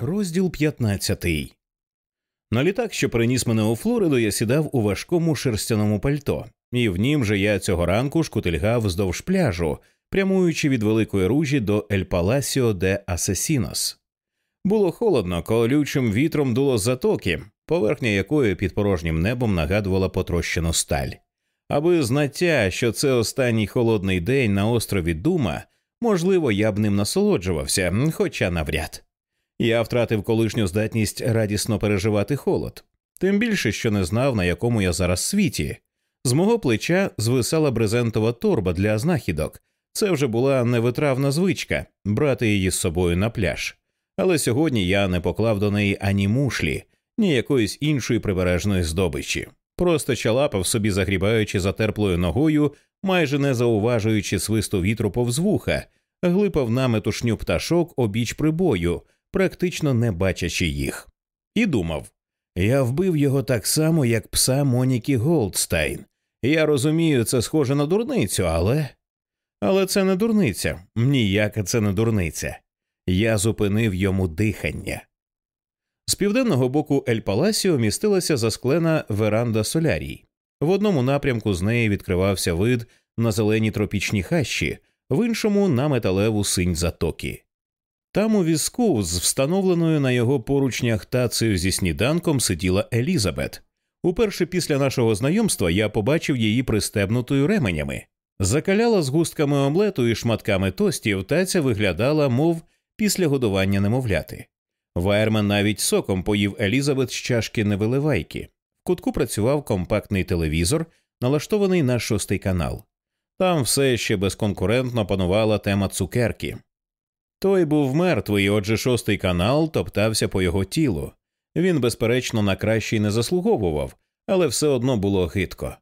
Розділ 15 На літак, що приніс мене у Флориду, я сідав у важкому шерстяному пальто, і в нім же я цього ранку шкутильгав вздовж пляжу, прямуючи від Великої Ружі до Ель Паласіо де Асесінос. Було холодно, колючим вітром дуло затоки, поверхня якої під порожнім небом нагадувала потрощену сталь. Аби знаття, що це останній холодний день на острові Дума, можливо, я б ним насолоджувався, хоча навряд. Я втратив колишню здатність радісно переживати холод, тим більше, що не знав, на якому я зараз світі. З мого плеча звисала брезентова торба для знахідок. Це вже була невитравна звичка брати її з собою на пляж. Але сьогодні я не поклав до неї ані мушлі, ні якоїсь іншої прибережної здобичі, просто чалапав собі, загрібаючи затерплою ногою, майже не зауважуючи свисту вітру повз вуха, глипав на метушню пташок обіч прибою практично не бачачи їх, і думав я вбив його так само, як пса Моніки Голдстайн. Я розумію, це схоже на дурницю, але. Але це не дурниця, ніяка це не дурниця. Я зупинив йому дихання. З південного боку Ель Паласіо містилася засклена веранда солярій. В одному напрямку з неї відкривався вид на зелені тропічні хащі, в іншому на металеву синь затоки. Там у візку з встановленою на його поручнях тацею зі сніданком сиділа Елізабет. Уперше після нашого знайомства я побачив її пристебнутою ременями. Закаляла з густками омлету і шматками тостів, таця виглядала, мов після годування немовляти. Вайерман навіть соком поїв Елізабет з чашки невиливайки. В кутку працював компактний телевізор, налаштований на шостий канал. Там все ще безконкурентно панувала тема цукерки. Той був мертвий, отже, шостий канал топтався по його тілу. Він, безперечно, на кращий не заслуговував, але все одно було гидко.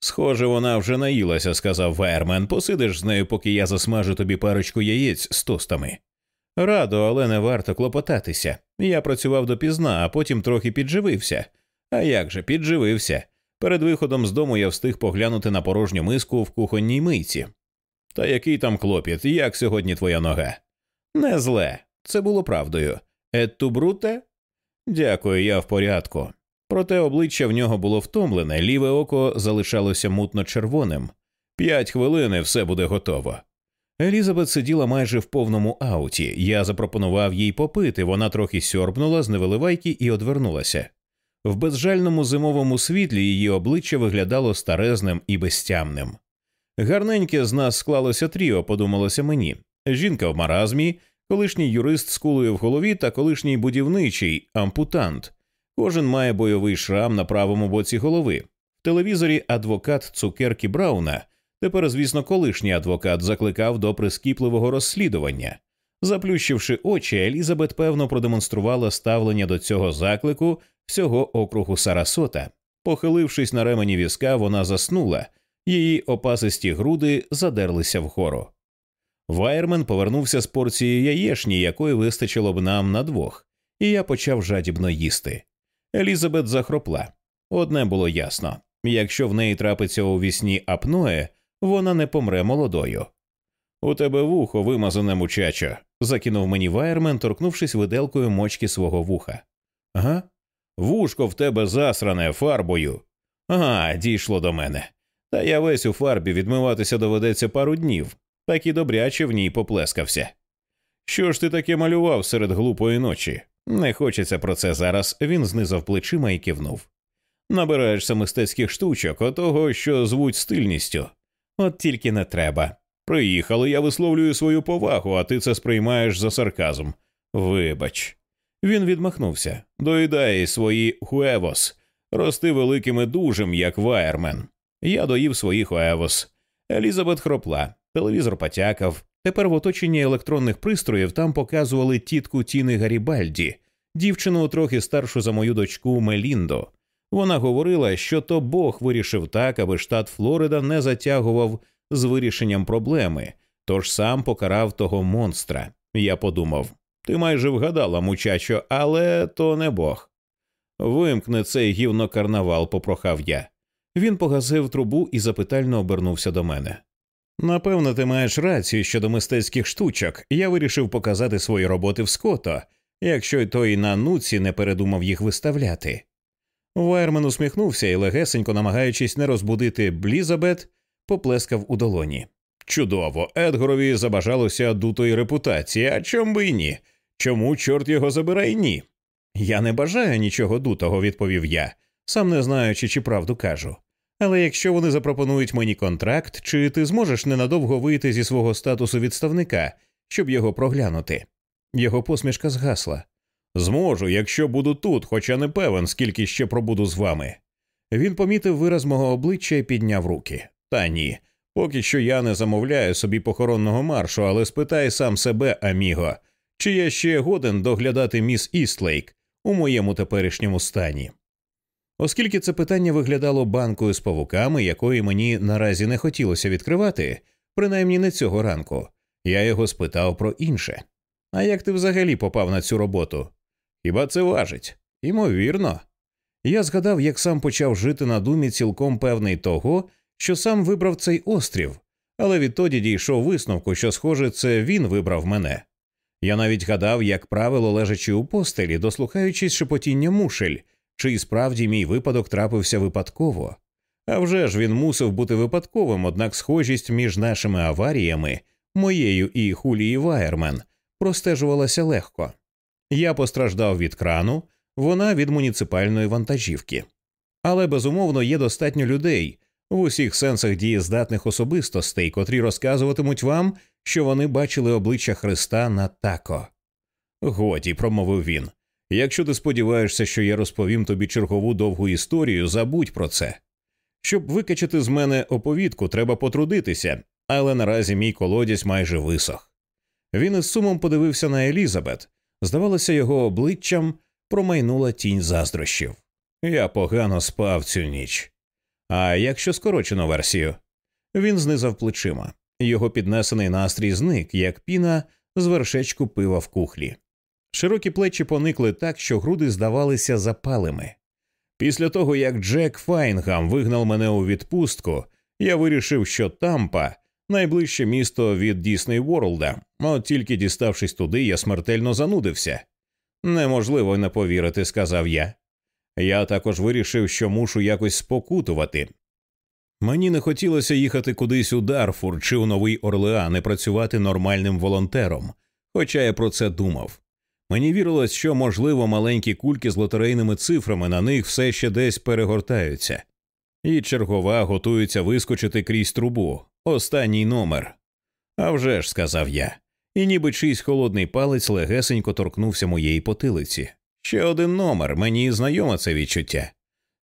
Схоже, вона вже наїлася, сказав Вайермен. Посидиш з нею, поки я засмажу тобі парочку яєць з тостами. Радо, але не варто клопотатися. Я працював допізна, а потім трохи підживився. А як же підживився? Перед виходом з дому я встиг поглянути на порожню миску в кухонній мийці. Та який там клопіт, як сьогодні твоя нога? Не зле, це було правдою. Етту бруте? Дякую, я в порядку. Проте обличчя в нього було втомлене, ліве око залишалося мутно червоним. П'ять хвилин і все буде готово. Елізабет сиділа майже в повному ауті. Я запропонував їй попити, вона трохи сьорбнула з невиливайки і одвернулася. В безжальному зимовому світлі її обличчя виглядало старезним і безтямним. Гарненьке з нас склалося тріо, подумалося мені. Жінка в маразмі, колишній юрист з кулею в голові та колишній будівничий ампутант. Кожен має бойовий шрам на правому боці голови. В телевізорі адвокат цукерки Брауна, тепер, звісно, колишній адвокат закликав до прискіпливого розслідування. Заплющивши очі, Елізабет певно продемонструвала ставлення до цього заклику всього округу Сарасота. Похилившись на ремені візка, вона заснула, її опасисті груди задерлися вгору. Вайермен повернувся з порцією яєшні, якої вистачило б нам на двох, і я почав жадібно їсти. Елізабет захропла. Одне було ясно якщо в неї трапиться у вісні апное, вона не помре молодою. У тебе вухо вимазане, мучачо, закинув мені Вайермен, торкнувшись виделкою мочки свого вуха. Ага, вушко в тебе засране фарбою. Ага, дійшло до мене. Та я весь у фарбі відмиватися доведеться пару днів, так і добряче в ній поплескався. Що ж ти таке малював серед глупої ночі? Не хочеться про це зараз. Він знизав плечима і кивнув. Набираєшся мистецьких штучок, отого, що звуть стильністю. От тільки не треба. Приїхали, я висловлюю свою повагу, а ти це сприймаєш за сарказм. Вибач. Він відмахнувся. Доїдай свої хуевос, рости великим і дужим, як ваєрмен. Я доїв свої хуевос. Елізабет хропла. Телевізор потякав. Тепер в оточенні електронних пристроїв там показували тітку Тіни Гарібальді, дівчину трохи старшу за мою дочку Меліндо. Вона говорила, що то Бог вирішив так, аби штат Флорида не затягував з вирішенням проблеми, тож сам покарав того монстра. Я подумав ти майже вгадала, мучачо, але то не Бог. Вимкни цей гівнокарнавал, попрохав я. Він погасив трубу і запитально обернувся до мене. Напевно, ти маєш рацію щодо мистецьких штучок. Я вирішив показати свої роботи в ското. якщо той на нуці не передумав їх виставляти. Вайермен усміхнувся і легесенько, намагаючись не розбудити Блізабет, поплескав у долоні. Чудово, Едгорові забажалося дутої репутації, а чом би й ні? Чому, чорт його забирай ні? Я не бажаю нічого дутого, відповів я, сам не знаючи, чи правду кажу. Але якщо вони запропонують мені контракт, чи ти зможеш ненадовго вийти зі свого статусу відставника, щоб його проглянути? Його посмішка згасла. Зможу, якщо буду тут, хоча не певен, скільки ще пробуду з вами. Він помітив вираз мого обличчя і підняв руки. Та ні. Поки що я не замовляю собі похоронного маршу, але спитай сам себе, Аміго, чи я ще годен доглядати міс Істлейк у моєму теперішньому стані. Оскільки це питання виглядало банкою з павуками, якої мені наразі не хотілося відкривати, принаймні не цього ранку, я його спитав про інше. А як ти взагалі попав на цю роботу? Хіба це важить? Імовірно. Я згадав, як сам почав жити на думі, цілком певний того, що сам вибрав цей острів, але відтоді дійшов висновку, що, схоже, це він вибрав мене. Я навіть гадав, як правило, лежачи у постелі, дослухаючись шепотіння мушель, чи справді мій випадок трапився випадково. А вже ж він мусив бути випадковим, однак схожість між нашими аваріями, моєю і Хулії Вайермен, простежувалася легко. Я постраждав від крану, вона від муніципальної вантажівки. Але безумовно є достатньо людей в усіх сенсах дієздатних особистостей, котрі розказуватимуть вам, що вони бачили обличчя Христа на тако. Годі, промовив він. Якщо ти сподіваєшся, що я розповім тобі чергову довгу історію, забудь про це. Щоб викачати з мене оповідку, треба потрудитися, але наразі мій колодязь майже висох. Він із сумом подивився на Елізабет. Здавалося, його обличчям промайнула тінь заздрощів. Я погано спав цю ніч. А якщо скорочено версію, він знизав плечима. Його піднесений настрій зник, як піна з вершечку пива в кухлі. Широкі плечі поникли так, що груди здавалися запалими. Після того, як Джек Файнгам вигнав мене у відпустку, я вирішив, що Тампа найближче місто від Дісней Ворлда, от тільки діставшись туди, я смертельно занудився. Неможливо не повірити, сказав я. Я також вирішив, що мушу якось спокутувати. Мені не хотілося їхати кудись у Дарфур чи у Новий Орлеан і працювати нормальним волонтером, хоча я про це думав. Мені вірилось, що, можливо, маленькі кульки з лотерейними цифрами на них все ще десь перегортаються, і чергова готується вискочити крізь трубу, останній номер. «А вже ж», – сказав я, і ніби чийсь холодний палець легесенько торкнувся моєї потилиці. Ще один номер, мені знайоме це відчуття.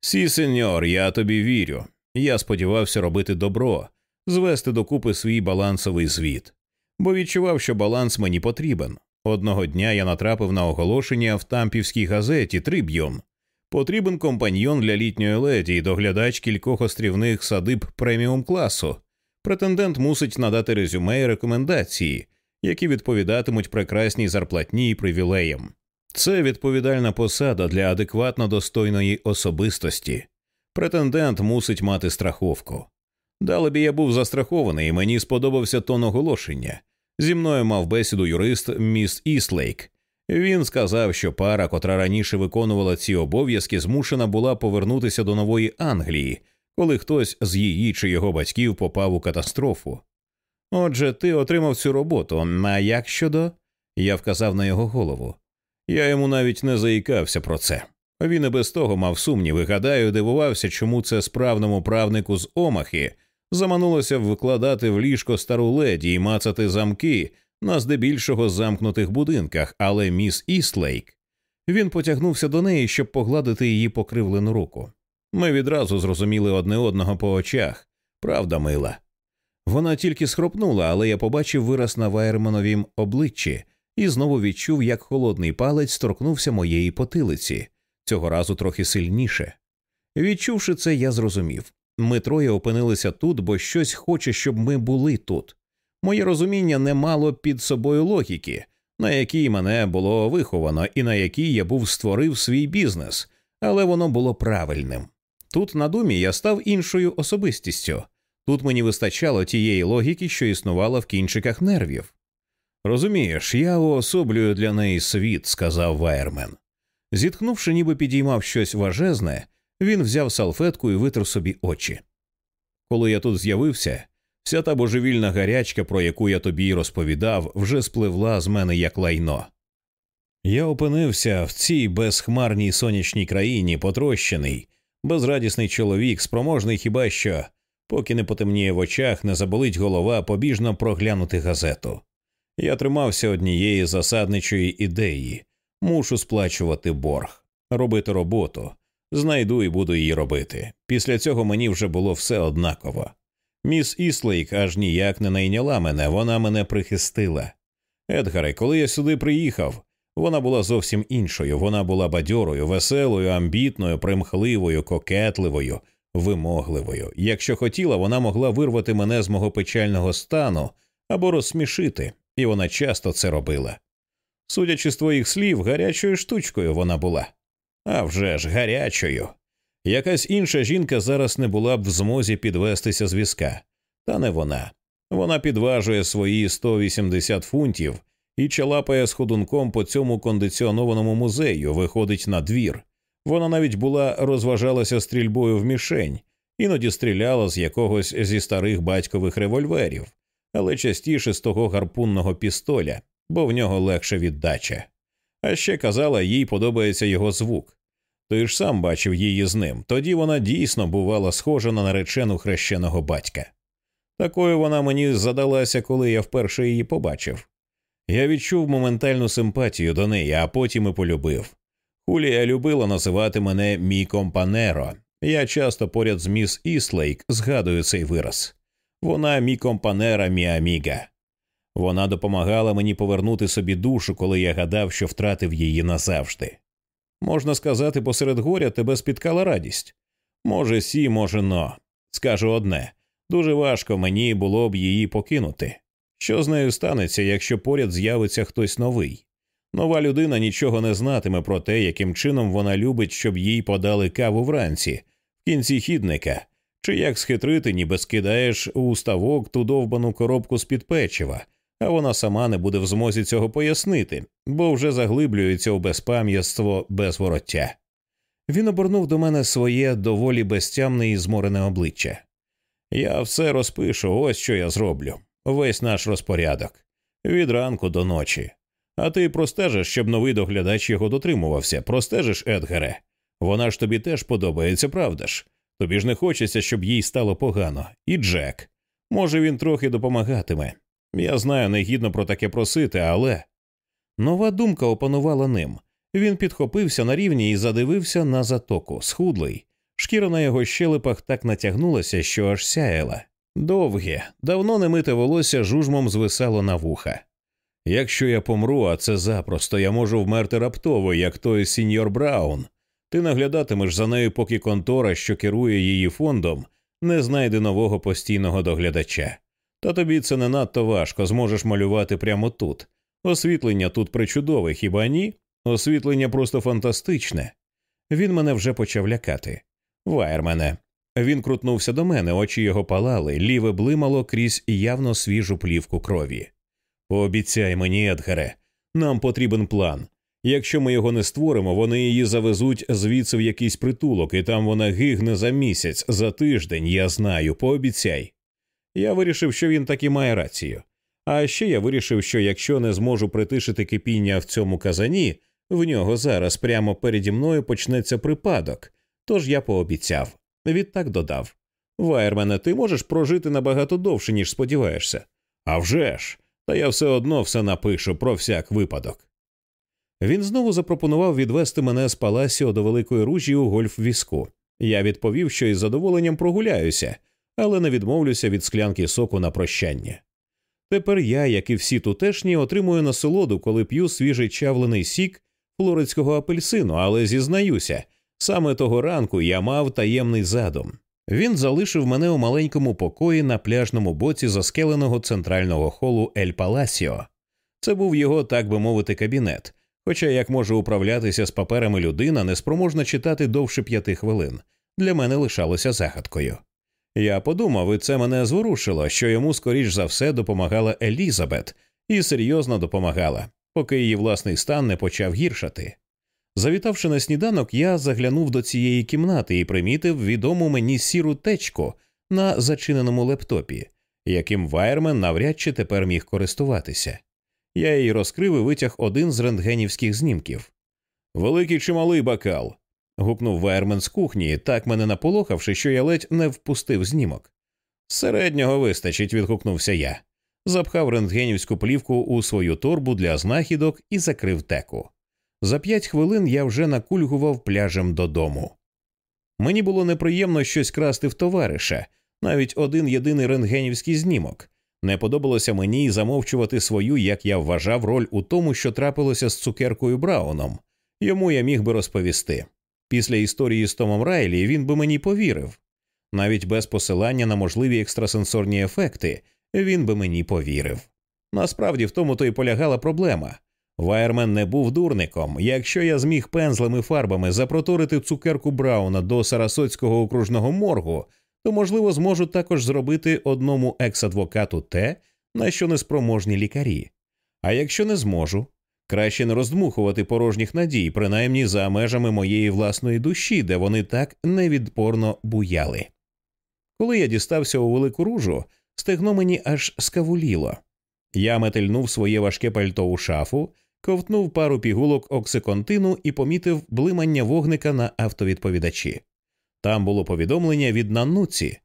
Сі, сеньор, я тобі вірю. Я сподівався робити добро, звести докупи свій балансовий звіт, бо відчував, що баланс мені потрібен. Одного дня я натрапив на оголошення в тампівській газеті Триб'юн. Потрібен компаньйон для літньої леді і доглядач кількох острівних садиб преміум класу. Претендент мусить надати резюме і рекомендації, які відповідатимуть прекрасній зарплатні і привілеям. Це відповідальна посада для адекватно достойної особистості. Претендент мусить мати страховку. Далебі я був застрахований, і мені сподобався тон оголошення. Зі мною мав бесіду юрист міс Іслейк. Він сказав, що пара, котра раніше виконувала ці обов'язки, змушена була повернутися до нової Англії, коли хтось з її чи його батьків попав у катастрофу. Отже, ти отримав цю роботу. А як щодо? Я вказав на його голову. Я йому навіть не заїкався про це. Він і без того мав сумніви. Гадаю, дивувався, чому це справному правнику з Омахи заманулося викладати в ліжко стару леді і мацати замки на здебільшого замкнутих будинках, але міс Іслейк. Він потягнувся до неї, щоб погладити її покривлену руку. Ми відразу зрозуміли одне одного по очах. Правда, мила. Вона тільки схропнула, але я побачив вираз на Вайермановім обличчі і знову відчув, як холодний палець торкнувся моєї потилиці, цього разу трохи сильніше. Відчувши це, я зрозумів ми троє опинилися тут, бо щось хоче, щоб ми були тут. Моє розуміння не мало під собою логіки, на якій мене було виховано і на якій я був створив свій бізнес, але воно було правильним. Тут на думі я став іншою особистістю. Тут мені вистачало тієї логіки, що існувала в кінчиках нервів. Розумієш, я уособлюю для неї світ, сказав Вайермен. Зітхнувши, ніби підіймав щось важезне, він взяв салфетку і витер собі очі. Коли я тут з'явився, вся та божевільна гарячка, про яку я тобі й розповідав, вже спливла з мене як лайно. Я опинився в цій безхмарній сонячній країні, потрощений, безрадісний чоловік, спроможний хіба що, поки не потемніє в очах, не заболить голова побіжно проглянути газету. Я тримався однієї засадничої ідеї мушу сплачувати борг, робити роботу, знайду і буду її робити. Після цього мені вже було все однаково. Міс Іслейк аж ніяк не найняла мене, вона мене прихистила. Едгаре, коли я сюди приїхав, вона була зовсім іншою. Вона була бадьорою, веселою, амбітною, примхливою, кокетливою, вимогливою. Якщо хотіла, вона могла вирвати мене з мого печального стану або розсмішити, і вона часто це робила. Судячи з твоїх слів, гарячою штучкою вона була. А вже ж гарячою. Якась інша жінка зараз не була б в змозі підвестися з візка. Та не вона. Вона підважує свої 180 фунтів і чалапає з ходунком по цьому кондиціонованому музею, виходить на двір. Вона навіть була розважалася стрільбою в мішень, іноді стріляла з якогось зі старих батькових револьверів, але частіше з того гарпунного пістоля, бо в нього легше віддача. А ще казала, їй подобається його звук. Ти ж сам бачив її з ним, тоді вона дійсно бувала схожа на наречену хрещеного батька. Такою вона мені задалася, коли я вперше її побачив. Я відчув моментальну симпатію до неї, а потім і полюбив. Хулія любила називати мене мій компанеро. Я часто поряд з міс Іслейк згадую цей вираз. Вона мій компанера, мій аміга. Вона допомагала мені повернути собі душу, коли я гадав, що втратив її назавжди. Можна сказати, посеред горя тебе спіткала радість. Може, сі, може, но. Скажу одне дуже важко мені було б її покинути. Що з нею станеться, якщо поряд з'явиться хтось новий? Нова людина нічого не знатиме про те, яким чином вона любить, щоб їй подали каву вранці, в кінці хідника, чи як схитрити, ніби скидаєш у ставок ту довбану коробку з під печива, а вона сама не буде в змозі цього пояснити, бо вже заглиблюється у безпам'ятство без вороття. Він обернув до мене своє доволі безтямне і зморене обличчя. Я все розпишу, ось що я зроблю весь наш розпорядок від ранку до ночі. А ти простежиш, щоб новий доглядач його дотримувався. Простежиш, Едгаре. Вона ж тобі теж подобається, правда ж? Тобі ж не хочеться, щоб їй стало погано. І Джек. Може, він трохи допомагатиме. Я знаю, негідно про таке просити, але. Нова думка опанувала ним. Він підхопився на рівні і задивився на затоку, схудлий. Шкіра на його щелепах так натягнулася, що аж сяяла. Довге, давно не мите волосся жужмом звисало на вуха. Якщо я помру, а це запросто, я можу вмерти раптово, як той сіньор Браун. Ти наглядатимеш за нею, поки контора, що керує її фондом, не знайде нового постійного доглядача. Та тобі це не надто важко, зможеш малювати прямо тут. Освітлення тут причудове, хіба ні? Освітлення просто фантастичне. Він мене вже почав лякати. Вайер мене, він крутнувся до мене, очі його палали, ліве блимало крізь явно свіжу плівку крові. Пообіцяй мені, Едгаре, нам потрібен план. Якщо ми його не створимо, вони її завезуть звідси в якийсь притулок, і там вона гигне за місяць, за тиждень, я знаю, пообіцяй. Я вирішив, що він таки має рацію. А ще я вирішив, що якщо не зможу притишити кипіння в цьому казані, в нього зараз прямо переді мною почнеться припадок, тож я пообіцяв. Відтак додав Вайермене, ти можеш прожити набагато довше, ніж сподіваєшся. «А вже ж! Та я все одно все напишу про всяк випадок. Він знову запропонував відвести мене з Паласіо до Великої Ружі у гольф візку. Я відповів, що із задоволенням прогуляюся, але не відмовлюся від склянки соку на прощання. Тепер я, як і всі тутешні, отримую насолоду, коли п'ю свіжий чавлений сік флоридського апельсину, але зізнаюся, Саме того ранку я мав таємний задум. Він залишив мене у маленькому покої на пляжному боці заскеленого центрального холу Ель Паласіо. Це був його, так би мовити, кабінет. Хоча як може управлятися з паперами людина, неспроможна читати довше п'яти хвилин, для мене лишалося загадкою. Я подумав, і це мене зворушило, що йому скоріш за все допомагала Елізабет, і серйозно допомагала, поки її власний стан не почав гіршати. Завітавши на сніданок, я заглянув до цієї кімнати і примітив відому мені сіру течку на зачиненому лептопі, яким Вайермен навряд чи тепер міг користуватися. Я її розкрив і витяг один з рентгенівських знімків. Великий чи малий бокал. Гукнув Вайермен з кухні, так мене наполохавши, що я ледь не впустив знімок. Середнього вистачить, відгукнувся я, запхав рентгенівську плівку у свою торбу для знахідок і закрив теку. За п'ять хвилин я вже накульгував пляжем додому. Мені було неприємно щось красти в товариша, навіть один єдиний рентгенівський знімок. Не подобалося мені замовчувати свою, як я вважав, роль у тому, що трапилося з цукеркою Брауном. Йому я міг би розповісти. Після історії з Томом Райлі він би мені повірив. Навіть без посилання на можливі екстрасенсорні ефекти він би мені повірив. Насправді в тому то й полягала проблема. Вайермен не був дурником. Якщо я зміг пензлими фарбами запроторити цукерку Брауна до Сарасоцького окружного моргу, то, можливо, зможу також зробити одному екс-адвокату те, на що неспроможні лікарі. А якщо не зможу, краще не роздмухувати порожніх надій, принаймні за межами моєї власної душі, де вони так невідпорно буяли. Коли я дістався у велику ружу, стегно мені аж скавуліло. Я метельнув своє важке пальто у шафу, ковтнув пару пігулок оксиконтину і помітив блимання вогника на автовідповідачі. Там було повідомлення від Нануці.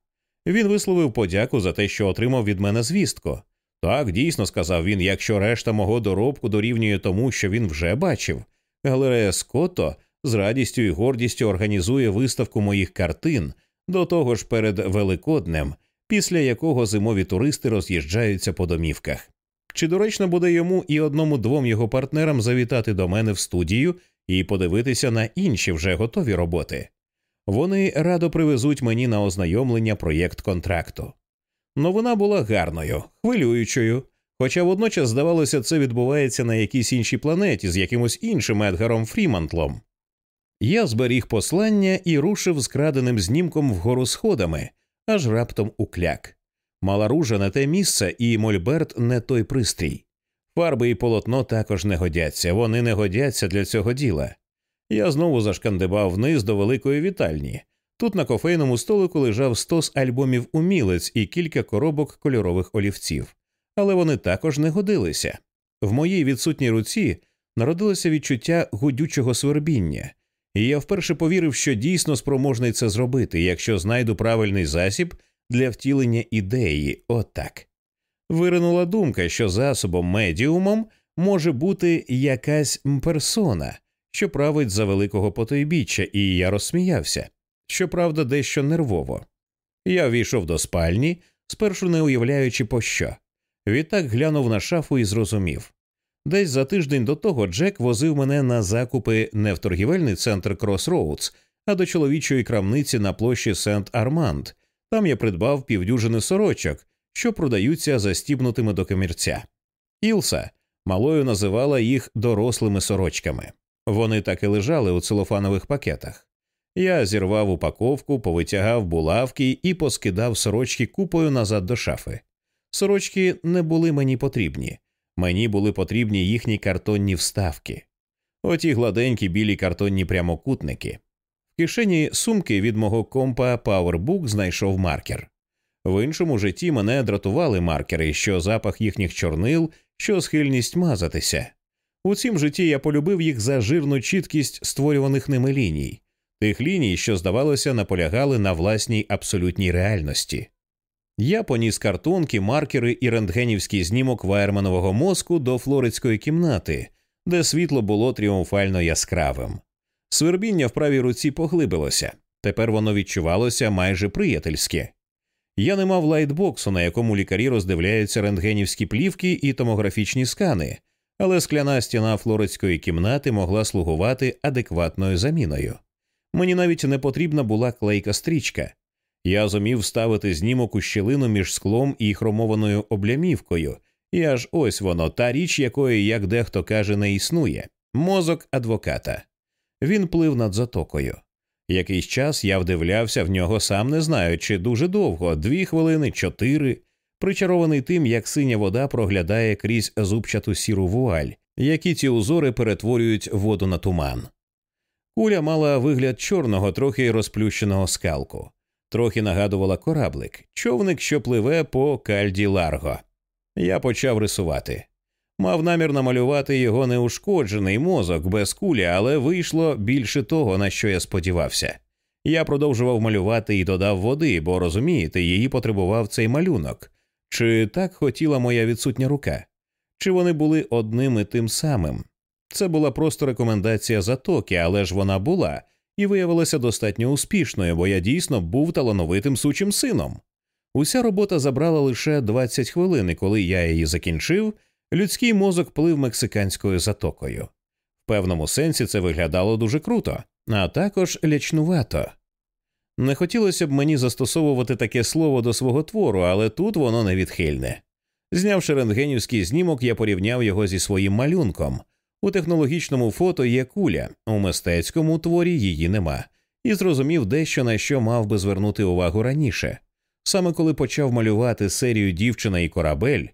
Він висловив подяку за те, що отримав від мене звістку. Так, дійсно, сказав він, якщо решта мого доробку дорівнює тому, що він вже бачив. Галерея Скотто з радістю і гордістю організує виставку моїх картин до того ж перед Великоднем, після якого зимові туристи роз'їжджаються по домівках. Чи доречно буде йому і одному двом його партнерам завітати до мене в студію і подивитися на інші вже готові роботи? Вони радо привезуть мені на ознайомлення проєкт контракту. Новина була гарною, хвилюючою, хоча водночас, здавалося, це відбувається на якійсь іншій планеті з якимось іншим Едгаром Фрімантлом. Я зберіг послання і рушив з краденим знімком вгору сходами, аж раптом укляк. Мала ружа не те місце, і Мольберт не той пристрій. Фарби і полотно також не годяться, вони не годяться для цього діла. Я знову зашкандибав вниз до великої вітальні. Тут на кофейному столику лежав стос альбомів умілець і кілька коробок кольорових олівців, але вони також не годилися. В моїй відсутній руці народилося відчуття гудючого свербіння, і я вперше повірив, що дійсно спроможний це зробити, якщо знайду правильний засіб для втілення ідеї, отак. Виринула думка, що засобом медіумом може бути якась персона, що править за великого потойбіччя, і я розсміявся, щоправда, дещо нервово. Я війшов до спальні, спершу не уявляючи, по що. Відтак глянув на шафу і зрозумів. Десь за тиждень до того Джек возив мене на закупи не в торгівельний центр Кросроудс, а до чоловічої крамниці на площі Сент Арманд. Там я придбав півдюжини сорочок, що продаються застібнутими до комірця. Ілса малою називала їх дорослими сорочками. Вони так і лежали у целофанових пакетах. Я зірвав упаковку, повитягав булавки і поскидав сорочки купою назад до шафи. Сорочки не були мені потрібні, мені були потрібні їхні картонні вставки. Оті гладенькі білі картонні прямокутники. В кишені сумки від мого компа PowerBook знайшов маркер. В іншому житті мене дратували маркери, що запах їхніх чорнил, що схильність мазатися. У цім житті я полюбив їх за жирну чіткість створюваних ними ліній, тих ліній, що, здавалося, наполягали на власній абсолютній реальності. Я поніс картонки, маркери і рентгенівський знімок ваєрманового мозку до флоридської кімнати, де світло було тріумфально яскравим. Свербіння в правій руці поглибилося, тепер воно відчувалося майже приятельське. Я не мав лайтбоксу, на якому лікарі роздивляються рентгенівські плівки і томографічні скани, але скляна стіна флоридської кімнати могла слугувати адекватною заміною. Мені навіть не потрібна була клейка стрічка. Я зумів ставити знімок у щілину між склом і хромованою облямівкою, і аж ось воно, та річ, якої, як дехто каже, не існує мозок адвоката. Він плив над затокою. Якийсь час я вдивлявся в нього, сам не знаю, чи дуже довго, дві хвилини, чотири. причарований тим, як синя вода проглядає крізь зубчату сіру вуаль, які ці узори перетворюють воду на туман. Куля мала вигляд чорного, трохи розплющеного скалку, трохи нагадувала кораблик, човник, що пливе по кальді Ларго. Я почав рисувати. Мав намір намалювати його неушкоджений мозок без кулі, але вийшло більше того, на що я сподівався. Я продовжував малювати і додав води, бо розумієте, її потребував цей малюнок. Чи так хотіла моя відсутня рука? Чи вони були одним і тим самим? Це була просто рекомендація затоки, але ж вона була і виявилася достатньо успішною, бо я дійсно був талановитим сучим сином. Уся робота забрала лише 20 хвилин, і коли я її закінчив, людський мозок плив мексиканською затокою. В певному сенсі це виглядало дуже круто, а також лячнувато. Не хотілося б мені застосовувати таке слово до свого твору, але тут воно невідхильне. Знявши рентгенівський знімок, я порівняв його зі своїм малюнком. У технологічному фото є куля, у мистецькому творі її нема, і зрозумів дещо на що мав би звернути увагу раніше. Саме коли почав малювати серію дівчина і корабель,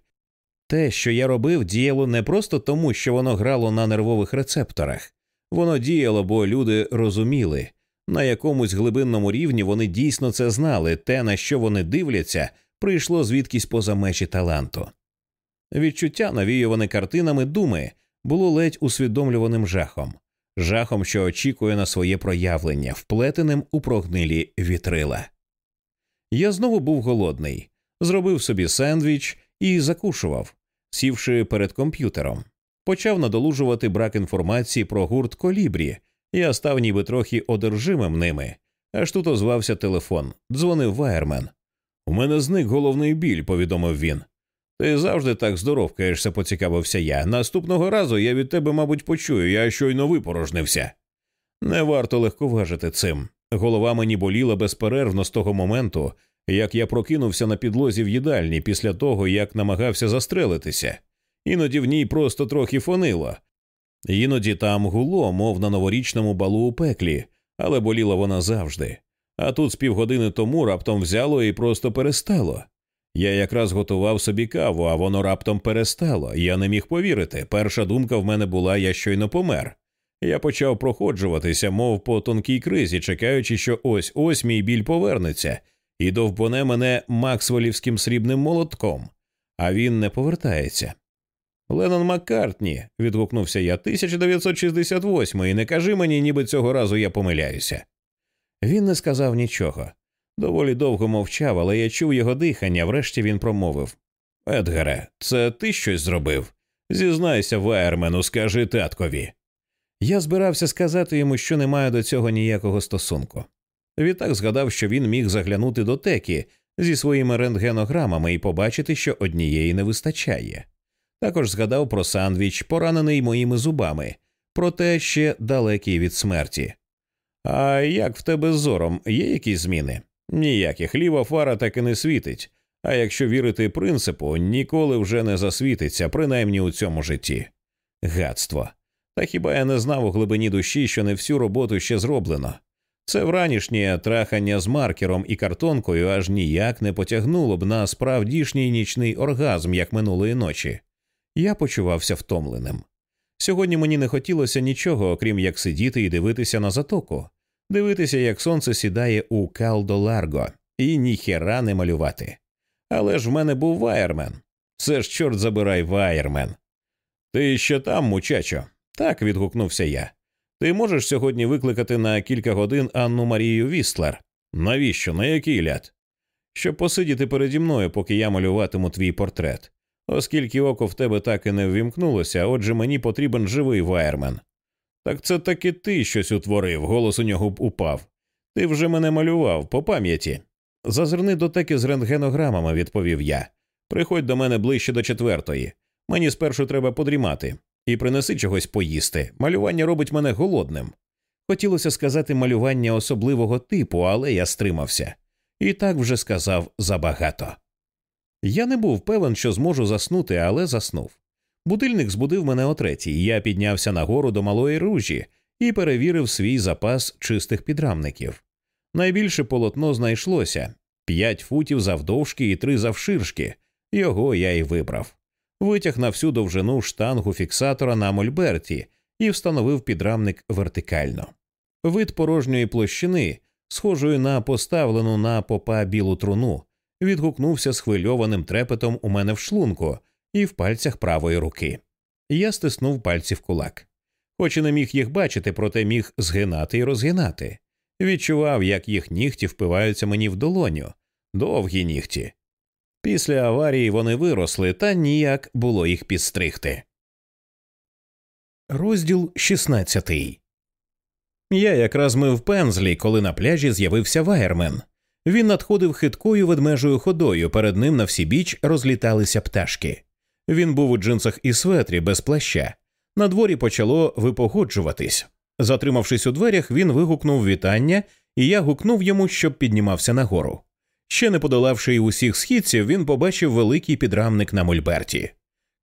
те, що я робив, діяло не просто тому, що воно грало на нервових рецепторах, воно діяло, бо люди розуміли, на якомусь глибинному рівні вони дійсно це знали, те, на що вони дивляться, прийшло звідкись поза межі таланту. Відчуття, навіюване картинами думи, було ледь усвідомлюваним жахом, жахом, що очікує на своє проявлення, вплетеним у прогнилі вітрила. Я знову був голодний, зробив собі сендвіч і закушував, сівши перед комп'ютером. Почав надолужувати брак інформації про гурт колібрі, я став ніби трохи одержимим ними. Аж тут озвався телефон. Дзвонив Вайермен. У мене зник головний біль, повідомив він. Ти завжди так здоровкаєшся, поцікавився я. Наступного разу я від тебе, мабуть, почую, я щойно випорожнився. Не варто легковажити цим. Голова мені боліла безперервно з того моменту, як я прокинувся на підлозі в їдальні після того, як намагався застрелитися. Іноді в ній просто трохи фонило. Іноді там гуло, мов на новорічному балу у пеклі, але боліла вона завжди. А тут з півгодини тому раптом взяло і просто перестало. Я якраз готував собі каву, а воно раптом перестало. Я не міг повірити. Перша думка в мене була я щойно помер. Я почав проходжуватися, мов по тонкій кризі, чекаючи, що ось ось мій біль повернеться, і довбоне мене Максвелівським срібним молотком, а він не повертається. Леннон Маккартні, відгукнувся я, 1968 і не кажи мені, ніби цього разу я помиляюся. Він не сказав нічого. Доволі довго мовчав, але я чув його дихання, врешті він промовив Едгаре, це ти щось зробив? Зізнайся, Вайермену, скажи таткові. Я збирався сказати йому, що не маю до цього ніякого стосунку. Відтак згадав, що він міг заглянути до текі зі своїми рентгенограмами і побачити, що однієї не вистачає. Також згадав про сандвіч, поранений моїми зубами, проте ще далекий від смерті. А як в тебе з зором є якісь зміни? Ніяких ліва фара так і не світить, а якщо вірити принципу, ніколи вже не засвітиться, принаймні у цьому житті. Гадство. Та хіба я не знав у глибині душі, що не всю роботу ще зроблено? Це вранішнє трахання з маркером і картонкою аж ніяк не потягнуло б на справдішній нічний оргазм, як минулої ночі. Я почувався втомленим. Сьогодні мені не хотілося нічого, окрім як сидіти і дивитися на затоку, дивитися, як сонце сідає у Калдо Ларго, і ніхера не малювати. Але ж в мене був ваєрмен. Це ж, чорт забирай, ваєрмен. Ти ще там, мучачо? Так, відгукнувся я. Ти можеш сьогодні викликати на кілька годин Анну Марію Вістлер? Навіщо? На який ляд? Щоб посидіти переді мною, поки я малюватиму твій портрет. Оскільки око в тебе так і не ввімкнулося, отже мені потрібен живий ваєрмен. Так це таки ти щось утворив, голос у нього упав. Ти вже мене малював по пам'яті. Зазирни до теки з рентгенограмами, відповів я. Приходь до мене ближче до четвертої. Мені спершу треба подрімати і принеси чогось поїсти. Малювання робить мене голодним. Хотілося сказати малювання особливого типу, але я стримався. І так вже сказав забагато. Я не був певен, що зможу заснути, але заснув. Будильник збудив мене о третій. Я піднявся нагору до малої ружі і перевірив свій запас чистих підрамників. Найбільше полотно знайшлося п'ять футів завдовжки і три завширшки, Його я й вибрав. Витяг на всю довжину штангу фіксатора на мольберті і встановив підрамник вертикально. Вид порожньої площини, схожої на поставлену на попа білу труну, відгукнувся схвильованим трепетом у мене в шлунку і в пальцях правої руки. Я стиснув пальці в кулак. Хоч і не міг їх бачити, проте міг згинати і розгинати. Відчував, як їх нігті впиваються мені в долоню, довгі нігті. Після аварії вони виросли, та ніяк було їх підстригти. Розділ 16 Я якраз мив пензлі, коли на пляжі з'явився ваєрмен. Він надходив хиткою ведмежою ходою, перед ним на всі біч розліталися пташки. Він був у джинсах і светрі без плаща. На дворі почало випогоджуватись. Затримавшись у дверях, він вигукнув вітання, і я гукнув йому, щоб піднімався нагору. Ще не подолавши й усіх східців, він побачив великий підрамник на мольберті.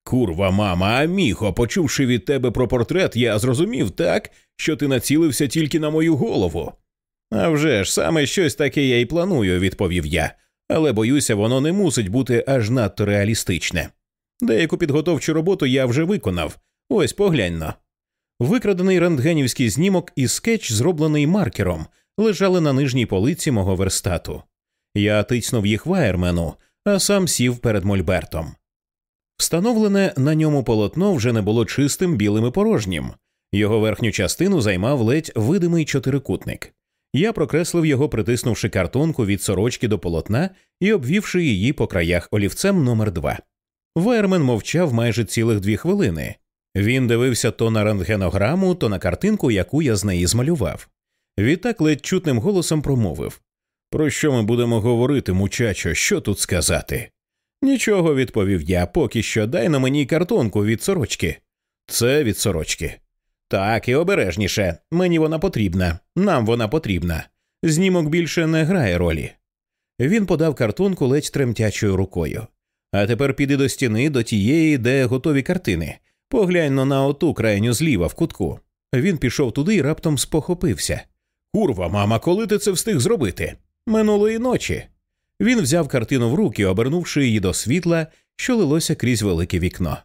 Курва, мама, аміго, почувши від тебе про портрет, я зрозумів так, що ти націлився тільки на мою голову. «А вже ж, саме щось таке я й планую, відповів я, але боюся, воно не мусить бути аж надто реалістичне. Деяку підготовчу роботу я вже виконав. Ось поглянь на. Викрадений рентгенівський знімок і скетч, зроблений маркером, лежали на нижній полиці мого верстату. Я тицнув їх ваєрмену, а сам сів перед мольбертом. Встановлене на ньому полотно вже не було чистим білим і порожнім. Його верхню частину займав ледь видимий чотирикутник. Я прокреслив його, притиснувши картонку від сорочки до полотна і обвівши її по краях олівцем номер два. Вайермен мовчав майже цілих дві хвилини. Він дивився то на рентгенограму, то на картинку, яку я з неї змалював. Відтак ледь чутним голосом промовив Про що ми будемо говорити, мучачо, що тут сказати? Нічого, відповів я, поки що дай на мені картонку від сорочки. Це від сорочки. Так, і обережніше. Мені вона потрібна, нам вона потрібна. Знімок більше не грає ролі. Він подав картонку ледь тремтячою рукою. А тепер піди до стіни, до тієї, де готові картини. Поглянь на оту крайню зліва в кутку. Він пішов туди і раптом спохопився. Курва, мама, коли ти це встиг зробити? Минулої ночі. Він взяв картину в руки, обернувши її до світла, що лилося крізь велике вікно.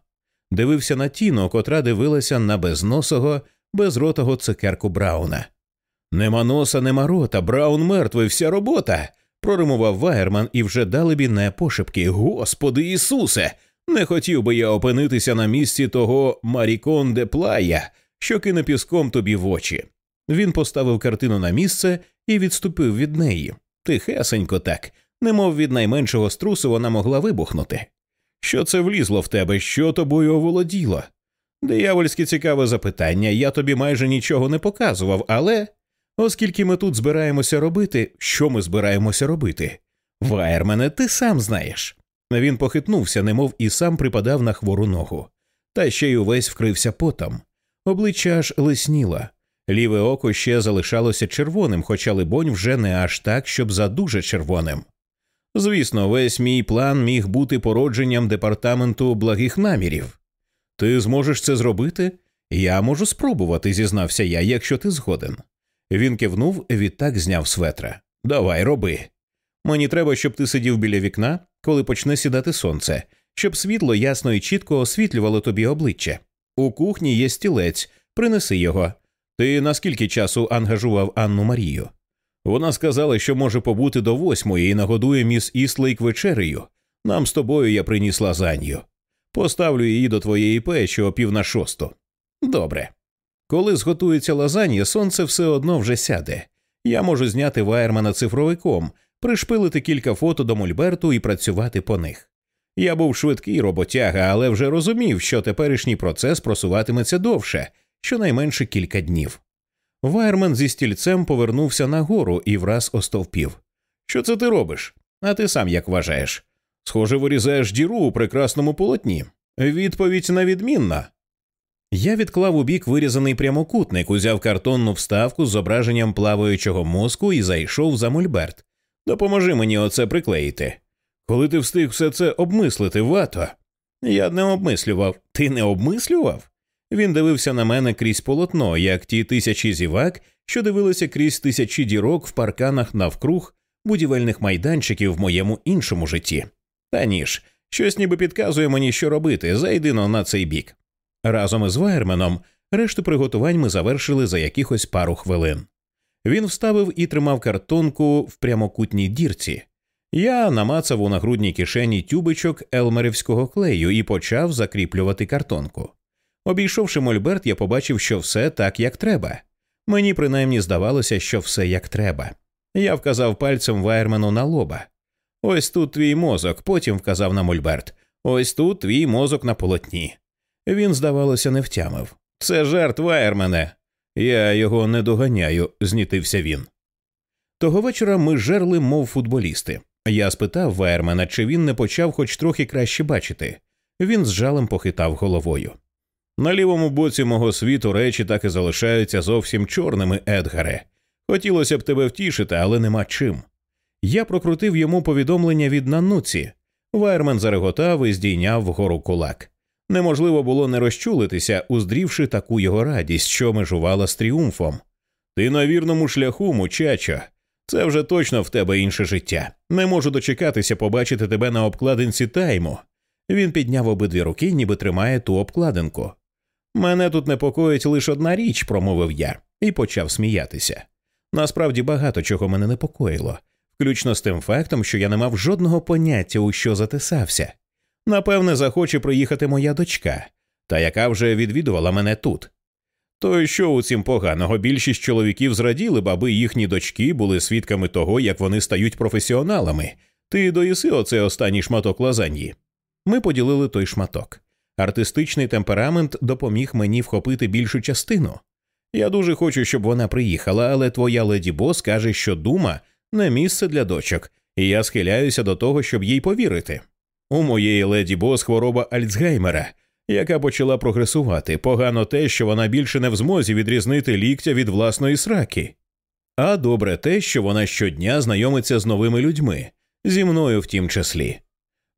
Дивився на тіну, котра дивилася на безносого, безротого цукерку Брауна. Нема носа, нема рота, Браун мертвий, вся робота. Проримував Вайерман і вже далебі не пошепки. Господи Ісусе! Не хотів би я опинитися на місці того Марікон де Плая, що кине піском тобі в очі. Він поставив картину на місце і відступив від неї. Тихесенько так, немов від найменшого струсу вона могла вибухнути. Що це влізло в тебе, що тобою оволоділо? Диявольське цікаве запитання, я тобі майже нічого не показував, але оскільки ми тут збираємося робити, що ми збираємося робити? Вайермене, ти сам знаєш. Він похитнувся, немов і сам припадав на хвору ногу, та ще й увесь вкрився потом. Обличчя аж лисніло. Ліве око ще залишалося червоним, хоча, либонь, вже не аж так, щоб за дуже червоним. Звісно, весь мій план міг бути породженням департаменту благих намірів. Ти зможеш це зробити? Я можу спробувати, зізнався я, якщо ти згоден. Він кивнув, відтак зняв светра. Давай, роби. Мені треба, щоб ти сидів біля вікна, коли почне сідати сонце, щоб світло ясно і чітко освітлювало тобі обличчя. У кухні є стілець, принеси його. Ти наскільки часу ангажував Анну Марію? Вона сказала, що може побути до восьмої і нагодує міс Іслейк вечерею. Нам з тобою я приніс лазанью. Поставлю її до твоєї печі о пів на шосту. Добре. Коли зготується лазанья, сонце все одно вже сяде. Я можу зняти ваєрмана цифровиком, пришпилити кілька фото до Мольберту і працювати по них. Я був швидкий роботяга, але вже розумів, що теперішній процес просуватиметься довше, щонайменше кілька днів. Вайерман зі стільцем повернувся нагору і враз остовпів. Що це ти робиш? А ти сам як вважаєш? Схоже, вирізаєш діру у прекрасному полотні. Відповідь невідмінна. Я відклав у бік вирізаний прямокутник, узяв картонну вставку з зображенням плаваючого мозку і зайшов за мольберт. Допоможи мені оце приклеїти. Коли ти встиг все це обмислити, вато. Я не обмислював. Ти не обмислював? Він дивився на мене крізь полотно, як ті тисячі зівак, що дивилися крізь тисячі дірок в парканах навкруг будівельних майданчиків в моєму іншому житті. Та ніж, Щось ніби підказує мені, що робити, зайди но на цей бік. Разом із Вайерменом решту приготувань ми завершили за якихось пару хвилин. Він вставив і тримав картонку в прямокутній дірці. Я намацав у нагрудній кишені тюбичок елмерівського клею і почав закріплювати картонку. Обійшовши мольберт, я побачив, що все так, як треба. Мені принаймні здавалося, що все як треба. Я вказав пальцем Вайермену на лоба. Ось тут твій мозок, потім вказав на мольберт. Ось тут твій мозок на полотні. Він, здавалося, не втямив. Це жарт Вайермене. Я його не доганяю, знітився він. Того вечора ми жерли, мов футболісти. Я спитав Вайермена, чи він не почав хоч трохи краще бачити. Він з жалем похитав головою. На лівому боці мого світу речі так і залишаються зовсім чорними, Едгаре. Хотілося б тебе втішити, але нема чим. Я прокрутив йому повідомлення від Нануці. Вайермен зареготав і здійняв вгору кулак. Неможливо було не розчулитися, уздрівши таку його радість, що межувала з тріумфом. Ти на вірному шляху, мучачо. Це вже точно в тебе інше життя. Не можу дочекатися побачити тебе на обкладинці тайму. Він підняв обидві руки, ніби тримає ту обкладинку. Мене тут непокоїть лише одна річ, промовив я, і почав сміятися. Насправді багато чого мене непокоїло, включно з тим фактом, що я не мав жодного поняття, у що затисався. Напевне, захоче приїхати моя дочка, та яка вже відвідувала мене тут. То й що у цім поганого більшість чоловіків зраділи, б, аби їхні дочки були свідками того, як вони стають професіоналами. Ти доїси оцей останній шматок лазаньї. Ми поділили той шматок. Артистичний темперамент допоміг мені вхопити більшу частину. Я дуже хочу, щоб вона приїхала, але твоя леді Бос каже, що дума не місце для дочок, і я схиляюся до того, щоб їй повірити. У моєї леді Бос хвороба Альцгеймера, яка почала прогресувати, погано те, що вона більше не в змозі відрізнити ліктя від власної сраки. А добре те, що вона щодня знайомиться з новими людьми, зі мною в тім числі.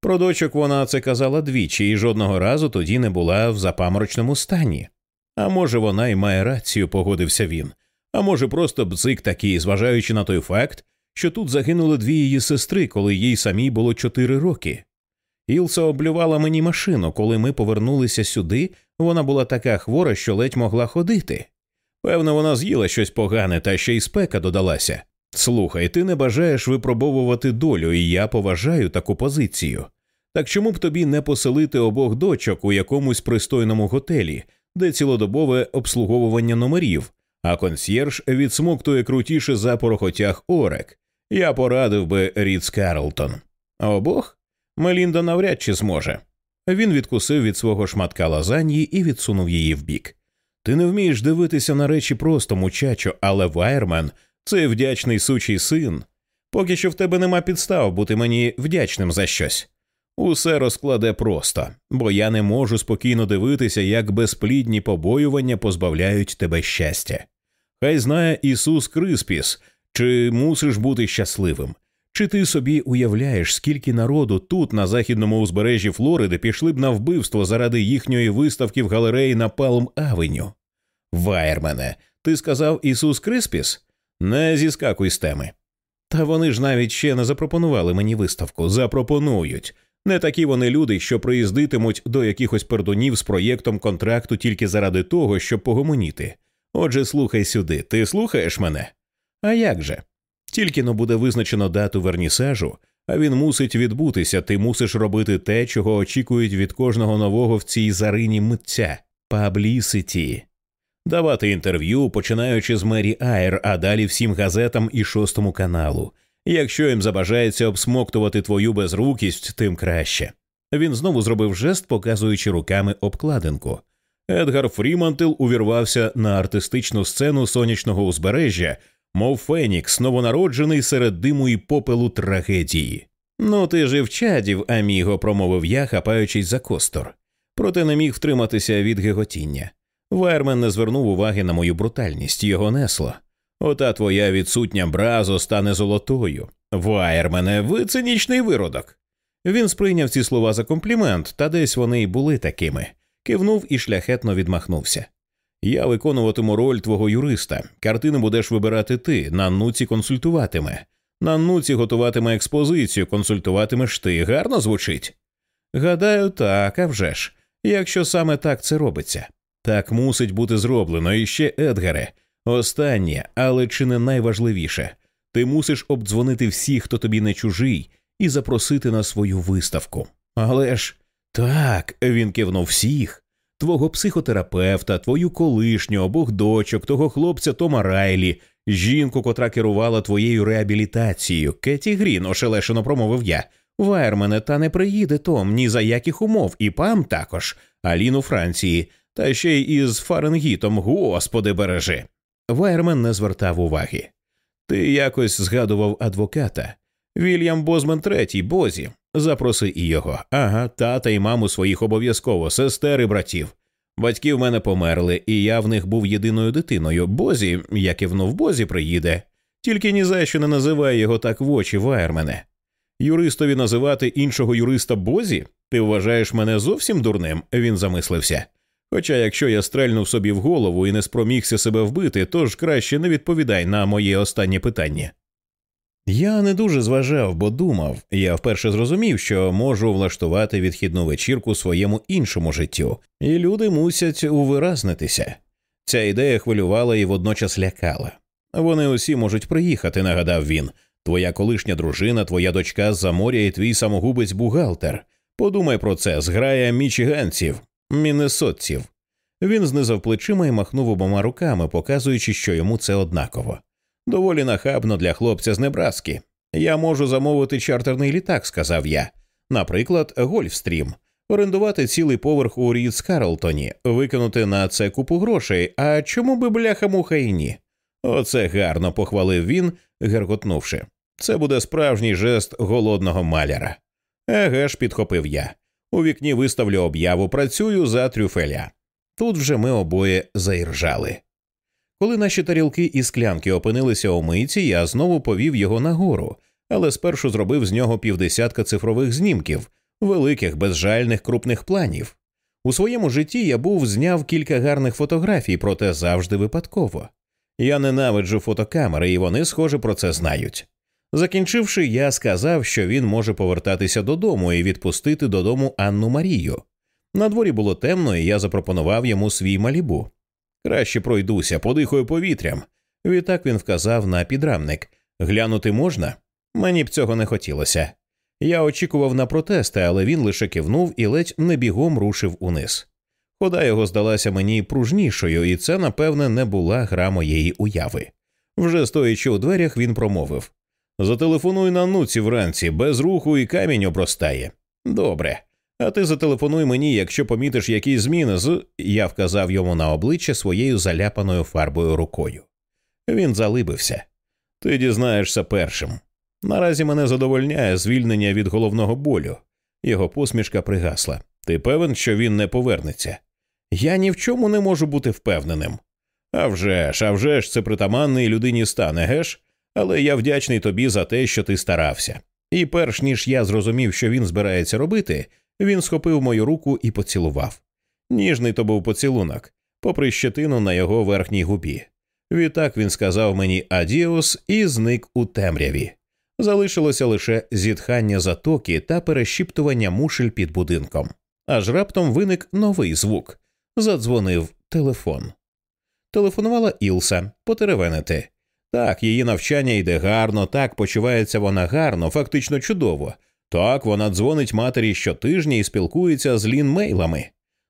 Про дочок вона це казала двічі і жодного разу тоді не була в запаморочному стані. А може, вона й має рацію, погодився він, а може, просто бзик такий, зважаючи на той факт, що тут загинули дві її сестри, коли їй самій було чотири роки. Ілса облювала мені машину, коли ми повернулися сюди, вона була така хвора, що ледь могла ходити. Певно, вона з'їла щось погане, та ще й спека додалася. Слухай, ти не бажаєш випробовувати долю, і я поважаю таку позицію. Так чому б тобі не поселити обох дочок у якомусь пристойному готелі, де цілодобове обслуговування номерів, а консьєрж відсмоктує крутіше за порохотяг Орек? Я порадив би Ріц Карлтон. Обох? Мелінда навряд чи зможе. Він відкусив від свого шматка лазаньї і відсунув її вбік. Ти не вмієш дивитися на речі просто, мучачо, але Вайермен це вдячний сучий син. Поки що в тебе нема підстав бути мені вдячним за щось. Усе розкладе просто, бо я не можу спокійно дивитися, як безплідні побоювання позбавляють тебе щастя. Хай знає Ісус Криспіс, чи мусиш бути щасливим. Чи ти собі уявляєш, скільки народу тут, на західному узбережжі Флориди, пішли б на вбивство заради їхньої виставки в галереї на Палм Авеню? Вайермене, ти сказав Ісус Криспіс? Не зіскакуй з теми. Та вони ж навіть ще не запропонували мені виставку. Запропонують. Не такі вони люди, що приїздитимуть до якихось пердунів з проєктом контракту тільки заради того, щоб погомоніти. Отже, слухай сюди, ти слухаєш мене? А як же? Тільки но буде визначено дату вернісажу, а він мусить відбутися, ти мусиш робити те, чого очікують від кожного нового в цій зарині митця пабліситі. Давати інтерв'ю, починаючи з Мері Айр, а далі всім газетам і шостому каналу. Якщо їм забажається обсмоктувати твою безрукість, тим краще. Він знову зробив жест, показуючи руками обкладинку. Едгар Фрімантел увірвався на артистичну сцену сонячного узбережжя, мов Фенікс, новонароджений серед диму і попелу трагедії. Ну, ти ж і вчадів, аміго, промовив я, хапаючись за костор. Проте не міг втриматися від геготіння. Вайермен не звернув уваги на мою брутальність, його несло. Ота твоя відсутня бразо стане золотою. Вайермене, ви цинічний виродок. Він сприйняв ці слова за комплімент, та десь вони й були такими. Кивнув і шляхетно відмахнувся. Я виконуватиму роль твого юриста. Картину будеш вибирати ти, на нуці консультуватиме. На нуці готуватиме експозицію, консультуватимеш ти. Гарно звучить. Гадаю, так, а вже ж. Якщо саме так це робиться. Так мусить бути зроблено і ще, Едгаре. Останнє, але чи не найважливіше, ти мусиш обдзвонити всіх, хто тобі не чужий, і запросити на свою виставку. Але ж так, він кивнув всіх твого психотерапевта, твою колишню, обох дочок, того хлопця Тома Райлі, жінку, котра керувала твоєю реабілітацією, Кеті Грін, ошелешено промовив я. Вайермене, та не приїде Том ні за яких умов, і пам також, Аліну Франції, та ще й із Фаренгітом, господи бережи. Вайермен не звертав уваги. Ти якось згадував адвоката. Вільям Бозман третій, Бозі. Запроси і його. Ага, тата і маму своїх обов'язково, сестер і братів. Батьки в мене померли, і я в них був єдиною дитиною. Бозі, як і внув Бозі, приїде. Тільки ні за що не називай його так в очі, Вайермене. Юристові називати іншого юриста Бозі? Ти вважаєш мене зовсім дурним? Він замислився. Хоча, якщо я стрельнув собі в голову і не спромігся себе вбити, то ж краще не відповідай на моє останнє питання. Я не дуже зважав, бо думав, я вперше зрозумів, що можу влаштувати відхідну вечірку своєму іншому життю, і люди мусять увиразнитися. Ця ідея хвилювала і водночас лякала. Вони усі можуть приїхати, нагадав він. Твоя колишня дружина, твоя дочка з за моря і твій самогубець бухгалтер. Подумай про це, зграя мічиганців, міннесотців. Він знизав плечима і махнув обома руками, показуючи, що йому це однаково. Доволі нахабно для хлопця з Небраски. Я можу замовити чартерний літак, сказав я. Наприклад, Гольфстрім, орендувати цілий поверх у Рідс Карлтоні, викинути на це купу грошей. А чому би бляха муха і ні? Оце гарно похвалив він, геркотнувши. Це буде справжній жест голодного маляра. Еге ж, підхопив я. У вікні виставлю об'яву, працюю за трюфеля. Тут вже ми обоє заіржали. Коли наші тарілки і склянки опинилися у мийці, я знову повів його нагору, але спершу зробив з нього півдесятка цифрових знімків, великих, безжальних крупних планів. У своєму житті я був зняв кілька гарних фотографій, проте завжди випадково. Я ненавиджу фотокамери, і вони, схоже, про це знають. Закінчивши, я сказав, що він може повертатися додому і відпустити додому Анну Марію. На дворі було темно, і я запропонував йому свій малібу. Краще пройдуся, подихаю повітрям. Відтак він вказав на підрамник глянути можна? Мені б цього не хотілося. Я очікував на протести, але він лише кивнув і ледь не бігом рушив униз. Хода його здалася мені пружнішою, і це, напевне, не була гра моєї уяви. Вже стоячи у дверях, він промовив Зателефонуй на нуці вранці, без руху і камінь обростає. Добре. А ти зателефонуй мені, якщо помітиш якісь зміни з. Я вказав йому на обличчя своєю заляпаною фарбою рукою. Він залибився. Ти дізнаєшся першим. Наразі мене задовольняє звільнення від головного болю. Його посмішка пригасла. Ти певен, що він не повернеться? Я ні в чому не можу бути впевненим. «А вже ж, а вже ж, це притаманний людині стане, геш? Але я вдячний тобі за те, що ти старався. І перш ніж я зрозумів, що він збирається робити, він схопив мою руку і поцілував. Ніжний то був поцілунок, попри щетину на його верхній губі. Відтак він сказав мені адіос і зник у темряві. Залишилося лише зітхання затоки та перешіптування мушель під будинком. Аж раптом виник новий звук. Задзвонив телефон. Телефонувала Ілса потеревенити. Так, її навчання йде гарно, так почувається вона гарно, фактично чудово. Так, вона дзвонить матері щотижня і спілкується з лін мейлами.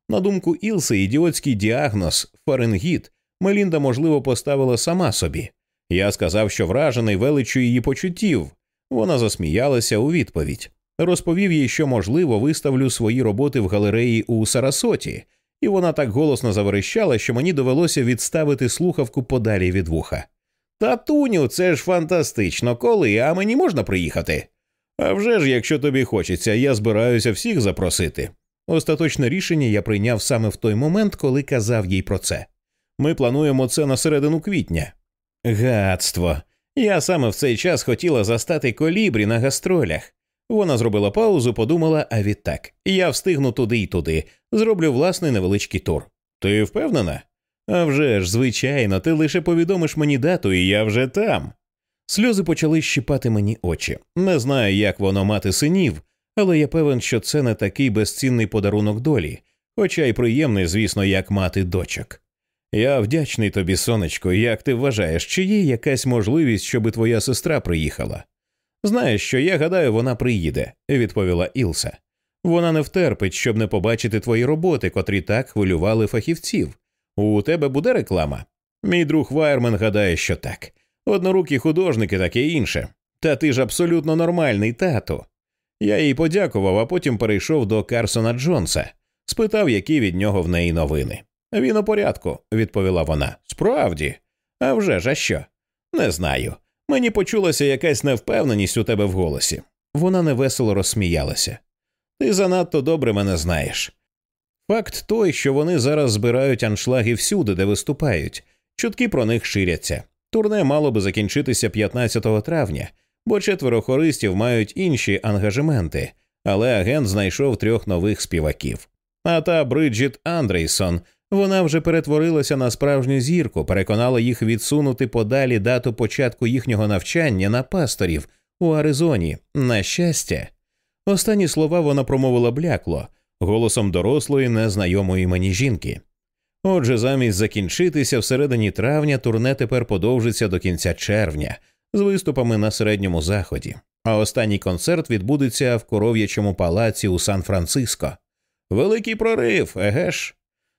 На думку Ілси, ідіотський діагноз Фаренгіт Мелінда, можливо, поставила сама собі. Я сказав, що вражений величчю її почуттів. Вона засміялася у відповідь. Розповів їй, що, можливо, виставлю свої роботи в галереї у Сарасоті, і вона так голосно заверещала, що мені довелося відставити слухавку подалі від вуха. Татуню, це ж фантастично, коли, а мені можна приїхати? А вже ж, якщо тобі хочеться, я збираюся всіх запросити. Остаточне рішення я прийняв саме в той момент, коли казав їй про це. Ми плануємо це на середину квітня. Гадство. Я саме в цей час хотіла застати колібрі на гастролях. Вона зробила паузу, подумала, а відтак я встигну туди й туди, зроблю власний невеличкий тур. Ти впевнена? «А вже ж, звичайно, ти лише повідомиш мені дату, і я вже там. Сльози почали щипати мені очі. Не знаю, як воно мати синів, але я певен, що це не такий безцінний подарунок долі, хоча й приємний, звісно, як мати дочок. Я вдячний тобі, сонечко, як ти вважаєш, чи є якась можливість, щоби твоя сестра приїхала? Знаєш, що я гадаю, вона приїде, відповіла Ілса. Вона не втерпить, щоб не побачити твої роботи, котрі так хвилювали фахівців. У тебе буде реклама? Мій друг Вайермен гадає, що так. Однорукі художники, таке інше. Та ти ж абсолютно нормальний, тату. Я їй подякував, а потім перейшов до Карсона Джонса, спитав, які від нього в неї новини. Він у порядку, відповіла вона. Справді, «А вже ж, а що? Не знаю. Мені почулася якась невпевненість у тебе в голосі. Вона невесело розсміялася. Ти занадто добре мене знаєш. Факт той, що вони зараз збирають аншлаги всюди, де виступають, чутки про них ширяться. Турне мало би закінчитися 15 травня, бо четверо хористів мають інші ангажементи, але агент знайшов трьох нових співаків. А та Бриджіт Андрейсон, вона вже перетворилася на справжню зірку, переконала їх відсунути подалі дату початку їхнього навчання на пасторів у Аризоні. На щастя, останні слова вона промовила блякло, голосом дорослої, незнайомої мені жінки. Отже, замість закінчитися всередині травня турне тепер подовжиться до кінця червня з виступами на середньому заході, а останній концерт відбудеться в коров'ячому палаці у Сан-Франциско. Великий прорив, еге ж?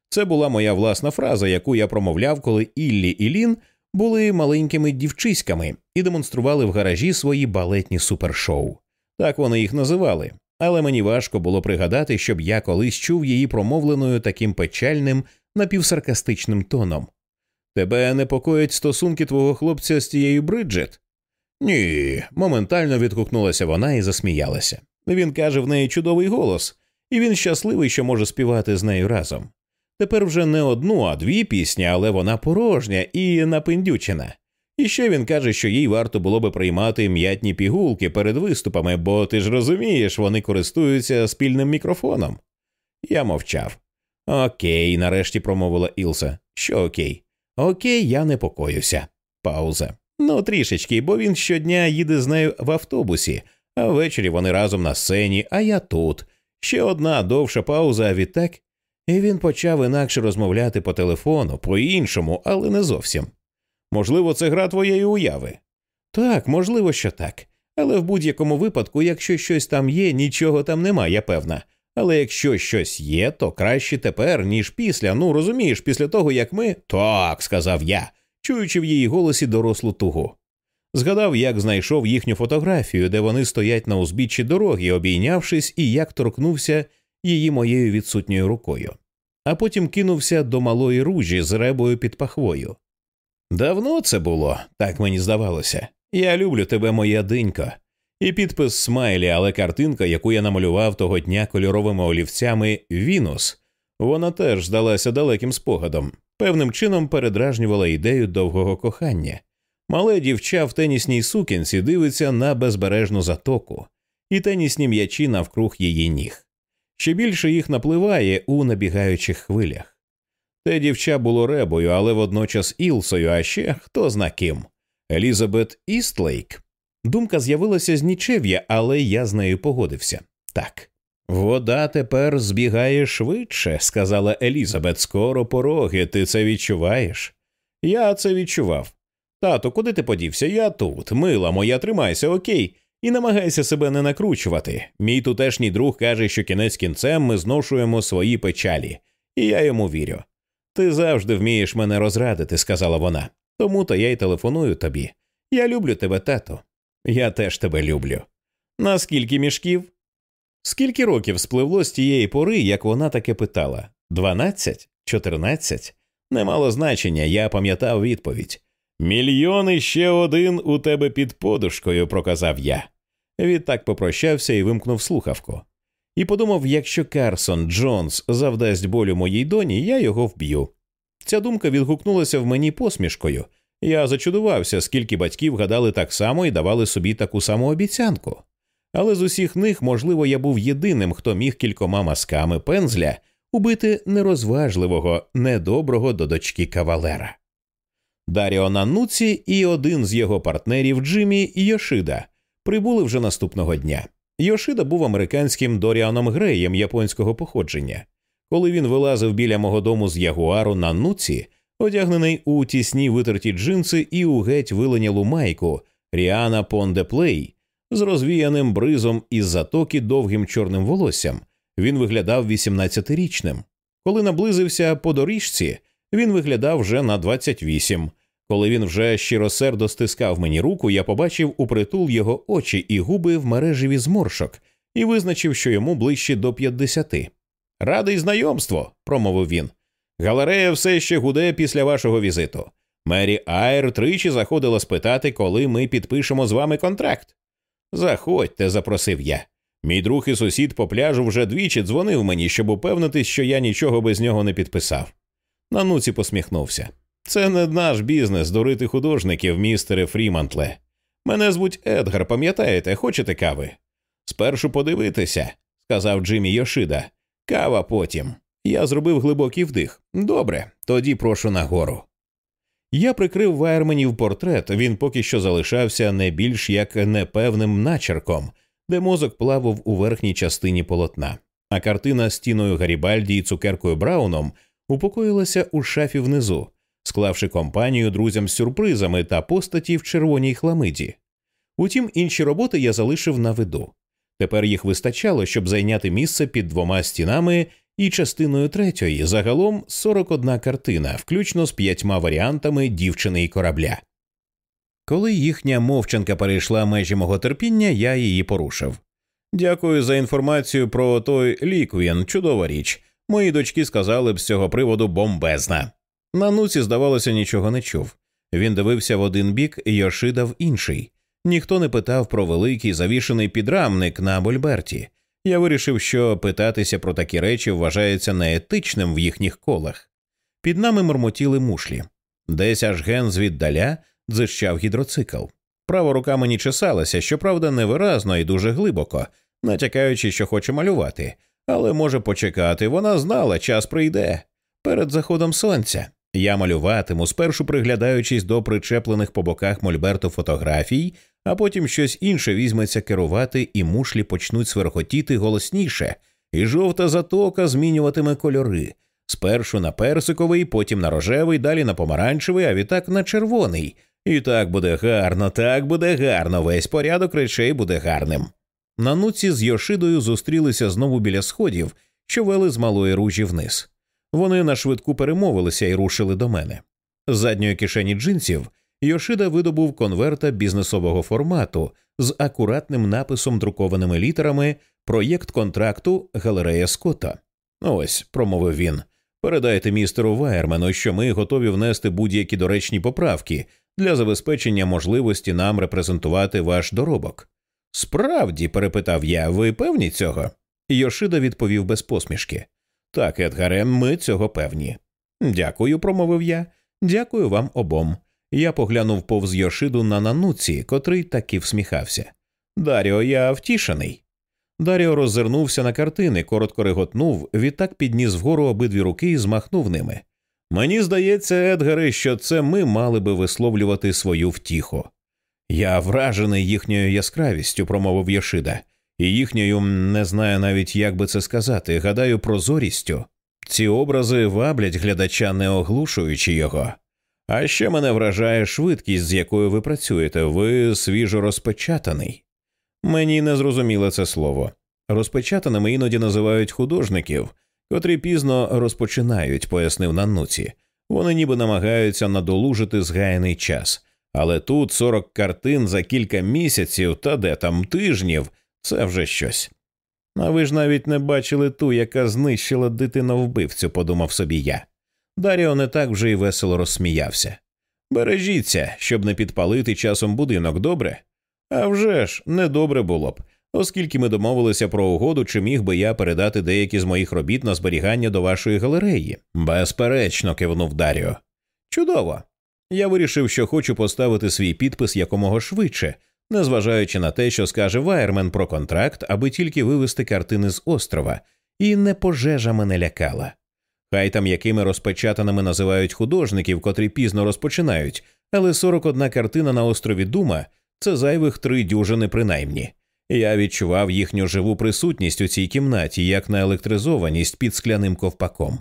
Це була моя власна фраза, яку я промовляв, коли Іллі і Лін були маленькими дівчиськами і демонстрували в гаражі свої балетні супершоу. Так вони їх називали, але мені важко було пригадати, щоб я колись чув її промовленою таким печальним, напівсаркастичним тоном. Тебе непокоять стосунки твого хлопця з тією Бриджет? Ні, моментально відгукнулася вона і засміялася. Він каже, в неї чудовий голос, і він щасливий, що може співати з нею разом. Тепер вже не одну, а дві пісні, але вона порожня і напиндючена. І ще він каже, що їй варто було би приймати м'ятні пігулки перед виступами, бо ти ж розумієш, вони користуються спільним мікрофоном. Я мовчав. Окей, нарешті промовила Ілса. Що окей? Окей, я непокоюся. Пауза. Ну, трішечки, бо він щодня їде з нею в автобусі, а ввечері вони разом на сцені, а я тут. Ще одна довша пауза, а відтак. І він почав інакше розмовляти по телефону, по іншому, але не зовсім. Можливо, це гра твоєї уяви. Так, можливо, що так. Але в будь-якому випадку, якщо щось там є, нічого там нема, я певна. Але якщо щось є, то краще тепер, ніж після. Ну розумієш, після того як ми. Так, сказав я, чуючи в її голосі дорослу тугу. Згадав, як знайшов їхню фотографію, де вони стоять на узбіччі дороги, обійнявшись, і як торкнувся її моєю відсутньою рукою, а потім кинувся до малої ружі з ребою під пахвою. Давно це було, так мені здавалося. Я люблю тебе, моя динько. І підпис смайлі, але картинка, яку я намалював того дня кольоровими олівцями Вінус, вона теж здалася далеким спогадом, певним чином передражнювала ідею довгого кохання. Мале дівча в тенісній сукінці дивиться на безбережну затоку, і тенісні м'ячі навкруг її ніг. Ще більше їх напливає у набігаючих хвилях. Те дівча було ребою, але водночас Ілсою, а ще хто зна ким. Елізабет Істлейк. Думка з'явилася з нічев'я, але я з нею погодився. Так. Вода тепер збігає швидше, сказала Елізабет. Скоро пороги, ти це відчуваєш? Я це відчував. Тато, куди ти подівся? Я тут. Мила моя, тримайся, окей, і намагайся себе не накручувати. Мій тутешній друг каже, що кінець кінцем ми зношуємо свої печалі, і я йому вірю. Ти завжди вмієш мене розрадити, сказала вона. Тому то я й телефоную тобі. Я люблю тебе, тато. Я теж тебе люблю. На скільки мішків? Скільки років спливло з тієї пори, як вона таке питала? Дванадцять? Чотирнадцять? Не мало значення, я пам'ятав відповідь. Мільйони ще один у тебе під подушкою, проказав я. Відтак попрощався і вимкнув слухавку. І подумав, якщо Карсон Джонс завдасть болю моїй доні, я його вб'ю. Ця думка відгукнулася в мені посмішкою. Я зачудувався, скільки батьків гадали так само і давали собі таку саму обіцянку. Але з усіх них, можливо, я був єдиним, хто міг кількома масками пензля убити нерозважливого, недоброго до дочки кавалера. Даріо Нануці і один з його партнерів Джиммі Йошида прибули вже наступного дня. Йошида був американським Доріаном Греєм японського походження. Коли він вилазив біля мого дому з ягуару на нуці, одягнений у тісні витерті джинси і у геть виленялу майку Ріана Пондеплей з розвіяним бризом із затоки довгим чорним волоссям, він виглядав 18-річним. Коли наблизився по доріжці, він виглядав вже на 28. Коли він вже щиросердо стискав мені руку, я побачив у притул його очі і губи в мережеві зморшок і визначив, що йому ближче до 50. Радий знайомство, промовив він. Галерея все ще гуде після вашого візиту. Мері Айр тричі заходила спитати, коли ми підпишемо з вами контракт. Заходьте, запросив я. Мій друг і сусід по пляжу вже двічі дзвонив мені, щоб упевнитись, що я нічого без нього не підписав. Нануці посміхнувся. Це не наш бізнес дурити художників, містере Фрімантле. Мене звуть Едгар, пам'ятаєте, хочете кави? Спершу подивитися, сказав Джиммі Йошида. Кава потім. Я зробив глибокий вдих. Добре, тоді прошу нагору. Я прикрив Вайерменів портрет, він поки що залишався не більш як непевним начерком, де мозок плавав у верхній частині полотна, а картина стіною Гарібальді і цукеркою Брауном упокоїлася у шафі внизу, склавши компанію друзям з сюрпризами та постаті в червоній хламиді. Утім, інші роботи я залишив на виду. Тепер їх вистачало, щоб зайняти місце під двома стінами і частиною третьої, загалом 41 картина, включно з п'ятьма варіантами дівчини і корабля. Коли їхня мовчанка перейшла межі мого терпіння, я її порушив. Дякую за інформацію про той ліквін, чудова річ. Мої дочки сказали б з цього приводу бомбезна. На нуці, здавалося, нічого не чув. Він дивився в один бік, Йошида в інший. Ніхто не питав про великий завішений підрамник на Больберті. Я вирішив, що питатися про такі речі вважається неетичним в їхніх колах. Під нами мурмотіли мушлі. Десь аж ген звіддаля дзищав гідроцикл. Права рука мені чесалася, щоправда, невиразно і дуже глибоко, натякаючи, що хоче малювати, але може почекати, вона знала, час прийде. Перед заходом сонця я малюватиму, спершу приглядаючись до причеплених по боках мольберту фотографій, а потім щось інше візьметься керувати, і мушлі почнуть сверхотіти голосніше, і жовта затока змінюватиме кольори. Спершу на персиковий, потім на рожевий, далі на помаранчевий, а відтак на червоний. І так буде гарно, так буде гарно, весь порядок речей буде гарним. На нуці з Йошидою зустрілися знову біля сходів, що вели з малої ружі вниз. Вони на швидку перемовилися і рушили до мене. З задньої кишені джинсів Йошида видобув конверта бізнесового формату з акуратним написом друкованими літерами проєкт контракту Галерея Скотта. Ось, промовив він. Передайте містеру Вайермену, що ми готові внести будь-які доречні поправки для забезпечення можливості нам репрезентувати ваш доробок. Справді, перепитав я, ви певні цього? Йошида відповів без посмішки. Так, Едгаре, ми цього певні. Дякую, промовив я. Дякую вам обом. Я поглянув повз Йошиду на нануці, котрий таки всміхався. Даріо, я втішений. Даріо роззирнувся на картини, коротко реготнув, відтак підніс вгору обидві руки і змахнув ними. Мені здається, Едгаре, що це ми мали би висловлювати свою втіху. Я вражений їхньою яскравістю, промовив Йошида, і їхньою не знаю навіть, як би це сказати, гадаю, прозорістю. Ці образи ваблять глядача, не оглушуючи його. А ще мене вражає швидкість, з якою ви працюєте, ви свіжо розпечатаний. Мені не зрозуміло це слово. Розпечатаними іноді називають художників, котрі пізно розпочинають, пояснив Наннуці. Вони ніби намагаються надолужити згаяний час. Але тут 40 картин за кілька місяців та де там тижнів це вже щось. А ви ж навіть не бачили ту, яка знищила дитину вбивцю, подумав собі я. Даріо не так вже й весело розсміявся. Бережіться, щоб не підпалити часом будинок, добре? А вже ж, недобре було б, оскільки ми домовилися про угоду, чи міг би я передати деякі з моїх робіт на зберігання до вашої галереї. Безперечно, кивнув Даріо. Чудово. Я вирішив, що хочу поставити свій підпис якомога швидше, незважаючи на те, що скаже Вайермен про контракт, аби тільки вивести картини з острова, і не пожежа мене лякала. Хай там якими розпечатаними називають художників, котрі пізно розпочинають, але 41 картина на острові Дума це зайвих три дюжини принаймні. Я відчував їхню живу присутність у цій кімнаті, як наелектризованість під скляним ковпаком.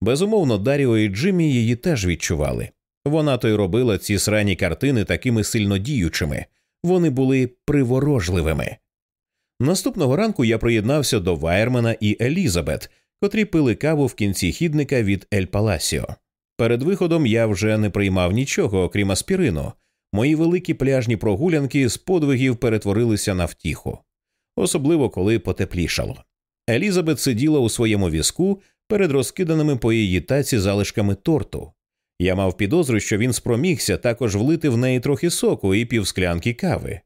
Безумовно, Даріо і Джиммі її теж відчували. Вона то й робила ці срані картини такими сильно діючими, вони були приворожливими. Наступного ранку я приєднався до Вайермана і Елізабет, котрі пили каву в кінці хідника від Ель Паласіо. Перед виходом я вже не приймав нічого, окрім аспірину. Мої великі пляжні прогулянки з подвигів перетворилися на втіху, особливо коли потеплішало. Елізабет сиділа у своєму візку перед розкиданими по її таці залишками торту. Я мав підозру, що він спромігся також влити в неї трохи соку і півсклянки кави.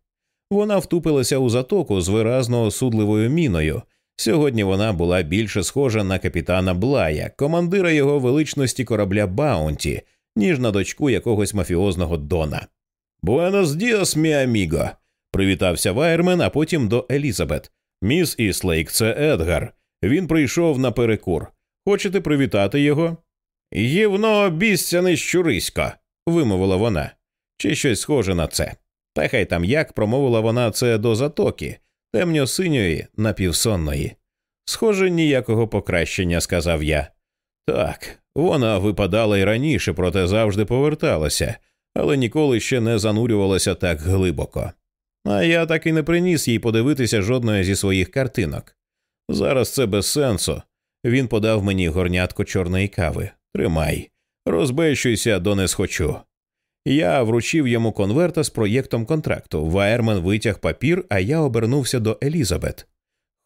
Вона втупилася у затоку з виразно осудливою міною. Сьогодні вона була більше схожа на капітана Блая, командира його величності корабля Баунті, ніж на дочку якогось мафіозного Дона. Buenos días, mi amigo!» – привітався Вайермен, а потім до Елізабет. Міс Істлейк, це Едгар. Він прийшов на перекур. Хочете привітати його? Гівно обісцяне щурисько, вимовила вона, чи щось схоже на це. Та хай там як промовила вона це до затоки, темньо-синьої, напівсонної. Схоже, ніякого покращення, сказав я. Так, вона випадала й раніше, проте завжди поверталася, але ніколи ще не занурювалася так глибоко. А я так і не приніс їй подивитися жодної зі своїх картинок. Зараз це без сенсу. Він подав мені горнятко чорної кави. Тримай, розбещуйся, до не схочу. Я вручив йому конверта з проєктом контракту. Ваерман витяг папір, а я обернувся до Елізабет.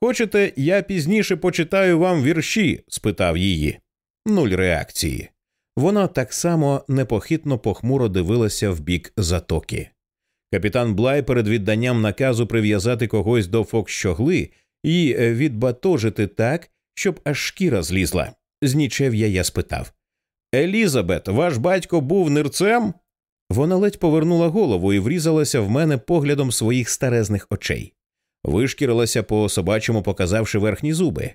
Хочете, я пізніше почитаю вам вірші? спитав її. Нуль реакції. Вона так само непохитно похмуро дивилася в бік затоки. Капітан Блай перед відданням наказу прив'язати когось до фокщогли і відбатожити так, щоб аж шкіра злізла. Знічев'я я спитав Елізабет, ваш батько був нирцем? Вона ледь повернула голову і врізалася в мене поглядом своїх старезних очей, вишкірилася по собачому, показавши верхні зуби.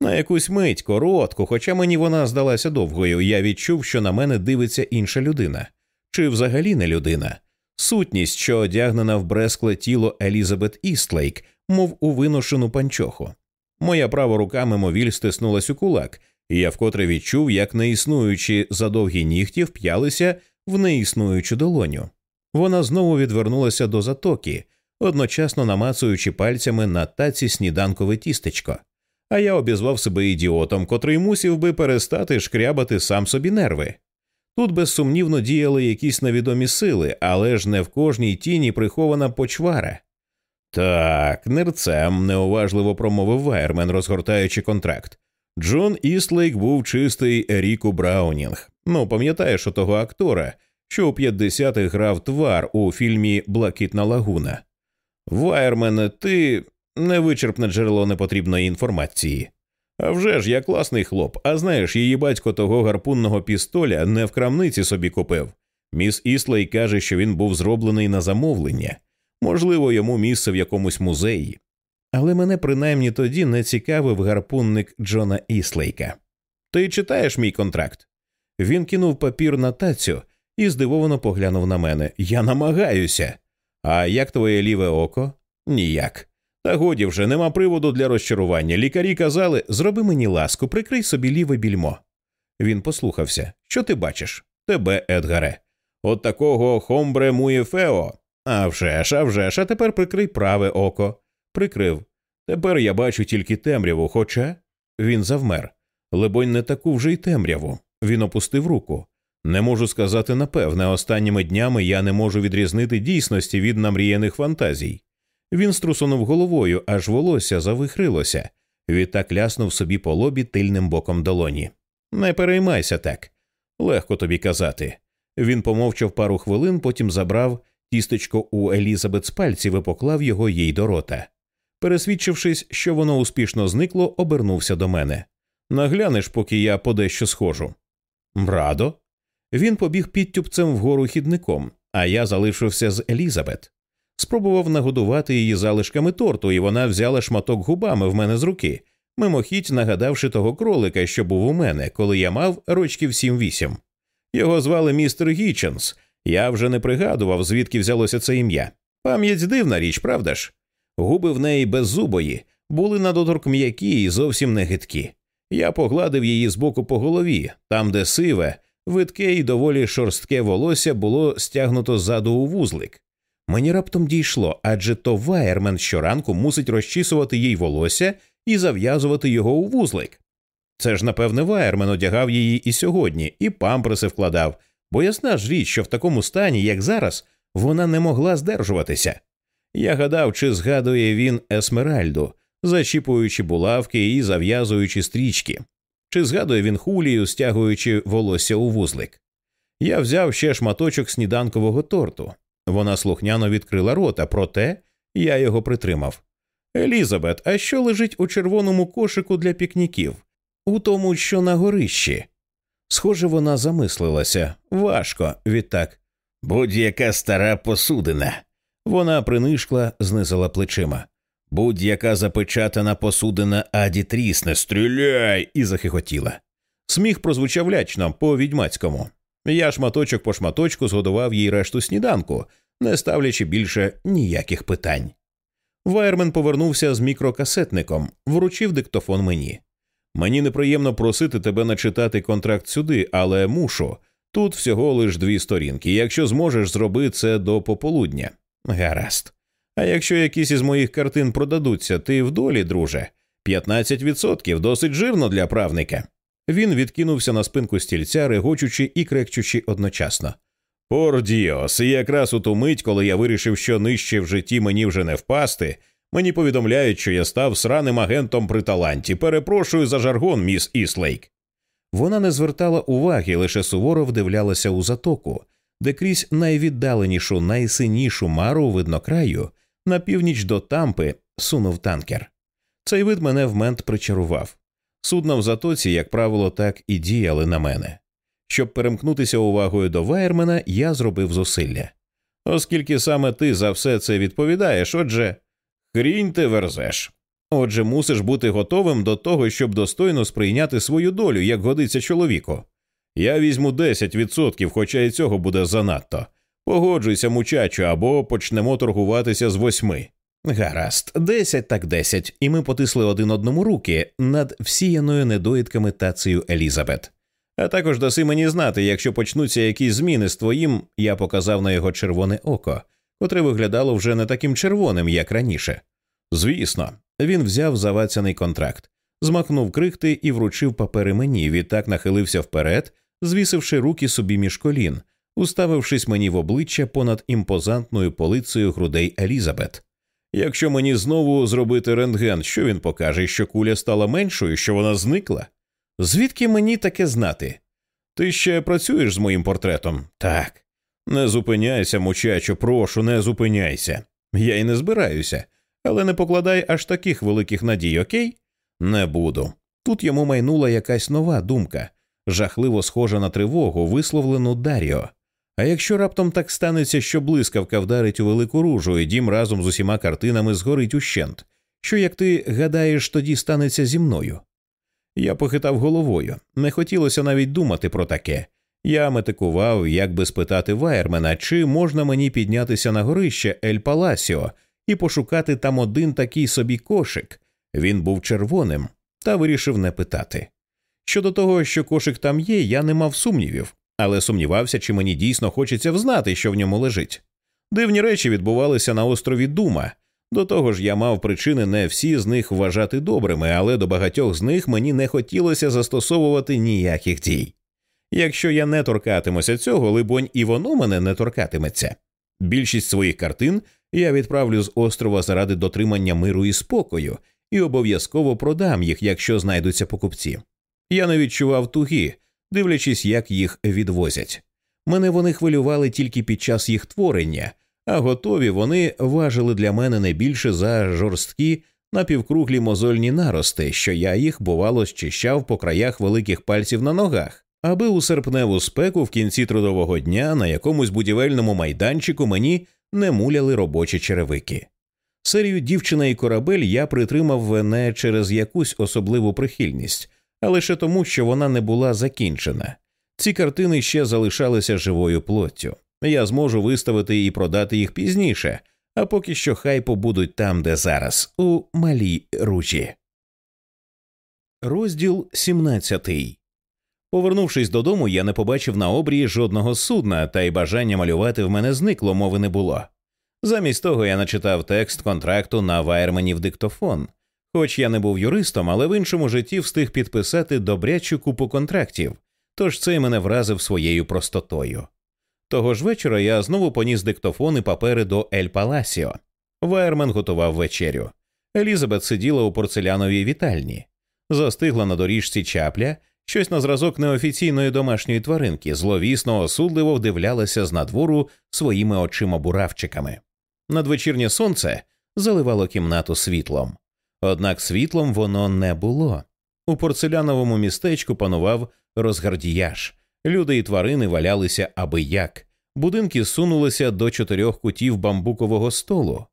На якусь мить коротку, хоча мені вона здалася довгою, я відчув, що на мене дивиться інша людина, чи взагалі не людина. Сутність, що одягнена в брескле тіло Елізабет Істлейк, мов у виношену панчоху. Моя права рука мимовіль стиснулась у кулак, і я вкотре відчув, як неіснуючі задовгі нігті вп'ялися в неіснуючу долоню. Вона знову відвернулася до затоки, одночасно намацуючи пальцями на таці сніданкове тістечко. А я обізвав себе ідіотом, котрий мусів би перестати шкрябати сам собі нерви. Тут безсумнівно діяли якісь невідомі сили, але ж не в кожній тіні прихована почвара. Так, нирцем, неуважливо промовив Вайермен, розгортаючи контракт. Джон Істлейк був чистий Ріку Браунінг. Ну, пам'ятаєш того актора, що у 50-х грав твар у фільмі Блакитна лагуна. Вайермен, ти невичерпне джерело непотрібної інформації. А вже ж я класний хлоп, а знаєш, її батько того гарпунного пістоля не в крамниці собі купив. Міс Іслей каже, що він був зроблений на замовлення, можливо, йому місце в якомусь музеї. Але мене принаймні тоді не цікавив гарпунник Джона Іслейка. Ти читаєш мій контракт? Він кинув папір на тацю і здивовано поглянув на мене. Я намагаюся. А як твоє ліве око? Ніяк. Та годі вже нема приводу для розчарування. Лікарі казали зроби мені ласку, прикрий собі ліве більмо. Він послухався. Що ти бачиш? Тебе, Едгаре. От такого хомбре муєфео. А вже ж, а вже ж, а тепер прикрий праве око. Прикрив. Тепер я бачу тільки темряву, хоча він завмер. Лебонь, не таку вже й темряву. Він опустив руку. Не можу сказати напевне, останніми днями я не можу відрізнити дійсності від намріяних фантазій. Він струсунув головою, аж волосся завихрилося, відтак ляснув собі по лобі тильним боком долоні. Не переймайся так. Легко тобі казати. Він помовчав пару хвилин, потім забрав тістечко у Елізабет з пальців і поклав його їй до рота. Пересвідчившись, що воно успішно зникло, обернувся до мене. Наглянеш, поки я подещо схожу. Радо. Він побіг підтюпцем вгору хідником, а я залишився з Елізабет. Спробував нагодувати її залишками торту, і вона взяла шматок губами в мене з руки, мимохідь нагадавши того кролика, що був у мене, коли я мав рочків сім-вісім. Його звали містер Гіченс. Я вже не пригадував, звідки взялося це ім'я. Пам'ять дивна річ, правда ж? Губи в неї беззубої, були на доторк м'які і зовсім не гидкі. Я погладив її збоку по голові, там, де сиве, рідке і доволі шорстке волосся було стягнуто ззаду у вузлик. Мені раптом дійшло, адже то Вайермен щоранку мусить розчісувати їй волосся і зав'язувати його у вузлик. Це ж, напевне, Вайермен одягав її і сьогодні, і памперси вкладав, бо ясна ж річ, що в такому стані, як зараз, вона не могла здержуватися. Я гадав, чи згадує він Есмеральду, зачіпуючи булавки і зав'язуючи стрічки, чи згадує він Хулію, стягуючи волосся у вузлик. Я взяв ще шматочок сніданкового торту. Вона слухняно відкрила рота, проте я його притримав. Елізабет, а що лежить у червоному кошику для пікніків? У тому, що на горищі. Схоже, вона замислилася важко, відтак. Будь-яка стара посудина. Вона принишкла, знизила плечима. Будь-яка запечатана посудина аді трісне, стріляй! і захихотіла. Сміх прозвучав лячно по відьмацькому. Я шматочок по шматочку згодував їй решту сніданку, не ставлячи більше ніяких питань. Вайермен повернувся з мікрокасетником, вручив диктофон мені. Мені неприємно просити тебе начитати контракт сюди, але мушу. Тут всього лиш дві сторінки. Якщо зможеш, зроби це до пополудня. Гаразд. А якщо якісь із моїх картин продадуться, ти в долі, друже. 15% досить жирно для правника. Він відкинувся на спинку стільця, регочучи і крекчучи одночасно. Por Dios, і якраз у ту мить, коли я вирішив, що нижче в житті мені вже не впасти, мені повідомляють, що я став сраним агентом при таланті. Перепрошую за жаргон, міс Істлейк. Вона не звертала уваги, лише суворо вдивлялася у затоку, де крізь найвіддаленішу, найсинішу мару виднокраю на північ до Тампи сунув танкер. Цей вид мене в мент причарував. Судна в затоці, як правило, так і діяли на мене. Щоб перемкнутися увагою до Вайермена, я зробив зусилля. Оскільки саме ти за все це відповідаєш, отже, хрінь ти верзеш. Отже, мусиш бути готовим до того, щоб достойно сприйняти свою долю, як годиться чоловіку. Я візьму 10%, хоча і цього буде занадто. Погоджуйся, мучачу, або почнемо торгуватися з восьми. Гаразд, десять так десять, і ми потисли один одному руки над всіяною недоїдками тацею Елізабет. А також даси мені знати, якщо почнуться якісь зміни з твоїм, я показав на його червоне око, котре виглядало вже не таким червоним, як раніше. Звісно, він взяв завацяний контракт, змахнув крихти і вручив папери мені, відтак нахилився вперед, звісивши руки собі між колін, уставившись мені в обличчя понад імпозантною полицею грудей Елізабет. Якщо мені знову зробити рентген, що він покаже, що куля стала меншою, що вона зникла? Звідки мені таке знати? Ти ще працюєш з моїм портретом? Так. Не зупиняйся, мучачо, прошу, не зупиняйся. Я й не збираюся, але не покладай аж таких великих надій, окей? Не буду. Тут йому майнула якась нова думка, жахливо схожа на тривогу, висловлену Даріо. А якщо раптом так станеться, що блискавка вдарить у велику ружу, і дім разом з усіма картинами згорить ущент, що, як ти гадаєш, тоді станеться зі мною? Я похитав головою, не хотілося навіть думати про таке. Я метикував, як би спитати Вайермена, чи можна мені піднятися на горище Ель Паласіо і пошукати там один такий собі кошик. Він був червоним, та вирішив не питати. Щодо того, що кошик там є, я не мав сумнівів, але сумнівався, чи мені дійсно хочеться взнати, що в ньому лежить. Дивні речі відбувалися на острові Дума. До того ж, я мав причини не всі з них вважати добрими, але до багатьох з них мені не хотілося застосовувати ніяких дій. Якщо я не торкатимуся цього, либонь, і воно мене не торкатиметься. Більшість своїх картин я відправлю з острова заради дотримання миру і спокою, і обов'язково продам їх, якщо знайдуться покупці. Я не відчував туги, дивлячись, як їх відвозять. Мене вони хвилювали тільки під час їх творення, а готові вони важили для мене не більше за жорсткі напівкруглі мозольні нарости, що я їх, бувало, щищав по краях великих пальців на ногах, аби у серпневу спеку в кінці трудового дня на якомусь будівельному майданчику мені не муляли робочі черевики. Серію дівчина і корабель я притримав не через якусь особливу прихильність, а лише тому, що вона не була закінчена. Ці картини ще залишалися живою плоттю. Я зможу виставити і продати їх пізніше, а поки що хай побудуть там, де зараз, у малій ружі. Розділ 17 Повернувшись додому, я не побачив на обрії жодного судна, та й бажання малювати в мене зникло, мови не було. Замість того я начитав текст контракту на вайерменів диктофон. Хоч я не був юристом, але в іншому житті встиг підписати добрячу купу контрактів, тож цей мене вразив своєю простотою. Того ж вечора я знову поніс диктофон і папери до Ель Паласіо. Вайермен готував вечерю. Елізабет сиділа у порцеляновій вітальні, застигла на доріжці чапля, щось на зразок неофіційної домашньої тваринки, зловісно осудливо вдивлялася з надвору своїми очима буравчиками. Надвечірнє сонце заливало кімнату світлом. Однак світлом воно не було. У порцеляновому містечку панував розгардіяж. Люди і тварини валялися аби як. Будинки сунулися до чотирьох кутів бамбукового столу,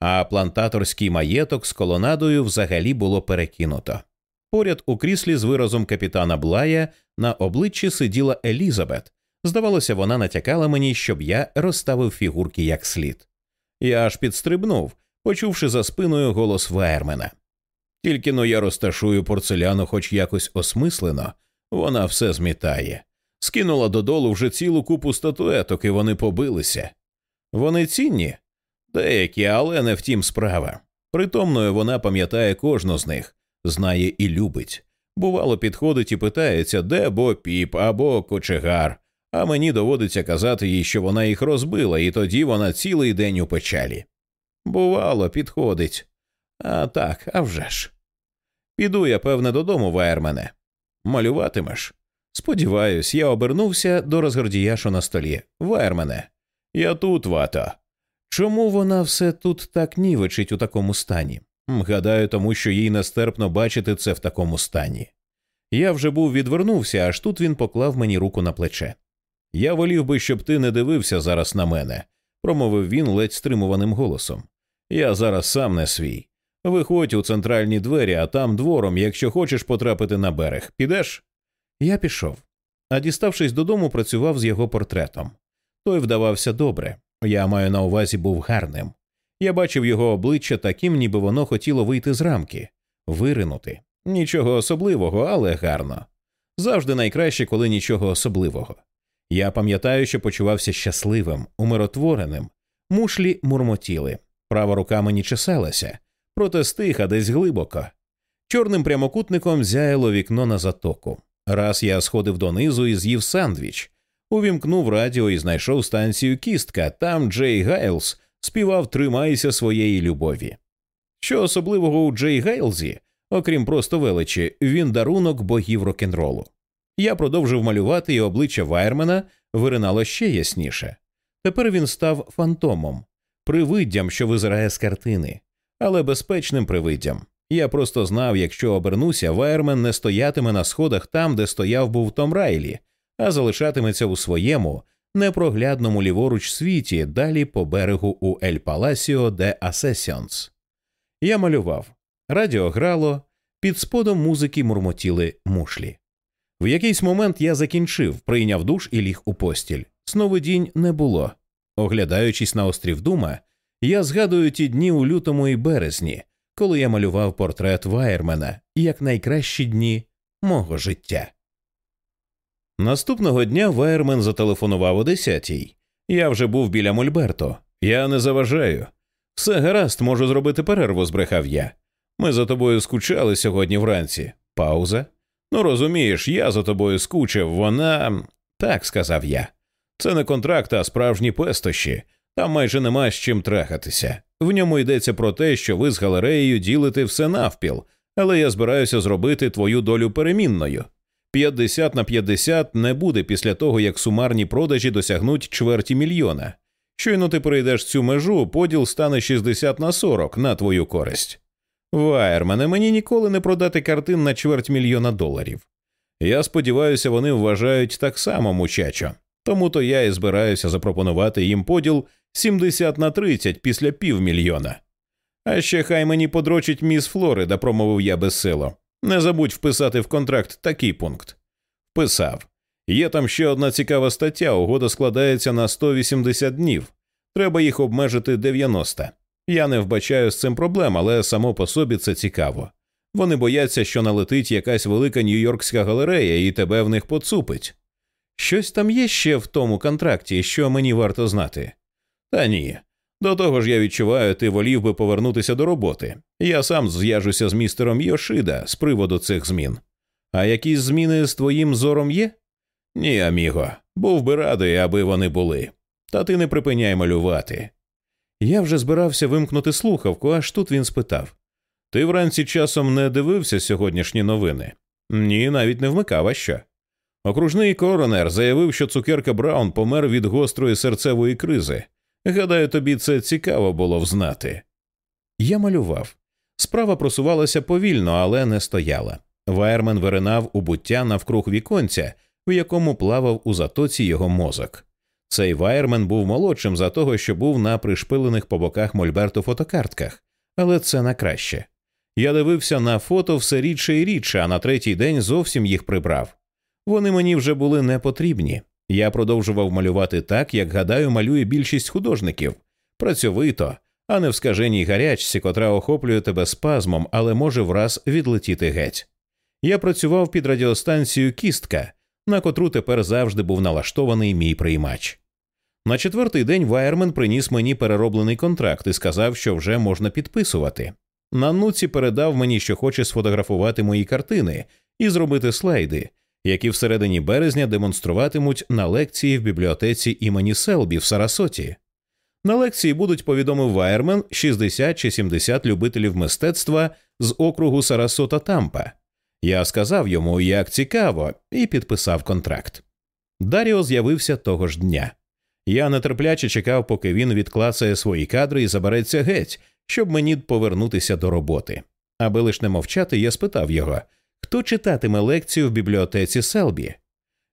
а плантаторський маєток з колонадою взагалі було перекинуто. Поряд у кріслі з виразом капітана Блая на обличчі сиділа Елізабет. Здавалося, вона натякала мені, щоб я розставив фігурки як слід. Я аж підстрибнув, почувши за спиною голос Вайермена. Тільки но я розташую порцеляну, хоч якось осмислено, вона все змітає. Скинула додолу вже цілу купу статуеток, і вони побилися. Вони цінні? Деякі, але не втім справа. Притомною вона пам'ятає кожну з них, знає і любить. Бувало, підходить і питається, де бо піп або кочегар, а мені доводиться казати їй, що вона їх розбила, і тоді вона цілий день у печалі. Бувало, підходить. А так, а вже ж. Піду я, певне, додому, Вайермене. Малюватимеш? Сподіваюсь, я обернувся до розгордіяшу на столі. Вайермене, я тут, вата. Чому вона все тут так нівечить у такому стані? Гадаю, тому що їй нестерпно бачити це в такому стані. Я вже був відвернувся, аж тут він поклав мені руку на плече. Я волів би, щоб ти не дивився зараз на мене, промовив він ледь стримуваним голосом. Я зараз сам не свій. Виходь у центральні двері, а там двором, якщо хочеш потрапити на берег. Підеш? Я пішов. А діставшись додому, працював з його портретом. Той вдавався добре. Я маю на увазі був гарним. Я бачив його обличчя таким, ніби воно хотіло вийти з рамки, виринути. Нічого особливого, але гарно. Завжди найкраще, коли нічого особливого. Я пам'ятаю, що почувався щасливим, умиротвореним. Мушлі мурмотіли, права рука мені чесалася, проте стиха десь глибоко. Чорним прямокутником зяяло вікно на затоку. Раз я сходив донизу і з'їв сандвіч, увімкнув радіо і знайшов станцію Кістка. Там Джей Гайлз співав Тримайся своєї любові. Що особливого у Джей Гайлзі, окрім просто величі, він дарунок богів рок-н-ролу. Я продовжив малювати, і обличчя Вайермена виринало ще ясніше. Тепер він став фантомом, привиддям, що визирає з картини, але безпечним привиддям. Я просто знав, якщо обернуся, Вайермен не стоятиме на сходах там, де стояв був Том Райлі, а залишатиметься у своєму непроглядному ліворуч світі далі по берегу у Ель Паласіо де Асесінос. Я малював. Радіо грало, під сподом музики мурмотіли мушлі. В якийсь момент я закінчив, прийняв душ і ліг у постіль. Сновидінь не було. Оглядаючись на острів Дума, я згадую ті дні у лютому і березні, коли я малював портрет Вайермена як найкращі дні мого життя. Наступного дня Вайермен зателефонував о десятій. Я вже був біля Мольберто. Я не заважаю. Все гаразд, можу зробити перерву, збрехав я. Ми за тобою скучали сьогодні вранці. Пауза. Ну, розумієш, я за тобою скучив, вона. Так, сказав я. Це не контракт, а справжні пестощі. Там майже нема з чим трахатися. В ньому йдеться про те, що ви з галереєю ділите все навпіл, але я збираюся зробити твою долю перемінною. 50 на 50 не буде після того, як сумарні продажі досягнуть чверті мільйона. Щойно ти перейдеш цю межу, поділ стане 60 на 40 на твою користь. Вайермане, мені ніколи не продати картин на чверть мільйона доларів. Я сподіваюся, вони вважають так само, мучачо. Тому то я і збираюся запропонувати їм поділ 70 на 30 після півмільйона. А ще хай мені подрочить міс Флорида, промовив я безсило. Не забудь вписати в контракт такий пункт. Вписав. Є там ще одна цікава стаття. Угода складається на 180 днів. Треба їх обмежити 90. Я не вбачаю з цим проблем, але само по собі це цікаво. Вони бояться, що налетить якась велика нью-йоркська галерея і тебе в них поцупить. Щось там є ще в тому контракті, що мені варто знати. Та ні. До того ж, я відчуваю, ти волів би повернутися до роботи. Я сам зв'яжуся з містером Йошида з приводу цих змін. А якісь зміни з твоїм зором є? Ні, аміго, був би радий, аби вони були. Та ти не припиняй малювати. Я вже збирався вимкнути слухавку, аж тут він спитав Ти вранці часом не дивився сьогоднішні новини? Ні, навіть не вмикав, а що? Окружний коронер заявив, що цукерка Браун помер від гострої серцевої кризи. Гадаю, тобі це цікаво було взнати. Я малював. Справа просувалася повільно, але не стояла. Вайермен виринав у буття навкруг віконця, в якому плавав у затоці його мозок. Цей вайермен був молодшим за того, що був на пришпилених по боках Мольберту фотокартках, але це на краще. Я дивився на фото все рідше і рідше, а на третій день зовсім їх прибрав. Вони мені вже були не потрібні. Я продовжував малювати так, як гадаю, малює більшість художників працьовито, а не в скаженій гарячці, котра охоплює тебе спазмом, але може враз відлетіти геть. Я працював під радіостанцією Кістка, на котру тепер завжди був налаштований мій приймач. На четвертий день Вайермен приніс мені перероблений контракт і сказав, що вже можна підписувати. На нуці передав мені, що хоче сфотографувати мої картини і зробити слайди, які всередині березня демонструватимуть на лекції в бібліотеці імені Селбі в Сарасоті. На лекції будуть повідомив Вайермен 60 чи 70 любителів мистецтва з округу Сарасота Тампа. Я сказав йому, як цікаво, і підписав контракт. Даріо з'явився того ж дня. Я нетерпляче чекав, поки він відклацає свої кадри і забереться геть, щоб мені повернутися до роботи. Аби лиш не мовчати, я спитав його, хто читатиме лекцію в бібліотеці Селбі.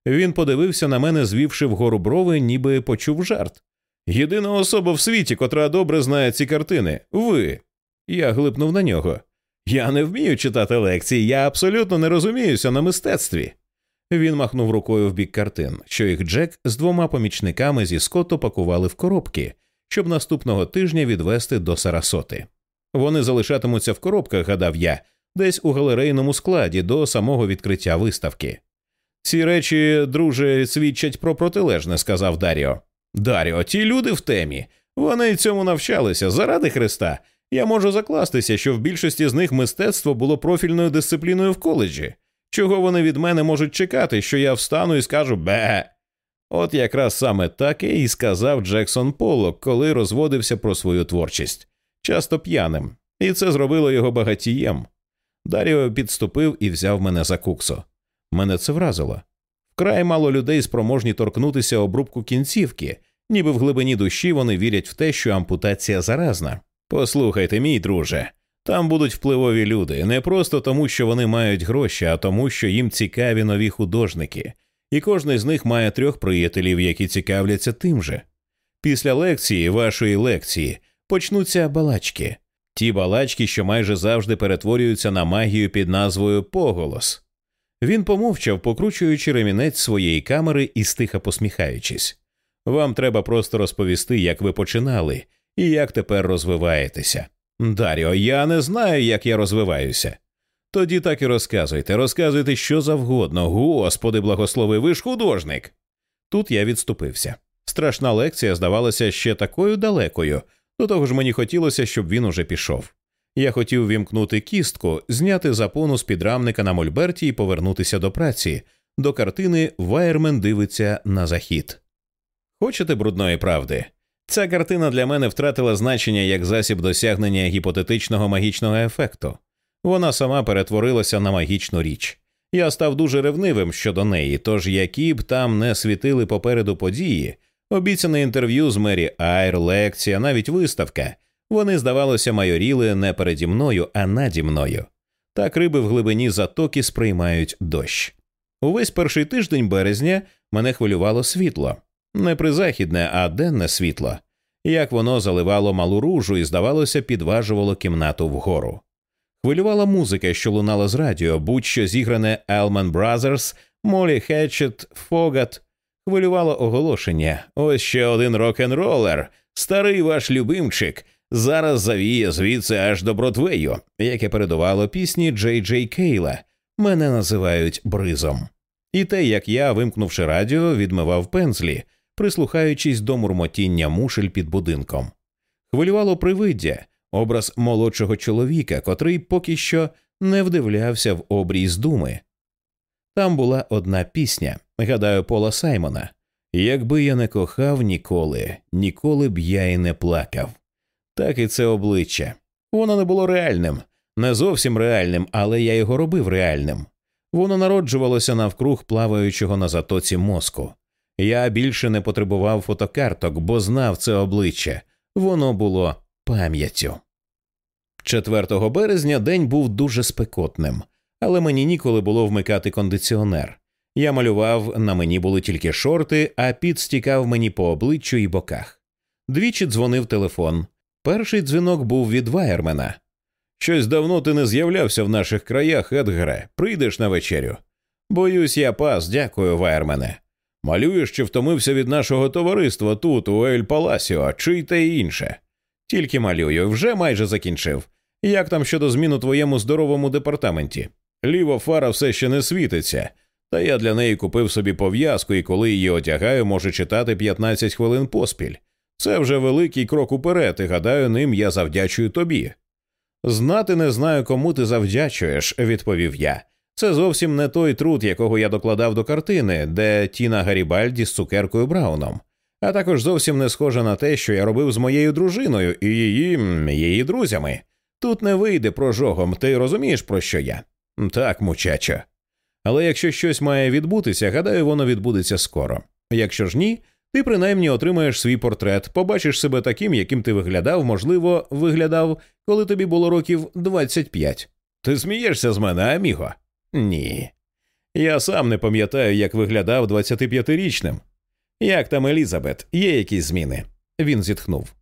Він подивився на мене, звівши вгору брови, ніби почув жарт. Єдина особа в світі, котра добре знає ці картини, ви. Я глипнув на нього. Я не вмію читати лекції, я абсолютно не розуміюся на мистецтві. Він махнув рукою в бік картин, що їх Джек з двома помічниками зі скоту пакували в коробки, щоб наступного тижня відвести до Сарасоти. Вони залишатимуться в коробках, гадав я, десь у галерейному складі до самого відкриття виставки. Ці речі, друже, свідчать про протилежне, сказав Даріо. Даріо, ті люди в темі. Вони цьому навчалися заради Христа. Я можу закластися, що в більшості з них мистецтво було профільною дисципліною в коледжі. Чого вони від мене можуть чекати, що я встану і скажу бе. От якраз саме таке і сказав Джексон Поллок, коли розводився про свою творчість, часто п'яним, і це зробило його багатієм. Даріо підступив і взяв мене за куксо. Мене це вразило. Вкрай мало людей спроможні торкнутися обрубку кінцівки, ніби в глибині душі вони вірять в те, що ампутація заразна. Послухайте, мій друже, там будуть впливові люди не просто тому, що вони мають гроші, а тому, що їм цікаві нові художники, і кожен з них має трьох приятелів, які цікавляться тим же. Після лекції, вашої лекції, почнуться балачки, ті балачки, що майже завжди перетворюються на магію під назвою Поголос. Він помовчав, покручуючи ремінець своєї камери і стиха посміхаючись. Вам треба просто розповісти, як ви починали і як тепер розвиваєтеся. Даріо, я не знаю, як я розвиваюся. Тоді так і розказуйте, розказуйте що завгодно. Господи, благослови, ви ж художник. Тут я відступився. Страшна лекція здавалася ще такою далекою, до того ж мені хотілося, щоб він уже пішов. Я хотів вімкнути кістку, зняти запону з підрамника на мольберті і повернутися до праці. До картини Вайермен дивиться на захід. Хочете брудної правди? Ця картина для мене втратила значення як засіб досягнення гіпотетичного магічного ефекту. Вона сама перетворилася на магічну річ. Я став дуже ревнивим щодо неї, тож які б там не світили попереду події, обіцяне інтерв'ю з Мері Айр, лекція, навіть виставка, вони, здавалося, майоріли не переді мною, а наді мною. Так риби в глибині затоки сприймають дощ. Увесь перший тиждень березня мене хвилювало світло не призахідне, а денне світло, як воно заливало малу ружу і, здавалося, підважувало кімнату вгору. Хвилювала музика, що лунала з радіо, будь-що зігране Elman Brothers, Молі Хетчет, Фогат. Хвилювало оголошення. Ось ще один рок-н-ролер. Старий ваш любимчик зараз завіє звідси аж до Бродвею, яке передувало пісні Джей Джей Кейла. Мене називають Бризом. І те, як я, вимкнувши радіо, відмивав пензлі, прислухаючись до мурмотіння мушель під будинком. Хвилювало привиддя, образ молодшого чоловіка, котрий поки що не вдивлявся в обрій з думи. Там була одна пісня, гадаю, Пола Саймона Якби я не кохав ніколи, ніколи б я і не плакав. Так і це обличчя. Воно не було реальним, не зовсім реальним, але я його робив реальним. Воно народжувалося навкруг плаваючого на затоці мозку. Я більше не потребував фотокарток, бо знав це обличчя. Воно було пам'яттю. 4 березня день був дуже спекотним, але мені ніколи було вмикати кондиціонер. Я малював, на мені були тільки шорти, а під стікав мені по обличчю і боках. Двічі дзвонив телефон. Перший дзвінок був від Вайермена. Щось давно ти не з'являвся в наших краях, Едгаре. Прийдеш на вечерю. Боюсь, я пас, дякую, Вайермене. Малюєш чи втомився від нашого товариства тут, у Ель Паласіо, чи й те інше. Тільки малюю, вже майже закінчив. Як там щодо змін у твоєму здоровому департаменті? Ліва фара все ще не світиться, та я для неї купив собі пов'язку і коли її одягаю, можу читати 15 хвилин поспіль. Це вже великий крок уперед, і гадаю, ним я завдячую тобі. Знати не знаю, кому ти завдячуєш, відповів я. Це зовсім не той труд, якого я докладав до картини, де Тіна Гарібальді з цукеркою Брауном, а також зовсім не схоже на те, що я робив з моєю дружиною і її її друзями. Тут не вийде прожогом, ти розумієш, про що я? Так, мучача. Але якщо щось має відбутися, гадаю, воно відбудеться скоро. Якщо ж ні, ти принаймні отримаєш свій портрет, побачиш себе таким, яким ти виглядав, можливо, виглядав, коли тобі було років 25. Ти смієшся з мене, аміго? Ні. Я сам не пам'ятаю, як виглядав 25-річним. Як там Елізабет, є якісь зміни? Він зітхнув.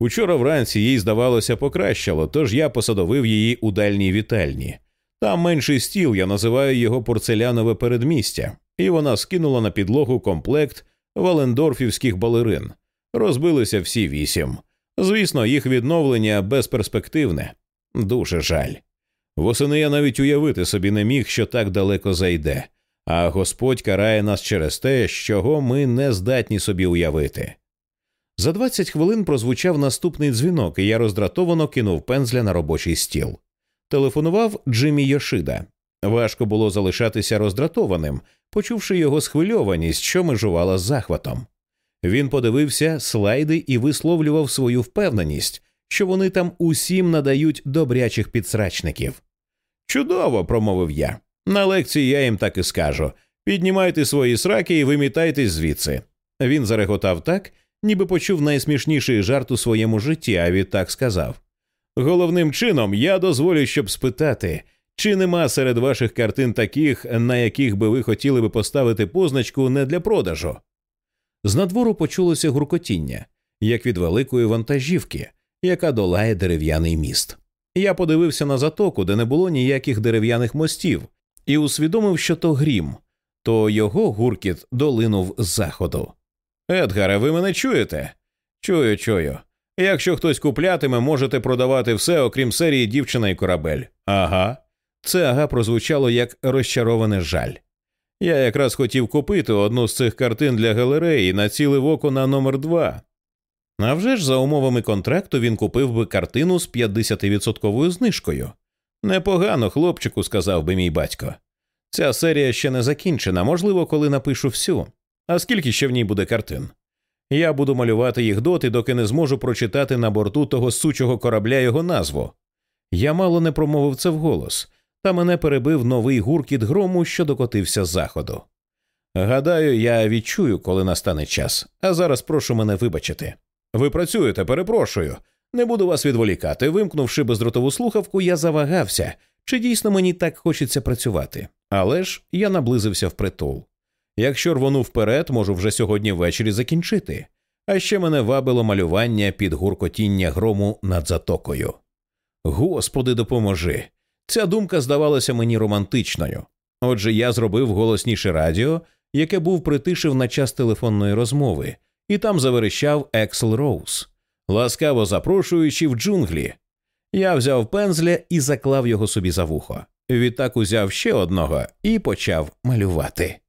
Учора вранці їй, здавалося, покращало, тож я посадовив її у дальній вітальні. Там менший стіл, я називаю його порцелянове передмістя, і вона скинула на підлогу комплект валендорфівських балерин. Розбилися всі вісім. Звісно, їх відновлення безперспективне. Дуже жаль. Восени я навіть уявити собі не міг, що так далеко зайде, а Господь карає нас через те, чого ми не здатні собі уявити. За 20 хвилин прозвучав наступний дзвінок, і я роздратовано кинув пензля на робочий стіл. Телефонував Джиммі Йошида. Важко було залишатися роздратованим, почувши його схвильованість, що межувала з захватом. Він подивився слайди і висловлював свою впевненість, що вони там усім надають добрячих підсрачників. Чудово, промовив я. На лекції я їм так і скажу піднімайте свої сраки і вимітайтесь звідси. Він зареготав так, ніби почув найсмішніший жарт у своєму житті, а відтак сказав Головним чином я дозволю, щоб спитати, чи нема серед ваших картин таких, на яких би ви хотіли би поставити позначку не для продажу. З надвору почулося гуркотіння, як від великої вантажівки, яка долає дерев'яний міст. Я подивився на затоку, де не було ніяких дерев'яних мостів, і усвідомив, що то грім, то його гуркіт долинув з заходу. Едгаре, ви мене чуєте? Чую, чую. Якщо хтось куплятиме, можете продавати все, окрім серії дівчина і корабель. Ага. Це ага прозвучало як розчароване жаль. Я якраз хотів купити одну з цих картин для галереї, націлив око на номер два. А вже ж за умовами контракту він купив би картину з 50% знижкою. Непогано, хлопчику, сказав би мій батько. Ця серія ще не закінчена, можливо, коли напишу всю. А скільки ще в ній буде картин? Я буду малювати їх доти, доки не зможу прочитати на борту того сучого корабля його назву. Я мало не промовив це вголос, та мене перебив новий гуркіт грому, що докотився з заходу. Гадаю, я відчую, коли настане час, а зараз прошу мене вибачити. Ви працюєте, перепрошую. Не буду вас відволікати. Вимкнувши бездротову слухавку, я завагався, чи дійсно мені так хочеться працювати. Але ж я наблизився впритул. Якщо рвону вперед, можу вже сьогодні ввечері закінчити. А ще мене вабило малювання під гуркотіння грому над затокою. Господи, допоможи. Ця думка здавалася мені романтичною. Отже, я зробив голосніше радіо, яке був притишив на час телефонної розмови, і там заверещав Ексел Роуз. ласкаво запрошуючи в джунглі. Я взяв пензля і заклав його собі за вухо. Відтак узяв ще одного і почав малювати.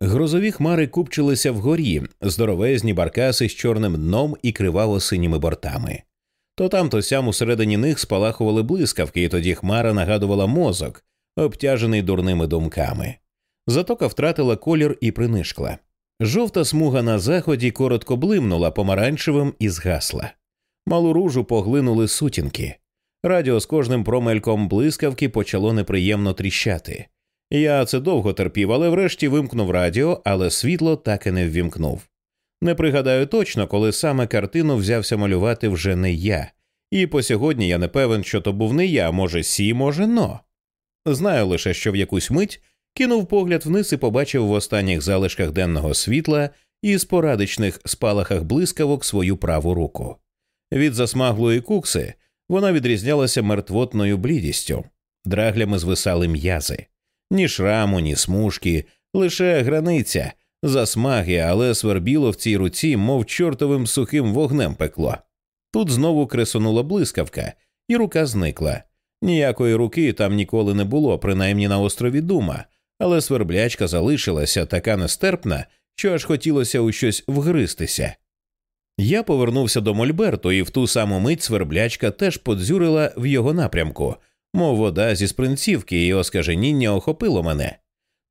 Грозові хмари купчилися вгорі, здоровезні баркаси з чорним дном і криваво синіми бортами. То там, то сям усередині них спалахували блискавки, і тоді хмара нагадувала мозок, обтяжений дурними думками. Затока втратила колір і принишкла. Жовта смуга на заході коротко блимнула помаранчевим і згасла. Малу ружу поглинули сутінки. Радіо з кожним промельком блискавки почало неприємно тріщати. Я це довго терпів, але врешті вимкнув радіо, але світло так і не ввімкнув. Не пригадаю точно, коли саме картину взявся малювати вже не я, і по сьогодні я не певен, що то був не я, може сі, може но. Знаю лише, що в якусь мить кинув погляд вниз і побачив в останніх залишках денного світла і спорадичних спалахах блискавок свою праву руку. Від засмаглої кукси вона відрізнялася мертвотною блідістю, драглями звисали м'язи, ні шраму, ні смужки, лише границя, засмаги, але свербіло в цій руці, мов чортовим сухим вогнем пекло. Тут знову кресонула блискавка, і рука зникла. Ніякої руки там ніколи не було, принаймні на острові Дума, але сверблячка залишилася така нестерпна, що аж хотілося у щось вгристися. Я повернувся до Мольберту, і в ту саму мить сверблячка теж подзюрила в його напрямку, мов вода зі спринцівки, і оскаженіння охопило мене.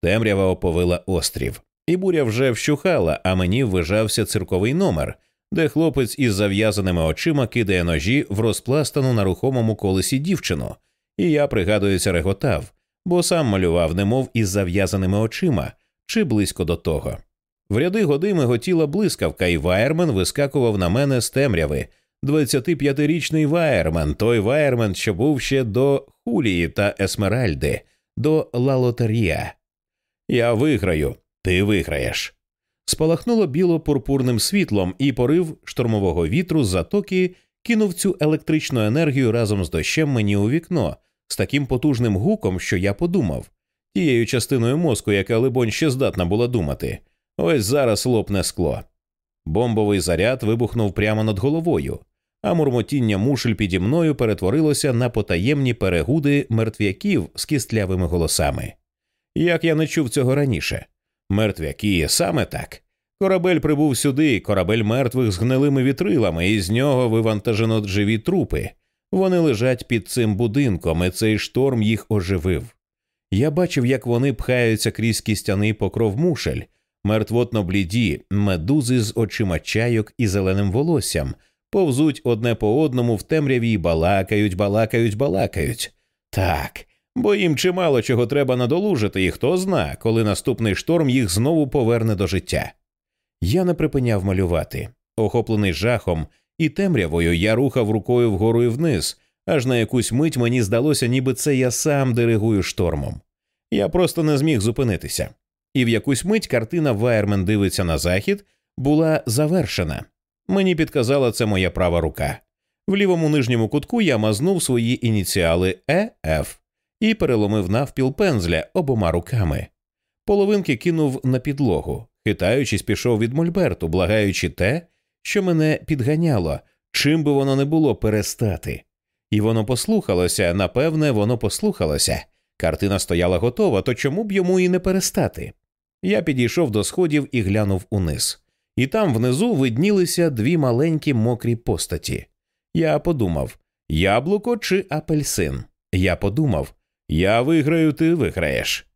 Темрява оповила острів, і буря вже вщухала, а мені ввижався цирковий номер, де хлопець із зав'язаними очима кидає ножі в розпластану на рухомому колесі дівчину, і я, пригадується, реготав, бо сам малював, немов із зав'язаними очима, чи близько до того. В ряди годи миготіла блискавка, і ваєрмен вискакував на мене з темряви. 25-річний ваєрмен, той ваєрмен, що був ще до Хулії та Есмеральди, до Лалотер'я. Я виграю, ти виграєш. Спалахнуло біло пурпурним світлом, і порив штормового вітру з затоки кинув цю електричну енергію разом з дощем мені у вікно, з таким потужним гуком, що я подумав, тією частиною мозку, яка, либонь, ще здатна була думати. Ось зараз лопне скло. Бомбовий заряд вибухнув прямо над головою, а мурмотіння мушель піді мною перетворилося на потаємні перегуди мертвяків з кістлявими голосами. Як я не чув цього раніше. Мертвяки саме так. Корабель прибув сюди, корабель мертвих з гнилими вітрилами, і з нього вивантажено живі трупи. Вони лежать під цим будинком, і цей шторм їх оживив. Я бачив, як вони пхаються крізь кістяний покров мушель, мертвотно бліді, медузи з очима чайок і зеленим волоссям, повзуть одне по одному в темряві і балакають, балакають, балакають. Так, бо їм чимало чого треба надолужити, і хто зна, коли наступний шторм їх знову поверне до життя. Я не припиняв малювати. Охоплений жахом і темрявою, я рухав рукою вгору і вниз, аж на якусь мить мені здалося, ніби це я сам диригую штормом. Я просто не зміг зупинитися і в якусь мить картина Вайермен дивиться на захід була завершена. Мені підказала це моя права рука. В лівому нижньому кутку я мазнув свої ініціали ЕФ і переломив навпіл пензля обома руками. Половинки кинув на підлогу, хитаючись, пішов від Мольберту, благаючи те, що мене підганяло, чим би воно не було перестати. І воно послухалося, напевне, воно послухалося. Картина стояла готова, то чому б йому і не перестати? Я підійшов до сходів і глянув униз. І там внизу виднілися дві маленькі мокрі постаті. Я подумав яблуко чи апельсин. Я подумав я виграю, ти виграєш.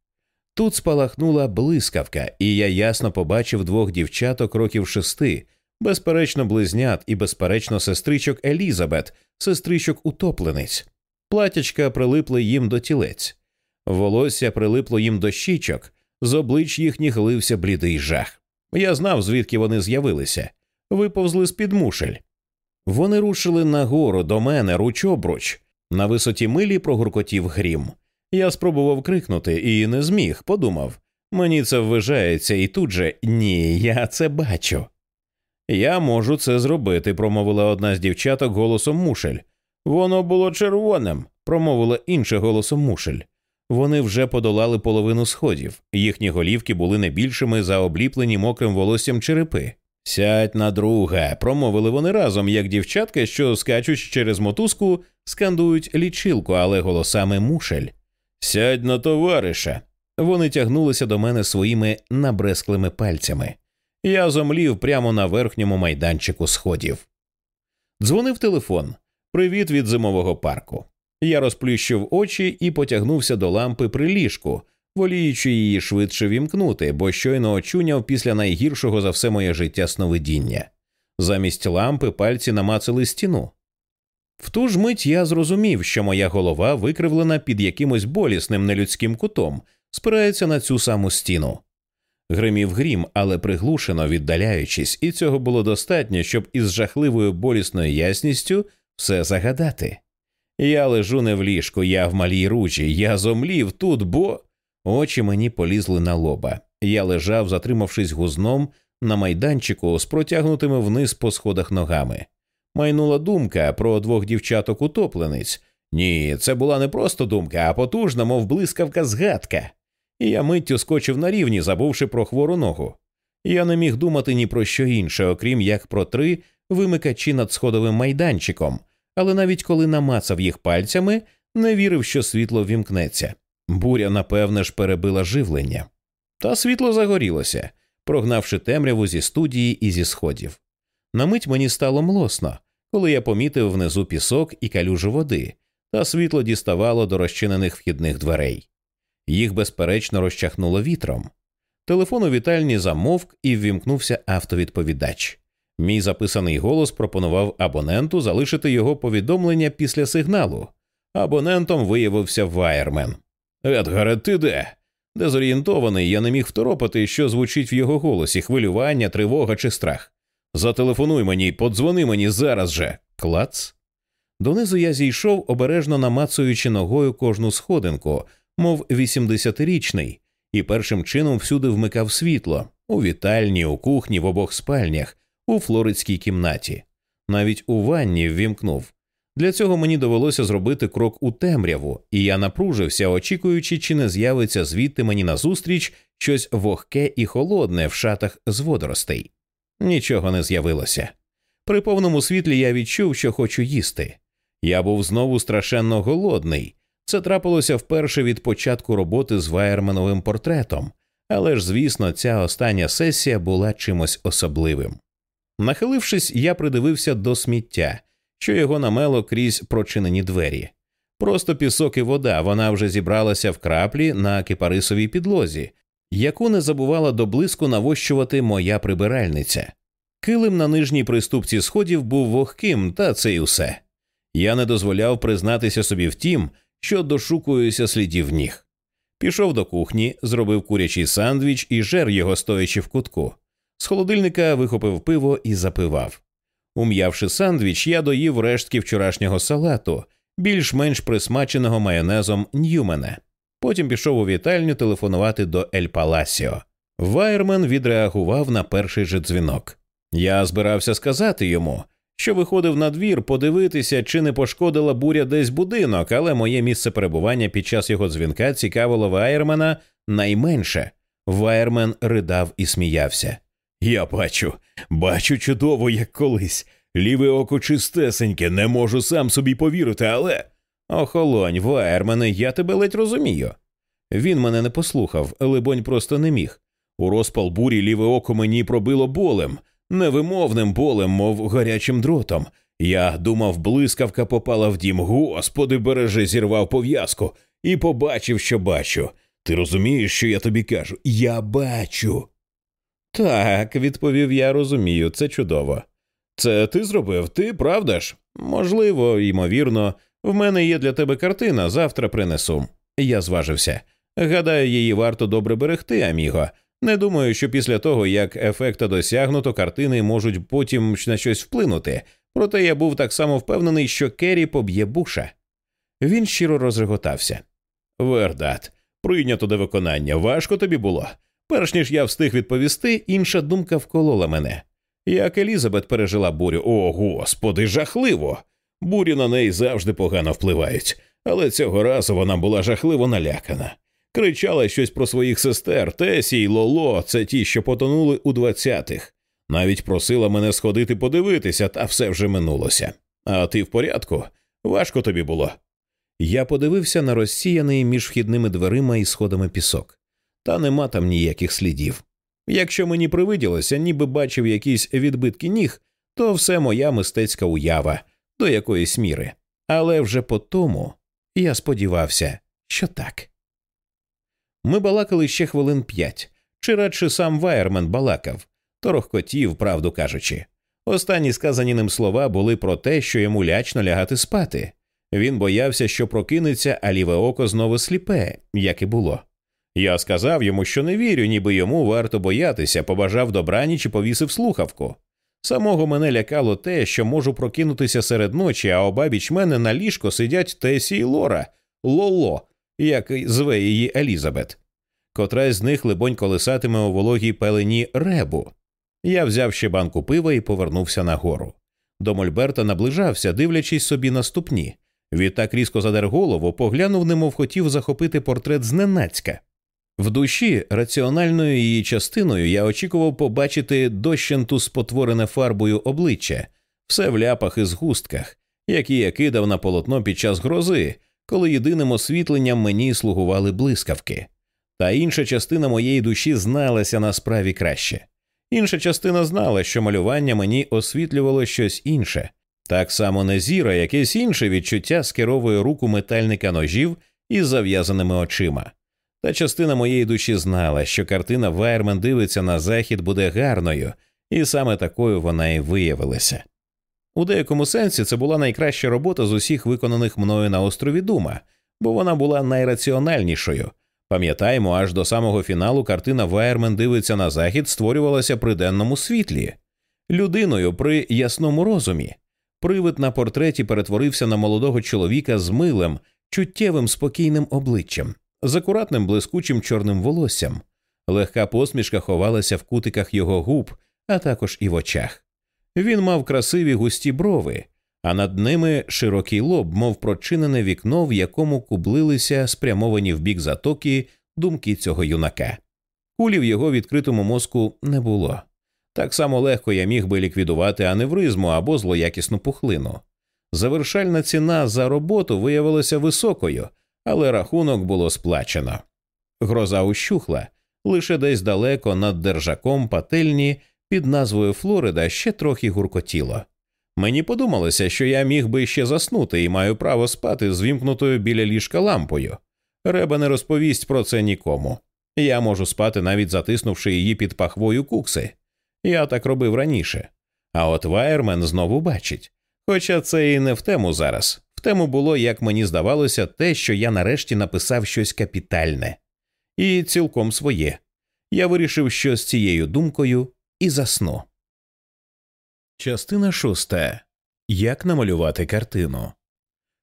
Тут спалахнула блискавка, і я ясно побачив двох дівчаток років шести, безперечно, близнят і, безперечно, сестричок Елізабет, сестричок утоплениць. Платячка прилипли їм до тілець, волосся прилипло їм до щічок, з облич їхніх лився блідий жах. Я знав, звідки вони з'явилися, виповзли з під мушель. Вони рушили нагору до мене руч обруч. На висоті милі прогуркотів грім. Я спробував крикнути і не зміг, подумав мені це ввижається, і тут же ні, я це бачу. Я можу це зробити, промовила одна з дівчаток голосом мушель. Воно було червоним, промовила інша голосом мушель. Вони вже подолали половину сходів, їхні голівки були не більшими за обліплені мокрим волоссям черепи. Сядь на друга, промовили вони разом, як дівчатка, що скачуть через мотузку, скандують лічилку, але голосами мушель. Сядь на товариша. Вони тягнулися до мене своїми набресклими пальцями. Я зомлів прямо на верхньому майданчику сходів. Дзвонив телефон. Привіт від зимового парку. Я розплющив очі і потягнувся до лампи при ліжку, воліючи її швидше вімкнути, бо щойно очуняв після найгіршого за все моє життя сновидіння. Замість лампи пальці намацали стіну. В ту ж мить я зрозумів, що моя голова викривлена під якимось болісним нелюдським кутом, спирається на цю саму стіну. Гримів грім, але приглушено віддаляючись, і цього було достатньо, щоб із жахливою болісною ясністю все загадати. Я лежу не в ліжку, я в малій ружі, я зомлів тут, бо. Очі мені полізли на лоба. Я лежав, затримавшись гузном на майданчику з протягнутими вниз по сходах ногами. Майнула думка про двох дівчаток утоплениць. Ні, це була не просто думка, а потужна, мов блискавка згадка. І я миттю скочив на рівні, забувши про хвору ногу. Я не міг думати ні про що інше, окрім як про три вимикачі над сходовим майданчиком, але навіть коли намацав їх пальцями, не вірив, що світло вімкнеться. Буря, напевне ж, перебила живлення. Та світло загорілося, прогнавши темряву зі студії і зі сходів. На мить мені стало млосно, коли я помітив внизу пісок і калюжу води, та світло діставало до розчинених вхідних дверей. Їх, безперечно, розчахнуло вітром. Телефон у вітальні замовк і ввімкнувся автовідповідач. Мій записаний голос пропонував абоненту залишити його повідомлення після сигналу. Абонентом виявився Вайермен. Едгаре, ти де? Дезорієнтований, я не міг второпати, що звучить в його голосі хвилювання, тривога чи страх. Зателефонуй мені, подзвони мені зараз же. Клац. Донизу я зійшов, обережно намацуючи ногою кожну сходинку, мов 80-річний, і першим чином всюди вмикав світло у вітальні, у кухні, в обох спальнях, у флоридській кімнаті. Навіть у ванні ввімкнув. Для цього мені довелося зробити крок у темряву, і я напружився, очікуючи, чи не з'явиться звідти мені назустріч щось вогке і холодне в шатах з водоростей. Нічого не з'явилося. При повному світлі я відчув, що хочу їсти. Я був знову страшенно голодний. Це трапилося вперше від початку роботи з Вайермановим портретом, але ж, звісно, ця остання сесія була чимось особливим. Нахилившись, я придивився до сміття, що його намело крізь прочинені двері. Просто пісок і вода, вона вже зібралася в краплі на кипарисовій підлозі, яку не забувала до блиску навощувати моя прибиральниця. Килим на нижній приступці сходів був вогким, та це й усе. Я не дозволяв признатися собі в тім, що дошукуюся слідів ніг. Пішов до кухні, зробив курячий сандвіч і жер його стоячи в кутку. З холодильника вихопив пиво і запивав. Ум'явши сандвіч, я доїв рештки вчорашнього салату, більш-менш присмаченого майонезом Ньюмена. Потім пішов у вітальню телефонувати до Ель Паласіо. Вайермен відреагував на перший же дзвінок. Я збирався сказати йому, що виходив на двір подивитися, чи не пошкодила буря десь будинок, але моє місце перебування під час його дзвінка цікавило Вайермена найменше. Вайермен ридав і сміявся. Я бачу, бачу чудово, як колись. Ліве око чистесеньке, не можу сам собі повірити, але. Охолонь, Вайермене, я тебе ледь розумію. Він мене не послухав, либонь, просто не міг. У розпал бурі ліве око мені пробило болем, невимовним болем, мов гарячим дротом. Я думав, блискавка попала в дім. Господи, бережи, зірвав пов'язку і побачив, що бачу. Ти розумієш, що я тобі кажу? Я бачу. Так, відповів я, розумію, це чудово. Це ти зробив, ти правда ж? Можливо, ймовірно, в мене є для тебе картина, завтра принесу. Я зважився. Гадаю, її варто добре берегти, аміго. Не думаю, що після того, як ефекта досягнуто, картини можуть потім на щось вплинути, проте я був так само впевнений, що Керрі поб'є буша. Він щиро розреготався. Вердат, прийнято до виконання. Важко тобі було. Перш ніж я встиг відповісти, інша думка вколола мене. Як Елізабет пережила бурю, о господи, жахливо! Бурі на неї завжди погано впливають, але цього разу вона була жахливо налякана. Кричала щось про своїх сестер Тесі й Лоло, це ті, що потонули у двадцятих. Навіть просила мене сходити подивитися, та все вже минулося. А ти в порядку? Важко тобі було. Я подивився на розсіяний між вхідними дверима і сходами пісок, та нема там ніяких слідів. Якщо мені привиділося, ніби бачив якісь відбитки ніг, то все моя мистецька уява до якоїсь міри. Але вже по тому я сподівався, що так. Ми балакали ще хвилин п'ять, чи радше сам Вайермен балакав, торохкотів, правду кажучи. Останні сказані ним слова були про те, що йому лячно лягати спати. Він боявся, що прокинеться, а ліве око знову сліпе, як і було. Я сказав йому, що не вірю, ніби йому варто боятися, побажав добраніч і повісив слухавку. Самого мене лякало те, що можу прокинутися серед ночі, а обабіч мене на ліжко сидять Тесі і Лора, Лоло, як зве її Елізабет. Котрась з них, либонь, колисатиме у вологій пелені ребу. Я взяв ще банку пива і повернувся нагору. До Мольберта наближався, дивлячись собі на ступні. Відтак різко задер голову, поглянув, немов хотів захопити портрет зненацька. В душі раціональною її частиною я очікував побачити дощенту спотворене фарбою обличчя, все в ляпах і згустках, які я кидав на полотно під час грози, коли єдиним освітленням мені слугували блискавки. Та інша частина моєї душі зналася на справі краще. Інша частина знала, що малювання мені освітлювало щось інше, так само незіра, якесь інше відчуття скеровує руку метальника ножів із зав'язаними очима. Та частина моєї душі знала, що картина Вайермен дивиться на захід буде гарною, і саме такою вона і виявилася. У деякому сенсі це була найкраща робота з усіх виконаних мною на острові Дума, бо вона була найраціональнішою. Пам'ятаємо, аж до самого фіналу картина Вайермен дивиться на захід створювалася при денному світлі, людиною при ясному розумі. Привид на портреті перетворився на молодого чоловіка з милим, чуттєвим спокійним обличчям з акуратним блискучим чорним волоссям. Легка посмішка ховалася в кутиках його губ, а також і в очах. Він мав красиві густі брови, а над ними широкий лоб, мов прочинене вікно, в якому кублилися спрямовані в бік затоки думки цього юнака. Кулі в його відкритому мозку не було. Так само легко я міг би ліквідувати аневризму або злоякісну пухлину. Завершальна ціна за роботу виявилася високою, але рахунок було сплачено. Гроза ущухла лише десь далеко над держаком пательні під назвою Флорида ще трохи гуркотіло. Мені подумалося, що я міг би ще заснути і маю право спати з вімкнутою біля ліжка лампою. Реба не розповість про це нікому. Я можу спати, навіть затиснувши її під пахвою кукси. Я так робив раніше. А от Вайермен знову бачить. Хоча це і не в тему зараз. В тему було, як мені здавалося, те, що я нарешті написав щось капітальне і цілком своє. Я вирішив, що з цією думкою і засну. Частина шоста. Як намалювати картину.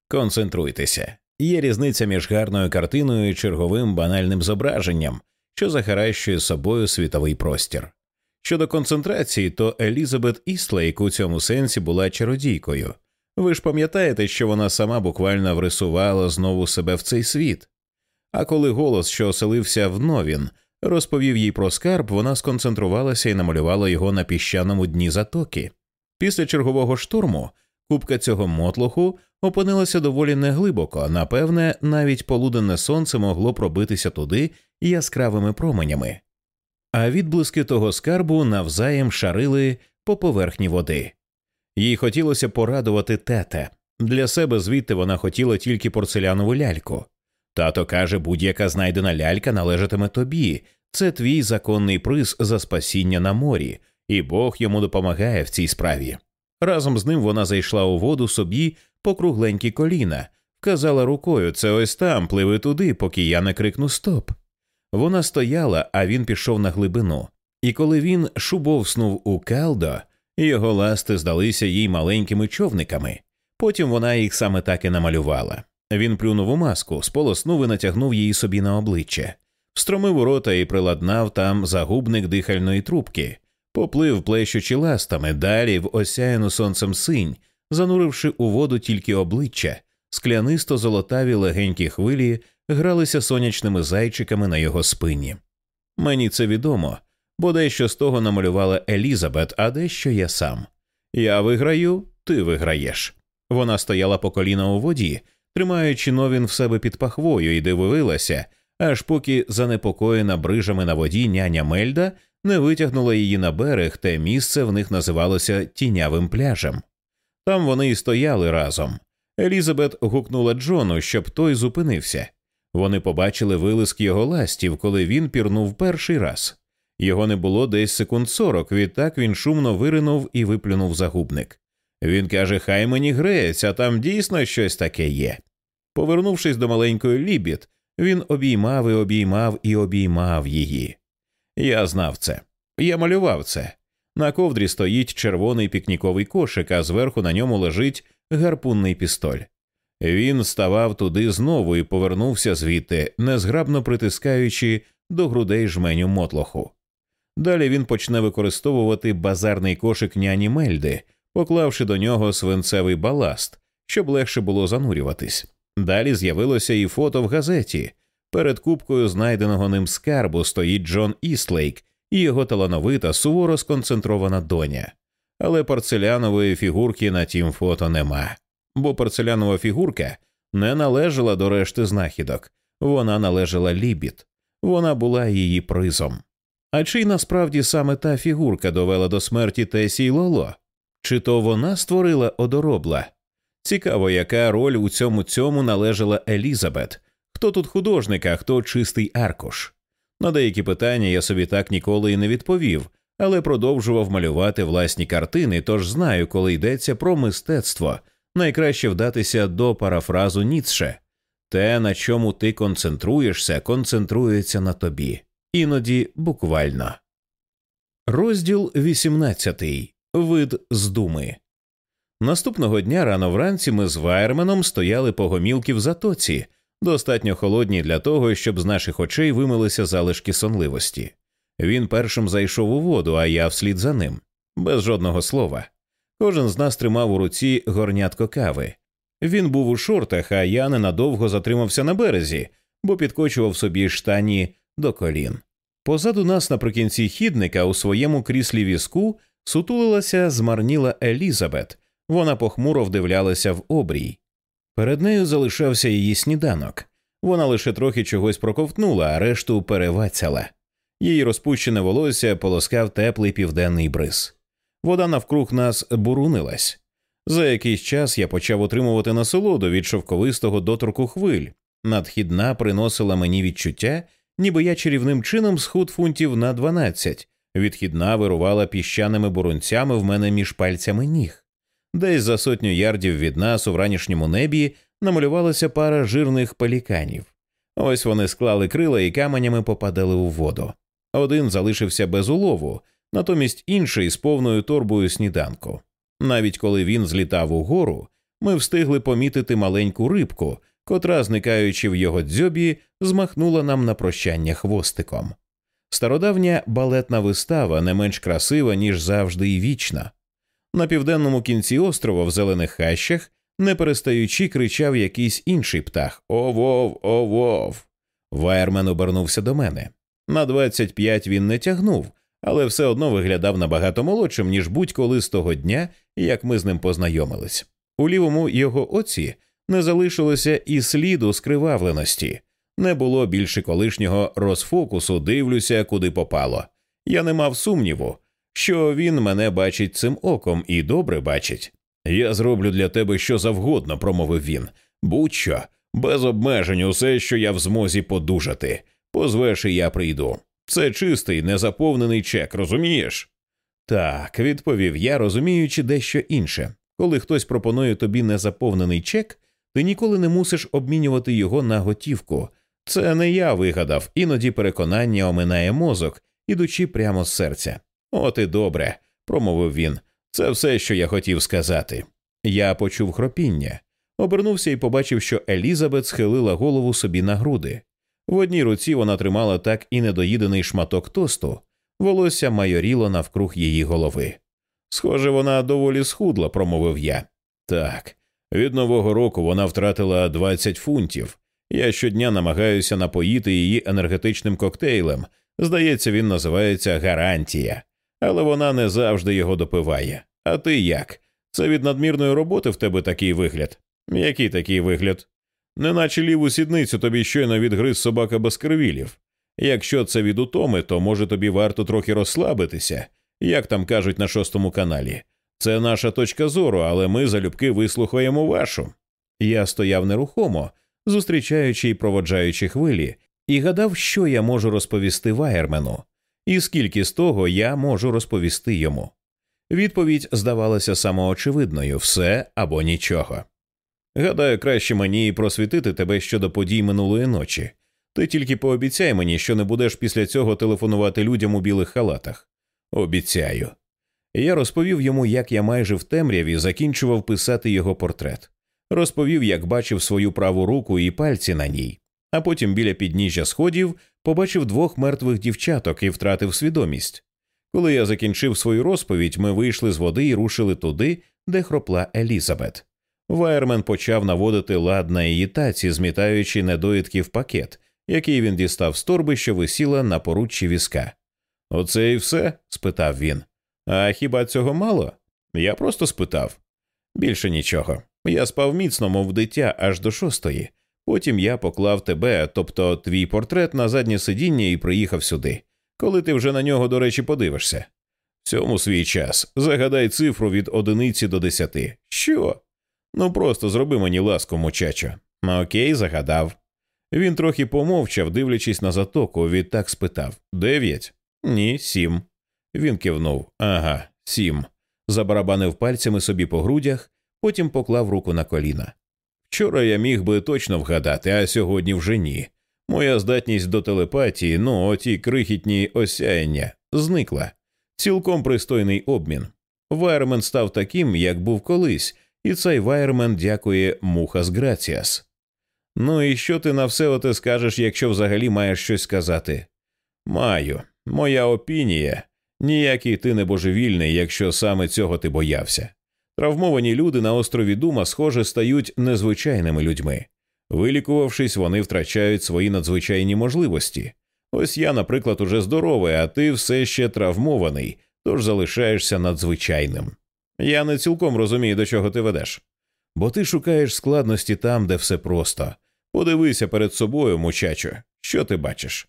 Концентруйтеся. Є різниця між гарною картиною і черговим банальним зображенням, що захаращує собою світовий простір. Щодо концентрації, то Елізабет Іслейк у цьому сенсі була чародійкою. Ви ж пам'ятаєте, що вона сама буквально врисувала знову себе в цей світ. А коли голос, що оселився в Новін, розповів їй про скарб, вона сконцентрувалася і намалювала його на піщаному дні затоки. Після чергового штурму купка цього мотлоху опинилася доволі неглибоко, напевне, навіть полуденне сонце могло пробитися туди яскравими променями, а відблиски того скарбу навзаєм шарили по поверхні води. Їй хотілося порадувати тете. Для себе звідти вона хотіла тільки порцелянову ляльку. Тато каже, будь-яка знайдена лялька належатиме тобі. Це твій законний приз за спасіння на морі, і Бог йому допомагає в цій справі. Разом з ним вона зайшла у воду собі по кругленькі коліна, вказала рукою це ось там, пливи туди, поки я не крикну стоп. Вона стояла, а він пішов на глибину. І коли він шубовснув у калдо, його ласти здалися їй маленькими човниками. Потім вона їх саме так і намалювала. Він плюнув у маску, сполоснув і натягнув її собі на обличчя, встромив у рота і приладнав там загубник дихальної трубки, поплив, плещучи ластами, далі в осяяну сонцем синь, зануривши у воду тільки обличчя, склянисто золотаві легенькі хвилі гралися сонячними зайчиками на його спині. Мені це відомо, бо дещо з того намалювала Елізабет, а дещо я сам. Я виграю, ти виграєш. Вона стояла по коліна у воді, тримаючи новін в себе під пахвою, і дивилася, аж поки занепокоєна брижами на воді няня Мельда не витягнула її на берег, те місце в них називалося тінявим пляжем. Там вони і стояли разом. Елізабет гукнула Джону, щоб той зупинився. Вони побачили вилиск його ластів, коли він пірнув перший раз. Його не було десь секунд сорок, відтак він шумно виринув і виплюнув загубник. Він каже, хай мені грець, а там дійсно щось таке є. Повернувшись до маленької лібід, він обіймав і обіймав і обіймав її. Я знав це. Я малював це. На ковдрі стоїть червоний пікніковий кошик, а зверху на ньому лежить гарпунний пістоль. Він ставав туди знову і повернувся звідти, незграбно притискаючи до грудей жменю мотлоху. Далі він почне використовувати базарний кошик няні Мельди, поклавши до нього свинцевий баласт, щоб легше було занурюватись. Далі з'явилося і фото в газеті. Перед кубкою знайденого ним скарбу стоїть Джон Істлейк і його талановита, суворо сконцентрована доня. Але порцелянової фігурки на тім фото нема, бо порцелянова фігурка не належала до решти знахідок, вона належала Лібіт, вона була її призом. А чи насправді саме та фігурка довела до смерті Тесі й Лоло? Чи то вона створила одоробла? Цікаво, яка роль у цьому цьому належала Елізабет, хто тут художник, а хто чистий аркуш. На деякі питання я собі так ніколи і не відповів, але продовжував малювати власні картини, тож знаю, коли йдеться про мистецтво, найкраще вдатися до парафразу Ніцше те, на чому ти концентруєшся, концентрується на тобі, іноді буквально. Розділ 18. Вид з думи. Наступного дня рано вранці ми з Вайерменом стояли по гомілки в затоці, достатньо холодні для того, щоб з наших очей вимилися залишки сонливості. Він першим зайшов у воду, а я вслід за ним, без жодного слова. Кожен з нас тримав у руці горнятко кави. Він був у шортах, а я ненадовго затримався на березі, бо підкочував собі штані до колін. Позаду нас наприкінці хідника у своєму кріслі візку сутулилася змарніла Елізабет. Вона похмуро вдивлялася в обрій. Перед нею залишався її сніданок. Вона лише трохи чогось проковтнула, а решту перевацяла. Її розпущене волосся полоскав теплий південний бриз. Вода навкруг нас бурунилась. За якийсь час я почав отримувати насолоду від шовковистого доторку хвиль. Надхідна приносила мені відчуття, ніби я чарівним чином схуд фунтів на дванадцять. Відхідна вирувала піщаними бурунцями в мене між пальцями ніг. Десь за сотню ярдів від нас у вранішньому небі намалювалася пара жирних пеліканів. Ось вони склали крила і каменями попадали у воду. Один залишився без улову, натомість інший з повною торбою сніданку. Навіть коли він злітав угору, ми встигли помітити маленьку рибку, котра, зникаючи в його дзьобі, змахнула нам на прощання хвостиком. Стародавня балетна вистава не менш красива, ніж завжди і вічна. На південному кінці острова в зелених хащах, не перестаючи, кричав якийсь інший птах Овов, овов. Вайермен обернувся до мене. На 25 він не тягнув, але все одно виглядав набагато молодшим, ніж будь-коли з того дня, як ми з ним познайомились. У лівому його оці не залишилося і сліду скривавленості, не було більше колишнього розфокусу, дивлюся, куди попало. Я не мав сумніву, що він мене бачить цим оком і добре бачить. Я зроблю для тебе що завгодно, промовив він. Будь-що, без обмежень, усе, що я в змозі подужати. Позвеш, і я прийду. Це чистий, незаповнений чек, розумієш? Так, відповів я, розуміючи дещо інше. Коли хтось пропонує тобі незаповнений чек, ти ніколи не мусиш обмінювати його на готівку. Це не я вигадав, іноді переконання оминає мозок, ідучи прямо з серця. От і добре, промовив він. Це все, що я хотів сказати. Я почув хропіння, обернувся і побачив, що Елізабет схилила голову собі на груди. В одній руці вона тримала так і недоїдений шматок тосту, волосся майоріло навкруг її голови. Схоже, вона доволі схудла, промовив я. Так, від нового року вона втратила 20 фунтів. Я щодня намагаюся напоїти її енергетичним коктейлем, Здається, він називається гарантія, але вона не завжди його допиває. А ти як? Це від надмірної роботи в тебе такий вигляд? Який такий вигляд? Неначе ліву сідницю тобі щойно відгриз собака без кривілів. Якщо це від утоми, то може тобі варто трохи розслабитися, як там кажуть на шостому каналі. Це наша точка зору, але ми залюбки вислухаємо вашу. Я стояв нерухомо, зустрічаючи і проводжаючи хвилі, і гадав, що я можу розповісти Вайермену, і скільки з того я можу розповісти йому. Відповідь здавалася самоочевидною все або нічого. Гадаю, краще мені просвітити тебе щодо подій минулої ночі. Ти тільки пообіцяй мені, що не будеш після цього телефонувати людям у білих халатах. Обіцяю. Я розповів йому, як я майже в темряві закінчував писати його портрет, розповів, як бачив свою праву руку і пальці на ній, а потім біля підніжжя сходів побачив двох мертвих дівчаток і втратив свідомість. Коли я закінчив свою розповідь, ми вийшли з води і рушили туди, де хропла Елізабет. Вайермен почав наводити лад на її таці, змітаючи недоїдки в пакет, який він дістав з торби, що висіла на поруччі візка. Оце і все? спитав він. А хіба цього мало? Я просто спитав. Більше нічого. Я спав міцно, мов дитя, аж до шостої. Потім я поклав тебе, тобто твій портрет на заднє сидіння і приїхав сюди. Коли ти вже на нього, до речі, подивишся. Цьому свій час загадай цифру від одиниці до десяти. Що? Ну просто зроби мені ласку, мучачо. Окей, загадав. Він трохи помовчав, дивлячись на затоку, відтак спитав Дев'ять? Ні, сім. Він кивнув. Ага, сім. Забарабанив пальцями собі по грудях, потім поклав руку на коліна. Вчора я міг би точно вгадати, а сьогодні вже ні. Моя здатність до телепатії, ну оті крихітні осяяння, зникла. Цілком пристойний обмін. Вайермен став таким, як був колись, і цей Вайермен дякує Muchas gracias. Ну і що ти на все оте скажеш, якщо взагалі маєш щось сказати? Маю. Моя опінія. Ніякий ти не божевільний, якщо саме цього ти боявся. Травмовані люди на острові Дума, схоже, стають незвичайними людьми. Вилікувавшись, вони втрачають свої надзвичайні можливості. Ось я, наприклад, уже здоровий, а ти все ще травмований, тож залишаєшся надзвичайним. Я не цілком розумію, до чого ти ведеш. Бо ти шукаєш складності там, де все просто. Подивися перед собою, мучачо, що ти бачиш?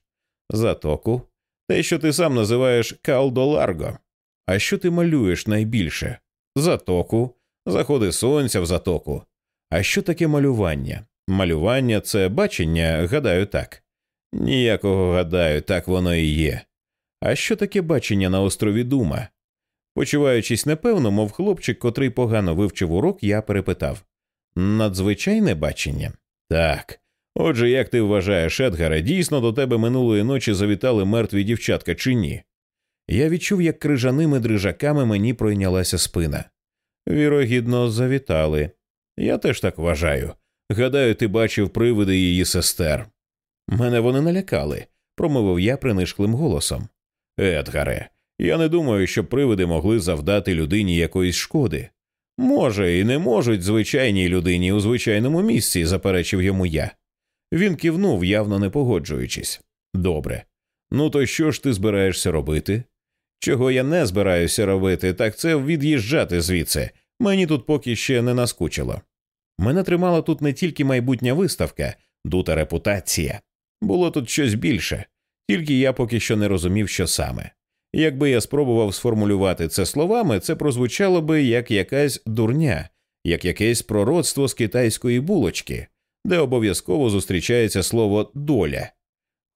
Затоку, те, що ти сам називаєш калдоларго. А що ти малюєш найбільше? Затоку, заходи сонця в затоку. А що таке малювання? Малювання це бачення, гадаю, так. Ніякого гадаю, так воно і є. А що таке бачення на острові Дума? Почуваючись непевно, мов хлопчик, котрий погано вивчив урок, я перепитав надзвичайне бачення? Так. Отже, як ти вважаєш, Едгаре, дійсно до тебе минулої ночі завітали мертві дівчатка чи ні? Я відчув, як крижаними дрижаками мені пройнялася спина. Вірогідно, завітали. Я теж так вважаю. Гадаю, ти бачив привиди її сестер. Мене вони налякали, промовив я принишклим голосом. Едгаре, я не думаю, що привиди могли завдати людині якоїсь шкоди. Може, і не можуть звичайній людині у звичайному місці, заперечив йому я. Він кивнув, явно не погоджуючись. Добре. Ну то що ж ти збираєшся робити? Чого я не збираюся робити, так це від'їжджати звідси. Мені тут поки ще не наскучило. Мене тримала тут не тільки майбутня виставка, дута репутація. Було тут щось більше, тільки я поки що не розумів, що саме. Якби я спробував сформулювати це словами, це прозвучало би як якась дурня, як якесь пророцтво з китайської булочки, де обов'язково зустрічається слово доля.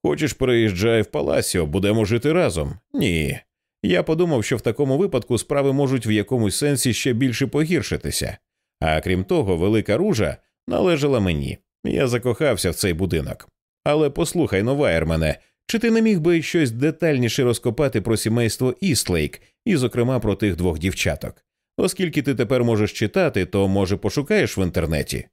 Хочеш, переїжджай в Паласіо, будемо жити разом? Ні. Я подумав, що в такому випадку справи можуть в якомусь сенсі ще більше погіршитися. А крім того, велика ружа належала мені. Я закохався в цей будинок. Але послухай, новаєрмене, чи ти не міг би щось детальніше розкопати про сімейство Істлейк, і, зокрема, про тих двох дівчаток? Оскільки ти тепер можеш читати, то може пошукаєш в інтернеті.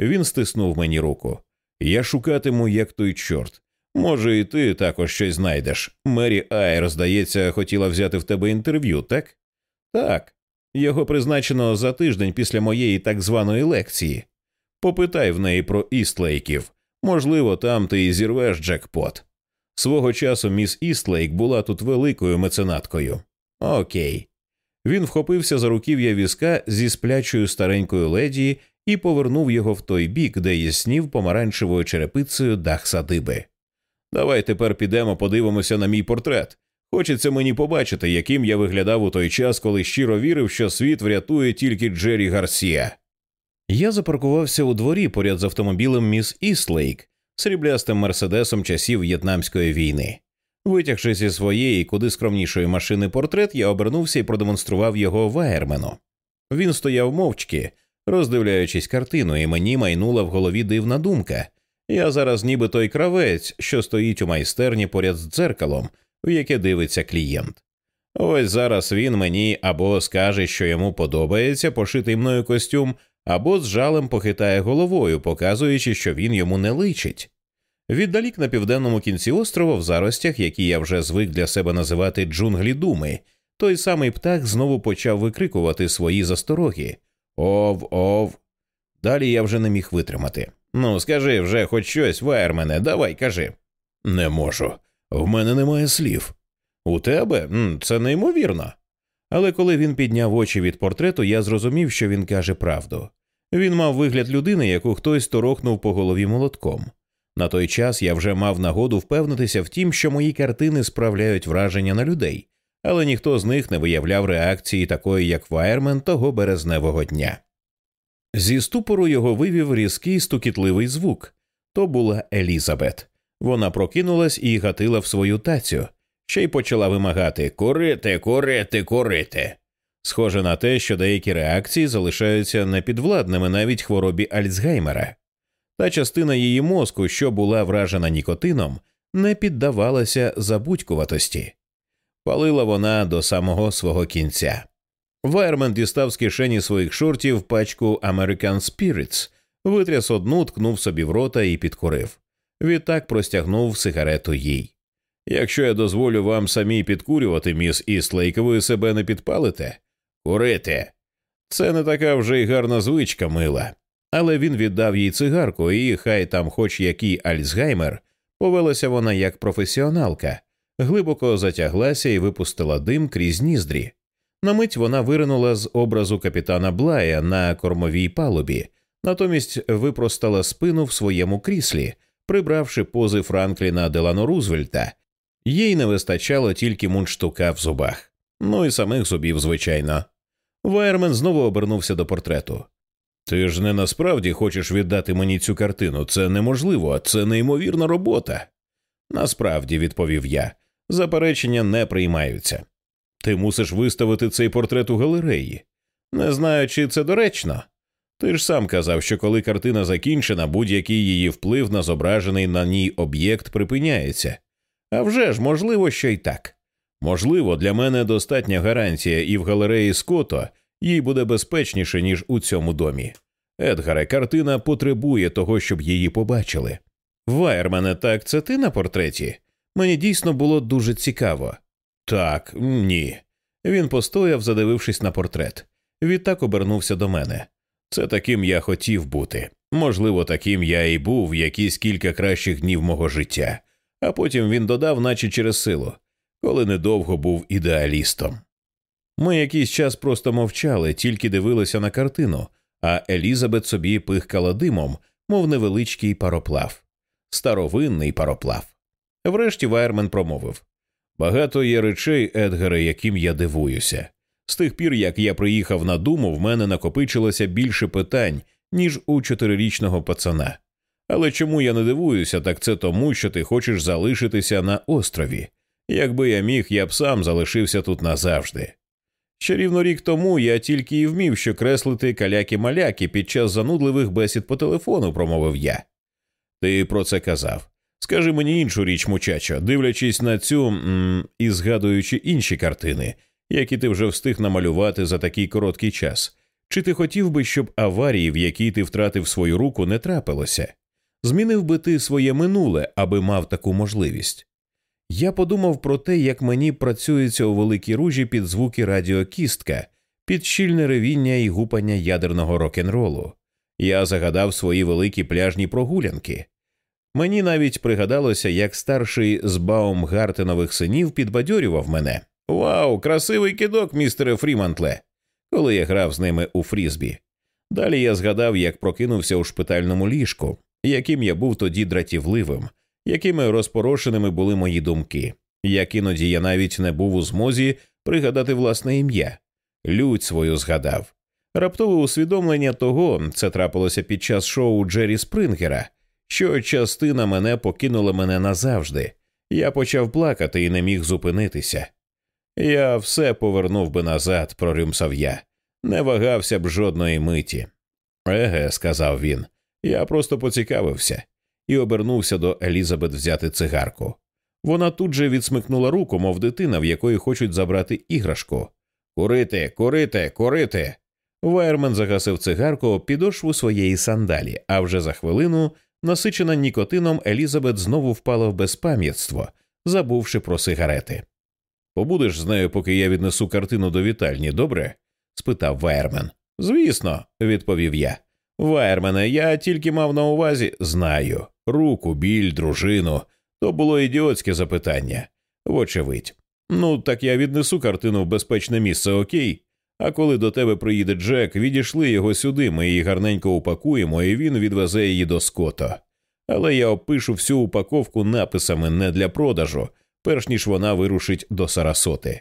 Він стиснув мені руку. Я шукатиму, як той чорт. Може, і ти також щось знайдеш. Мері Айр, здається, хотіла взяти в тебе інтерв'ю, так? Так. Його призначено за тиждень після моєї так званої лекції. Попитай в неї про істлейків. Можливо, там ти і зірвеш джекпот. Свого часу міс Істлейк була тут великою меценаткою. Окей. Він вхопився за руків'я візка зі сплячою старенькою леді і повернув його в той бік, де яснів помаранчевою черепицею дах садиби. Давай тепер підемо, подивимося на мій портрет. Хочеться мені побачити, яким я виглядав у той час, коли щиро вірив, що світ врятує тільки Джері Гарсія. Я запаркувався у дворі поряд з автомобілем міс Іслейк, сріблястим мерседесом часів В'єтнамської війни. Витягши зі своєї куди скромнішої машини портрет, я обернувся і продемонстрував його Ваєрмену. Він стояв мовчки, роздивляючись картину, і мені майнула в голові дивна думка. Я зараз ніби той кравець, що стоїть у майстерні поряд з дзеркалом, в яке дивиться клієнт. Ось зараз він мені або скаже, що йому подобається пошитий мною костюм, або з жалем похитає головою, показуючи, що він йому не личить. Віддалік на південному кінці острова, в заростях, які я вже звик для себе називати джунглі думи, той самий птах знову почав викрикувати свої застороги Ов, ов. Далі я вже не міг витримати. Ну, скажи вже хоч щось, Вайермене, давай кажи. Не можу. В мене немає слів. У тебе? Це неймовірно. Але коли він підняв очі від портрету, я зрозумів, що він каже правду. Він мав вигляд людини, яку хтось торохнув по голові молотком. На той час я вже мав нагоду впевнитися в тім, що мої картини справляють враження на людей, але ніхто з них не виявляв реакції такої, як Вайермен того березневого дня. Зі ступору його вивів різкий стукітливий звук то була Елізабет. Вона прокинулась і гатила в свою тацю, ще й почала вимагати Курити, курити, курити. Схоже на те, що деякі реакції залишаються непідвладними навіть хворобі Альцгеймера. Та частина її мозку, що була вражена нікотином, не піддавалася забудькуватості. Палила вона до самого свого кінця. Вайермен дістав з кишені своїх шортів пачку American Spirits, витряс одну, ткнув собі в рота і підкурив. Відтак простягнув сигарету їй. Якщо я дозволю вам самій підкурювати, міс Іслейк, ви себе не підпалите? Курити. Це не така вже й гарна звичка мила. Але він віддав їй цигарку, і хай там, хоч який Альцгеймер, повелася вона як професіоналка, глибоко затяглася і випустила дим крізь ніздрі. На мить вона виринула з образу капітана Блая на кормовій палубі, натомість випростала спину в своєму кріслі, прибравши пози Франкліна Делано Рузвельта. Їй не вистачало тільки мундштука в зубах, ну і самих зубів, звичайно. Вайермен знову обернувся до портрету. Ти ж не насправді хочеш віддати мені цю картину. Це неможливо, це неймовірна робота. Насправді, відповів я, заперечення не приймаються. Ти мусиш виставити цей портрет у галереї. Не знаю, чи це доречно. Ти ж сам казав, що коли картина закінчена, будь-який її вплив на зображений на ній об'єкт припиняється. А вже ж, можливо, що й так. Можливо, для мене достатня гарантія, і в галереї Скотто їй буде безпечніше, ніж у цьому домі. Едгаре, картина потребує того, щоб її побачили. Вайермане, так це ти на портреті? Мені дійсно було дуже цікаво. Так, ні. Він постояв, задивившись на портрет. Відтак обернувся до мене. Це таким я хотів бути. Можливо, таким я і був якісь кілька кращих днів мого життя, а потім він додав, наче через силу, коли недовго був ідеалістом. Ми якийсь час просто мовчали, тільки дивилися на картину, а Елізабет собі пихкала димом, мов невеличкий пароплав, старовинний пароплав. Врешті Вайермен промовив Багато є речей, Едгаре, яким я дивуюся. З тих пір, як я приїхав на думу, в мене накопичилося більше питань, ніж у чотирирічного пацана. Але чому я не дивуюся, так це тому, що ти хочеш залишитися на острові. Якби я міг, я б сам залишився тут назавжди. Ще рівно рік тому я тільки і вмів, що креслити каляки-маляки під час занудливих бесід по телефону, промовив я. Ти про це казав. Скажи мені іншу річ, мучачо, дивлячись на цю м і згадуючи інші картини, які ти вже встиг намалювати за такий короткий час, чи ти хотів би, щоб аварії, в якій ти втратив свою руку, не трапилося? Змінив би ти своє минуле, аби мав таку можливість? Я подумав про те, як мені працюється у великій ружі під звуки радіокістка, під щільне ревіння і гупання ядерного рок-н-ролу. Я загадав свої великі пляжні прогулянки. Мені навіть пригадалося, як старший з Баумгартенових синів підбадьорював мене. Вау, красивий кидок, містере Фрімантле, коли я грав з ними у Фрізбі. Далі я згадав, як прокинувся у шпитальному ліжку, яким я був тоді дратівливим, якими розпорошеними були мої думки, як іноді я навіть не був у змозі пригадати власне ім'я, лють свою згадав. Раптове усвідомлення того це трапилося під час шоу Джері Спрингера, що частина мене покинула мене назавжди. Я почав плакати і не міг зупинитися. Я все повернув би назад, прорюмсав я, не вагався б жодної миті. Еге, сказав він, я просто поцікавився і обернувся до Елізабет взяти цигарку. Вона тут же відсмикнула руку, мов дитина, в якої хочуть забрати іграшку. Курити, курити, курити. Вайермен загасив цигарку підошву своєї сандалі, а вже за хвилину, насичена нікотином, Елізабет знову впала в безпам'ятство, забувши про сигарети. Побудеш з нею, поки я віднесу картину до вітальні, добре? спитав Вайермен. Звісно, відповів я. Вайермене, я тільки мав на увазі знаю руку, біль, дружину. То було ідіотське запитання. Вочевидь. Ну, так я віднесу картину в безпечне місце, окей? А коли до тебе приїде Джек, відійшли його сюди, ми її гарненько упакуємо, і він відвезе її до скота. Але я опишу всю упаковку написами не для продажу, перш ніж вона вирушить до Сарасоти.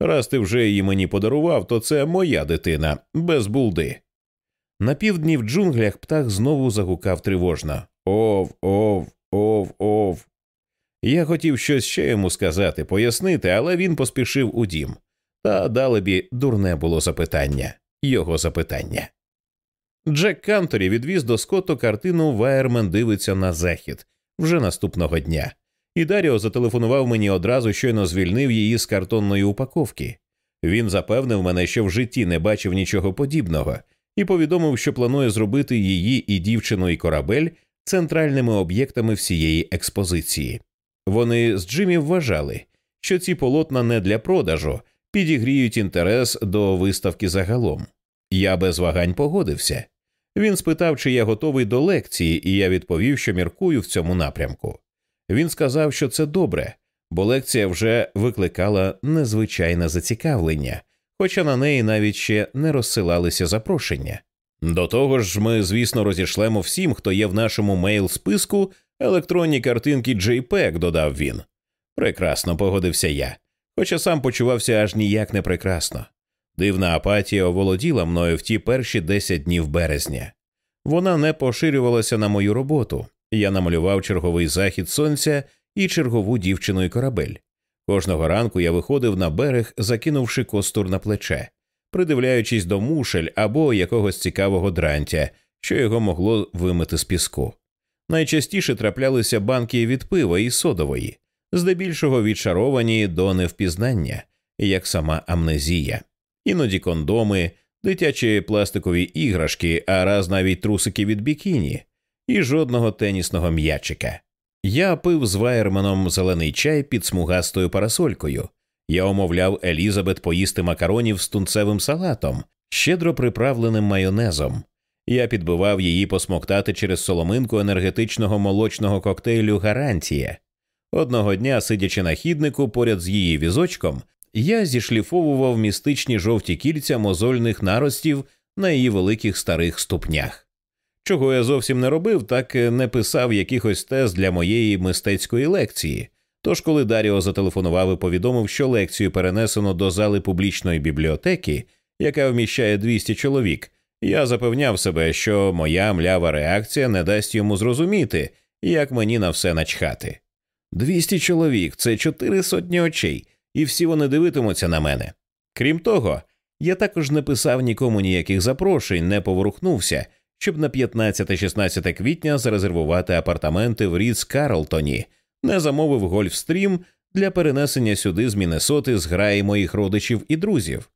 Раз ти вже її мені подарував, то це моя дитина, без булди. На півдні в джунглях птах знову загукав тривожно Ов, ов, ов, ов. Я хотів щось ще йому сказати, пояснити, але він поспішив у дім. Та далебі дурне було запитання, його запитання. Джек Канторі відвіз до Скотто картину Вайермен дивиться на захід вже наступного дня, і Даріо зателефонував мені одразу, щойно звільнив її з картонної упаковки. Він запевнив мене, що в житті не бачив нічого подібного, і повідомив, що планує зробити її і дівчину і корабель центральними об'єктами всієї експозиції. Вони з Джиммі вважали, що ці полотна не для продажу, підігріють інтерес до виставки загалом. Я без вагань погодився. Він спитав, чи я готовий до лекції, і я відповів, що міркую в цьому напрямку. Він сказав, що це добре, бо лекція вже викликала незвичайне зацікавлення, хоча на неї навіть ще не розсилалися запрошення. До того ж, ми, звісно, розішлемо всім, хто є в нашому мейл списку електронні картинки JPEG, додав він. Прекрасно погодився я хоча сам почувався аж ніяк не прекрасно. Дивна апатія оволоділа мною в ті перші десять днів березня. Вона не поширювалася на мою роботу. Я намалював черговий захід сонця і чергову дівчину і корабель. Кожного ранку я виходив на берег, закинувши костур на плече, придивляючись до мушель або якогось цікавого дрантя, що його могло вимити з піску. Найчастіше траплялися банки від пива і содової, здебільшого відшаровані до невпізнання, як сама амнезія, іноді кондоми, дитячі пластикові іграшки, а раз навіть трусики від бікіні, і жодного тенісного м'ячика. Я пив з Вайерманом зелений чай під смугастою парасолькою. Я умовляв Елізабет поїсти макаронів з тунцевим салатом, щедро приправленим майонезом. Я підбивав її посмоктати через соломинку енергетичного молочного коктейлю Гарантія. Одного дня, сидячи на хіднику поряд з її візочком, я зішліфовував містичні жовті кільця мозольних наростів на її великих старих ступнях. Чого я зовсім не робив, так не писав якихось тез для моєї мистецької лекції. Тож, коли Даріо зателефонував і повідомив, що лекцію перенесено до зали публічної бібліотеки, яка вміщає 200 чоловік, я запевняв себе, що моя млява реакція не дасть йому зрозуміти, як мені на все начхати. Двісті чоловік це чотири сотні очей, і всі вони дивитимуться на мене. Крім того, я також не писав нікому ніяких запрошень, не поворухнувся, щоб на 15-16 квітня зарезервувати апартаменти в Ріц Карлтоні, не замовив гольфстрім для перенесення сюди з Міннесоти з граї моїх родичів і друзів.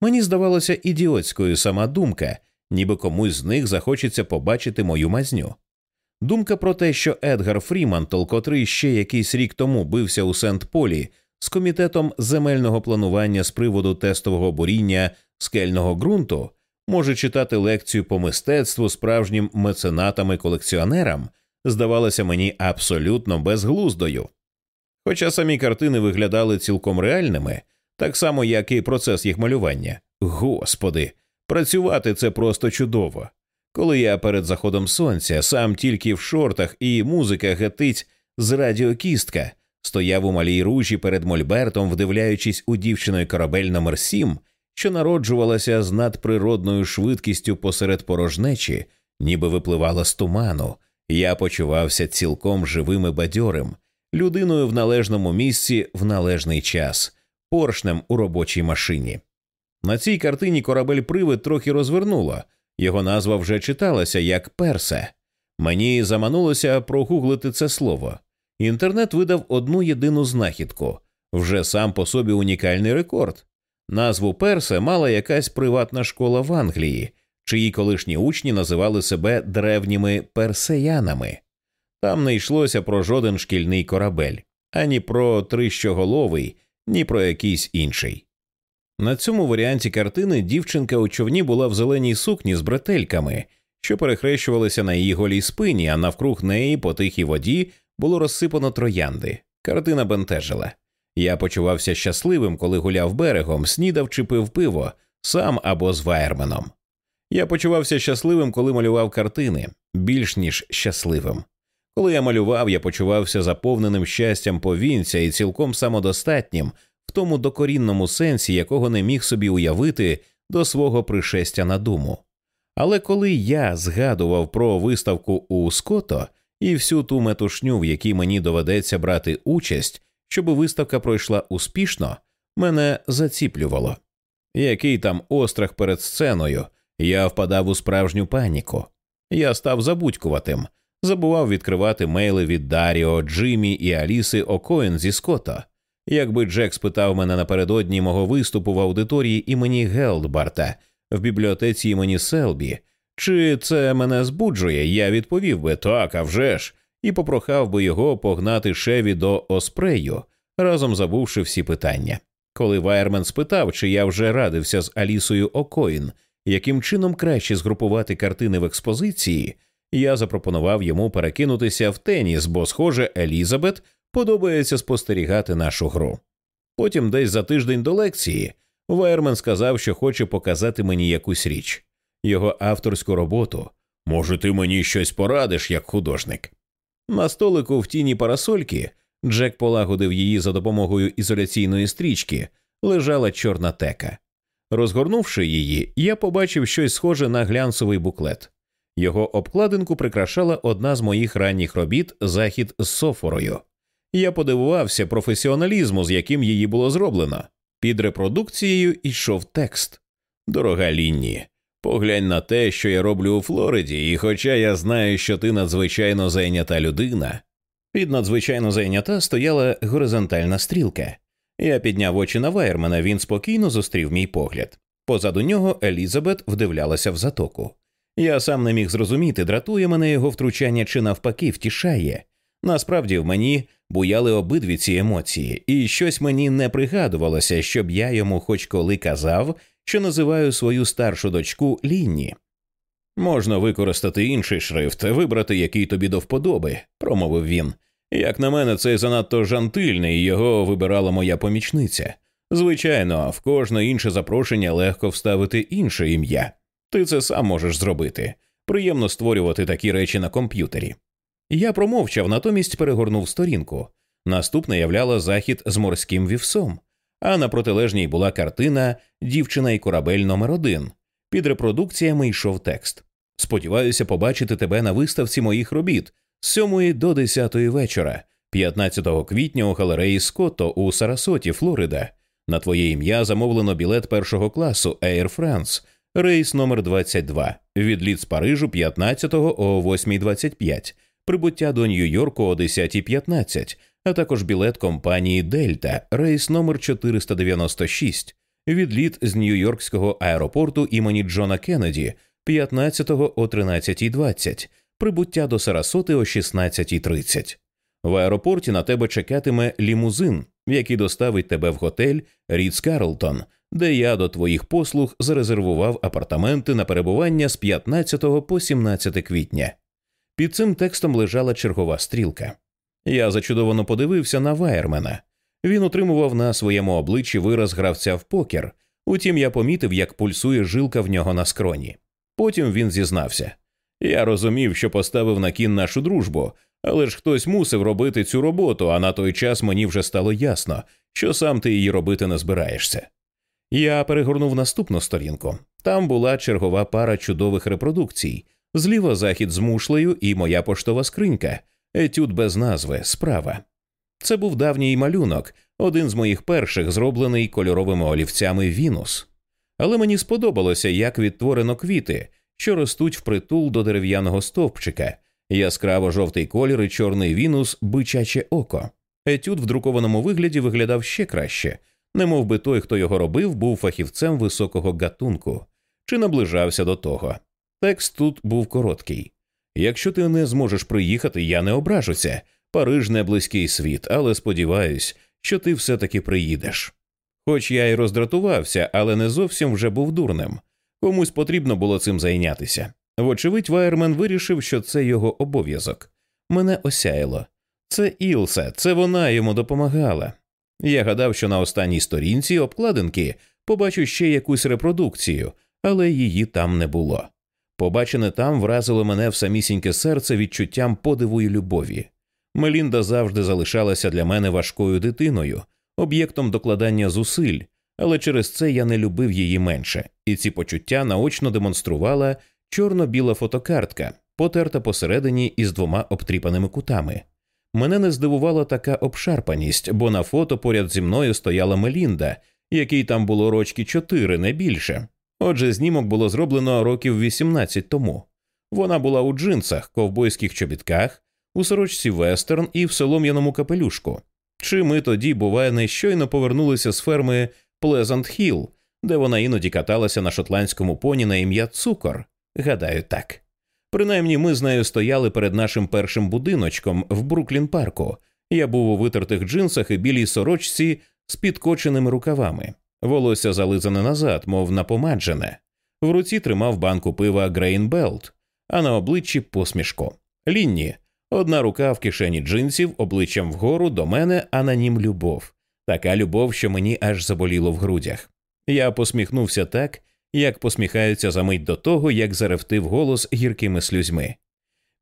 Мені здавалося ідіотською сама думка, ніби комусь з них захочеться побачити мою мазню. Думка про те, що Едгар Фрімантл, котрий ще якийсь рік тому бився у Сент Полі з комітетом земельного планування з приводу тестового буріння скельного ґрунту, може читати лекцію по мистецтву справжнім меценатам і колекціонерам, здавалася мені абсолютно безглуздою. Хоча самі картини виглядали цілком реальними, так само, як і процес їх малювання. Господи, працювати це просто чудово. Коли я перед заходом сонця, сам тільки в шортах і музика гатить з радіокістка, стояв у малій ружі перед Мольбертом, вдивляючись у дівчиною корабель номер 7 що народжувалася з надприродною швидкістю посеред порожнечі, ніби випливала з туману, я почувався цілком живим і бадьорим, людиною в належному місці в належний час, поршнем у робочій машині. На цій картині корабель привид трохи розвернуло, його назва вже читалася як персе. Мені заманулося прогуглити це слово. Інтернет видав одну єдину знахідку вже сам по собі унікальний рекорд. Назву Персе мала якась приватна школа в Англії, чиї колишні учні називали себе древніми персеянами. Там не йшлося про жоден шкільний корабель, ані про трищоголовий, ні про якийсь інший. На цьому варіанті картини дівчинка у човні була в зеленій сукні з бретельками, що перехрещувалися на її голій спині, а навкруг неї по тихій воді було розсипано троянди. Картина бентежила. Я почувався щасливим, коли гуляв берегом, снідав чи пив пиво, сам або з ваєрменом. Я почувався щасливим, коли малював картини, більш ніж щасливим. Коли я малював, я почувався заповненим щастям повінця і цілком самодостатнім в тому докорінному сенсі, якого не міг собі уявити до свого пришестя на думу. Але коли я згадував про виставку у Ското і всю ту метушню, в якій мені доведеться брати участь, щоб виставка пройшла успішно, мене заціплювало. Який там острах перед сценою, я впадав у справжню паніку. Я став забудькуватим, забував відкривати мейли від Даріо, Джиммі і Аліси Окоен зі Скотта. Якби Джек спитав мене напередодні мого виступу в аудиторії імені Гелдбарта в бібліотеці імені Селбі, чи це мене збуджує, я відповів би так, а вже ж, і попрохав би його погнати шеві до Оспрею, разом забувши всі питання. Коли Вайермен спитав, чи я вже радився з Алісою Окойн, яким чином краще згрупувати картини в експозиції, я запропонував йому перекинутися в теніс, бо, схоже, Елізабет подобається спостерігати нашу гру. Потім, десь за тиждень до лекції, Вайермен сказав, що хоче показати мені якусь річ, його авторську роботу. Може, ти мені щось порадиш як художник. На столику в тіні парасольки Джек полагодив її за допомогою ізоляційної стрічки, лежала чорна тека. Розгорнувши її, я побачив щось схоже на глянцевий буклет. Його обкладинку прикрашала одна з моїх ранніх робіт захід з софорою. Я подивувався професіоналізму, з яким її було зроблено. Під репродукцією йшов текст Дорога Лінні, Поглянь на те, що я роблю у Флориді, і хоча я знаю, що ти надзвичайно зайнята людина. Під надзвичайно зайнята стояла горизонтальна стрілка. Я підняв очі на Вайермана, він спокійно зустрів мій погляд. Позаду нього Елізабет вдивлялася в затоку. Я сам не міг зрозуміти, дратує мене його втручання чи навпаки втішає. Насправді в мені буяли обидві ці емоції, і щось мені не пригадувалося, щоб я йому хоч коли казав, що називаю свою старшу дочку Лінні. Можна використати інший шрифт, вибрати який тобі до вподоби, промовив він. Як на мене, цей занадто жантильний, його вибирала моя помічниця. Звичайно, в кожне інше запрошення легко вставити інше ім'я. Ти це сам можеш зробити. Приємно створювати такі речі на комп'ютері. Я промовчав, натомість перегорнув сторінку. Наступне являла захід з морським вівсом а на протилежній була картина Дівчина і корабель номер один. Під репродукціями йшов текст. Сподіваюся побачити тебе на виставці моїх робіт з 7 до 10 вечора, 15 квітня у галереї Скотто у Сарасоті, Флорида. На твоє ім'я замовлено білет першого класу Air France, рейс номер 22 відліт з Парижу 15 о 8.25, прибуття до Нью-Йорку о 10.15, а також білет компанії Дельта, рейс номер 496, відліт з Нью-Йоркського аеропорту імені Джона Кеннеді 15 о 13.20, прибуття до Сарасоти о 16.30. В аеропорті на тебе чекатиме лімузин, який доставить тебе в готель Ріц Карлтон, де я до твоїх послуг зарезервував апартаменти на перебування з 15 по 17 квітня. Під цим текстом лежала чергова стрілка. Я зачудовано подивився на Вайермена. Він утримував на своєму обличчі вираз гравця в покер. Утім, я помітив, як пульсує жилка в нього на скроні. Потім він зізнався. Я розумів, що поставив на кін нашу дружбу, але ж хтось мусив робити цю роботу, а на той час мені вже стало ясно, що сам ти її робити не збираєшся. Я перегорнув наступну сторінку. Там була чергова пара чудових репродукцій, зліва захід з мушлею і моя поштова скринька, етюд без назви, справа. Це був давній малюнок, один з моїх перших, зроблений кольоровими олівцями Вінус. Але мені сподобалося, як відтворено квіти, що ростуть впритул до дерев'яного стовпчика, яскраво жовтий колір і чорний вінус, бичаче око. Етюд в друкованому вигляді виглядав ще краще, немов би той, хто його робив, був фахівцем високого гатунку, чи наближався до того. Текст тут був короткий. Якщо ти не зможеш приїхати, я не ображуся. Париж не близький світ, але сподіваюсь, що ти все таки приїдеш. Хоч я й роздратувався, але не зовсім вже був дурним. Комусь потрібно було цим зайнятися. Вочевидь, Вайермен вирішив, що це його обов'язок. Мене осяяло. Це Ілса, це вона йому допомагала. Я гадав, що на останній сторінці обкладинки побачу ще якусь репродукцію, але її там не було. Побачене там вразило мене в самісіньке серце відчуттям подиву і любові. Мелінда завжди залишалася для мене важкою дитиною, об'єктом докладання зусиль, але через це я не любив її менше, і ці почуття наочно демонструвала чорно-біла фотокартка, потерта посередині із двома обтріпаними кутами. Мене не здивувала така обшарпаність, бо на фото поряд зі мною стояла Мелінда, якій там було рочки чотири, не більше. Отже, знімок було зроблено років 18 тому. Вона була у джинсах, ковбойських чобітках, у сорочці вестерн і в солом'яному капелюшку. Чи ми тоді, буває, не щойно повернулися з ферми Плезант Хілл, де вона іноді каталася на шотландському поні на ім'я Цукор? Гадаю, так. Принаймні ми з нею стояли перед нашим першим будиночком в Бруклін парку. Я був у витертих джинсах і білій сорочці з підкоченими рукавами, волосся зализане назад, мов напомаджене. В руці тримав банку пива Грейн Белт, а на обличчі посмішку. Лінні, одна рука в кишені джинсів, обличчям вгору до мене, а на нім любов. Така любов, що мені аж заболіло в грудях. Я посміхнувся так, як посміхаються за мить до того, як заревтив голос гіркими слюзьми.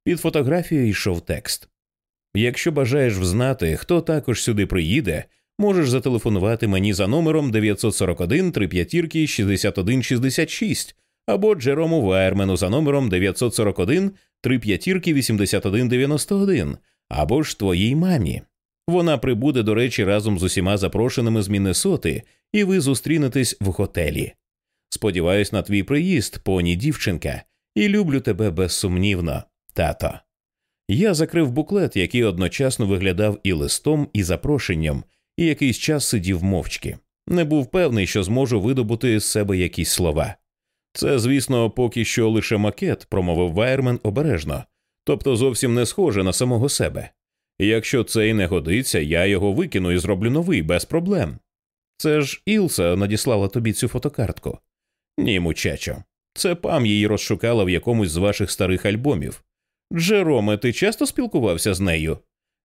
Під фотографією йшов текст Якщо бажаєш взнати, хто також сюди приїде, можеш зателефонувати мені за номером 941 35 61 66 або Джерому Вайермену за номером 941 35 81 91, або ж твоїй мамі. Вона прибуде, до речі, разом з усіма запрошеними з Міннесоти, і ви зустрінетесь в готелі. Сподіваюсь на твій приїзд, поні дівчинка, і люблю тебе безсумнівно, тато. Я закрив буклет, який одночасно виглядав і листом, і запрошенням, і якийсь час сидів мовчки. Не був певний, що зможу видобути з себе якісь слова. Це, звісно, поки що лише макет, промовив Вайермен обережно, тобто зовсім не схоже на самого себе. Якщо це і не годиться, я його викину і зроблю новий без проблем. Це ж Ілса надіслала тобі цю фотокартку. Ні, мучачо. Це пам її розшукала в якомусь з ваших старих альбомів. Джероме, ти часто спілкувався з нею?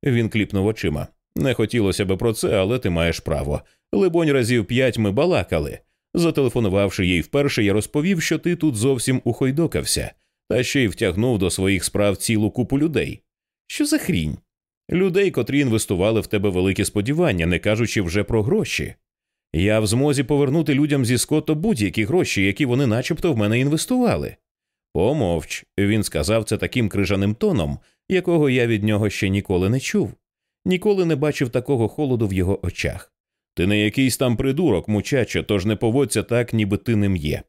Він кліпнув очима. Не хотілося би про це, але ти маєш право. Либонь, разів п'ять ми балакали. Зателефонувавши їй вперше, я розповів, що ти тут зовсім ухойдокався, та ще й втягнув до своїх справ цілу купу людей. Що за хрінь? Людей, котрі інвестували в тебе великі сподівання, не кажучи вже про гроші. Я в змозі повернути людям зі скотто будь-які гроші, які вони начебто в мене інвестували. Помовч, він сказав це таким крижаним тоном, якого я від нього ще ніколи не чув, ніколи не бачив такого холоду в його очах. Ти не якийсь там придурок, мучачо, тож не поводься так, ніби ти ним є.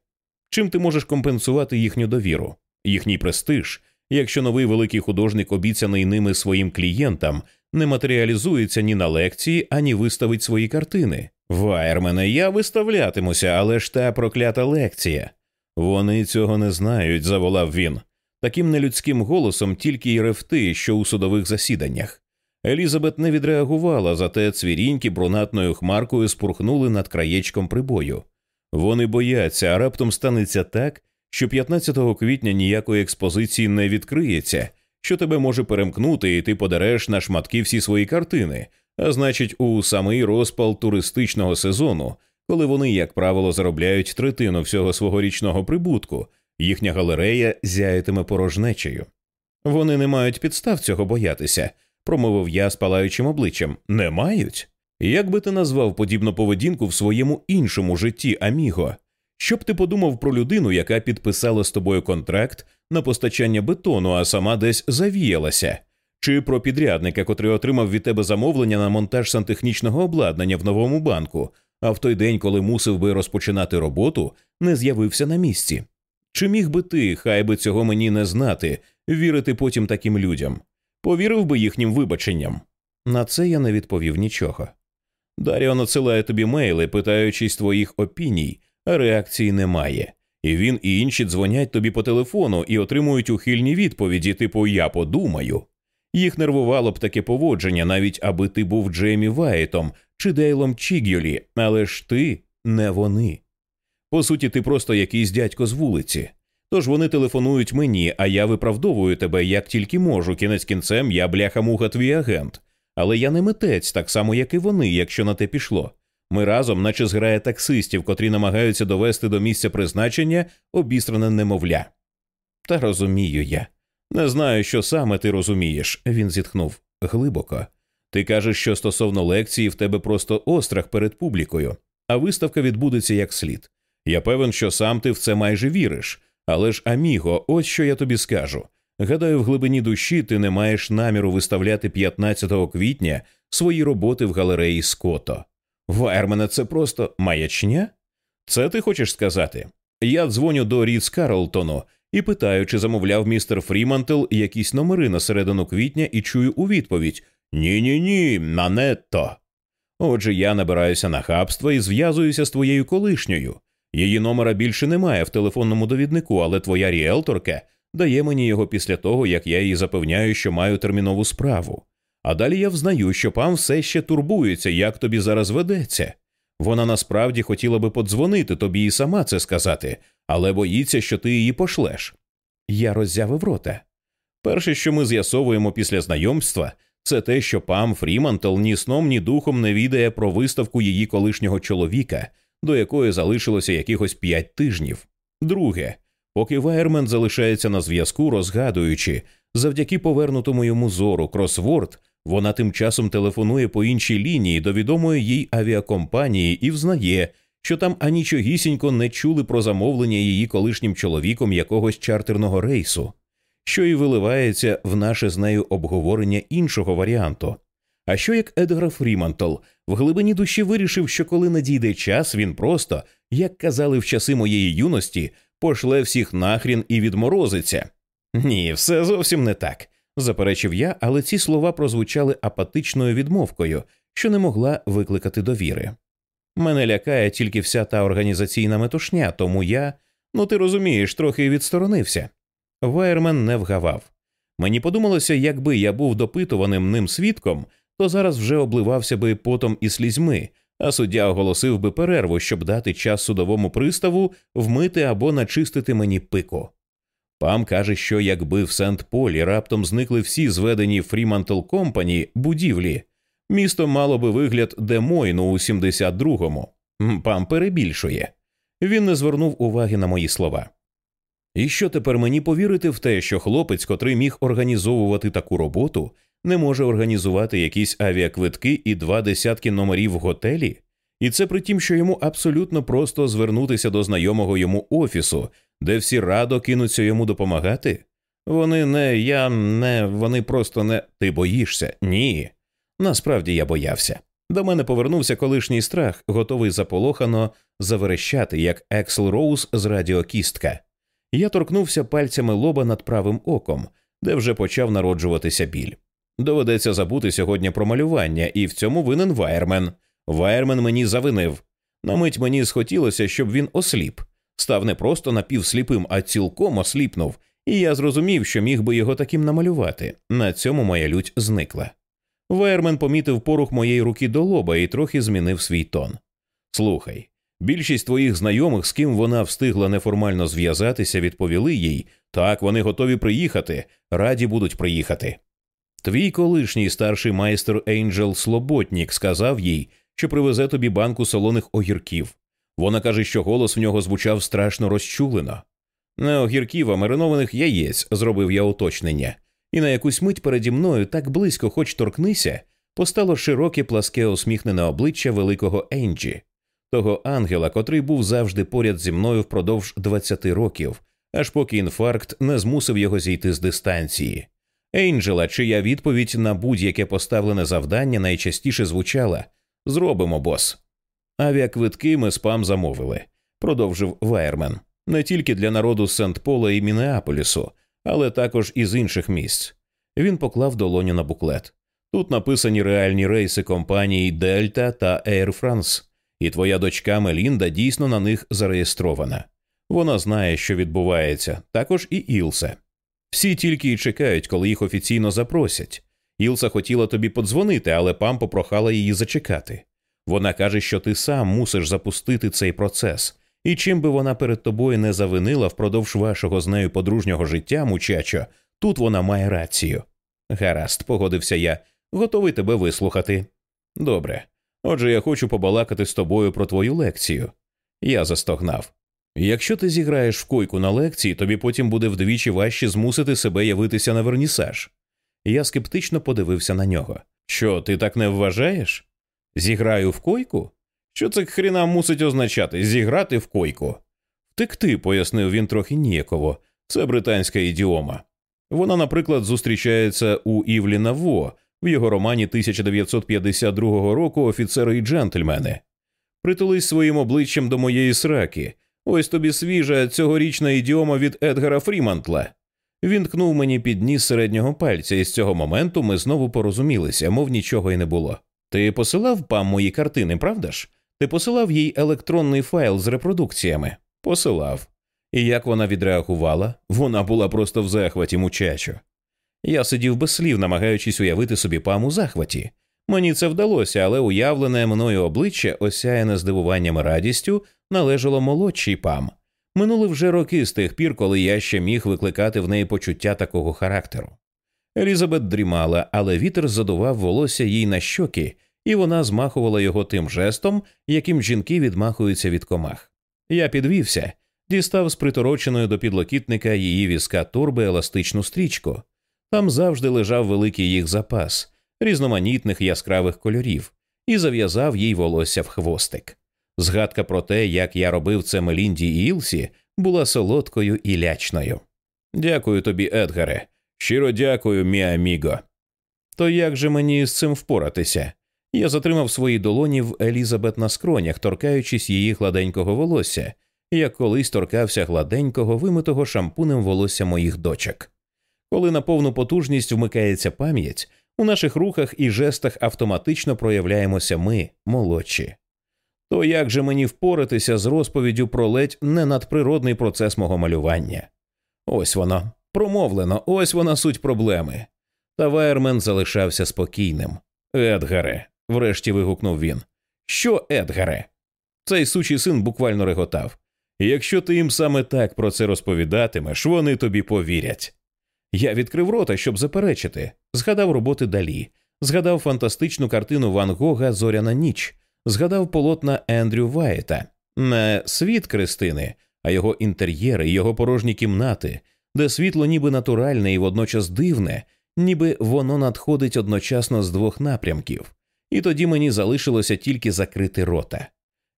Чим ти можеш компенсувати їхню довіру, їхній престиж, якщо новий великий художник, обіцяний ними своїм клієнтам, не матеріалізується ні на лекції, ані виставить свої картини? Вайермене, я виставлятимуся, але ж та проклята лекція. Вони цього не знають, заволав він. Таким нелюдським голосом тільки й ревти, що у судових засіданнях. Елізабет не відреагувала, зате цвіріньки брунатною хмаркою спурхнули над краєчком прибою. Вони бояться, а раптом станеться так, що 15 квітня ніякої експозиції не відкриється, що тебе може перемкнути, і ти подареш на шматки всі свої картини, а значить, у самий розпал туристичного сезону, коли вони, як правило, заробляють третину всього свого річного прибутку, їхня галерея зяятиме порожнечею. Вони не мають підстав цього боятися, промовив я з палаючим обличчям. Не мають? Як би ти назвав подібну поведінку в своєму іншому житті, Аміго? Що б ти подумав про людину, яка підписала з тобою контракт на постачання бетону, а сама десь завіялася? Чи про підрядника, котрий отримав від тебе замовлення на монтаж сантехнічного обладнання в новому банку, а в той день, коли мусив би розпочинати роботу, не з'явився на місці? Чи міг би ти, хай би цього мені не знати, вірити потім таким людям? Повірив би їхнім вибаченням? На це я не відповів нічого. Даріо надсилає тобі мейли, питаючись твоїх опіній, а реакції немає. І він і інші дзвонять тобі по телефону і отримують ухильні відповіді, типу Я подумаю. Їх нервувало б таке поводження, навіть аби ти був Джеймі Вайтом чи Дейлом Чігюлі, але ж ти не вони. По суті, ти просто якийсь дядько з вулиці. Тож вони телефонують мені, а я виправдовую тебе як тільки можу. Кінець кінцем я бляха-муха твій агент. Але я не митець, так само, як і вони, якщо на те пішло. Ми разом, наче зграє таксистів, котрі намагаються довести до місця призначення обістране немовля. Та розумію я. Не знаю, що саме ти розумієш, він зітхнув глибоко. Ти кажеш, що стосовно лекції в тебе просто острах перед публікою, а виставка відбудеться як слід. Я певен, що сам ти в це майже віриш, але ж, Аміго, ось що я тобі скажу. Гадаю, в глибині душі ти не маєш наміру виставляти 15 квітня свої роботи в галереї Ското. Вайермене, це просто маячня? Це ти хочеш сказати? Я дзвоню до Ріц Карлтону і питаю, чи замовляв містер Фрімантел якісь номери на середину квітня, і чую у відповідь Ні, ні, ні, нанетто. Отже, я набираюся на хабство і зв'язуюся з твоєю колишньою. Її номера більше немає в телефонному довіднику, але твоя ріелторка дає мені його після того, як я їй запевняю, що маю термінову справу. А далі я взнаю, що пан все ще турбується, як тобі зараз ведеться. Вона насправді хотіла би подзвонити тобі і сама це сказати, але боїться, що ти її пошлеш. Я роззявив рота. Перше, що ми з'ясовуємо після знайомства, це те, що пам Фрімантел ні сном, ні духом не відає про виставку її колишнього чоловіка, до якої залишилося якихось п'ять тижнів. Друге, поки Вайермен залишається на зв'язку, розгадуючи, завдяки повернутому йому зору кросворд, вона тим часом телефонує по іншій лінії до відомої їй авіакомпанії і взнає, що там анічогісінько не чули про замовлення її колишнім чоловіком якогось чартерного рейсу, що і виливається в наше з нею обговорення іншого варіанту. А що як Едгар Фрімантл в глибині душі вирішив, що коли надійде час, він просто, як казали в часи моєї юності, пошле всіх нахрін і відморозиться? Ні, все зовсім не так, заперечив я, але ці слова прозвучали апатичною відмовкою, що не могла викликати довіри. Мене лякає тільки вся та організаційна метушня, тому я, ну ти розумієш, трохи відсторонився. Вайермен не вгавав. Мені подумалося, якби я був допитуваним ним свідком, то зараз вже обливався би потом і слізьми, а суддя оголосив би перерву, щоб дати час судовому приставу вмити або начистити мені пику. Пам каже, що якби в Сент Полі раптом зникли всі зведені Fremantle Company будівлі, місто мало би вигляд Демойну у 72-му. Пам перебільшує. Він не звернув уваги на мої слова. І що тепер мені повірити в те, що хлопець, котрий міг організовувати таку роботу, не може організувати якісь авіаквитки і два десятки номерів в готелі? І це при тім, що йому абсолютно просто звернутися до знайомого йому офісу, де всі радо кинуться йому допомагати? Вони не я не вони просто не ти боїшся? Ні. Насправді я боявся. До мене повернувся колишній страх, готовий заполохано заверещати, як Ексел Роуз з радіо Кістка. Я торкнувся пальцями лоба над правим оком, де вже почав народжуватися біль. Доведеться забути сьогодні про малювання, і в цьому винен Вайермен. Вайермен мені завинив. На мить мені схотілося, щоб він осліп, став не просто напівсліпим, а цілком осліпнув, і я зрозумів, що міг би його таким намалювати. На цьому моя лють зникла. Вайермен помітив порух моєї руки до лоба і трохи змінив свій тон. Слухай, Більшість твоїх знайомих, з ким вона встигла неформально зв'язатися, відповіли їй так, вони готові приїхати, раді будуть приїхати. Твій колишній старший майстер Ейнджел Слоботнік сказав їй, що привезе тобі банку солоних огірків. Вона каже, що голос в нього звучав страшно розчулено. Не огірків, а маринованих яєць, зробив я уточнення, і на якусь мить переді мною так близько, хоч торкнися, постало широке пласке усміхнене обличчя великого Енджі, того ангела, котрий був завжди поряд зі мною впродовж 20 років, аж поки інфаркт не змусив його зійти з дистанції. Ейнджела, чия відповідь на будь-яке поставлене завдання найчастіше звучала Зробимо, бос. Авіаквитки ми з Пам замовили, продовжив Вайермен. Не тільки для народу Сент Пола і Мінеаполісу, але також із інших місць. Він поклав долоню на буклет. Тут написані реальні рейси компанії Дельта та Air France, і твоя дочка Мелінда дійсно на них зареєстрована. Вона знає, що відбувається, також і Ілсе. Всі тільки й чекають, коли їх офіційно запросять. Ілса хотіла тобі подзвонити, але пам попрохала її зачекати. Вона каже, що ти сам мусиш запустити цей процес, і чим би вона перед тобою не завинила впродовж вашого з нею подружнього життя, мучачо, тут вона має рацію. Гаразд, погодився я, готовий тебе вислухати. Добре. Отже, я хочу побалакати з тобою про твою лекцію. Я застогнав. Якщо ти зіграєш в койку на лекції, тобі потім буде вдвічі важче змусити себе явитися на вернісаж. Я скептично подивився на нього. Що, ти так не вважаєш? Зіграю в койку? Що це хріна мусить означати зіграти в койку? Втекти, пояснив він трохи ніяково. Це британська ідіома. Вона, наприклад, зустрічається у Івлі Наво в його романі 1952 року Офіцери і джентльмени. Притулись своїм обличчям до моєї сраки. Ось тобі свіжа цьогорічна ідіома від Едгара Фрімантла. Він ткнув мені під ніс середнього пальця, і з цього моменту ми знову порозумілися, мов нічого й не було. Ти посилав пам мої картини, правда ж? Ти посилав їй електронний файл з репродукціями? Посилав. І як вона відреагувала? Вона була просто в захваті, мучачо. Я сидів без слів, намагаючись уявити собі пам у захваті. Мені це вдалося, але уявлене мною обличчя, осяяне здивуванням і радістю, належало молодшій пам. Минули вже роки з тих пір, коли я ще міг викликати в неї почуття такого характеру. Елізабет дрімала, але вітер задував волосся їй на щоки, і вона змахувала його тим жестом, яким жінки відмахуються від комах. Я підвівся, дістав з притороченою до підлокітника її візка торби еластичну стрічку. Там завжди лежав великий їх запас, різноманітних яскравих кольорів, і зав'язав їй волосся в хвостик. Згадка про те, як я робив це Мелінді і Ілсі, була солодкою і лячною. Дякую тобі, Едгаре. Щиро дякую, мій. То як же мені з цим впоратися? Я затримав свої долоні в Елізабет на скронях, торкаючись її гладенького волосся, як колись торкався гладенького, вимитого шампунем волосся моїх дочок. Коли на повну потужність вмикається пам'ять, у наших рухах і жестах автоматично проявляємося ми, молодші. То як же мені впоратися з розповіддю про ледь не надприродний процес мого малювання? Ось воно, промовлено, ось вона суть проблеми. Та Вайермен залишався спокійним. Едгаре, врешті вигукнув він. Що, Едгаре? Цей сучий син буквально реготав. Якщо ти їм саме так про це розповідатимеш, вони тобі повірять. Я відкрив рота, щоб заперечити, згадав роботи далі, згадав фантастичну картину Ван Гога Зоряна ніч, згадав полотна Ендрю Вайта, не світ Кристини, а його інтер'єри, його порожні кімнати, де світло ніби натуральне і водночас дивне, ніби воно надходить одночасно з двох напрямків, і тоді мені залишилося тільки закрити рота.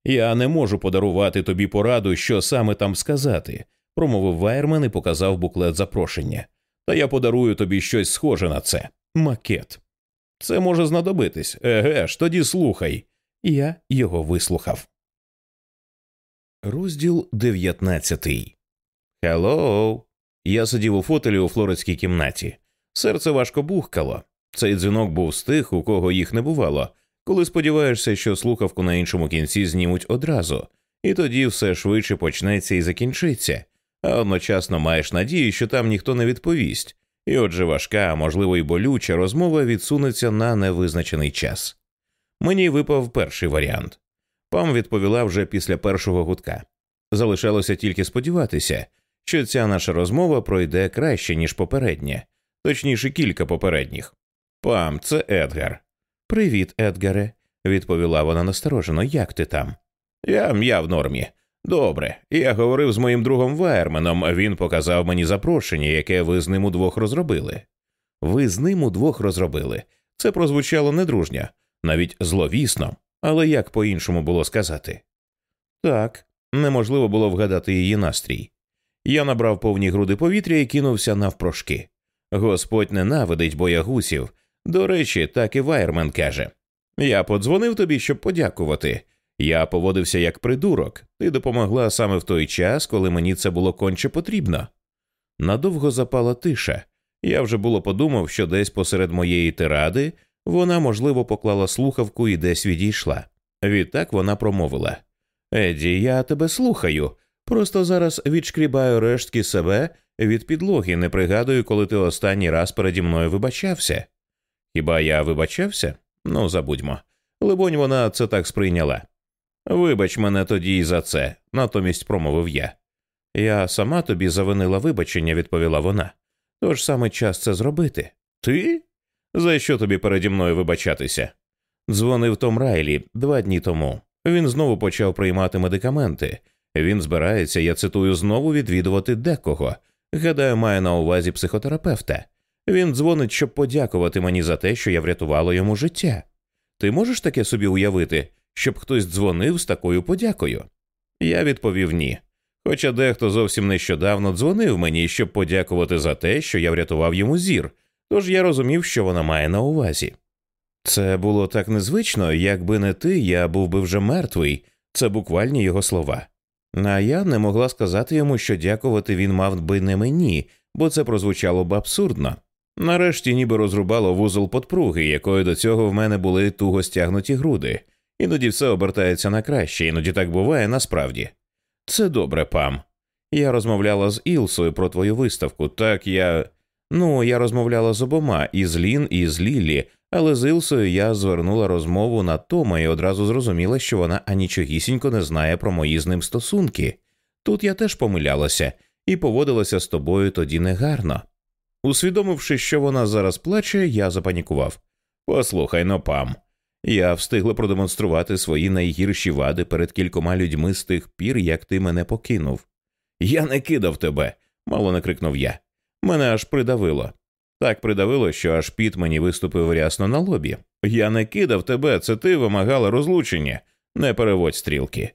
Я не можу подарувати тобі пораду, що саме там сказати, промовив Вайерман і показав буклет запрошення. Та я подарую тобі щось схоже на це макет. Це може знадобитись. Еге ж, тоді слухай. Я його вислухав. Розділ дев'ятнадцятий. Hello. Я сидів у фотелі у флоридській кімнаті. Серце важко бухкало. Цей дзвінок був з тих, у кого їх не бувало, коли сподіваєшся, що слухавку на іншому кінці знімуть одразу, і тоді все швидше почнеться і закінчиться, а одночасно маєш надію, що там ніхто не відповість, і отже важка, можливо й болюча розмова відсунеться на невизначений час. Мені випав перший варіант. Пам відповіла вже після першого гудка. Залишалося тільки сподіватися, що ця наша розмова пройде краще, ніж попередня, точніше, кілька попередніх. Пам, це Едгар. Привіт, Едгаре, відповіла вона насторожено. Як ти там? Я я в нормі. Добре. Я говорив з моїм другом Вайерменом, він показав мені запрошення, яке ви з ним удвох розробили. Ви з ним удвох розробили. Це прозвучало недружньо, навіть зловісно, але як по іншому було сказати? Так, неможливо було вгадати її настрій. Я набрав повні груди повітря і кинувся навпрошки. Господь ненавидить боягусів. До речі, так і Вайермен каже Я подзвонив тобі, щоб подякувати. Я поводився як придурок, ти допомогла саме в той час, коли мені це було конче потрібно. Надовго запала тиша. Я вже було подумав, що десь посеред моєї тиради вона, можливо, поклала слухавку і десь відійшла. Відтак вона промовила Еді, я тебе слухаю. Просто зараз відшкрібаю рештки себе від підлоги, не пригадую, коли ти останній раз переді мною вибачався. Хіба я вибачався? Ну, забудьмо. Либонь, вона це так сприйняла. Вибач мене тоді і за це, натомість промовив я. Я сама тобі завинила вибачення, відповіла вона. Тож саме час це зробити. Ти? За що тобі переді мною вибачатися? Дзвонив Том Райлі два дні тому. Він знову почав приймати медикаменти. Він збирається, я цитую, знову відвідувати декого. Гадаю, має на увазі психотерапевта. Він дзвонить, щоб подякувати мені за те, що я врятувала йому життя. Ти можеш таке собі уявити, щоб хтось дзвонив з такою подякою? Я відповів ні. Хоча дехто зовсім нещодавно дзвонив мені, щоб подякувати за те, що я врятував йому зір, тож я розумів, що вона має на увазі. Це було так незвично, якби не ти, я був би вже мертвий, це буквальні його слова. А я не могла сказати йому, що дякувати він мав би не мені, бо це прозвучало б абсурдно. Нарешті ніби розрубало вузол подпруги, якою до цього в мене були туго стягнуті груди. Іноді все обертається на краще, іноді так буває насправді. Це добре, пам. Я розмовляла з Ілсою про твою виставку. Так я. Ну, я розмовляла з обома, і з Лін, і з Лілі, але з Ілсою я звернула розмову на Тома і одразу зрозуміла, що вона анічогісінько не знає про мої з ним стосунки. Тут я теж помилялася і поводилася з тобою тоді негарно. Усвідомивши, що вона зараз плаче, я запанікував. Послухай но, пам. Я встигла продемонструвати свої найгірші вади перед кількома людьми з тих пір, як ти мене покинув. Я не кидав тебе, мало не крикнув я. Мене аж придавило. Так придавило, що аж піт мені виступив рясно на лобі. Я не кидав тебе, це ти вимагала розлучення, не переводь стрілки.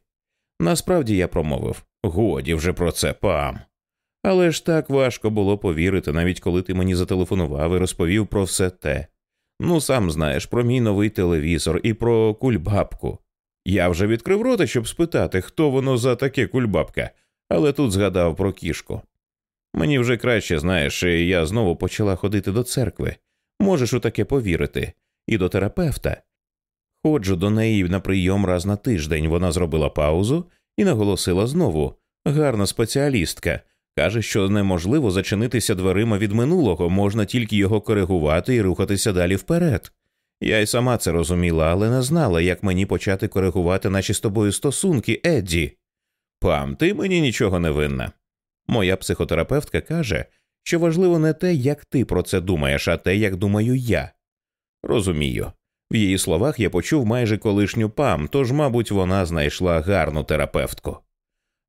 Насправді я промовив годі вже про це, пам. Але ж так важко було повірити, навіть коли ти мені зателефонував і розповів про все те. Ну, сам знаєш, про мій новий телевізор і про кульбабку. Я вже відкрив рота, щоб спитати, хто воно за таке кульбабка, але тут згадав про кішку. Мені вже краще, знаєш, і я знову почала ходити до церкви. Можеш у таке повірити, і до терапевта. Ходжу до неї на прийом раз на тиждень. Вона зробила паузу і наголосила знову гарна спеціалістка. Каже, що неможливо зачинитися дверима від минулого, можна тільки його коригувати і рухатися далі вперед. Я й сама це розуміла, але не знала, як мені почати коригувати наші з тобою стосунки, Едді. Пам, ти мені нічого не винна. Моя психотерапевтка каже, що важливо не те, як ти про це думаєш, а те, як думаю я. Розумію. В її словах я почув майже колишню пам, тож, мабуть, вона знайшла гарну терапевтку.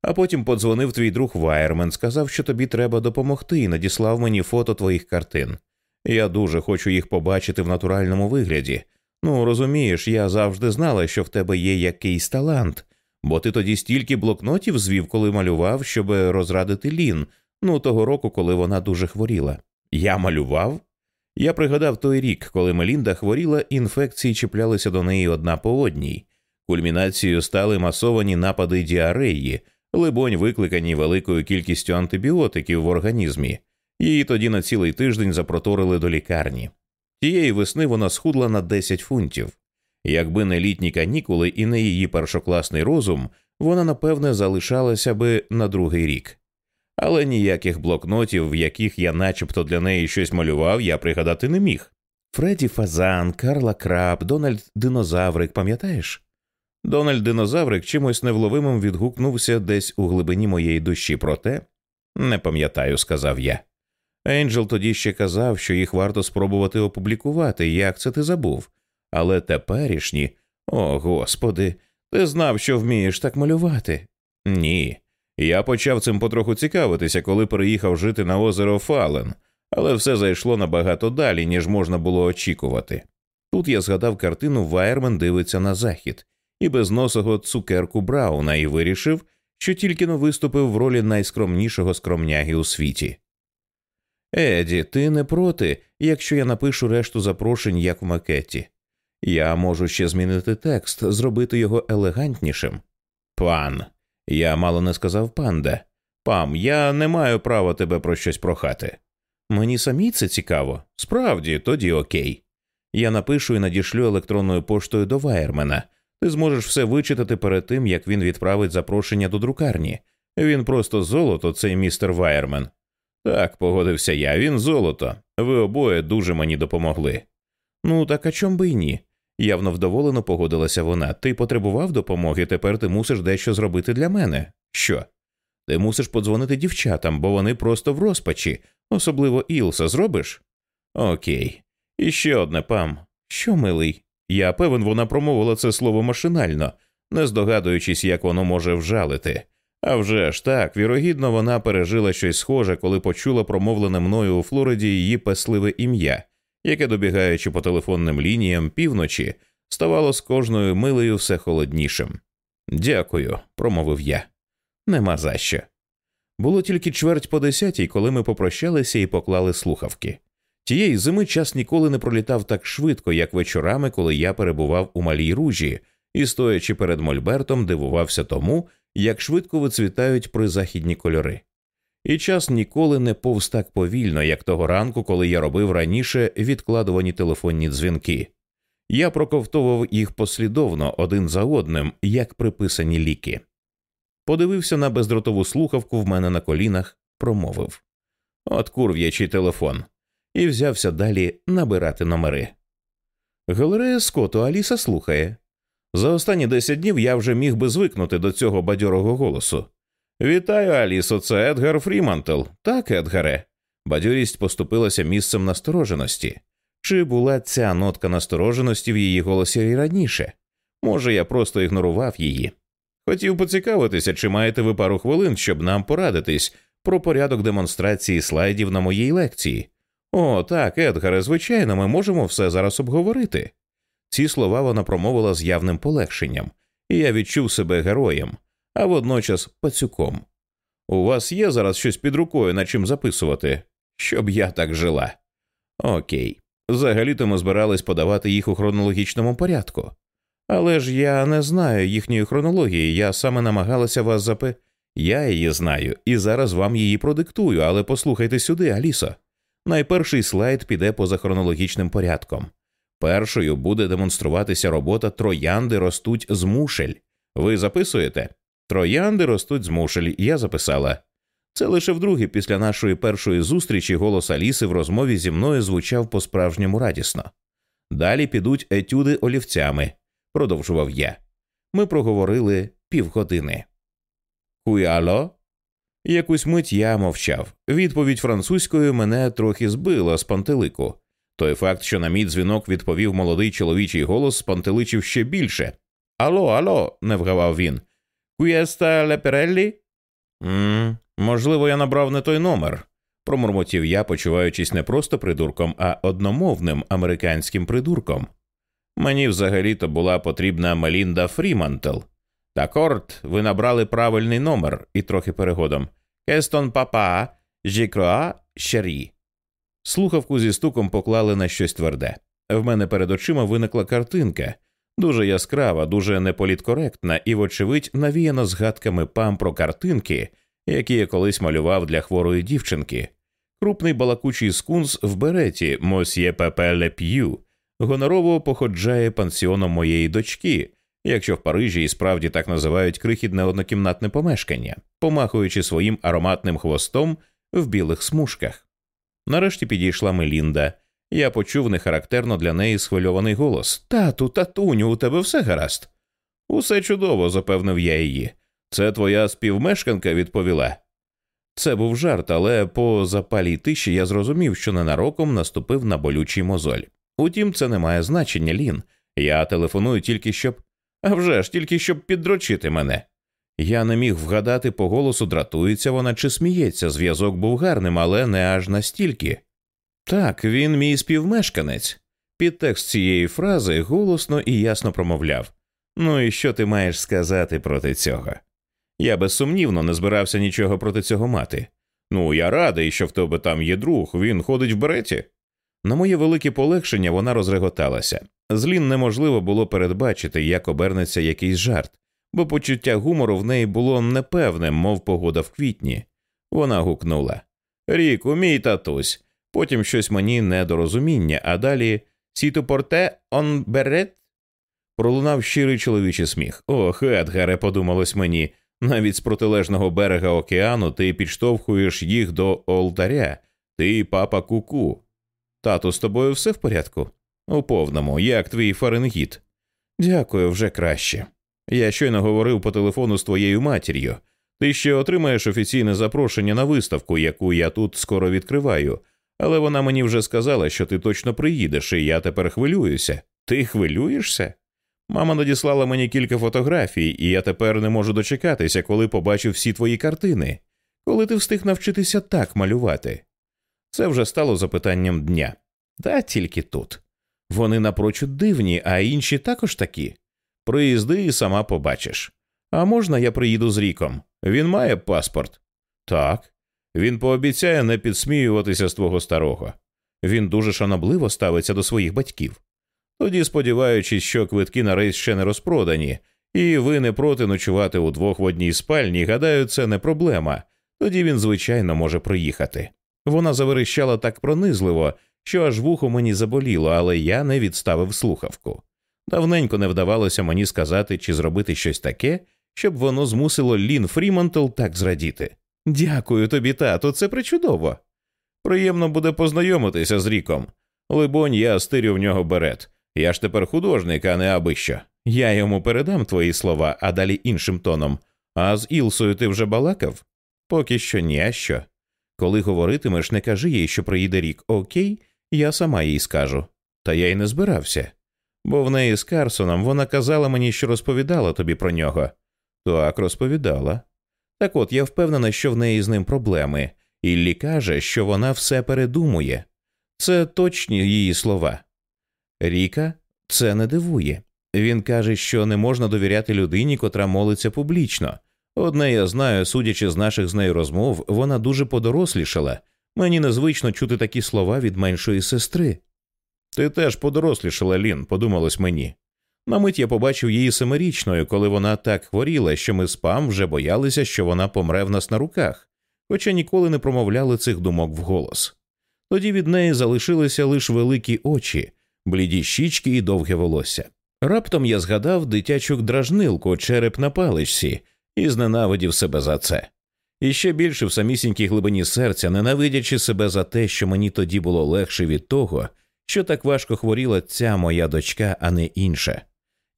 А потім подзвонив твій друг Вайермен, сказав, що тобі треба допомогти, і надіслав мені фото твоїх картин. Я дуже хочу їх побачити в натуральному вигляді. Ну, розумієш, я завжди знала, що в тебе є якийсь талант, бо ти тоді стільки блокнотів звів, коли малював, щоб розрадити Лін, ну того року, коли вона дуже хворіла. Я малював? Я пригадав той рік, коли Мелінда хворіла, інфекції чіплялися до неї одна по одній. Кульмінацією стали масовані напади діареї, либонь, викликані великою кількістю антибіотиків в організмі. Її тоді на цілий тиждень запроторили до лікарні. Тієї весни вона схудла на 10 фунтів. Якби не літні канікули і не її першокласний розум, вона напевне залишалася би на другий рік. Але ніяких блокнотів, в яких я начебто для неї щось малював, я пригадати не міг. Фредді Фазан, Карла Краб, Дональд Динозаврик, пам'ятаєш? Дональд динозаврик чимось невловимим відгукнувся десь у глибині моєї душі, проте не пам'ятаю, сказав я. Енджел тоді ще казав, що їх варто спробувати опублікувати, як це ти забув. Але теперішні, о господи, ти знав, що вмієш так малювати? Ні. Я почав цим потроху цікавитися, коли переїхав жити на озеро Фален, але все зайшло набагато далі, ніж можна було очікувати. Тут я згадав картину Вайермен дивиться на захід і безносого цукерку Брауна і вирішив, що тільки но виступив в ролі найскромнішого скромняги у світі. Еді, ти не проти, якщо я напишу решту запрошень, як в макеті. Я можу ще змінити текст, зробити його елегантнішим. Пан, я мало не сказав панда. Пам, я не маю права тебе про щось прохати. Мені самі це цікаво. Справді, тоді окей. Я напишу і надішлю електронною поштою до Вайермена. Ти зможеш все вичитати перед тим, як він відправить запрошення до друкарні. Він просто золото, цей містер Вайермен. Так, погодився я, він золото. Ви обоє дуже мені допомогли. Ну, так а чом би й ні? Явно вдоволено погодилася вона. Ти потребував допомоги, тепер ти мусиш дещо зробити для мене. Що? Ти мусиш подзвонити дівчатам, бо вони просто в розпачі, особливо Ілса, зробиш? Окей. І ще одне пам. Що, милий? Я певен, вона промовила це слово машинально, не здогадуючись, як воно може вжалити. А вже ж так, вірогідно, вона пережила щось схоже, коли почула промовлене мною у Флориді її песливе ім'я, яке, добігаючи по телефонним лініям півночі, ставало з кожною милею все холоднішим. Дякую, промовив я. Нема за що. Було тільки чверть по десятій, коли ми попрощалися і поклали слухавки. Тієї зими час ніколи не пролітав так швидко, як вечорами, коли я перебував у малій ружі і, стоячи перед Мольбертом, дивувався тому, як швидко вицвітають призахідні кольори. І час ніколи не повз так повільно, як того ранку, коли я робив раніше відкладувані телефонні дзвінки. Я проковтовував їх послідовно один за одним, як приписані ліки. Подивився на бездротову слухавку в мене на колінах, промовив От курв'ячий телефон, і взявся далі набирати номери. Галерея Скоту Аліса слухає. За останні десять днів я вже міг би звикнути до цього бадьорого голосу. Вітаю, Алісо, це Едгар Фрімантел. Так, Едгаре. Бадьорість поступилася місцем настороженості. Чи була ця нотка настороженості в її голосі і раніше? Може, я просто ігнорував її. Хотів поцікавитися, чи маєте ви пару хвилин, щоб нам порадитись про порядок демонстрації слайдів на моїй лекції. О, так, Едгаре, звичайно, ми можемо все зараз обговорити. Ці слова вона промовила з явним полегшенням, і я відчув себе героєм, а водночас пацюком. У вас є зараз щось під рукою, на чим записувати, щоб я так жила. Окей. Взагалі-то ми збирались подавати їх у хронологічному порядку. Але ж я не знаю їхньої хронології, я саме намагалася вас запи. Я її знаю, і зараз вам її продиктую, але послухайте сюди, Алісо. Найперший слайд піде поза хронологічним порядком. Першою буде демонструватися робота Троянди ростуть з мушель. Ви записуєте? Троянди ростуть з. Я записала. Це лише вдруге після нашої першої зустрічі голос Аліси в розмові зі мною звучав по справжньому радісно. Далі підуть етюди олівцями, продовжував я. Ми проговорили півгодини. Куяло? Якусь мить я мовчав. Відповідь французькою мене трохи збила з пантелику. Той факт, що на мій дзвінок відповів молодий чоловічий голос, спантеличив ще більше. Ало, ало, не вгавав він. Куєста лепереллі? «Ммм, Можливо, я набрав не той номер, промурмотів я, почуваючись не просто придурком, а одномовним американським придурком. Мені взагалі то була потрібна Мелінда Фрімантел. Такорд, ви набрали правильний номер і трохи перегодом. Кестон папа, жікроа, щарі. Слухавку зі стуком поклали на щось тверде. В мене перед очима виникла картинка, дуже яскрава, дуже неполіткоректна і, вочевидь, навіяна згадками пам про картинки, які я колись малював для хворої дівчинки. Крупний балакучий скунс в береті Мосьє Пепе Ле П'ю гонорово походжає пансіоном моєї дочки, якщо в Парижі і справді так називають крихідне однокімнатне помешкання, помахуючи своїм ароматним хвостом в білих смужках. Нарешті підійшла Мелінда. Я почув нехарактерно для неї схвильований голос Тату, татуню, у тебе все гаразд. Усе чудово, запевнив я її. Це твоя співмешканка відповіла. Це був жарт, але по запалій тиші я зрозумів, що ненароком наступив на болючий мозоль. Утім, це не має значення, Лін. Я телефоную тільки щоб. А вже ж тільки щоб піддрочити мене. Я не міг вгадати по голосу, дратується вона чи сміється. Зв'язок був гарним, але не аж настільки. Так, він мій співмешканець. Підтекст цієї фрази голосно і ясно промовляв Ну і що ти маєш сказати проти цього? Я безсумнівно не збирався нічого проти цього мати. Ну, я радий, що в тебе там є друг, він ходить в береті. На моє велике полегшення вона розреготалася. Злін неможливо було передбачити, як обернеться якийсь жарт, бо почуття гумору в неї було непевним, мов погода в квітні. Вона гукнула Ріку, мій татусь. Потім щось мені недорозуміння, а далі сітупорте он берет. Пролунав щирий чоловічий сміх. Ох, Едгаре, подумалось мені, навіть з протилежного берега океану ти підштовхуєш їх до олтаря, ти папа куку. Тату, з тобою все в порядку? У повному, як твій Фаренгіт. Дякую, вже краще. Я щойно говорив по телефону з твоєю матір'ю. Ти ще отримаєш офіційне запрошення на виставку, яку я тут скоро відкриваю, але вона мені вже сказала, що ти точно приїдеш, і я тепер хвилююся. Ти хвилюєшся? Мама надіслала мені кілька фотографій, і я тепер не можу дочекатися, коли побачу всі твої картини, коли ти встиг навчитися так малювати. Це вже стало запитанням дня. Та тільки тут. Вони напрочуд дивні, а інші також такі. Приїзди і сама побачиш. А можна я приїду з ріком? Він має паспорт? Так. Він пообіцяє не підсміюватися з твого старого. Він дуже шанобливо ставиться до своїх батьків. Тоді, сподіваючись, що квитки на рейс ще не розпродані, і ви не проти ночувати удвох в одній спальні, гадаю, це не проблема. Тоді він, звичайно, може приїхати. Вона заверещала так пронизливо, що аж вухо мені заболіло, але я не відставив слухавку. Давненько не вдавалося мені сказати чи зробити щось таке, щоб воно змусило Лін Фрімантл так зрадіти. Дякую тобі, тато, це причудово. Приємно буде познайомитися з Ріком. Либонь, я стирю в нього берет. Я ж тепер художник, а не аби що. Я йому передам твої слова, а далі іншим тоном. А з Ілсою ти вже балакав? Поки що ні, а що. Коли говоритимеш, не кажи їй, що приїде рік, окей, я сама їй скажу. Та я й не збирався. Бо в неї з Карсоном вона казала мені, що розповідала тобі про нього. Так, розповідала. Так от я впевнена, що в неї з ним проблеми, Іллі каже, що вона все передумує. Це точні її слова. Ріка це не дивує. Він каже, що не можна довіряти людині, котра молиться публічно. Одне я знаю, судячи з наших з нею розмов, вона дуже подорослішала. Мені незвично чути такі слова від меншої сестри. Ти теж подорослішала, Лін, подумалось мені. На мить я побачив її семирічною, коли вона так хворіла, що ми з пам вже боялися, що вона помре в нас на руках, хоча ніколи не промовляли цих думок вголос. Тоді від неї залишилися лише великі очі, бліді щічки і довге волосся. Раптом я згадав дитячу дражнилку, череп на паличці, і зненавидів себе за це. І ще більше в самісінькій глибині серця, ненавидячи себе за те, що мені тоді було легше від того, що так важко хворіла ця моя дочка, а не інша.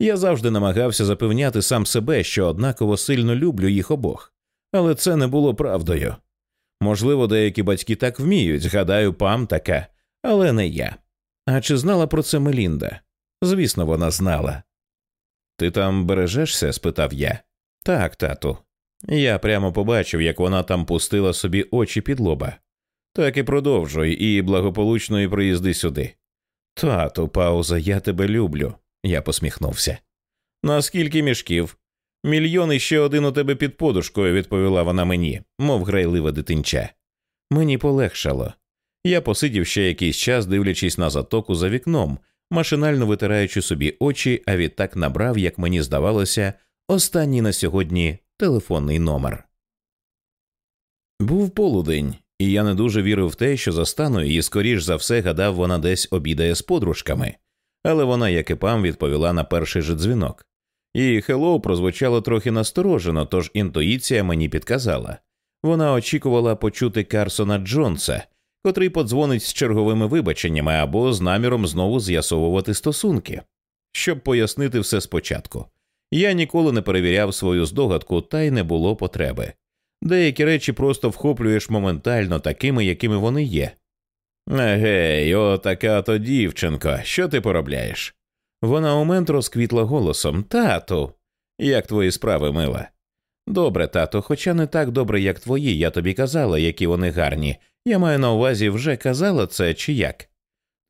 Я завжди намагався запевняти сам себе, що однаково сильно люблю їх обох, але це не було правдою. Можливо, деякі батьки так вміють, згадаю, пам така, але не я. А чи знала про це Мелінда? Звісно, вона знала. Ти там бережешся? спитав я. Так, тату. Я прямо побачив, як вона там пустила собі очі під лоба. Так і продовжуй, і благополучної приїзди сюди. Тату, пауза, я тебе люблю, я посміхнувся. Наскільки мішків? Мільйон і ще один у тебе під подушкою, відповіла вона мені, мов грайливе дитинча. Мені полегшало. Я посидів ще якийсь час, дивлячись на затоку за вікном, машинально витираючи собі очі, а відтак набрав, як мені здавалося, останній на сьогодні телефонний номер. Був полудень, і я не дуже вірив в те, що застану її, скоріш за все гадав, вона десь обідає з подружками, але вона, як і Пам, відповіла на перший же дзвінок. І Hello прозвучало трохи насторожено, тож інтуїція мені підказала. Вона очікувала почути Карсона Джонса, котрий подзвонить з черговими вибаченнями або з наміром знову з'ясовувати стосунки, щоб пояснити все спочатку. Я ніколи не перевіряв свою здогадку, та й не було потреби. Деякі речі просто вхоплюєш моментально такими, якими вони є. Гей, отака то дівчинко, що ти поробляєш? Вона у мент розквітла голосом Тату, як твої справи мила? Добре, тато, хоча не так добре, як твої, я тобі казала, які вони гарні. Я маю на увазі вже казала це чи як?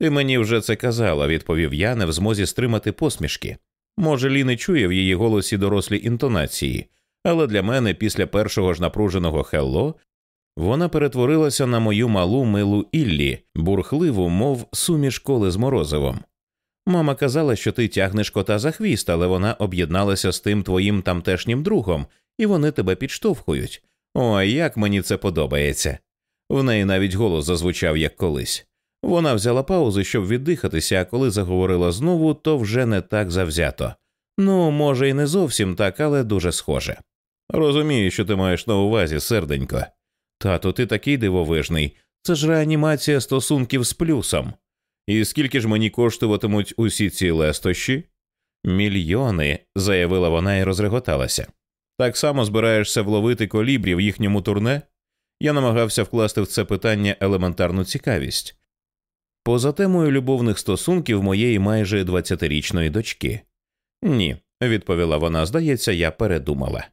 Ти мені вже це казала, відповів я, не в змозі стримати посмішки. Може, Лі не чує в її голосі дорослі інтонації, але для мене після першого ж напруженого хелло вона перетворилася на мою малу милу Іллі, бурхливу, мов суміш коли з морозивом. Мама казала, що ти тягнеш кота за хвіст, але вона об'єдналася з тим твоїм тамтешнім другом, і вони тебе підштовхують. Ой, як мені це подобається. В неї навіть голос зазвучав як колись. Вона взяла паузу, щоб віддихатися, а коли заговорила знову, то вже не так завзято. Ну, може, і не зовсім так, але дуже схоже. Розумію, що ти маєш на увазі, серденько. Тато, ти такий дивовижний. Це ж реанімація стосунків з плюсом. І скільки ж мені коштуватимуть усі ці лестощі? Мільйони, заявила вона і розреготалася. Так само збираєшся вловити колібрі в їхньому турне? Я намагався вкласти в це питання елементарну цікавість. Поза темою любовних стосунків моєї майже 20-річної дочки. Ні, відповіла вона, здається, я передумала.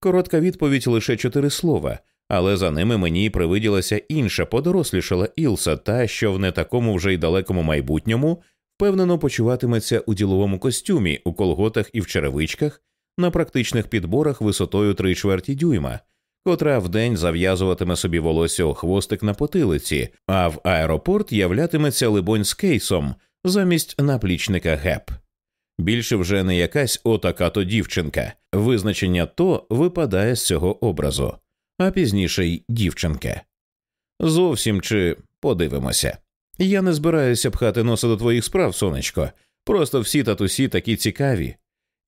Коротка відповідь лише чотири слова, але за ними мені привиділася інша подорослішала Ілса, та що в не такому вже й далекому майбутньому впевнено почуватиметься у діловому костюмі, у колготах і в черевичках, на практичних підборах висотою три чверті дюйма, котра вдень зав'язуватиме собі волосся у хвостик на потилиці, а в аеропорт являтиметься либонь з кейсом замість наплічника геп. Більше вже не якась отака то дівчинка, визначення то випадає з цього образу, а пізніше й дівчинка. Зовсім чи подивимося. Я не збираюся пхати носа до твоїх справ, сонечко. Просто всі татусі такі цікаві.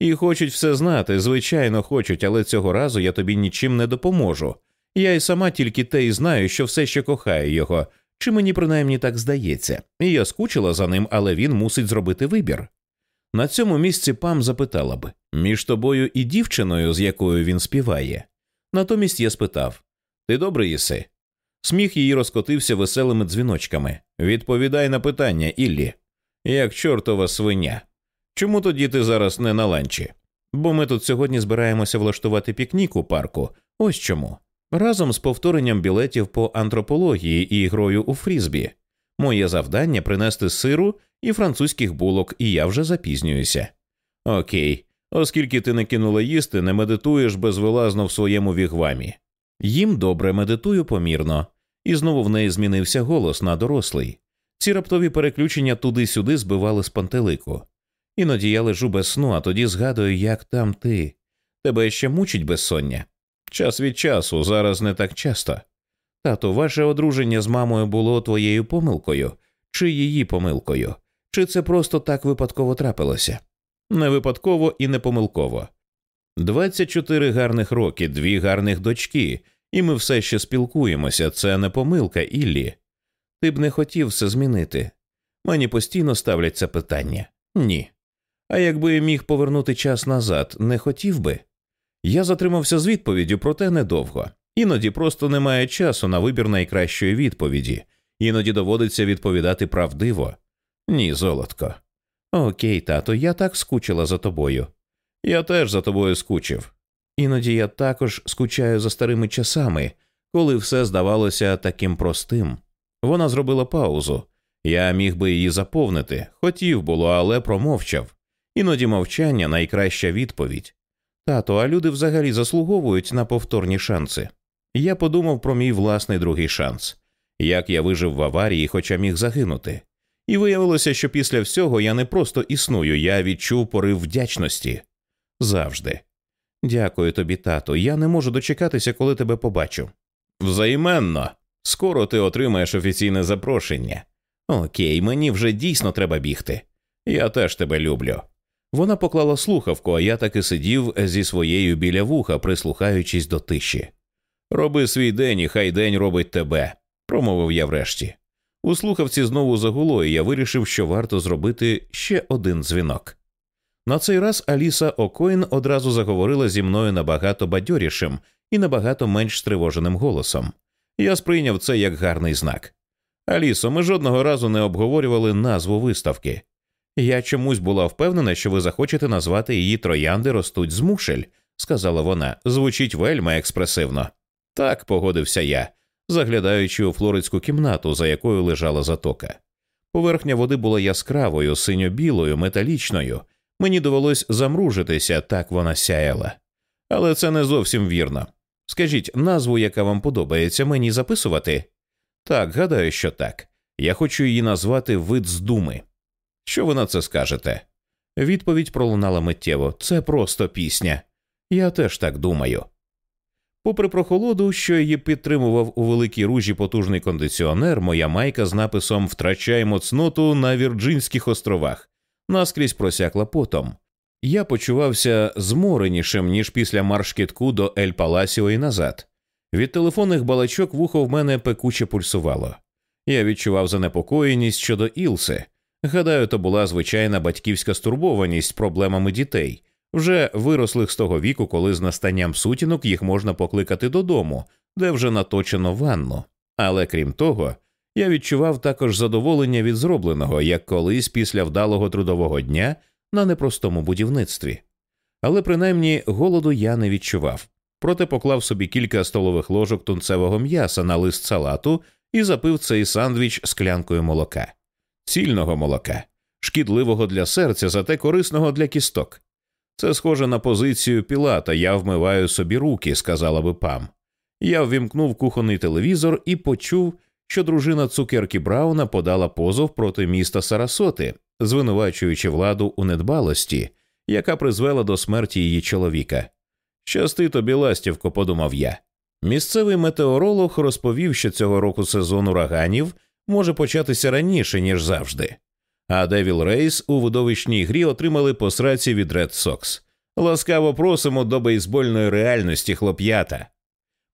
І хочуть все знати, звичайно, хочуть, але цього разу я тобі нічим не допоможу. Я й сама тільки те й знаю, що все ще кохаю його, чи мені принаймні так здається, і я скучила за ним, але він мусить зробити вибір. На цьому місці пам запитала б між тобою і дівчиною, з якою він співає. Натомість я спитав Ти добре їси? Сміх її розкотився веселими дзвіночками. Відповідай на питання, Іллі, як чортова свиня. Чому тоді ти зараз не на ланчі? Бо ми тут сьогодні збираємося влаштувати пікнік у парку. Ось чому. Разом з повторенням білетів по антропології і грою у фрізбі. Моє завдання принести сиру і французьких булок, і я вже запізнююся. Окей, оскільки ти не кинула їсти, не медитуєш безвилазно в своєму вігвамі. Їм добре медитую помірно, і знову в неї змінився голос на дорослий. Ці раптові переключення туди-сюди збивали з пантелику. Іноді я лежу без сну, а тоді згадую, як там ти. Тебе ще мучить безсоння. Час від часу, зараз не так часто. Тато, ваше одруження з мамою було твоєю помилкою, чи її помилкою, чи це просто так випадково трапилося? Не випадково і не помилково. 24 гарних роки, дві гарних дочки, і ми все ще спілкуємося. Це не помилка, Іллі. Ти б не хотів все змінити. Мені постійно ставлять це питання. Ні. А якби міг повернути час назад, не хотів би. Я затримався з відповіддю, проте недовго. Іноді просто немає часу на вибір найкращої відповіді, іноді доводиться відповідати правдиво. Ні, золотко. Окей, тато, я так скучила за тобою. Я теж за тобою скучив. Іноді я також скучаю за старими часами, коли все здавалося таким простим. Вона зробила паузу. Я міг би її заповнити, хотів було, але промовчав. Іноді мовчання найкраща відповідь. Тато, а люди взагалі заслуговують на повторні шанси. Я подумав про мій власний другий шанс як я вижив в аварії, хоча міг загинути. І виявилося, що після всього я не просто існую, я відчув порив вдячності завжди. Дякую тобі, тато. Я не можу дочекатися, коли тебе побачу. Взаєменно, скоро ти отримаєш офіційне запрошення. Окей, мені вже дійсно треба бігти. Я теж тебе люблю. Вона поклала слухавку, а я таки сидів зі своєю біля вуха, прислухаючись до тиші. Роби свій день, і хай день робить тебе, промовив я врешті. У слухавці знову загуло, і я вирішив, що варто зробити ще один дзвінок. На цей раз Аліса Окоїн одразу заговорила зі мною набагато бадьорішим і набагато менш стривоженим голосом. Я сприйняв це як гарний знак. Алісо, ми жодного разу не обговорювали назву виставки. Я чомусь була впевнена, що ви захочете назвати її Троянди ростуть з мушель, сказала вона. Звучить вельми експресивно. Так, погодився я, заглядаючи у флоридську кімнату, за якою лежала затока. Поверхня води була яскравою, синьо-білою, металічною. Мені довелось замружитися, так вона сяяла. Але це не зовсім вірно. Скажіть назву, яка вам подобається, мені записувати? Так, гадаю, що так. Я хочу її назвати вид з думи. Що ви на це скажете? Відповідь пролунала миттєво це просто пісня. Я теж так думаю. Попри прохолоду, що її підтримував у великій ружі потужний кондиціонер, моя майка з написом Втрачаємо цноту на Вірджинських островах наскрізь просякла потом. Я почувався зморенішим, ніж після маршкітку до Ель Паласіо і назад. Від телефонних балачок вухо в мене пекуче пульсувало. Я відчував занепокоєність щодо Ілси. Гадаю, то була звичайна батьківська стурбованість проблемами дітей, вже вирослих з того віку, коли з настанням сутінок їх можна покликати додому, де вже наточено ванну. Але крім того, я відчував також задоволення від зробленого, як колись після вдалого трудового дня на непростому будівництві. Але принаймні голоду я не відчував. Проте поклав собі кілька столових ложок тунцевого м'яса на лист салату і запив цей сандвіч склянкою молока, цільного молока, шкідливого для серця, зате корисного для кісток. Це схоже на позицію Пілата Я вмиваю собі руки, сказала би пам. Я ввімкнув кухонний телевізор і почув, що дружина цукерки Брауна подала позов проти міста Сарасоти, звинувачуючи владу у недбалості, яка призвела до смерті її чоловіка. Щасти тобі, ластівко, подумав я. Місцевий метеоролог розповів, що цього року сезон ураганів може початися раніше, ніж завжди. А Девіл Рейс у видовищній грі отримали по сраці від Ред Сокс. Ласкаво просимо до бейсбольної реальності хлоп'ята.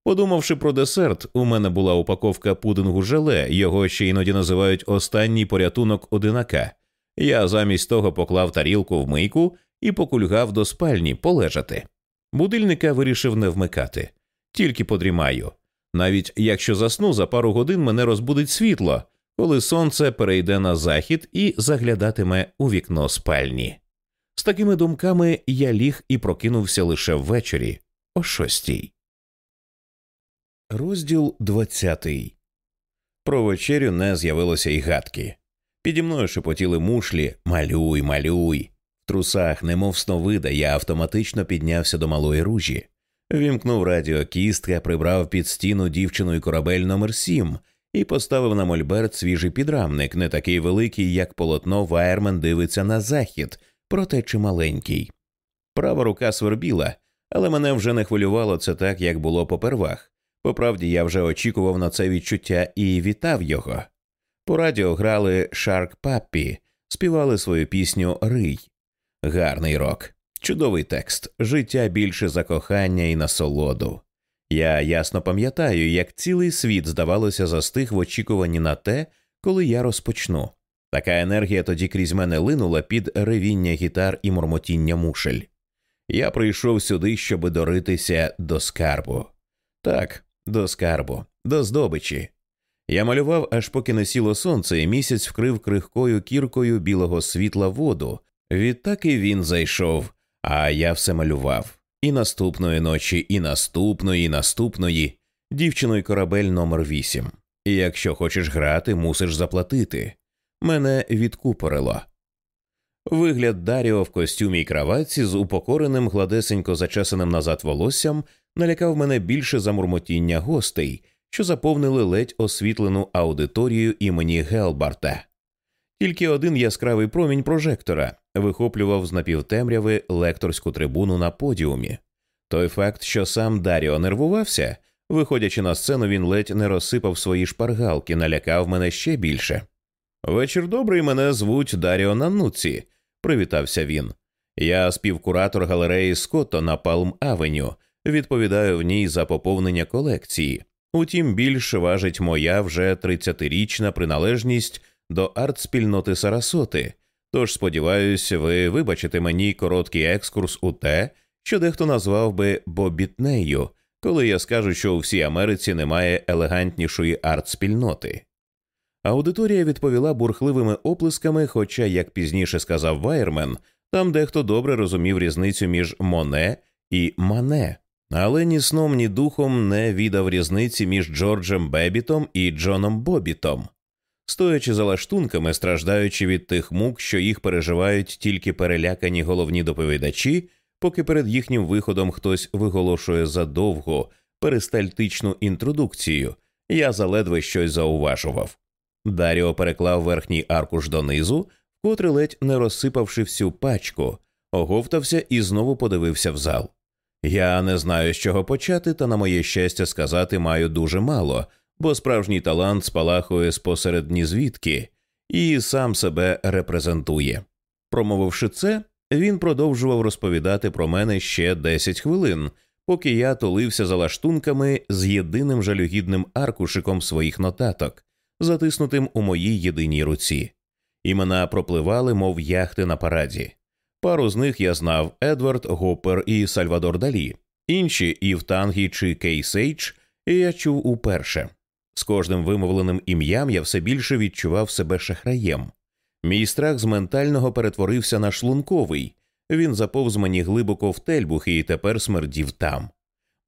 Подумавши про десерт, у мене була упаковка пудингу желе, його ще іноді називають останній порятунок одинака. Я замість того поклав тарілку в мийку і покульгав до спальні полежати. Будильника вирішив не вмикати, тільки подрімаю. Навіть якщо засну, за пару годин мене розбудить світло, коли сонце перейде на захід і заглядатиме у вікно спальні. З такими думками я ліг і прокинувся лише ввечері о шостій. Розділ двадцятий. Про вечерю не з'явилося й гадки. Піді мною шепотіли мушлі малюй, малюй. В трусах, немов сновида, я автоматично піднявся до малої ружі. Вімкнув радіокістка, прибрав під стіну дівчину і корабель номер сім і поставив на мольберт свіжий підрамник, не такий великий, як полотно Вайермен дивиться на захід, проте чималенький. Права рука свербіла, але мене вже не хвилювало це так, як було попервах. Поправді я вже очікував на це відчуття і вітав його. По радіо грали Шарк Паппі, співали свою пісню Рий. Гарний рок, чудовий текст, життя більше за кохання і насолоду. Я ясно пам'ятаю, як цілий світ, здавалося, застиг в очікуванні на те, коли я розпочну. Така енергія тоді крізь мене линула під ревіння гітар і мурмотіння мушель. Я прийшов сюди, щоби доритися до скарбу. Так, до скарбу, до здобичі. Я малював, аж поки не сіло сонце, і місяць вкрив крихкою кіркою білого світла воду. Відтак і він зайшов, а я все малював. І наступної ночі, і наступної, і наступної, дівчино й корабель номер вісім. І якщо хочеш грати, мусиш заплатити. Мене відкупорило. Вигляд Даріо в костюмі й краватці з упокореним гладесенько зачесаним назад волоссям налякав мене більше за мурмотіння гостей, що заповнили ледь освітлену аудиторію імені Гелбарта. Тільки один яскравий промінь прожектора вихоплював з напівтемряви лекторську трибуну на подіумі. Той факт, що сам Даріо нервувався, виходячи на сцену, він ледь не розсипав свої шпаргалки, налякав мене ще більше. Вечір добрий, мене звуть Даріо Нануці, привітався він. Я співкуратор галереї Скотто на Палм Авеню, відповідаю в ній за поповнення колекції. Утім, більше важить моя вже 30-річна приналежність до арт-спільноти Сарасоти Тож, сподіваюся, ви вибачите мені короткий екскурс у те, що дехто назвав би бобітнею, коли я скажу, що у всій Америці немає елегантнішої арт-спільноти. Аудиторія відповіла бурхливими оплесками, хоча, як пізніше сказав Вайермен, там дехто добре розумів різницю між Моне і Мане, але ні сном, ні духом не віддав різниці між Джорджем Бебітом і Джоном Бобітом. Стоячи за лаштунками, страждаючи від тих мук, що їх переживають тільки перелякані головні доповідачі, поки перед їхнім виходом хтось виголошує задовгу перистальтичну інтродукцію, я заледве щось зауважував. Даріо переклав верхній аркуш донизу, вкотре ледь не розсипавши всю пачку, оговтався і знову подивився в зал. Я не знаю, з чого почати, та на моє щастя сказати маю дуже мало, бо справжній талант спалахує спосеред звідки і сам себе репрезентує. Промовивши це, він продовжував розповідати про мене ще 10 хвилин, поки я тулився за лаштунками з єдиним жалюгідним аркушиком своїх нотаток, затиснутим у моїй єдиній руці. Імена пропливали, мов яхти на параді. Пару з них я знав Едвард Гоппер і Сальвадор Далі, інші Ів Тангі чи Кей Сейдж, я чув уперше. З кожним вимовленим ім'ям я все більше відчував себе шахраєм. Мій страх з ментального перетворився на шлунковий, він заповз мені глибоко в тельбухи і тепер смердів там.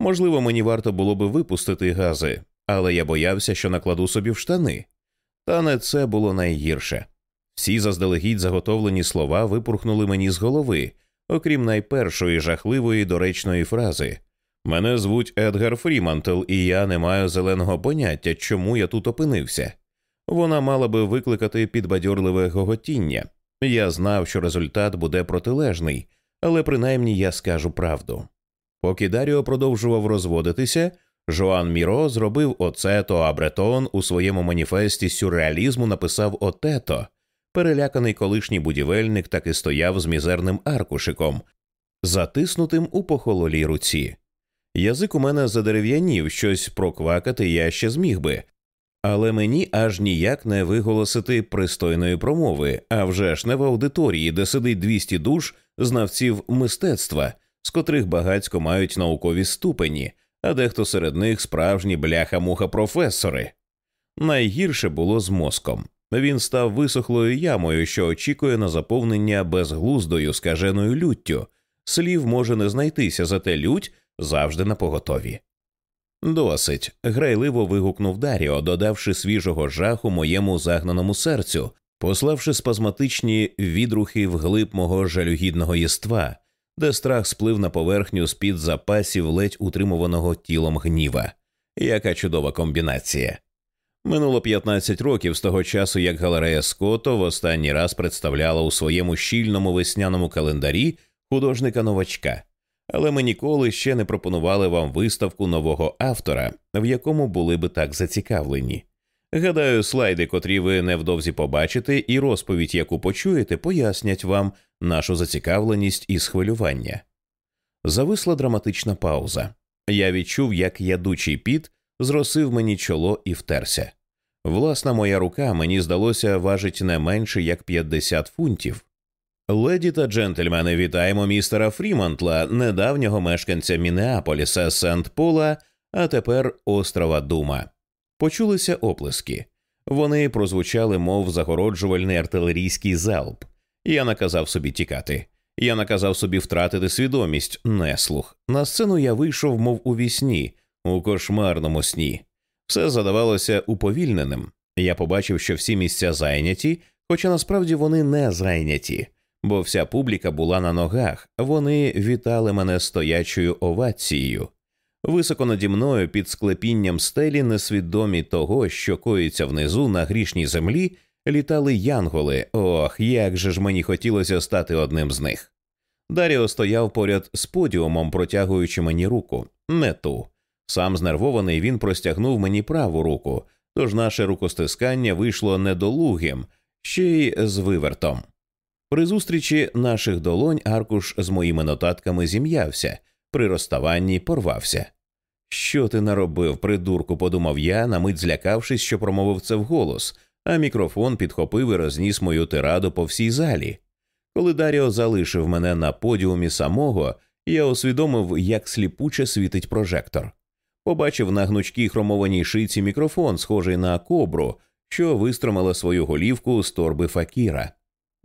Можливо, мені варто було би випустити гази, але я боявся, що накладу собі в штани. Та не це було найгірше. Всі заздалегідь заготовлені слова випурхнули мені з голови, окрім найпершої жахливої доречної фрази Мене звуть Едгар Фрімантел, і я не маю зеленого поняття, чому я тут опинився. Вона мала би викликати підбадьорливе гоготіння. Я знав, що результат буде протилежний, але принаймні я скажу правду. Поки Даріо продовжував розводитися, Жоан Міро зробив оцето, а Бретон у своєму маніфесті сюрреалізму написав отето. Переляканий колишній будівельник так і стояв з мізерним аркушиком, затиснутим у похололій руці. Язик у мене задерев'янів щось проквакати я ще зміг би, але мені аж ніяк не виголосити пристойної промови, а вже ж не в аудиторії, де сидить 200 душ знавців мистецтва, з котрих багацько мають наукові ступені, а дехто серед них справжні бляха-муха професори. Найгірше було з мозком. Він став висохлою ямою, що очікує на заповнення безглуздою скаженою люттю. Слів може не знайтися, зате лють завжди на поготові. Досить. грайливо вигукнув Даріо, додавши свіжого жаху моєму загнаному серцю, пославши спазматичні відрухи вглиб мого жалюгідного єства, де страх сплив на поверхню з під запасів ледь утримуваного тілом гніва. Яка чудова комбінація. Минуло 15 років з того часу, як галерея Скотто в останній раз представляла у своєму щільному весняному календарі художника новачка але ми ніколи ще не пропонували вам виставку нового автора, в якому були би так зацікавлені. Гадаю, слайди, котрі ви невдовзі побачите, і розповідь, яку почуєте, пояснять вам нашу зацікавленість і схвилювання. Зависла драматична пауза. Я відчув, як ядучий піт зросив мені чоло і втерся. Власна моя рука мені здалося важить не менше як 50 фунтів. Леді та джентльмени, вітаємо містера Фрімантла, недавнього мешканця Мінеаполіса, Сент Пола, а тепер острова Дума. Почулися оплески. Вони прозвучали, мов загороджувальний артилерійський залп. Я наказав собі тікати. Я наказав собі втратити свідомість, неслух. На сцену я вийшов, мов у вісні, у кошмарному сні. Все задавалося уповільненим. Я побачив, що всі місця зайняті, хоча насправді вони не зайняті бо вся публіка була на ногах, вони вітали мене стоячою овацією. Високо наді мною під склепінням стелі, несвідомі того, що коїться внизу на грішній землі, літали янголи. Ох, як же ж мені хотілося стати одним з них. Даріо стояв поряд з подіумом, протягуючи мені руку, не ту. Сам знервований він простягнув мені праву руку, тож наше рукостискання вийшло недолугим, ще й з вивертом. При зустрічі наших долонь аркуш з моїми нотатками зім'явся, при розставанні порвався. Що ти наробив, придурку, подумав я, на мить злякавшись, що промовив це вголос, а мікрофон підхопив і розніс мою тираду по всій залі. Коли Даріо залишив мене на подіумі самого, я усвідомив, як сліпуче світить прожектор. Побачив на гнучкій хромованій шиці мікрофон, схожий на кобру, що вистромила свою голівку з торби факіра.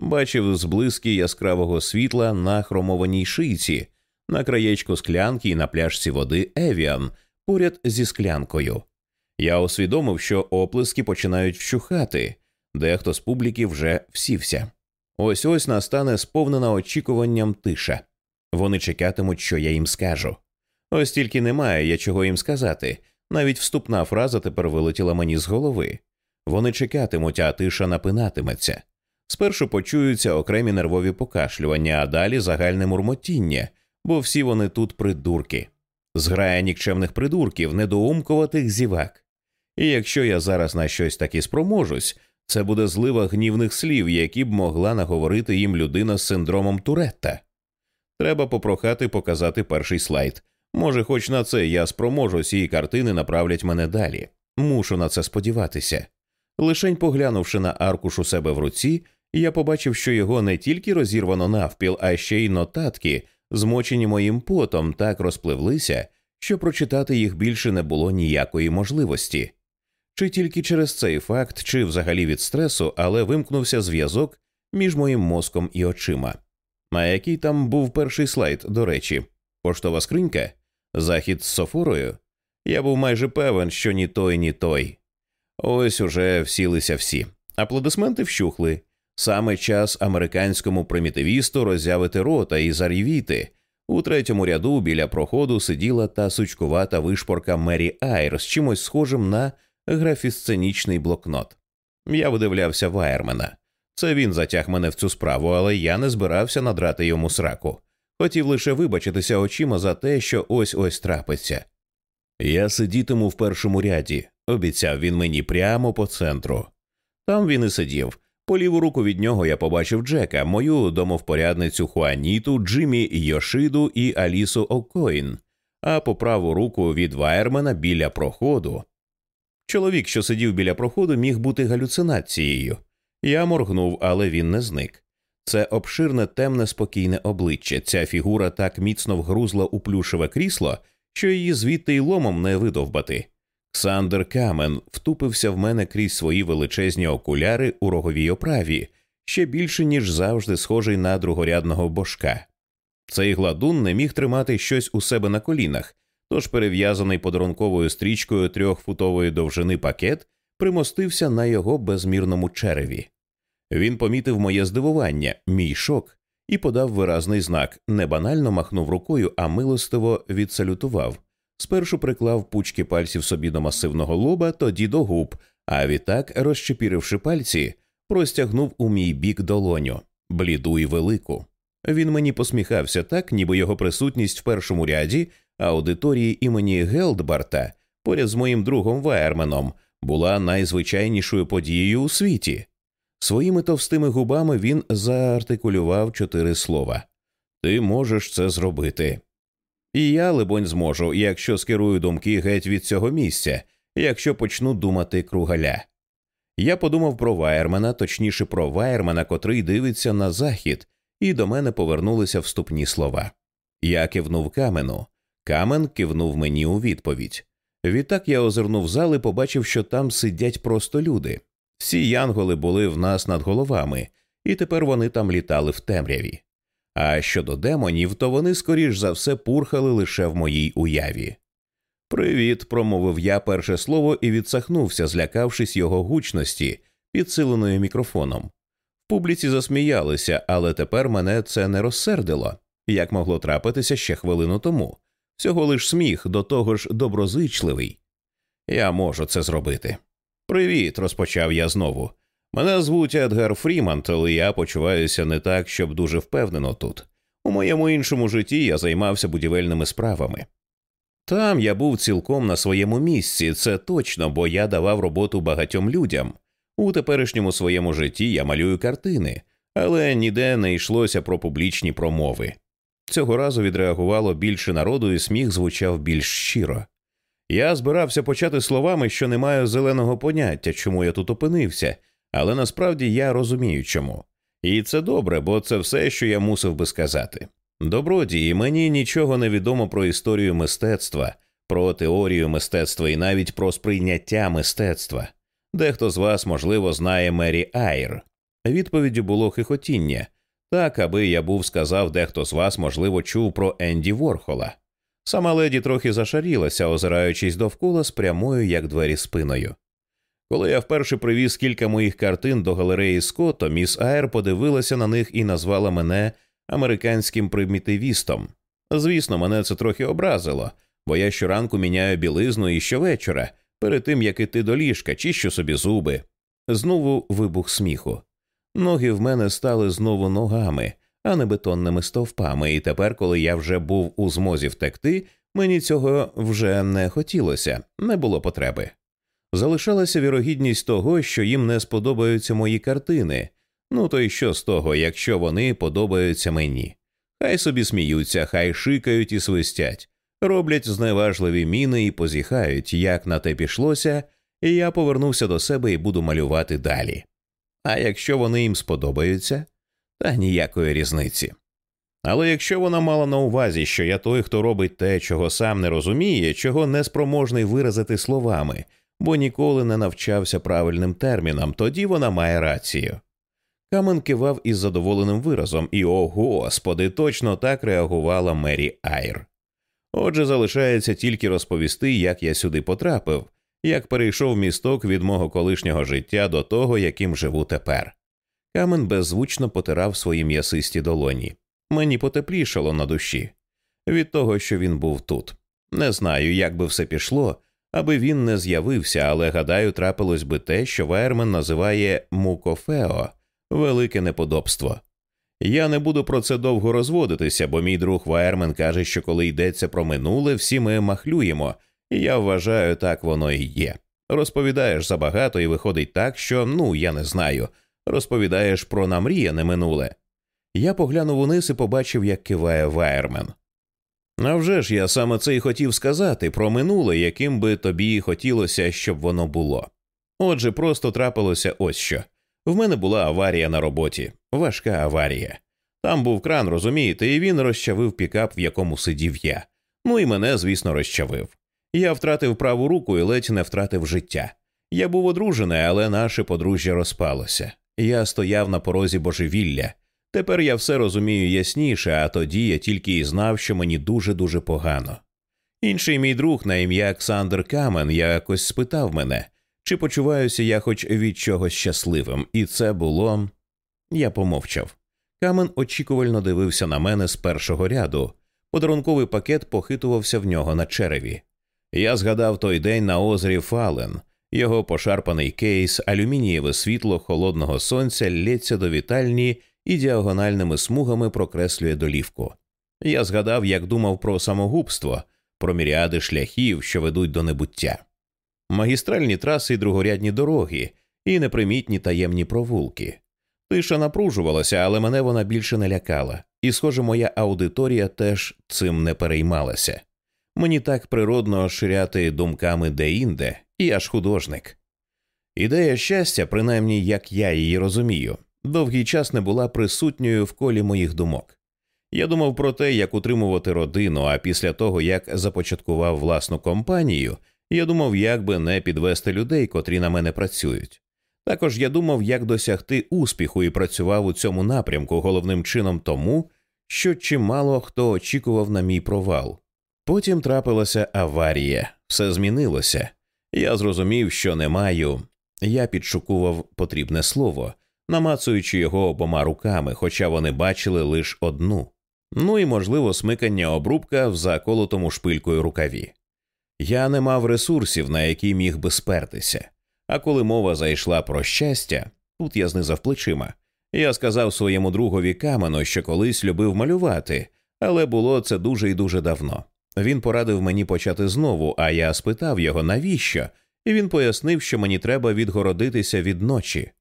Бачив зблиски яскравого світла на хромованій шийці, на краєчку склянки і на пляшці води Евіан поряд зі склянкою. Я усвідомив, що оплески починають вщухати, дехто з публіки вже всівся. Ось ось настане сповнена очікуванням тиша. Вони чекатимуть, що я їм скажу. Ось тільки немає я чого їм сказати. Навіть вступна фраза тепер вилетіла мені з голови. Вони чекатимуть, а тиша напинатиметься. Спершу почуються окремі нервові покашлювання, а далі загальне мурмотіння, бо всі вони тут придурки. Зграя нікчемних придурків, недоумкуватих зівак. І якщо я зараз на щось таки спроможусь, це буде злива гнівних слів, які б могла наговорити їм людина з синдромом Туретта. Треба попрохати показати перший слайд. Може, хоч на це я спроможусь, і картини направлять мене далі. Мушу на це сподіватися. Лишень поглянувши на аркуш у себе в руці, я побачив, що його не тільки розірвано навпіл, а ще й нотатки, змочені моїм потом, так розпливлися, що прочитати їх більше не було ніякої можливості. Чи тільки через цей факт, чи взагалі від стресу, але вимкнувся зв'язок між моїм мозком і очима. А який там був перший слайд, до речі, поштова скринька, захід з софорою? Я був майже певен, що ні той, ні той. Ось уже всілися всі. Аплодисменти вщухли. Саме час американському примітивісту роззявити рота і зарівіти. У третьому ряду біля проходу сиділа та сучкувата вишпорка Мері Айр з чимось схожим на графісценічний блокнот. Я видивлявся Вайермена. Це він затяг мене в цю справу, але я не збирався надрати йому сраку. Хотів лише вибачитися очима за те, що ось ось трапиться. Я сидітиму в першому ряді, обіцяв він мені прямо по центру. Там він і сидів. По ліву руку від нього я побачив Джека, мою домовпорядницю Хуаніту, Джиммі Йошиду і Алісу Окойн, а по праву руку від Вайермена біля проходу. Чоловік, що сидів біля проходу, міг бути галюцинацією. Я моргнув, але він не зник. Це обширне, темне, спокійне обличчя. Ця фігура так міцно вгрузла у плюшеве крісло, що її звідти й ломом не видовбати. Ксандер Камен втупився в мене крізь свої величезні окуляри у роговій оправі, ще більше, ніж завжди, схожий на другорядного божка. Цей гладун не міг тримати щось у себе на колінах, тож перев'язаний подарунковою стрічкою трьохфутової довжини пакет примостився на його безмірному череві. Він помітив моє здивування, мій шок, і подав виразний знак, не банально махнув рукою, а милостиво відсалютував. Спершу приклав пучки пальців собі до масивного лоба, тоді до губ, а відтак, розчепіривши пальці, простягнув у мій бік долоню, бліду й велику. Він мені посміхався так, ніби його присутність в першому ряді аудиторії імені Гелдбарта поряд з моїм другом Вайерменом була найзвичайнішою подією у світі. Своїми товстими губами він заартикулював чотири слова Ти можеш це зробити. І я, либонь, зможу, якщо скерую думки геть від цього місця, якщо почну думати кругаля. Я подумав про Вайермена, точніше про Вайермена, котрий дивиться на захід, і до мене повернулися вступні слова. Я кивнув камену. Камен кивнув мені у відповідь. Відтак я озирнув зал і побачив, що там сидять просто люди. Всі янголи були в нас над головами, і тепер вони там літали в темряві. А щодо демонів, то вони скоріш за все пурхали лише в моїй уяві. Привіт, промовив я перше слово і відсахнувся, злякавшись його гучності, підсиленої мікрофоном. В публіці засміялися, але тепер мене це не розсердило, як могло трапитися ще хвилину тому. Всього лиш сміх, до того ж доброзичливий. Я можу це зробити. Привіт, розпочав я знову. Мене звуть Едгар Фрімант, але я почуваюся не так, щоб дуже впевнено тут. У моєму іншому житті я займався будівельними справами. Там я був цілком на своєму місці, це точно, бо я давав роботу багатьом людям. У теперішньому своєму житті я малюю картини, але ніде не йшлося про публічні промови. Цього разу відреагувало більше народу, і сміх звучав більш щиро. Я збирався почати словами, що не маю зеленого поняття, чому я тут опинився, але насправді я розумію чому. І це добре, бо це все, що я мусив би сказати. Добродії, мені нічого не відомо про історію мистецтва, про теорію мистецтва і навіть про сприйняття мистецтва. Дехто з вас, можливо, знає Мері Айр. Відповіддю було хихотіння. Так, аби я був сказав, дехто з вас, можливо, чув про Енді Ворхола. Сама леді трохи зашарілася, озираючись довкола з прямою, як двері спиною. Коли я вперше привіз кілька моїх картин до галереї Скотто, міс Айр подивилася на них і назвала мене американським примітивістом. Звісно, мене це трохи образило, бо я щоранку міняю білизну і щовечора, перед тим як іти до ліжка, чищу собі зуби. Знову вибух сміху. Ноги в мене стали знову ногами, а не бетонними стовпами, і тепер, коли я вже був у змозі втекти, мені цього вже не хотілося, не було потреби. Залишалася вірогідність того, що їм не сподобаються мої картини. Ну то й що з того, якщо вони подобаються мені? Хай собі сміються, хай шикають і свистять, роблять зневажливі міни і позіхають, як на те пішлося, і я повернувся до себе і буду малювати далі. А якщо вони їм сподобаються, та ніякої різниці. Але якщо вона мала на увазі, що я той, хто робить те, чого сам не розуміє, чого не спроможний виразити словами, бо ніколи не навчався правильним термінам, тоді вона має рацію. Камен кивав із задоволеним виразом, і о господи, точно так реагувала Мері Айр. Отже, залишається тільки розповісти, як я сюди потрапив, як перейшов місток від мого колишнього життя до того, яким живу тепер. Камен беззвучно потирав свої м'ясисті долоні. Мені потеплішало на душі від того, що він був тут. Не знаю, як би все пішло, аби він не з'явився, але гадаю, трапилось би те, що Вайермен називає mucho feo велике неподобство. Я не буду про це довго розводитися, бо мій друг Вайермен каже, що коли йдеться про минуле, всі ми махлюємо, і я вважаю, так воно і є. Розповідаєш забагато і виходить так, що ну я не знаю. Розповідаєш про намріяне минуле. Я поглянув униз і побачив, як киває Вайермен. А вже ж я саме це й хотів сказати про минуле, яким би тобі хотілося, щоб воно було. Отже, просто трапилося ось що. В мене була аварія на роботі, важка аварія. Там був кран, розумієте, і він розчавив пікап, в якому сидів я. Ну і мене, звісно, розчавив. Я втратив праву руку і ледь не втратив життя. Я був одружений, але наше подружжя розпалося. Я стояв на порозі божевілля. Тепер я все розумію ясніше, а тоді я тільки і знав, що мені дуже дуже погано. Інший мій друг на ім'я Оксандр Камен якось спитав мене, чи почуваюся я хоч від чогось щасливим, і це було. Я помовчав. Камен очікувально дивився на мене з першого ряду. Подарунковий пакет похитувався в нього на череві. Я згадав той день на озері Фален, його пошарпаний кейс, алюмінієве світло холодного сонця лється до вітальні і діагональними смугами прокреслює долівку. Я згадав, як думав про самогубство, про міріади шляхів, що ведуть до небуття, магістральні траси й другорядні дороги, і непримітні таємні провулки. Тиша напружувалася, але мене вона більше не лякала, і, схоже, моя аудиторія теж цим не переймалася. Мені так природно ширяти думками де-інде, і я ж художник. Ідея щастя, принаймні як я її розумію, довгий час не була присутньою в колі моїх думок. Я думав про те, як утримувати родину, а після того, як започаткував власну компанію, я думав, як би не підвести людей, котрі на мене працюють. Також я думав, як досягти успіху і працював у цьому напрямку головним чином тому, що чимало хто очікував на мій провал. Потім трапилася аварія, все змінилося. Я зрозумів, що не маю. Я підшукував потрібне слово, намацуючи його обома руками, хоча вони бачили лише одну. Ну і, можливо, смикання обрубка в заколотому шпилькою рукаві. Я не мав ресурсів, на які міг би спертися. А коли мова зайшла про щастя, тут я знизав плечима. Я сказав своєму другові камену, що колись любив малювати, але було це дуже і дуже давно. Він порадив мені почати знову, а я спитав його, навіщо, і він пояснив, що мені треба відгородитися від ночі.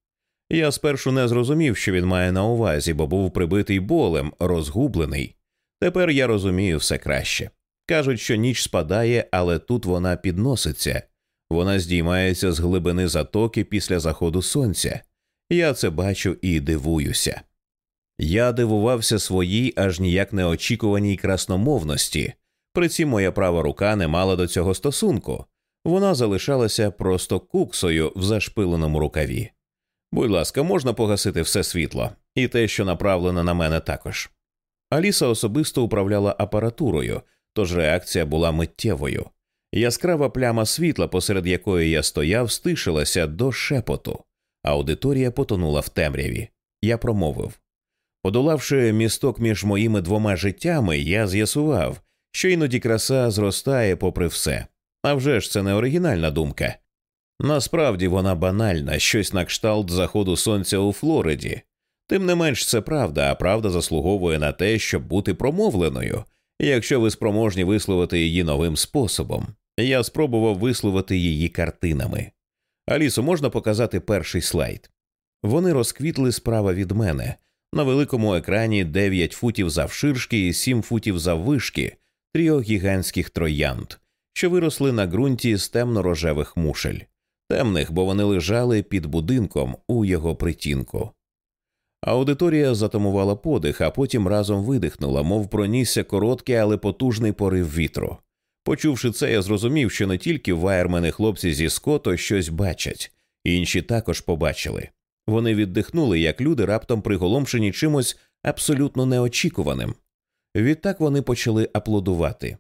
Я спершу не зрозумів, що він має на увазі, бо був прибитий болем, розгублений. Тепер я розумію все краще. Кажуть, що ніч спадає, але тут вона підноситься, вона здіймається з глибини затоки після заходу сонця, Я це бачу і дивуюся. Я дивувався своїй аж ніяк неочікуваній красномовності, притім моя права рука не мала до цього стосунку, вона залишалася просто куксою в зашпиленому рукаві. Будь ласка, можна погасити все світло, і те, що направлене на мене також. Аліса особисто управляла апаратурою, тож реакція була миттєвою. Яскрава пляма світла, посеред якої я стояв, стишилася до шепоту. Аудиторія потонула в темряві. Я промовив. Подолавши місток між моїми двома життями, я з'ясував, що іноді краса зростає попри все. А вже ж це не оригінальна думка. Насправді вона банальна, щось на кшталт заходу сонця у Флориді. Тим не менш це правда, а правда заслуговує на те, щоб бути промовленою, якщо ви спроможні висловити її новим способом. Я спробував висловити її картинами. Алісу, можна показати перший слайд. Вони розквітли справа від мене на великому екрані 9 футів завширшки і 7 футів заввишки трьох гігантських троянд, що виросли на ґрунті з темно-рожевих мушель, темних, бо вони лежали під будинком у його притінку. Аудиторія затамувала подих, а потім разом видихнула, мов пронісся короткий, але потужний порив вітру. Почувши це, я зрозумів, що не тільки вайермени хлопці зі ското щось бачать, інші також побачили. Вони віддихнули, як люди раптом приголомшені чимось абсолютно неочікуваним. Відтак вони почали аплодувати.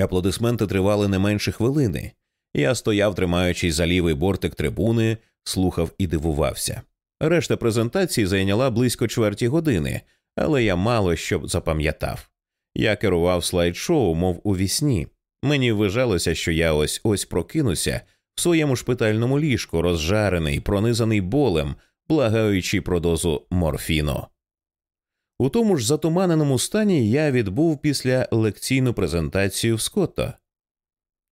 Аплодисменти тривали не менше хвилини. Я стояв, тримаючись за лівий бортик трибуни, слухав і дивувався. Решта презентації зайняла близько чверті години, але я мало що запам'ятав. Я керував слайд-шоу, мов у вісні. Мені вважалося, що я ось ось прокинуся в своєму шпитальному ліжку, розжарений, пронизаний болем, благаючи про дозу морфіну. У тому ж затуманеному стані я відбув після лекційну презентацію в Скотто.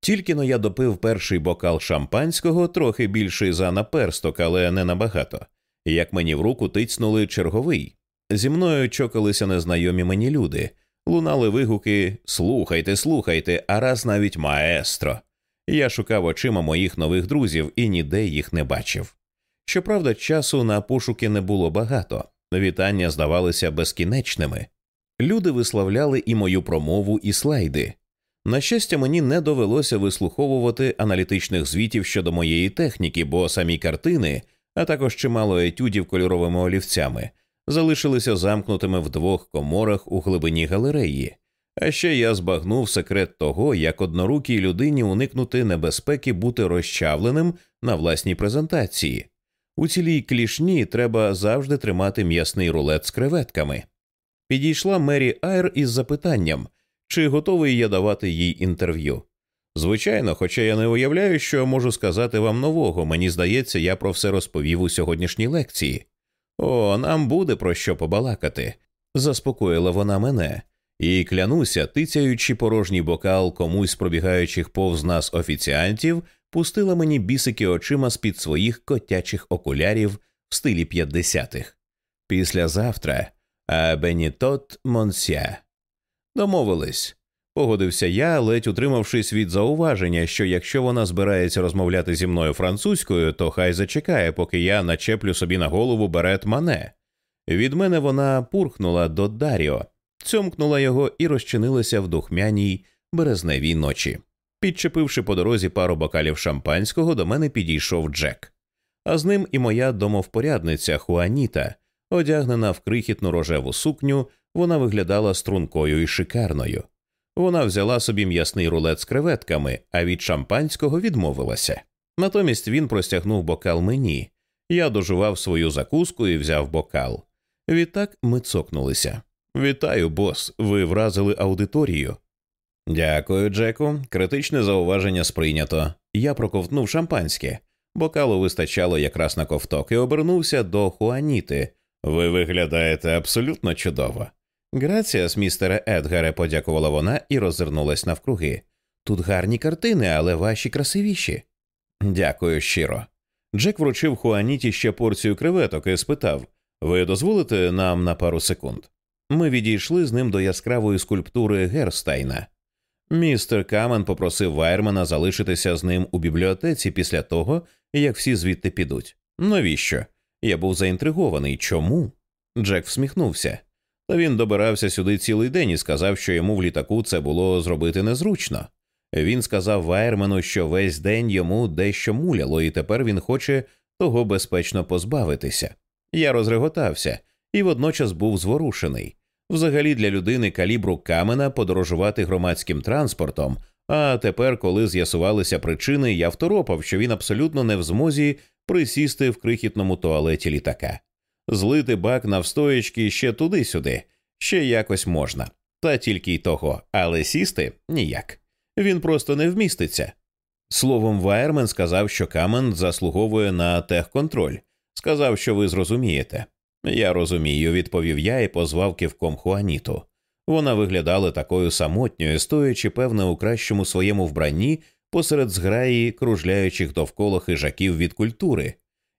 Тільки но я допив перший бокал шампанського, трохи більший за наперсток, але не набагато, як мені в руку тицнули черговий. Зі мною чокалися незнайомі мені люди, лунали вигуки Слухайте, слухайте, а раз навіть маестро. Я шукав очима моїх нових друзів і ніде їх не бачив. Щоправда, часу на пошуки не було багато, вітання здавалися безкінечними. Люди висловляли і мою промову, і слайди. На щастя, мені не довелося вислуховувати аналітичних звітів щодо моєї техніки, бо самі картини, а також чимало етюдів кольоровими олівцями, залишилися замкнутими в двох коморах у глибині галереї. А ще я збагнув секрет того, як однорукій людині уникнути небезпеки бути розчавленим на власній презентації. У цілій клішні треба завжди тримати м'ясний рулет з креветками. Підійшла Мері Айр із запитанням, чи готовий я давати їй інтерв'ю. Звичайно, хоча я не уявляю, що можу сказати вам нового, мені здається, я про все розповів у сьогоднішній лекції. О, нам буде про що побалакати, заспокоїла вона мене, і клянуся, тицяючи порожній бокал комусь пробігаючих повз нас офіціантів, пустила мені бісики очима з під своїх котячих окулярів в стилі п'ятдесятих. Післязавтра а Бенітот Монсья. Домовились. Погодився я, ледь утримавшись від зауваження, що якщо вона збирається розмовляти зі мною французькою, то хай зачекає, поки я начеплю собі на голову берет мане. Від мене вона пурхнула до Даріо, цьомкнула його і розчинилася в духмяній березневій ночі. Підчепивши по дорозі пару бокалів шампанського, до мене підійшов Джек, а з ним і моя домовпорядниця Хуаніта, одягнена в крихітну рожеву сукню, вона виглядала стрункою і шикарною. Вона взяла собі м'ясний рулет з креветками, а від шампанського відмовилася. Натомість він простягнув бокал мені. Я дожував свою закуску і взяв бокал. Відтак ми цокнулися. Вітаю, бос. Ви вразили аудиторію. Дякую, Джеку. Критичне зауваження сприйнято. Я проковтнув шампанське. Бокалу вистачало якраз на ковток і обернувся до Хуаніти. Ви виглядаєте абсолютно чудово. Gracias, містере Едгаре, подякувала вона і роззирнулась навкруги. Тут гарні картини, але ваші красивіші. Дякую щиро. Джек вручив Хуаніті ще порцію креветок і спитав Ви дозволите нам на пару секунд? Ми відійшли з ним до яскравої скульптури Герстайна. Містер Камен попросив Вайермана залишитися з ним у бібліотеці після того, як всі звідти підуть. Навіщо? Я був заінтригований. Чому? Джек всміхнувся. Він добирався сюди цілий день і сказав, що йому в літаку це було зробити незручно. Він сказав Вайермену, що весь день йому дещо муляло, і тепер він хоче того безпечно позбавитися. Я розреготався і водночас був зворушений. Взагалі для людини калібру камена подорожувати громадським транспортом. А тепер, коли з'ясувалися причини, я второпав, що він абсолютно не в змозі присісти в крихітному туалеті літака. Злити бак навстоячки ще туди-сюди, ще якось можна, та тільки й того, але сісти ніяк. Він просто не вміститься. Словом, Вайермен сказав, що камен заслуговує на техконтроль. Сказав, що ви зрозумієте. Я розумію, відповів я і позвав кивком Хуаніту. Вона виглядала такою самотньою, стоячи, певне, у кращому своєму вбранні посеред зграї кружляючих довкола хижаків від культури.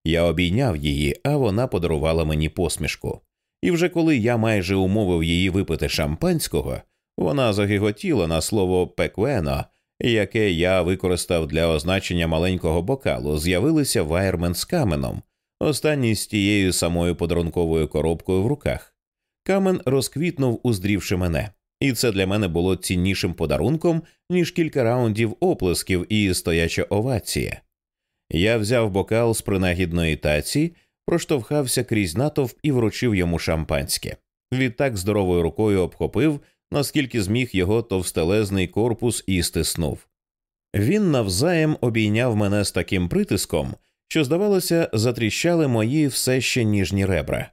Я обійняв її, а вона подарувала мені посмішку. І вже коли я майже умовив її випити шампанського, вона загиготіла на слово пеквено, яке я використав для означення маленького бокалу, з'явилися вайермен з каменом, останній з тією самою подарунковою коробкою в руках. Камен розквітнув, уздрівши мене, і це для мене було ціннішим подарунком, ніж кілька раундів оплесків і стояча овація. Я взяв бокал з принагідної таці, проштовхався крізь натовп і вручив йому шампанське. Відтак здоровою рукою обхопив, наскільки зміг його товстелезний корпус і стиснув. Він навзаєм обійняв мене з таким притиском, що, здавалося, затріщали мої все ще ніжні ребра.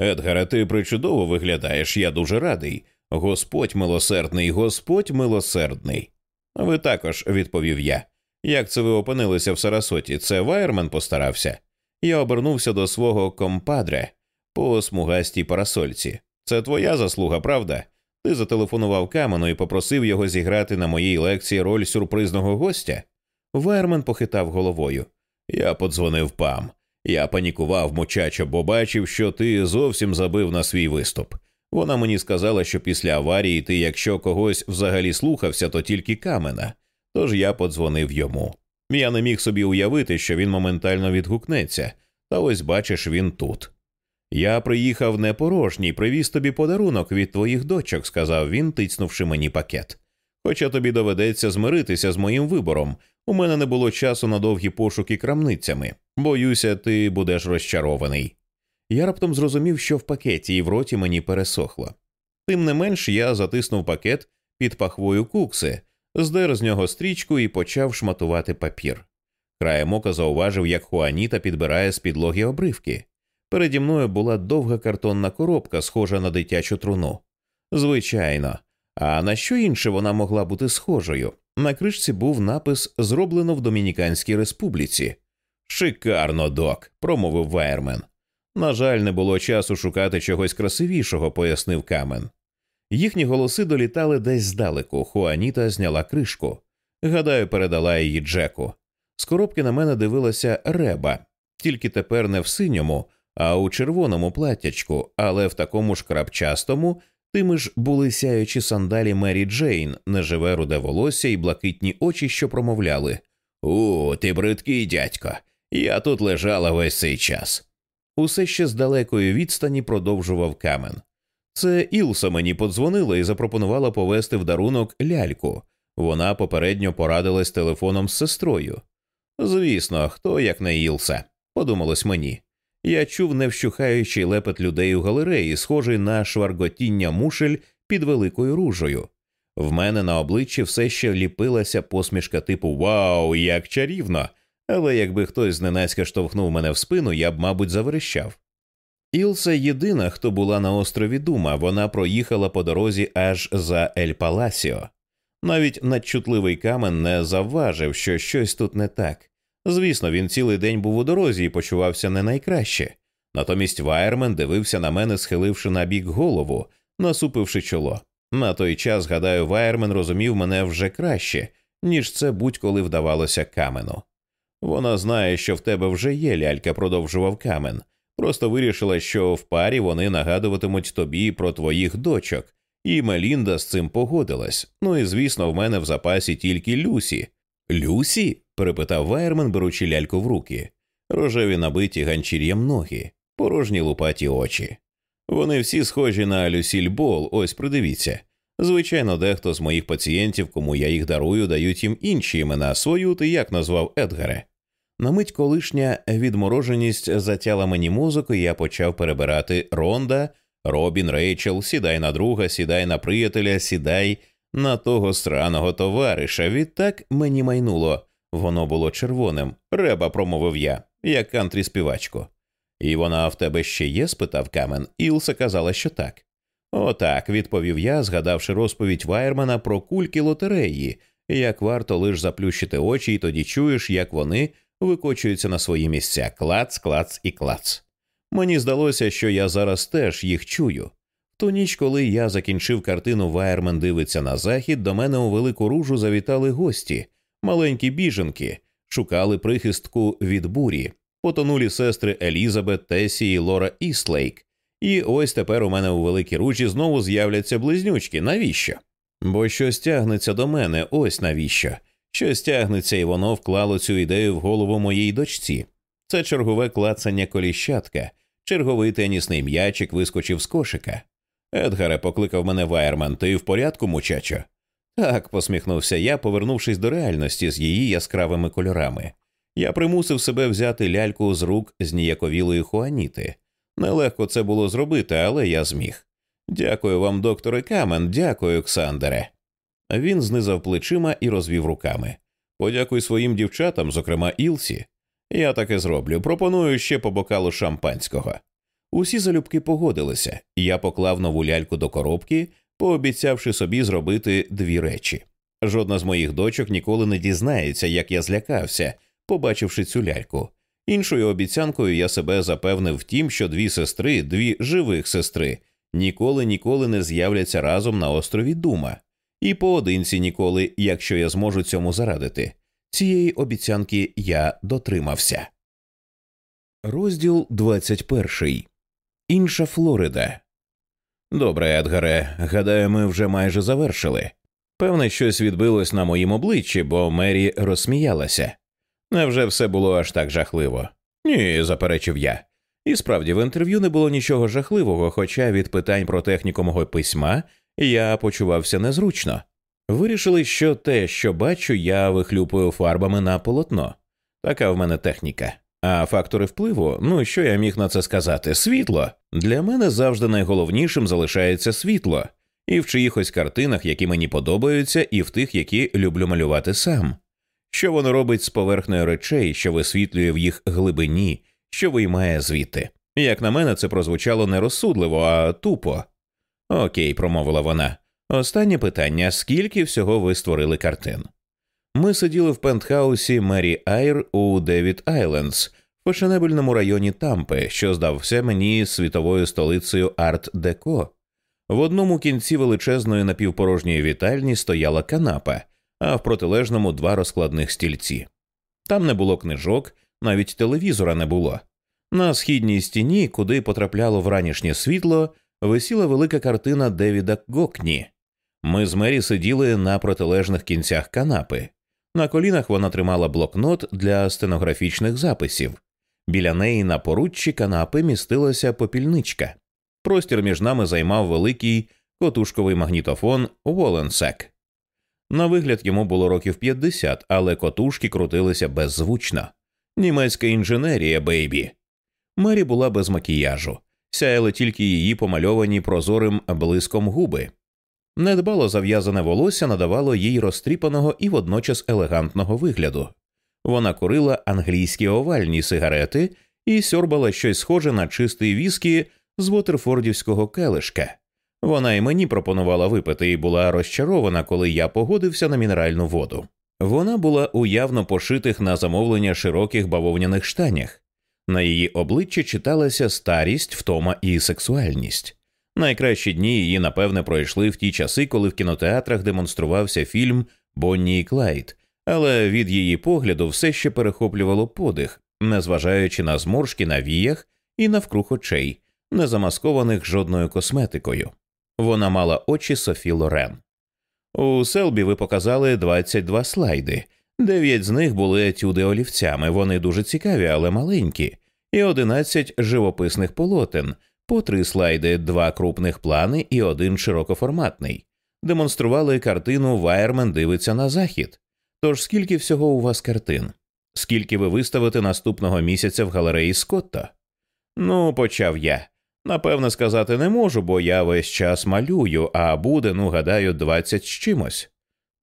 Едгаре, ти причудово виглядаєш, я дуже радий. Господь милосердний, Господь милосердний. Ви також, відповів я. Як це ви опинилися в Сарасоті? Це Вайерман постарався? Я обернувся до свого компадре по смугастій парасольці. Це твоя заслуга, правда? Ти зателефонував камену і попросив його зіграти на моїй лекції роль сюрпризного гостя. Вайерман похитав головою. Я подзвонив пам. Я панікував, мучачо, бо бачив, що ти зовсім забив на свій виступ. Вона мені сказала, що після аварії ти, якщо когось взагалі слухався, то тільки камена. Тож я подзвонив йому. Я не міг собі уявити, що він моментально відгукнеться, та ось бачиш, він тут. Я приїхав не порожній, привіз тобі подарунок від твоїх дочок, сказав він, тицнувши мені пакет. Хоча тобі доведеться змиритися з моїм вибором. У мене не було часу на довгі пошуки крамницями. Боюся, ти будеш розчарований. Я раптом зрозумів, що в пакеті і в роті мені пересохло. Тим не менш я затиснув пакет під пахвою кукси, здер з нього стрічку і почав шматувати папір. Краєм ока зауважив, як Хуаніта підбирає з підлоги обривки. Переді мною була довга картонна коробка, схожа на дитячу труну. Звичайно, а на що інше вона могла бути схожою? На кришці був напис Зроблено в Домініканській республіці. Шикарно, док, промовив Вайермен. На жаль, не було часу шукати чогось красивішого, пояснив Камен. Їхні голоси долітали десь здалеку. Хуаніта зняла кришку. Гадаю, передала її Джеку. З коробки на мене дивилася реба, тільки тепер не в синьому, а у червоному платтячку, але в такому ж крапчастому, тими ж були сяючі сандалі Мері Джейн, неживе руде волосся і блакитні очі, що промовляли У, ти бридкий дядько. Я тут лежала весь цей час. Усе ще з далекої відстані продовжував камен. Це Ілса мені подзвонила і запропонувала повести в дарунок ляльку. Вона попередньо порадилась телефоном з сестрою. Звісно, хто як не Ілса, подумалось мені. Я чув невщухаючий лепет людей у галереї, схожий на шварготіння мушель під великою ружею. В мене на обличчі все ще ліпилася посмішка типу Вау, як чарівно! Але якби хтось зненацька штовхнув мене в спину, я б, мабуть, заверещав. Ілса єдина, хто була на острові Дума, вона проїхала по дорозі аж за Ель Паласіо. Навіть надчутливий камен не завважив, що щось тут не так. Звісно, він цілий день був у дорозі і почувався не найкраще. Натомість Вайермен дивився на мене, схиливши на бік голову, насупивши чоло. На той час, гадаю, Вайермен розумів мене вже краще, ніж це будь-коли вдавалося камену. Вона знає, що в тебе вже є лялька, продовжував камен. Просто вирішила, що в парі вони нагадуватимуть тобі про твоїх дочок, і Мелінда з цим погодилась. Ну і звісно, в мене в запасі тільки Люсі. Люсі? перепитав Вайермен, беручи ляльку в руки. рожеві набиті ганчір'ям ноги, порожні лупаті очі. Вони всі схожі на Люсіль Бол, ось придивіться. Звичайно, дехто з моїх пацієнтів, кому я їх дарую, дають їм інші імена свою, ти як назвав Едгаре. На мить колишня відмороженість затяла мені мозок, і я почав перебирати Ронда, Робін, Рейчел, сідай на друга, сідай на приятеля, сідай на того сраного товариша. Відтак мені майнуло. Воно було червоним. Реба, промовив я, як кантрі співачко. І вона в тебе ще є? спитав Камен. Ілса казала, що так. Отак, відповів я, згадавши розповідь Вайермана про кульки лотереї, як варто лиш заплющити очі, і тоді чуєш, як вони викочуються на свої місця клац, клац і клац. Мені здалося, що я зараз теж їх чую. Ту ніч, коли я закінчив картину Вайермен дивиться на захід, до мене у велику ружу завітали гості, маленькі біженки, шукали прихистку від бурі, потонулі сестри Елізабет, Тесі і Лора Іслейк. І ось тепер у мене у великій ружі знову з'являться близнючки. Навіщо? Бо щось тягнеться до мене, ось навіщо. Щось тягнеться, і воно вклало цю ідею в голову моїй дочці. Це чергове клацання коліщатка, черговий тенісний м'ячик вискочив з кошика. Едгаре покликав мене Вайерман, ти в порядку, мучачо? Так, посміхнувся я, повернувшись до реальності з її яскравими кольорами. Я примусив себе взяти ляльку з рук зніяковілої Хуаніти. Нелегко це було зробити, але я зміг. Дякую вам, докторе Камен, дякую, Ксандере. Він знизав плечима і розвів руками. Подякуй своїм дівчатам, зокрема Ілсі. Я таке зроблю. Пропоную ще по бокалу шампанського. Усі залюбки погодилися, я поклав нову ляльку до коробки, пообіцявши собі зробити дві речі. Жодна з моїх дочок ніколи не дізнається, як я злякався, побачивши цю ляльку. Іншою обіцянкою я себе запевнив в тім, що дві сестри, дві живих сестри, ніколи ніколи не з'являться разом на острові Дума, і поодинці ніколи, якщо я зможу цьому зарадити. Цієї обіцянки я дотримався. Розділ 21. Інша Флорида. Добре, Едгаре. Гадаю, ми вже майже завершили. Певне, щось відбилось на моїм обличчі, бо Мері розсміялася. Невже все було аж так жахливо? Ні, заперечив я. І справді в інтерв'ю не було нічого жахливого, хоча від питань про техніку мого письма я почувався незручно. Вирішили, що те, що бачу, я вихлюпую фарбами на полотно. Така в мене техніка. А фактори впливу, ну що я міг на це сказати? Світло. Для мене завжди найголовнішим залишається світло, і в чиїхось картинах, які мені подобаються, і в тих, які люблю малювати сам. Що воно робить з поверхнею речей, що висвітлює в їх глибині, що виймає звідти. Як на мене, це прозвучало не розсудливо, а тупо. Окей, промовила вона. Останнє питання: скільки всього ви створили картин? Ми сиділи в пентхаусі Мері Айр у Девід Айлендс, в фешенебельному районі Тампи, що здався мені світовою столицею арт-деко. В одному кінці величезної напівпорожньої вітальні стояла канапа, а в протилежному два розкладних стільці. Там не було книжок, навіть телевізора не було. На східній стіні, куди потрапляло вранішнє світло, висіла велика картина Девіда Гокні. Ми з Мері сиділи на протилежних кінцях канапи. На колінах вона тримала блокнот для стенографічних записів. Біля неї на поруччі канапи містилася попільничка. Простір між нами займав великий котушковий магнітофон Воленсек. На вигляд йому було років 50, але котушки крутилися беззвучно. Німецька інженерія, бейбі. Мері була без макіяжу, сяяли тільки її помальовані прозорим блиском губи. Недбало зав'язане волосся надавало їй розтріпаного і водночас елегантного вигляду. Вона курила англійські овальні сигарети і сьорбала щось схоже на чистий віскі з Вотерфордівського келишка. Вона і мені пропонувала випити і була розчарована, коли я погодився на мінеральну воду. Вона була у явно пошитих на замовлення широких бавовняних штанях. На її обличчі читалася старість, втома і сексуальність. Найкращі дні її, напевне, пройшли в ті часи, коли в кінотеатрах демонструвався фільм Бонні і Клайд, але від її погляду все ще перехоплювало подих, незважаючи на зморшки на віях і навкруг очей, не замаскованих жодною косметикою. Вона мала очі Софі Лорен. У Селбі ви показали 22 слайди, Дев'ять з них були етюди олівцями, вони дуже цікаві, але маленькі, і одинадцять живописних полотен, по три слайди, два крупних плани і один широкоформатний. Демонстрували картину Вайермен дивиться на захід. Тож скільки всього у вас картин? Скільки ви виставите наступного місяця в галереї Скотта? Ну, почав я. Напевне, сказати не можу, бо я весь час малюю, а буде, ну, гадаю, двадцять з чимось.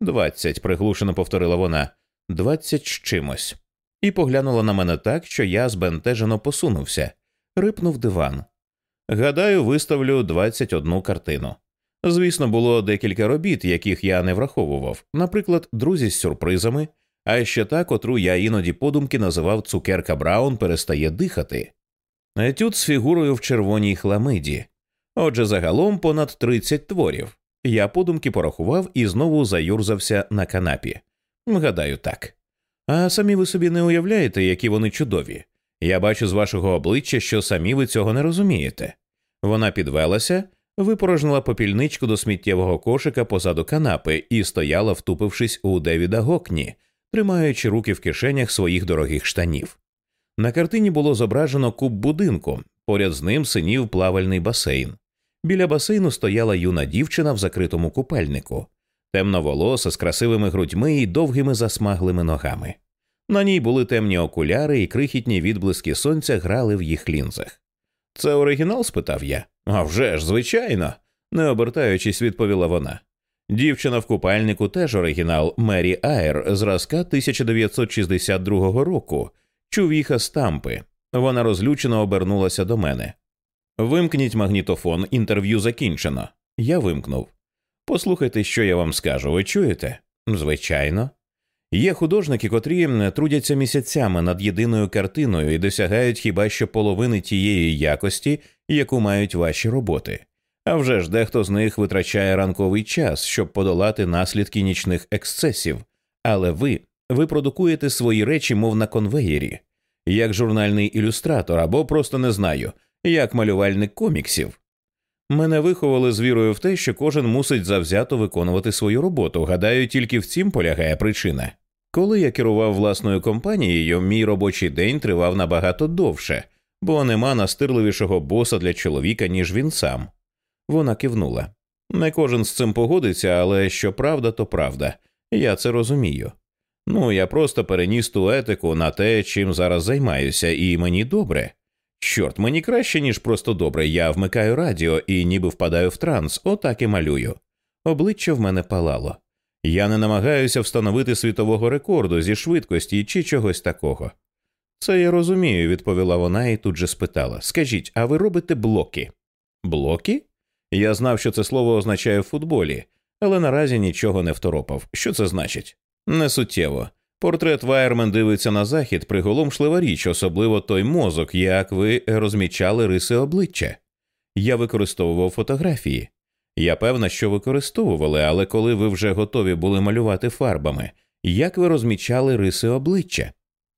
Двадцять, приглушено повторила вона, двадцять з чимось. І поглянула на мене так, що я збентежено посунувся, рипнув диван. Гадаю, виставлю двадцять одну картину. Звісно, було декілька робіт, яких я не враховував, наприклад, друзі з сюрпризами, а ще та, котру я іноді подумки називав цукерка Браун перестає дихати. Етюд з фігурою в червоній хламиді. Отже, загалом понад 30 творів. Я подумки порахував і знову заюрзався на канапі. Гадаю, так. А самі ви собі не уявляєте, які вони чудові. Я бачу з вашого обличчя, що самі ви цього не розумієте. Вона підвелася, випорожнила попільничку до сміттєвого кошика позаду канапи і стояла, втупившись у Девіда Гокні, тримаючи руки в кишенях своїх дорогих штанів. На картині було зображено куб будинку, поряд з ним синів плавальний басейн. Біля басейну стояла юна дівчина в закритому купальнику, темноволоса з красивими грудьми і довгими засмаглими ногами. На ній були темні окуляри і крихітні відблиски сонця грали в їх лінзах. Це оригінал? спитав я. «А вже ж, звичайно, не обертаючись, відповіла вона. Дівчина в купальнику теж оригінал Мері Айр зразка 1962 року, чувіха стампи. Вона розлючено обернулася до мене. Вимкніть магнітофон, інтерв'ю закінчено. Я вимкнув. Послухайте, що я вам скажу, ви чуєте? Звичайно. Є художники, котрі трудяться місяцями над єдиною картиною і досягають хіба що половини тієї якості, яку мають ваші роботи. А вже ж дехто з них витрачає ранковий час, щоб подолати наслідки нічних ексцесів, але ви ви продукуєте свої речі, мов на конвеєрі, як журнальний ілюстратор або просто не знаю, як малювальник коміксів. Мене виховали з вірою в те, що кожен мусить завзято виконувати свою роботу. Гадаю, тільки в цім полягає причина. Коли я керував власною компанією, мій робочий день тривав набагато довше, бо нема настирливішого боса для чоловіка, ніж він сам. Вона кивнула. Не кожен з цим погодиться, але що правда, то правда. Я це розумію. Ну, я просто переніс ту етику на те, чим зараз займаюся, і мені добре. Чорт, мені краще, ніж просто добре. Я вмикаю радіо і ніби впадаю в транс, отак і малюю. Обличчя в мене палало. Я не намагаюся встановити світового рекорду зі швидкості чи чогось такого. Це я розумію, відповіла вона і тут же спитала Скажіть, а ви робите блоки? Блоки? Я знав, що це слово означає в футболі, але наразі нічого не второпав. Що це значить? Не суттєво. Портрет Вайермен дивиться на захід, приголомшлива річ, особливо той мозок, як ви розмічали риси обличчя. Я використовував фотографії. Я певна, що використовували, але коли ви вже готові були малювати фарбами, як ви розмічали риси обличчя?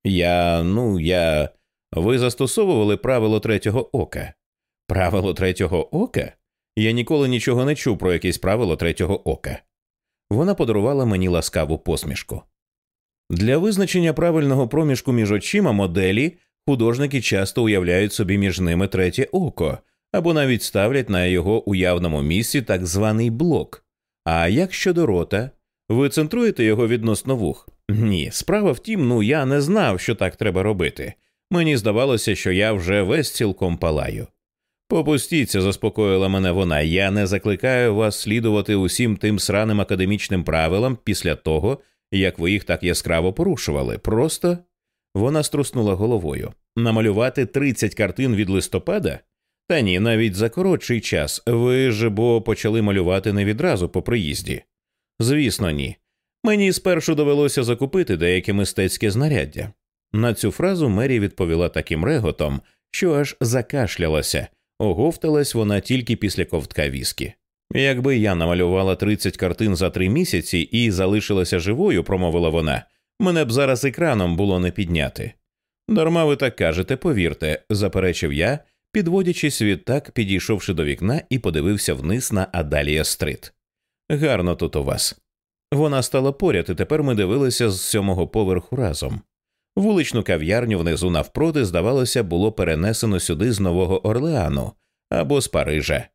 Я, ну, я. Ви застосовували правило третього ока. Правило третього ока? Я ніколи нічого не чув про якесь правило третього ока. Вона подарувала мені ласкаву посмішку. Для визначення правильного проміжку між очима моделі художники часто уявляють собі між ними третє око або навіть ставлять на його уявному місці так званий блок. А як щодо рота, ви центруєте його відносно вух? Ні, справа в тім, ну я не знав, що так треба робити. Мені здавалося, що я вже весь цілком палаю. Попустіться, заспокоїла мене вона. Я не закликаю вас слідувати усім тим сраним академічним правилам після того, як ви їх так яскраво порушували. Просто вона струснула головою. Намалювати 30 картин від листопада? Та ні, навіть за коротший час. Ви ж бо почали малювати не відразу по приїзді. Звісно, ні. Мені спершу довелося закупити деяке мистецьке знаряддя. На цю фразу Мері відповіла таким реготом, що аж закашлялася, оговталась вона тільки після ковтка віскі. Якби я намалювала 30 картин за три місяці і залишилася живою, промовила вона, мене б зараз екраном було не підняти. Дарма ви так кажете, повірте, заперечив я, підводячись відтак, підійшовши до вікна і подивився вниз на Адалія Стрит. Гарно тут у вас. Вона стала поряд, і тепер ми дивилися з сьомого поверху разом. Вуличну кав'ярню внизу навпроти, здавалося, було перенесено сюди з Нового Орлеану або з Парижа.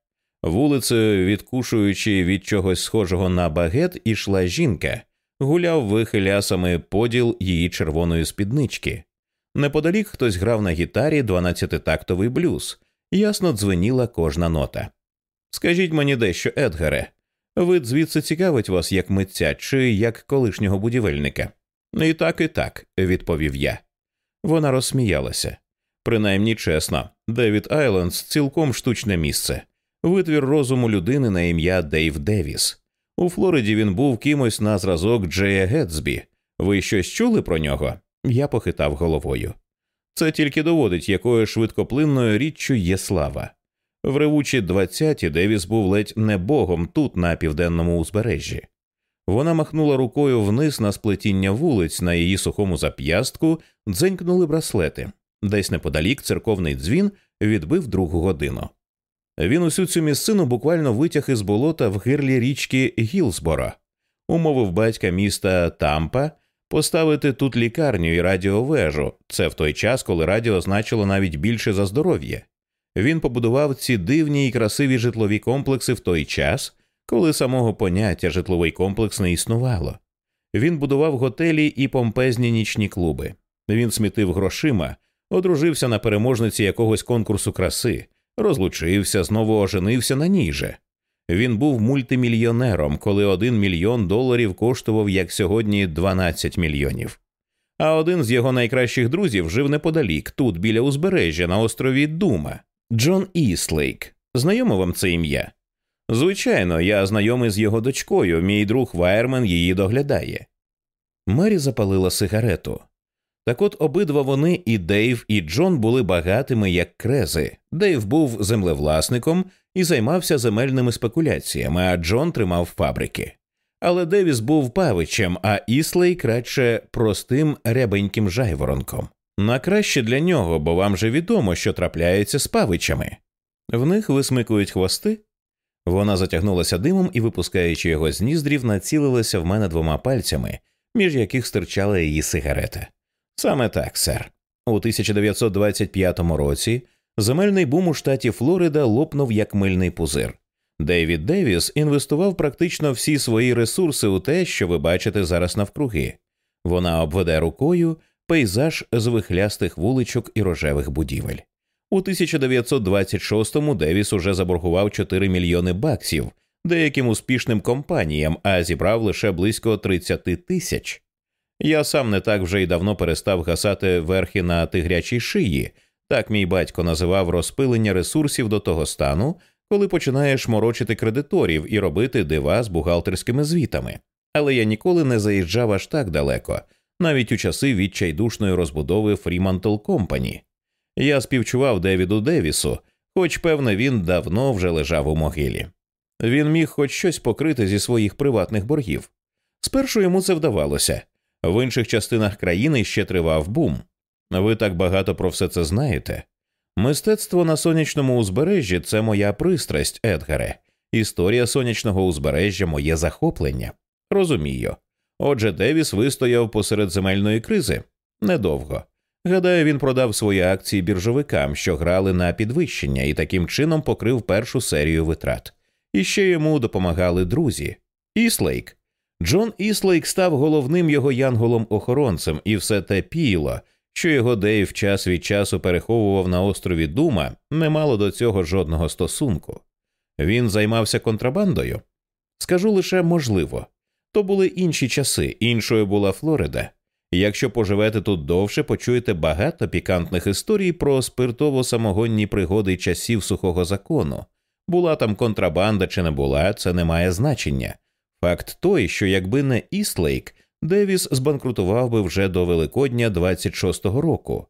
Вулицею, відкушуючи від чогось схожого на багет, ішла жінка, гуляв вихилясами поділ її червоної спіднички. Неподалік хтось грав на гітарі 12-тактовий блюз, ясно дзвеніла кожна нота. Скажіть мені дещо, Едгаре, вид звідси цікавить вас як митця чи як колишнього будівельника? І так, і так, відповів я. Вона розсміялася. Принаймні чесно, Девід Айлендс цілком штучне місце, витвір розуму людини на ім'я Дейв Девіс. У Флориді він був кимось на зразок Джея Гетсбі. Ви щось чули про нього? Я похитав головою. Це тільки доводить, якою швидкоплинною річчю є слава. В ревучі двадцяті Девіс був ледь не богом тут, на південному узбережжі. Вона махнула рукою вниз на сплетіння вулиць, на її сухому зап'ястку дзенькнули браслети. Десь неподалік церковний дзвін відбив другу годину. Він усю цю місцину буквально витяг із болота в гирлі річки Гілсборо, умовив батька міста Тампа поставити тут лікарню і радіовежу. Це в той час, коли радіо значило навіть більше за здоров'я. Він побудував ці дивні і красиві житлові комплекси в той час, коли самого поняття житловий комплекс не існувало. Він будував готелі і помпезні нічні клуби. Він смітив грошима, одружився на переможниці якогось конкурсу краси, розлучився, знову оженився на ній же. Він був мультимільйонером, коли один мільйон доларів коштував як сьогодні 12 мільйонів. А один з його найкращих друзів жив неподалік, тут біля узбережжя на острові Дума, Джон Істлейк. Знайомо вам це ім'я? Звичайно, я знайомий з його дочкою, мій друг Вайермен її доглядає. Мері запалила сигарету. Так от обидва вони, і Дейв, і Джон були багатими як крези. Дейв був землевласником і займався земельними спекуляціями, а Джон тримав фабрики. Але Девіс був павичем, а Істлейк радше простим рябеньким жайворонком. На краще для нього, бо вам же відомо, що трапляється з павичами. В них висмикують хвости. Вона затягнулася димом і, випускаючи його з ніздрів, націлилася в мене двома пальцями, між яких стирчала її сигарета. Саме так, сер. У 1925 році земельний бум у штаті Флорида лопнув як мильний пузир. Дейвід Девіс інвестував практично всі свої ресурси у те, що ви бачите зараз навкруги. Вона обведе рукою пейзаж з вихлястих вуличок і рожевих будівель. У 1926-му Девіс уже заборгував 4 мільйони баксів деяким успішним компаніям, а зібрав лише близько 30 тисяч. Я сам не так вже й давно перестав гасати верхи на тигрячій шиї, так мій батько називав розпилення ресурсів до того стану, коли починаєш морочити кредиторів і робити дива з бухгалтерськими звітами. Але я ніколи не заїжджав аж так далеко, навіть у часи відчайдушної розбудови Fremantle Company. Я співчував Девіду Девісу, хоч, певне, він давно вже лежав у могилі. Він міг хоч щось покрити зі своїх приватних боргів. Спершу йому це вдавалося. В інших частинах країни ще тривав бум. Ви так багато про все це знаєте. Мистецтво на сонячному узбережжі це моя пристрасть, Едгаре. Історія сонячного узбережжя моє захоплення. Розумію. Отже, Девіс вистояв посеред земельної кризи недовго. Гадаю, він продав свої акції біржовикам, що грали на підвищення, і таким чином покрив першу серію витрат. І ще йому допомагали друзі. Іслейк Джон Іслейк став головним його янголом-охоронцем, і все те піло, що його Дейв час від часу переховував на острові Дума, не мало до цього жодного стосунку. Він займався контрабандою. Скажу лише можливо. То були інші часи, іншою була Флорида. Якщо поживете тут довше, почуєте багато пікантних історій про спиртово-самогонні пригоди часів сухого закону. Була там контрабанда чи не була, це не має значення. Факт той, що якби не Істлейк, Девіс збанкрутував би вже до Великодня 26-го року.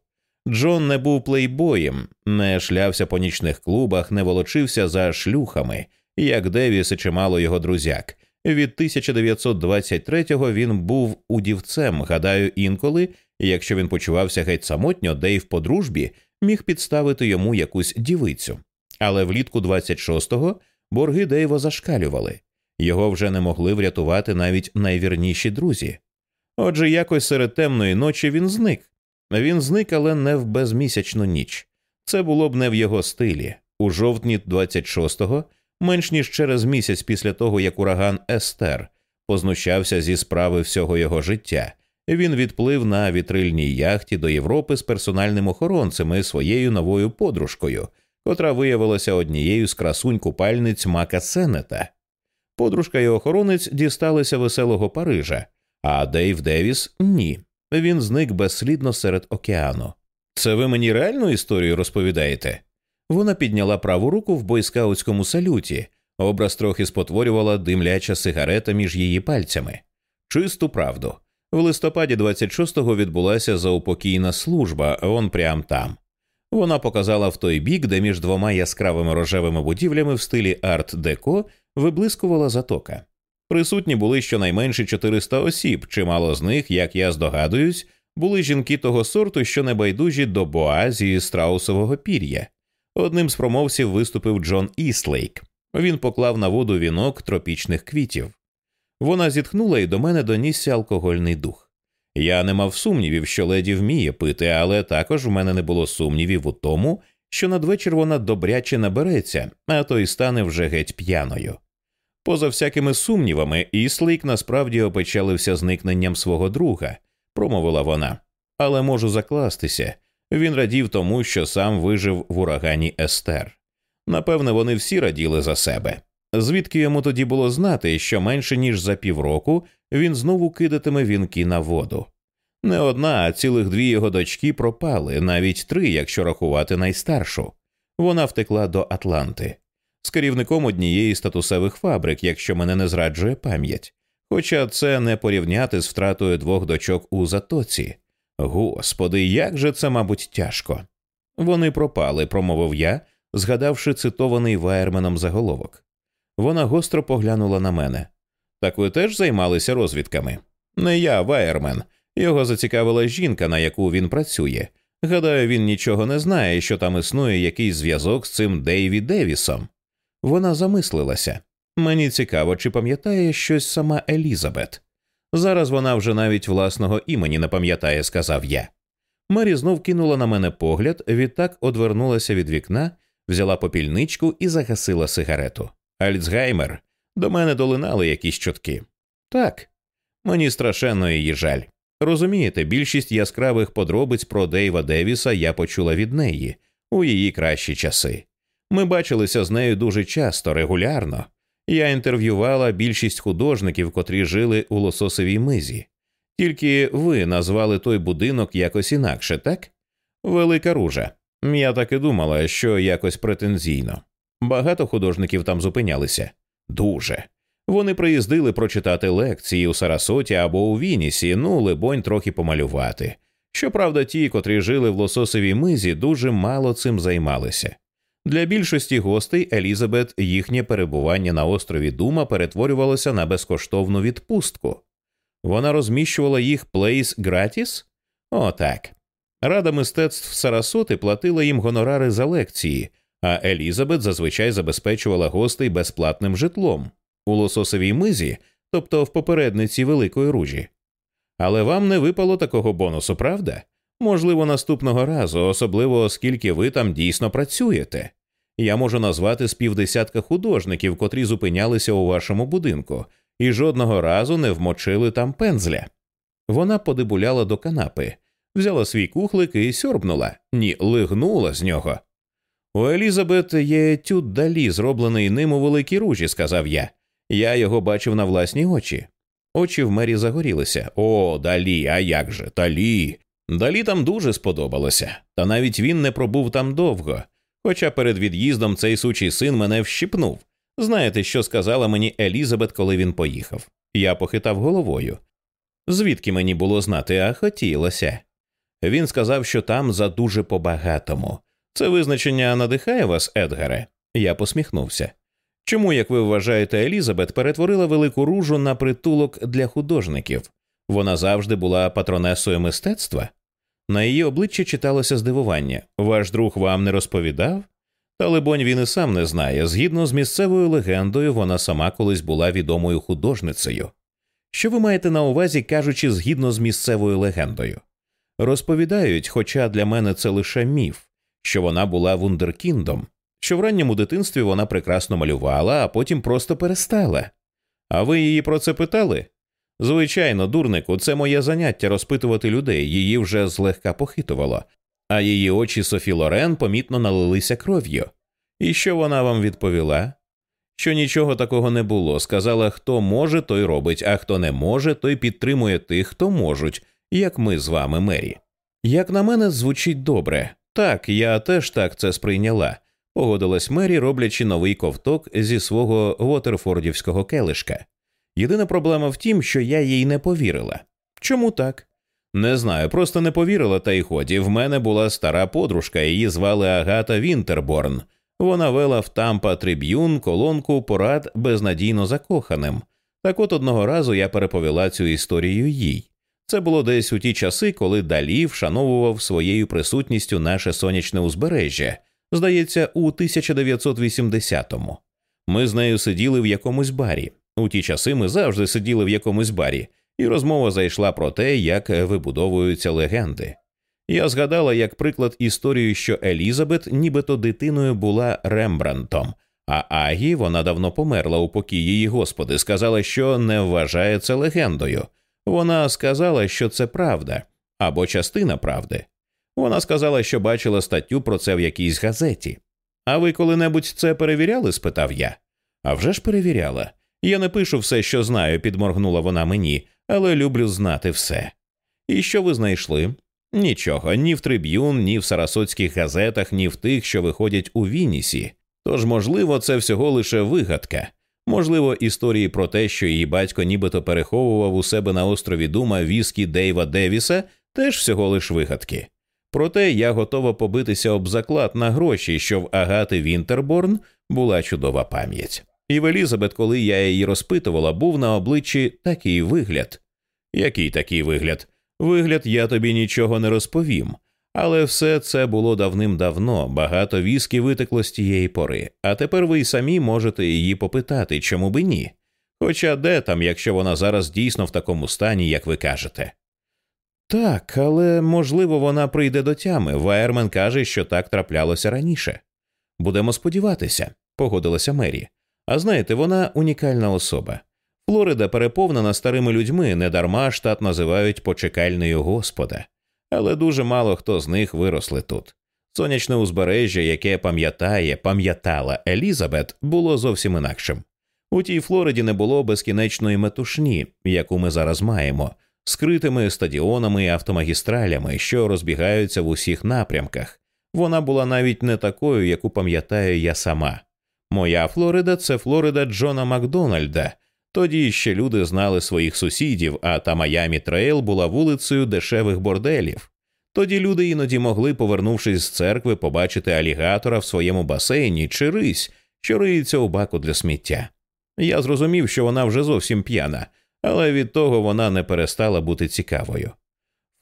Джон не був плейбоєм, не шлявся по нічних клубах, не волочився за шлюхами, як Девіс і чимало його друзяк. Від 1923-го він був удівцем. Гадаю, інколи, якщо він почувався геть самотньо, Дейв по дружбі міг підставити йому якусь дівицю. Але влітку 26-го борги Дейва зашкалювали. Його вже не могли врятувати навіть найвірніші друзі. Отже, якось серед темної ночі він зник. Він зник, але не в безмісячну ніч. Це було б не в його стилі. У жовтні 26-го, менш ніж через місяць після того, як ураган Естер познущався зі справи всього його життя, він відплив на вітрильній яхті до Європи з персональним охоронцем і своєю новою подружкою, котра виявилася однією з красунь купальниць Мака Сенета. Подружка і охоронець дісталися веселого Парижа, а Дейв Девіс ні. Він зник безслідно серед океану. Це ви мені реальну історію розповідаєте? Вона підняла праву руку в бойскаутському салюті, образ трохи спотворювала димляча сигарета між її пальцями. Чисту правду. В листопаді 26-го відбулася заупокійна служба, он прям там. Вона показала в той бік, де між двома яскравими рожевими будівлями в стилі арт-деко виблискувала затока. Присутні були щонайменше 400 осіб, чимало з них, як я здогадуюсь, були жінки того сорту, що небайдужі до боа зі страусового пір'я. Одним з промовців виступив Джон Іслейк. Він поклав на воду вінок тропічних квітів. Вона зітхнула і до мене донісся алкогольний дух. Я не мав сумнівів, що леді вміє пити, але також в мене не було сумнівів у тому, що надвечір вона добряче набереться, а то й стане вже геть п'яною. Поза всякими сумнівами, Іслейк насправді опечалився зникненням свого друга, промовила вона, але можу закластися. Він радів тому, що сам вижив в урагані Естер. Напевне, вони всі раділи за себе. Звідки йому тоді було знати, що менше ніж за півроку він знову кидатиме вінки на воду. Не одна, а цілих дві його дочки пропали, навіть три, якщо рахувати найстаршу. Вона втекла до Атланти з керівником однієї статусевих фабрик, якщо мене не зраджує пам'ять. Хоча це не порівняти з втратою двох дочок у затоці. Господи, як же це, мабуть, тяжко. Вони пропали, промовив я, згадавши цитований Вайерменом заголовок. Вона гостро поглянула на мене. Так ви теж займалися розвідками? Не я, Вайермен. Його зацікавила жінка, на яку він працює. Гадаю, він нічого не знає, що там існує якийсь зв'язок з цим Дейві Девісом. Вона замислилася. Мені цікаво, чи пам'ятає щось сама Елізабет. Зараз вона вже навіть власного імені не пам'ятає, сказав я. Мері знов кинула на мене погляд, відтак одвернулася від вікна, взяла попільничку і загасила сигарету. Альцгеймер, до мене долинали якісь чутки. Так, мені страшенно її жаль. Розумієте, більшість яскравих подробиць про Дейва Девіса я почула від неї у її кращі часи. Ми бачилися з нею дуже часто, регулярно. Я інтерв'ювала більшість художників, котрі жили у лососовій мизі. Тільки ви назвали той будинок якось інакше, так? Велика ружа. Я так і думала, що якось претензійно. Багато художників там зупинялися. Дуже. Вони приїздили прочитати лекції у Сарасоті або у Вінісі, ну, либонь, трохи помалювати. Щоправда, ті, котрі жили в лососовій мизі, дуже мало цим займалися. Для більшості гостей Елізабет їхнє перебування на острові Дума перетворювалося на безкоштовну відпустку. Вона розміщувала їх плейс гратіс? О, так. Рада мистецтв Сарасоти платила їм гонорари за лекції, а Елізабет зазвичай забезпечувала гостей безплатним житлом у лососовій мизі, тобто в попередниці Великої Ружі. Але вам не випало такого бонусу, правда? Можливо, наступного разу, особливо оскільки ви там дійсно працюєте. Я можу назвати з півдесятка художників, котрі зупинялися у вашому будинку, і жодного разу не вмочили там пензля. Вона подибуляла до канапи, взяла свій кухлик і сьорбнула, ні, лигнула з нього. У Елізабет є етюд далі, зроблений ним у великій ружі, сказав я. Я його бачив на власні очі. Очі в мері загорілися. О, далі, а як же, далі. Далі там дуже сподобалося, та навіть він не пробув там довго. Хоча перед від'їздом цей сучий син мене вщипнув. Знаєте, що сказала мені Елізабет, коли він поїхав? Я похитав головою. Звідки мені було знати, а хотілося. Він сказав, що там за дуже по-багатому. Це визначення надихає вас, Едгаре? Я посміхнувся. Чому, як ви вважаєте, Елізабет перетворила велику ружу на притулок для художників? Вона завжди була патронесою мистецтва? На її обличчі читалося здивування. Ваш друг вам не розповідав? Та, либонь, він і сам не знає. Згідно з місцевою легендою, вона сама колись була відомою художницею. Що ви маєте на увазі, кажучи, згідно з місцевою легендою? Розповідають, хоча для мене це лише міф, що вона була вундеркіндом, що в ранньому дитинстві вона прекрасно малювала, а потім просто перестала. А ви її про це питали? Звичайно, дурнику, це моє заняття розпитувати людей, її вже злегка похитувало, а її очі Софі Лорен помітно налилися кров'ю. І що вона вам відповіла? Що нічого такого не було. Сказала, хто може, той робить, а хто не може, той підтримує тих, хто можуть, як ми з вами, Мері. Як на мене, звучить добре. Так, я теж так це сприйняла, погодилась Мері, роблячи новий ковток зі свого Вотерфордівського келишка. Єдина проблема в тім, що я їй не повірила. Чому так? Не знаю, просто не повірила, та й ході. В мене була стара подружка, її звали Агата Вінтерборн. Вона вела в Тампа Триб'юн колонку порад безнадійно закоханим. Так от одного разу я переповіла цю історію їй. Це було десь у ті часи, коли Далі вшановував своєю присутністю наше сонячне узбережжя, здається, у 1980-му. Ми з нею сиділи в якомусь барі. У ті часи ми завжди сиділи в якомусь барі, і розмова зайшла про те, як вибудовуються легенди. Я згадала як приклад історію, що Елізабет нібито дитиною була Рембрантом, а Агі вона давно померла у покій її господи, сказала, що не вважає це легендою. Вона сказала, що це правда або частина правди. Вона сказала, що бачила статтю про це в якійсь газеті. А ви коли-небудь це перевіряли? спитав я. «А вже ж перевіряла. Я не пишу все, що знаю, підморгнула вона мені, але люблю знати все. І що ви знайшли? Нічого, ні в триб'юн, ні в сарасоцьких газетах, ні в тих, що виходять у Вінісі. Тож, можливо, це всього лише вигадка. Можливо, історії про те, що її батько нібито переховував у себе на острові Дума віскі Дейва Девіса, теж всього лиш вигадки. Проте я готова побитися об заклад на гроші, що в Агати Вінтерборн була чудова пам'ять. І в Елізабет, коли я її розпитувала, був на обличчі такий вигляд. Який такий вигляд? Вигляд, я тобі нічого не розповім. Але все це було давним-давно, багато віскі витекло з тієї пори, а тепер ви й самі можете її попитати, чому би ні. Хоча де там, якщо вона зараз дійсно в такому стані, як ви кажете. Так, але можливо вона прийде до тями. Ваермен каже, що так траплялося раніше. Будемо сподіватися, погодилася Мері. А знаєте, вона унікальна особа. Флорида переповнена старими людьми, недарма штат називають почекальною Господа, але дуже мало хто з них виросли тут. Сонячне узбережжя, яке пам'ятає, пам'ятала Елізабет, було зовсім інакшим. У тій Флориді не було безкінечної метушні, яку ми зараз маємо, скритими стадіонами і автомагістралями, що розбігаються в усіх напрямках. Вона була навіть не такою, яку пам'ятаю я сама. Моя Флорида це Флорида Джона Макдональда. Тоді ще люди знали своїх сусідів, а та Майамі Трейл була вулицею дешевих борделів. Тоді люди іноді могли, повернувшись з церкви, побачити алігатора в своєму басейні чи рись, що риється у баку для сміття. Я зрозумів, що вона вже зовсім п'яна, але від того вона не перестала бути цікавою.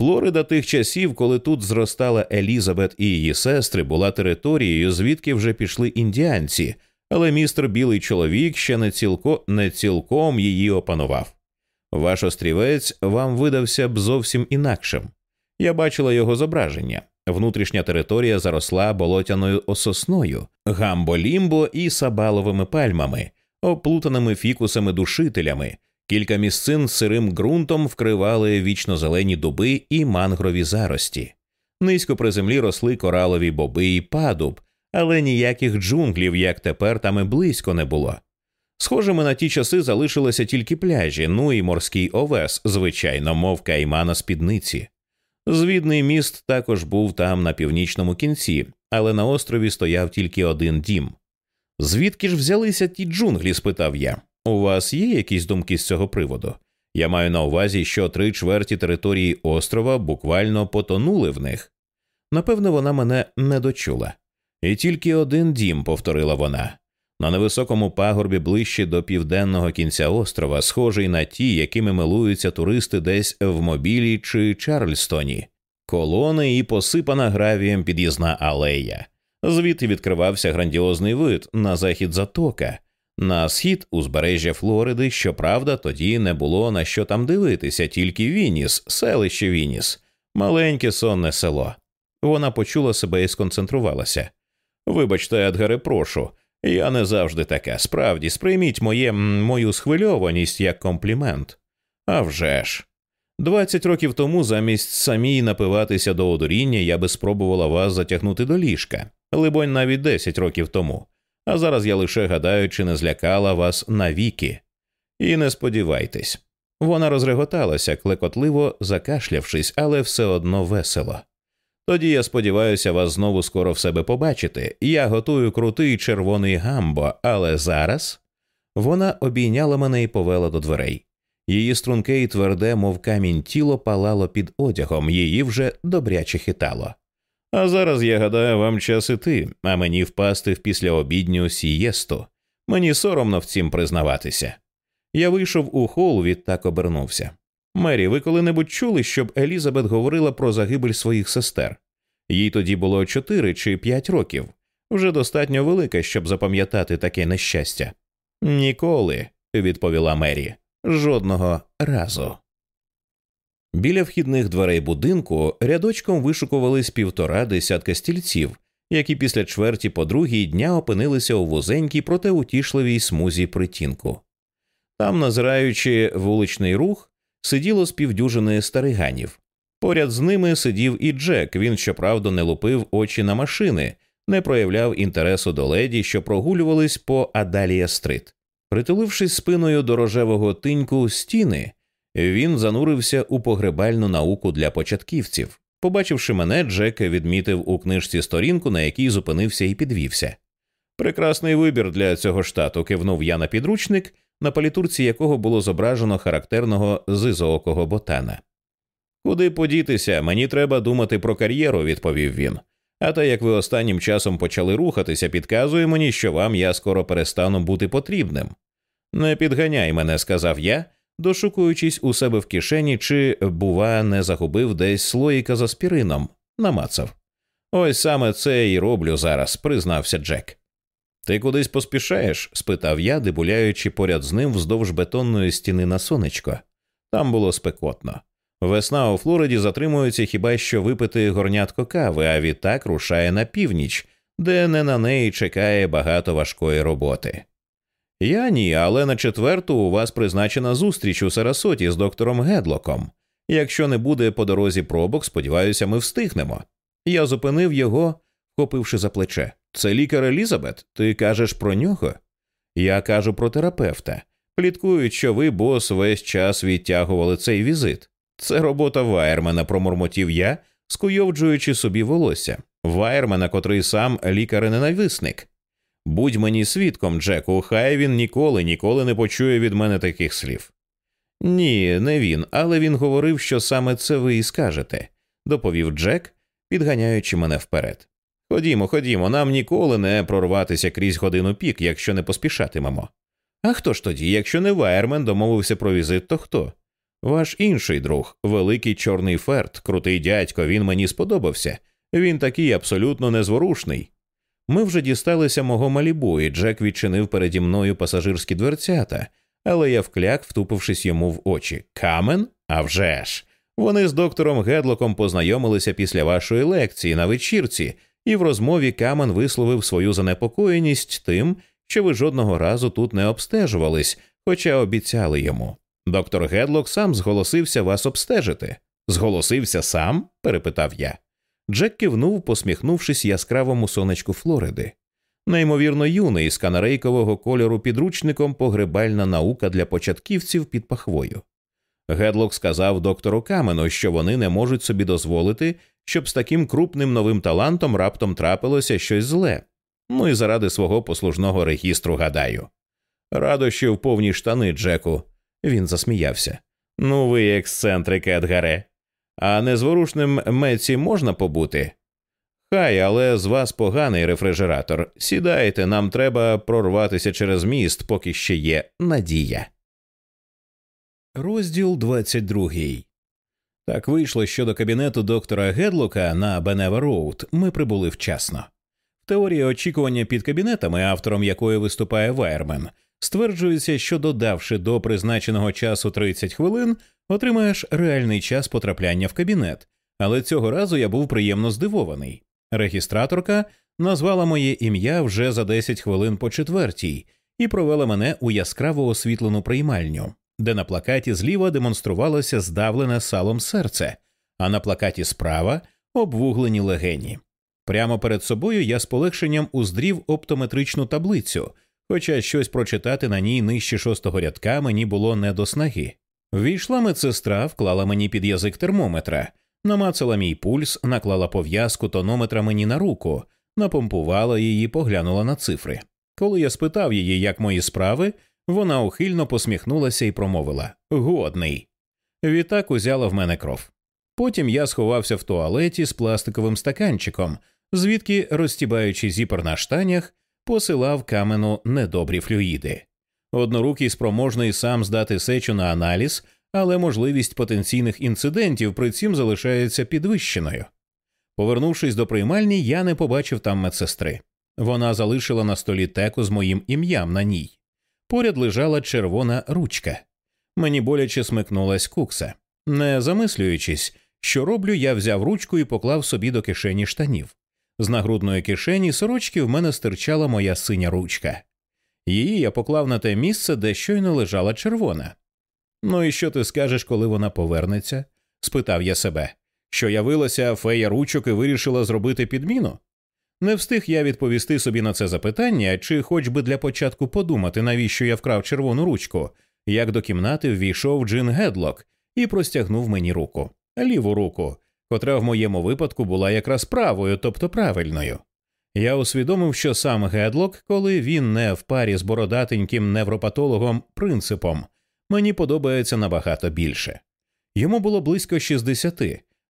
Флорида тих часів, коли тут зростала Елізабет і її сестри, була територією, звідки вже пішли індіанці але містер білий чоловік ще не цілко не цілком її опанував. Ваш острівець вам видався б зовсім інакшим. Я бачила його зображення. Внутрішня територія заросла болотяною ососною, гамбо-лімбо і сабаловими пальмами, оплутаними фікусами душителями. Кілька місцин з сирим ґрунтом вкривали вічно зелені дуби і мангрові зарості. Низько при землі росли коралові боби і падуб, але ніяких джунглів, як тепер, там і близько не було. Схожими на ті часи залишилися тільки пляжі, ну і морський овес, звичайно, мов кайма на спідниці. Звідний міст також був там на північному кінці, але на острові стояв тільки один дім. Звідки ж взялися ті джунглі? спитав я. У вас є якісь думки з цього приводу? Я маю на увазі, що три чверті території острова буквально потонули в них. Напевно, вона мене не дочула. І тільки один дім, повторила вона, на невисокому пагорбі ближче до південного кінця острова, схожий на ті, якими милуються туристи десь в Мобілі чи Чарльстоні, колони і посипана гравієм під'їзна алея. Звідти відкривався грандіозний вид на захід затока, на схід узбережжя Флориди, щоправда, тоді не було на що там дивитися, тільки Вініс, селище Вініс, маленьке сонне село. Вона почула себе і сконцентрувалася. Вибачте, Едгаре, прошу, я не завжди така. Справді, сприйміть моє мою схвильованість як комплімент. А вже ж. Двадцять років тому замість самій напиватися до одуріння я би спробувала вас затягнути до ліжка, либонь, навіть десять років тому. А зараз я лише гадаю, чи не злякала вас навіки. І не сподівайтесь. Вона розреготалася, клекотливо закашлявшись, але все одно весело. Тоді я сподіваюся вас знову скоро в себе побачити. Я готую крутий червоний гамбо, але зараз вона обійняла мене і повела до дверей. Її струнке і тверде, мов камінь тіло палало під одягом, її вже добряче хитало. А зараз я гадаю, вам час іти, а мені впасти в післяобідню сієсту. Мені соромно в цім признаватися. Я вийшов у хол, відтак обернувся. Мері, ви коли-небудь чули, щоб Елізабет говорила про загибель своїх сестер? Їй тоді було чотири чи п'ять років, вже достатньо велика, щоб запам'ятати таке нещастя. Ніколи, відповіла Мері, жодного разу. Біля вхідних дверей будинку рядочком вишукувались півтора десятка стільців, які після чверті по другій дня опинилися у вузенькій, проте утішливій смузі притінку. Там, назираючи вуличний рух, сиділо з півдюжини стариганів. Поряд з ними сидів і Джек. Він, щоправда, не лупив очі на машини, не проявляв інтересу до леді, що прогулювались по Адалія Стрит. Притулившись спиною до рожевого тиньку стіни, він занурився у погребальну науку для початківців. Побачивши мене, Джек відмітив у книжці сторінку, на якій зупинився і підвівся. Прекрасний вибір для цього штату, кивнув я на підручник, на палітурці якого було зображено характерного зизоокого ботана. Куди подітися, мені треба думати про кар'єру, відповів він. А та як ви останнім часом почали рухатися, підказує мені, що вам я скоро перестану бути потрібним. Не підганяй мене, сказав я, дошукуючись у себе в кишені, чи, бува, не загубив десь слоїка з аспірином, намацав. Ось саме це і роблю зараз, признався Джек. Ти кудись поспішаєш? спитав я, дебуляючи поряд з ним вздовж бетонної стіни на сонечко. Там було спекотно. Весна у Флориді затримується хіба що випити горнятко кави, а відтак рушає на північ, де не на неї чекає багато важкої роботи. Я ні, але на четверту у вас призначена зустріч у Сарасоті з доктором Гедлоком. Якщо не буде по дорозі пробок, сподіваюся, ми встигнемо. Я зупинив його, вхопивши за плече. Це лікар Елізабет? Ти кажеш про нього? Я кажу про терапевта. Пліткують, що ви, бос, весь час відтягували цей візит. Це робота Вайермена, промурмотів я, скуйовджуючи собі волосся. Вайермена, котрий сам лікар-ненависник. Будь мені свідком, Джеку, хай він ніколи, ніколи не почує від мене таких слів. Ні, не він, але він говорив, що саме це ви і скажете, доповів Джек, підганяючи мене вперед. Ходімо, ходімо, нам ніколи не прорватися крізь годину пік, якщо не поспішатимемо. А хто ж тоді, якщо не Вайермен домовився про візит, то хто? Ваш інший друг, великий чорний ферт, крутий дядько, він мені сподобався. Він такий абсолютно незворушний. Ми вже дісталися мого малібу, і Джек відчинив переді мною пасажирські дверцята, але я вкляк, втупившись йому в очі. Камен? А вже ж! Вони з доктором Гедлоком познайомилися після вашої лекції на вечірці, і в розмові Камен висловив свою занепокоєність тим, що ви жодного разу тут не обстежувались, хоча обіцяли йому. Доктор Гедлок сам зголосився вас обстежити. Зголосився сам? перепитав я. Джек кивнув, посміхнувшись яскравому сонечку Флориди. Неймовірно юний з канарейкового кольору підручником погребальна наука для початківців під пахвою. Гедлок сказав доктору Камену, що вони не можуть собі дозволити, щоб з таким крупним новим талантом раптом трапилося щось зле. Ну і заради свого послужного регістру гадаю. Радощів повні штани, Джеку. Він засміявся. Ну, ви ексцентрик, Едгаре. А незворушним Меці можна побути? Хай, але з вас поганий рефрижератор. Сідайте, нам треба прорватися через міст, поки ще є надія. Розділ 22 Так вийшло, що до кабінету доктора Гедлока на Бенева Роуд ми прибули вчасно. В теорії очікування під кабінетами, автором якої виступає Вайермен, стверджується, що додавши до призначеного часу 30 хвилин, отримаєш реальний час потрапляння в кабінет. Але цього разу я був приємно здивований. Регістраторка назвала моє ім'я вже за 10 хвилин по четвертій і провела мене у яскраво освітлену приймальню, де на плакаті зліва демонструвалося здавлене салом серце, а на плакаті справа обвуглені легені. Прямо перед собою я з полегшенням уздрів оптометричну таблицю, хоча щось прочитати на ній нижче шостого рядка мені було не до снаги. Війшла медсестра, вклала мені під язик термометра, намацала мій пульс, наклала пов'язку тонометра мені на руку, напомпувала її, поглянула на цифри. Коли я спитав її, як мої справи, вона ухильно посміхнулася і промовила Годний. Відтак узяла в мене кров. Потім я сховався в туалеті з пластиковим стаканчиком, звідки, розтібаючи зіпер на штанях, посилав камену недобрі флюїди. Однорукий спроможний сам здати сечу на аналіз, але можливість потенційних інцидентів при цім залишається підвищеною. Повернувшись до приймальні, я не побачив там медсестри. Вона залишила на столі теку з моїм ім'ям на ній. Поряд лежала червона ручка. Мені боляче смикнулась кукса. Не замислюючись, що роблю, я взяв ручку і поклав собі до кишені штанів. З нагрудної кишені сорочки в мене стирчала моя синя ручка. Її я поклав на те місце, де щойно лежала червона. Ну і що ти скажеш, коли вона повернеться? спитав я себе. Що явилася фея ручок і вирішила зробити підміну? Не встиг я відповісти собі на це запитання, чи хоч би для початку подумати, навіщо я вкрав червону ручку, як до кімнати ввійшов Джин Гедлок і простягнув мені руку, ліву руку, котра в моєму випадку була якраз правою, тобто правильною. Я усвідомив, що сам Гедлок, коли він не в парі з бородатеньким невропатологом принципом, мені подобається набагато більше. Йому було близько 60,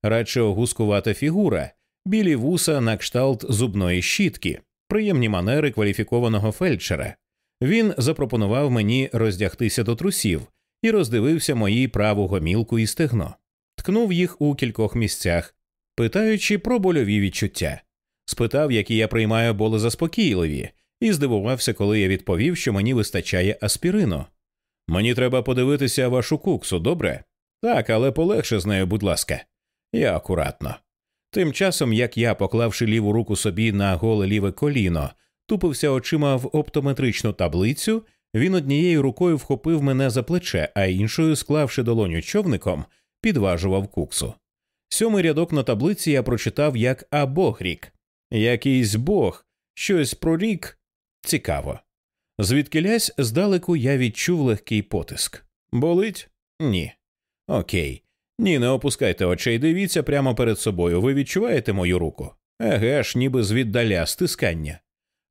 радше огускувата фігура, білі вуса на кшталт зубної щітки, приємні манери кваліфікованого фельдшера. Він запропонував мені роздягтися до трусів і роздивився мої праву гомілку і стегно, ткнув їх у кількох місцях, питаючи про больові відчуття, спитав, які я приймаю болезаспокійливі, і здивувався, коли я відповів, що мені вистачає аспірину. Мені треба подивитися вашу куксу, добре? Так, але полегше з нею, будь ласка. Я акуратно. Тим часом, як я, поклавши ліву руку собі на голе ліве коліно, тупився очима в оптометричну таблицю, він однією рукою вхопив мене за плече, а іншою, склавши долоню човником, підважував куксу. Сьомий рядок на таблиці я прочитав як абогрік. Якийсь бог, щось про рік цікаво. Звідкилясь здалеку я відчув легкий потиск. Болить? Ні. Окей. Ні, не опускайте очей, дивіться прямо перед собою. Ви відчуваєте мою руку? Еге ж, ніби звіддаля стискання.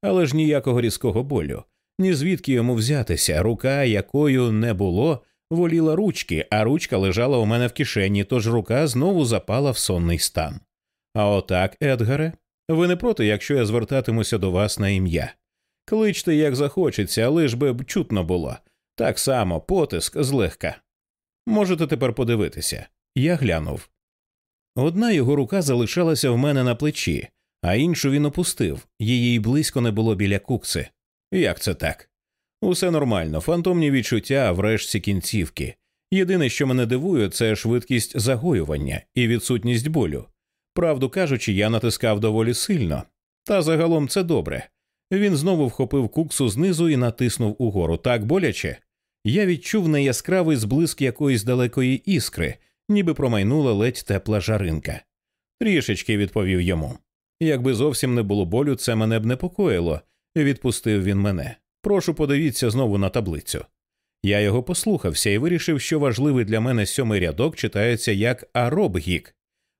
Але ж ніякого різкого болю. Ні звідки йому взятися, рука, якою не було, воліла ручки, а ручка лежала у мене в кишені, тож рука знову запала в сонний стан. А отак, Едгаре, ви не проти, якщо я звертатимуся до вас на ім'я. Кличте, як захочеться, лиш би б чутно було. Так само, потиск злегка. Можете тепер подивитися. Я глянув. Одна його рука залишалася в мене на плечі, а іншу він опустив, її близько не було біля кукси. Як це так? Усе нормально, фантомні відчуття в решті кінцівки. Єдине, що мене дивує, це швидкість загоювання і відсутність болю. Правду кажучи, я натискав доволі сильно, та загалом це добре. Він знову вхопив куксу знизу і натиснув угору так боляче. Я відчув неяскравий зблиск якоїсь далекої іскри, ніби промайнула ледь тепла жаринка. Трішечки відповів йому. Якби зовсім не було болю, це мене б непокоїло, відпустив він мене. Прошу подивіться знову на таблицю. Я його послухався і вирішив, що важливий для мене сьомий рядок читається як аробгік.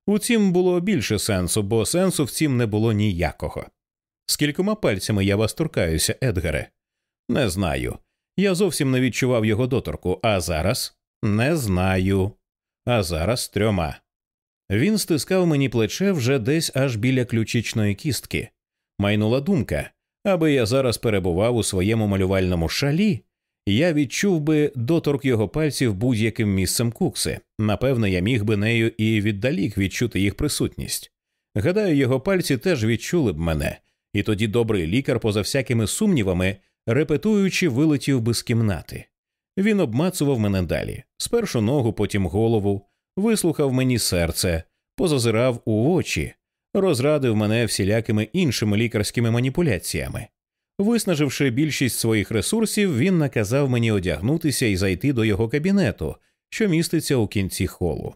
У цім було більше сенсу, бо сенсу в цім не було ніякого. Скількома пальцями я вас торкаюся, Едгаре? Не знаю. Я зовсім не відчував його доторку, а зараз не знаю. А зараз трьома. Він стискав мені плече вже десь аж біля ключичної кістки. Майнула думка, аби я зараз перебував у своєму малювальному шалі, я відчув би доторк його пальців будь-яким місцем кукси. Напевне, я міг би нею і віддалік відчути їх присутність. Гадаю, його пальці теж відчули б мене, І тоді добрий лікар, поза всякими сумнівами, репетуючи, вилетів би з кімнати. Він обмацував мене далі спершу ногу, потім голову, вислухав мені серце, позазирав у очі, розрадив мене всілякими іншими лікарськими маніпуляціями. Виснаживши більшість своїх ресурсів, він наказав мені одягнутися і зайти до його кабінету, що міститься у кінці холу.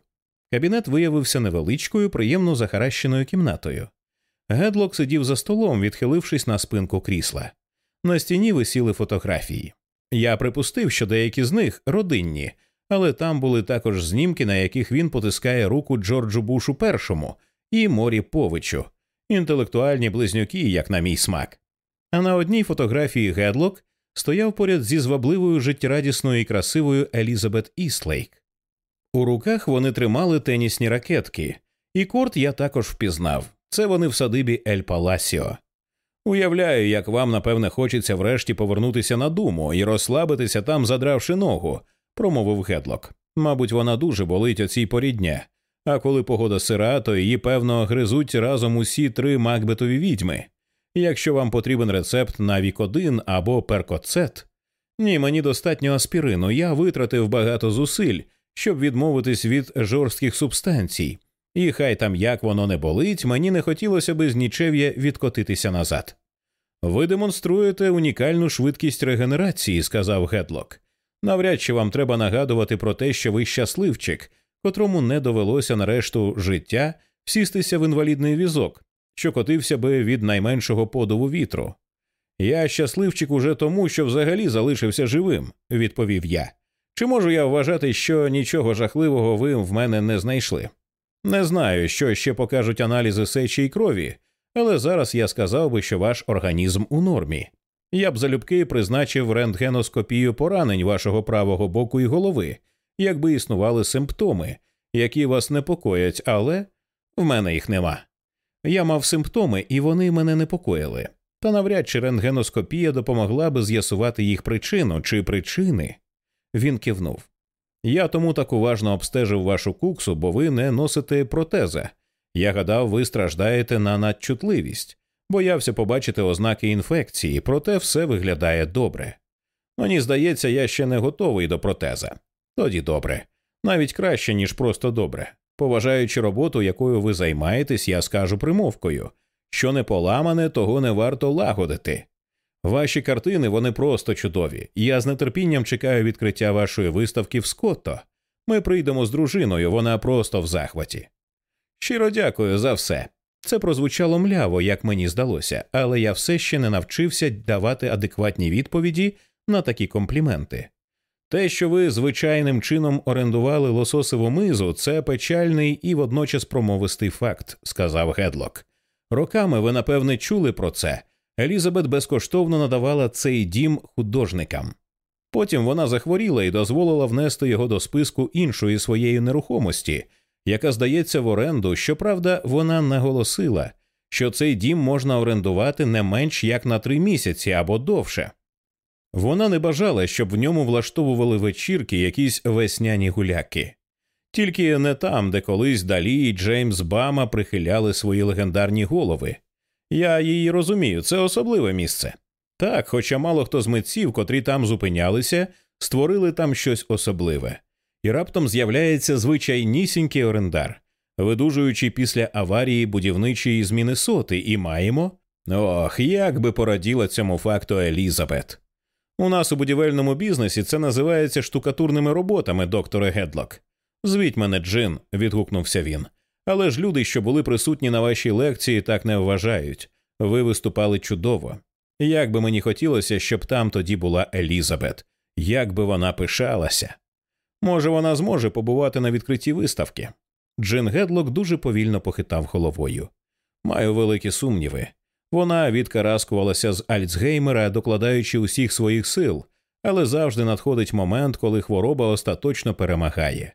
Кабінет виявився невеличкою, приємно захаращеною кімнатою. Гедлок сидів за столом, відхилившись на спинку крісла. На стіні висіли фотографії. Я припустив, що деякі з них родинні, але там були також знімки, на яких він потискає руку Джорджу Бушу першому і Морі Повичу, інтелектуальні близнюки, як на мій смак. А на одній фотографії Гедлок стояв поряд зі звабливою життєрадісною і красивою Елізабет Іслейк. У руках вони тримали тенісні ракетки, і корт я також впізнав це вони в садибі Ель Паласіо. Уявляю, як вам, напевне, хочеться врешті повернутися на думу і розслабитися там, задравши ногу, промовив Гедлок. Мабуть, вона дуже болить о цій. А коли погода сира, то її, певно, гризуть разом усі три Макбетові відьми. Якщо вам потрібен рецепт на вікодин або перкоцет. Ні, мені достатньо аспірину. Я витратив багато зусиль, щоб відмовитись від жорстких субстанцій, і хай там як воно не болить, мені не хотілося би з нічев'я відкотитися назад. Ви демонструєте унікальну швидкість регенерації, сказав Гедлок. Навряд чи вам треба нагадувати про те, що ви щасливчик, котрому не довелося на решту життя сістися в інвалідний візок, що котився би від найменшого подову вітру. Я щасливчик уже тому, що взагалі залишився живим, відповів я. Чи можу я вважати, що нічого жахливого ви в мене не знайшли? Не знаю, що ще покажуть аналізи сечі й крові, але зараз я сказав би, що ваш організм у нормі. Я б залюбки призначив рентгеноскопію поранень вашого правого боку і голови, якби існували симптоми, які вас непокоять, але в мене їх нема. Я мав симптоми, і вони мене непокоїли. Та навряд чи рентгеноскопія допомогла би з'ясувати їх причину чи причини. Він кивнув. Я тому так уважно обстежив вашу куксу, бо ви не носите протеза. Я гадав, ви страждаєте на надчутливість, боявся побачити ознаки інфекції, проте все виглядає добре. Мені здається, я ще не готовий до протеза. Тоді добре, навіть краще, ніж просто добре. Поважаючи роботу, якою ви займаєтесь, я скажу примовкою що не поламане, того не варто лагодити. Ваші картини вони просто чудові. Я з нетерпінням чекаю відкриття вашої виставки в Скотто. Ми прийдемо з дружиною, вона просто в захваті. Щиро дякую за все. Це прозвучало мляво, як мені здалося, але я все ще не навчився давати адекватні відповіді на такі компліменти. Те, що ви звичайним чином орендували лососову мизу, це печальний і водночас промовистий факт, сказав Гедлок. Роками ви, напевне, чули про це. Елізабет безкоштовно надавала цей дім художникам. Потім вона захворіла і дозволила внести його до списку іншої своєї нерухомості, яка здається в оренду. Щоправда, вона наголосила, що цей дім можна орендувати не менш як на три місяці або довше. Вона не бажала, щоб в ньому влаштовували вечірки якісь весняні гуляки, тільки не там, де колись Далі і Джеймс Бама прихиляли свої легендарні голови. Я її розумію, це особливе місце. Так, хоча мало хто з митців, котрі там зупинялися, створили там щось особливе, і раптом з'являється звичайнісінький орендар, видужуючи після аварії будівничої з Міннесоти, і маємо. Ох, як би пораділа цьому факту Елізабет. У нас у будівельному бізнесі це називається штукатурними роботами, докторе Гедлок. Звіть мене, Джин, відгукнувся він. Але ж люди, що були присутні на вашій лекції, так не вважають. Ви виступали чудово. Як би мені хотілося, щоб там тоді була Елізабет, як би вона пишалася. Може, вона зможе побувати на відкритті виставки. Джин Гедлок дуже повільно похитав головою. Маю великі сумніви. Вона відкараскувалася з Альцгеймера, докладаючи усіх своїх сил, але завжди надходить момент, коли хвороба остаточно перемагає.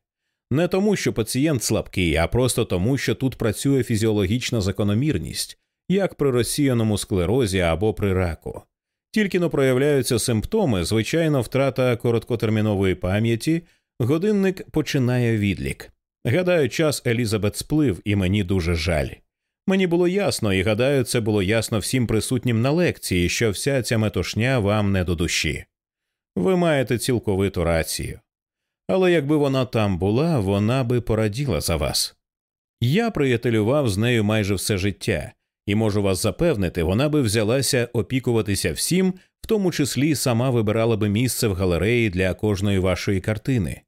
Не тому, що пацієнт слабкий, а просто тому, що тут працює фізіологічна закономірність, як при розсіяному склерозі або при раку. Тільки но проявляються симптоми, звичайно, втрата короткотермінової пам'яті, годинник починає відлік. Гадаю, час Елізабет сплив, і мені дуже жаль. Мені було ясно, і гадаю, це було ясно всім присутнім на лекції, що вся ця метушня вам не до душі. Ви маєте цілковиту рацію. Але якби вона там була, вона би пораділа за вас. Я приятелював з нею майже все життя, і можу вас запевнити, вона би взялася опікуватися всім, в тому числі сама вибирала би місце в галереї для кожної вашої картини.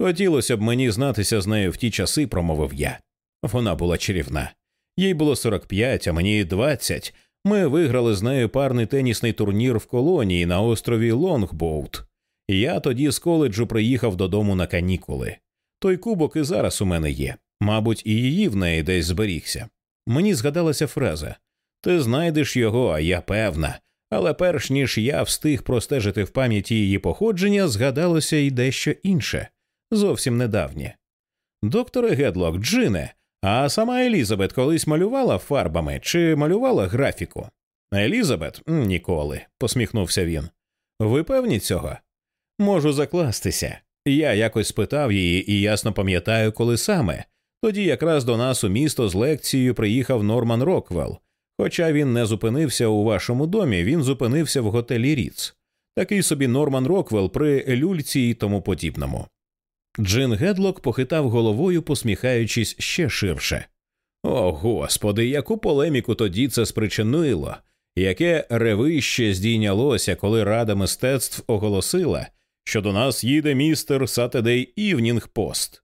Хотілося б мені знатися з нею в ті часи, промовив я. Вона була чарівна. Їй було 45, а мені 20. Ми виграли з нею парний тенісний турнір в колонії на острові Лонгбоут. Я тоді з коледжу приїхав додому на канікули. Той кубок і зараз у мене є. Мабуть, і її в неї десь зберігся. Мені згадалася фраза Ти знайдеш його, а я певна. Але перш ніж я встиг простежити в пам'яті її походження, згадалося й дещо інше, зовсім недавнє. Докторе Гедлок, Джине, а сама Елізабет колись малювала фарбами чи малювала графіку? Елізабет ніколи, посміхнувся він. Ви певні цього? Можу закластися. Я якось спитав її і ясно пам'ятаю, коли саме. Тоді якраз до нас у місто з лекцією приїхав Норман Роквелл. Хоча він не зупинився у вашому домі, він зупинився в готелі Ріц. Такий собі Норман Роквелл при люльці і тому подібному. Джин Гедлок похитав головою, посміхаючись ще ширше. О, господи, яку полеміку тоді це спричинило, яке ревище здійнялося, коли Рада мистецтв оголосила, що до нас їде містер Saturday Evening Post.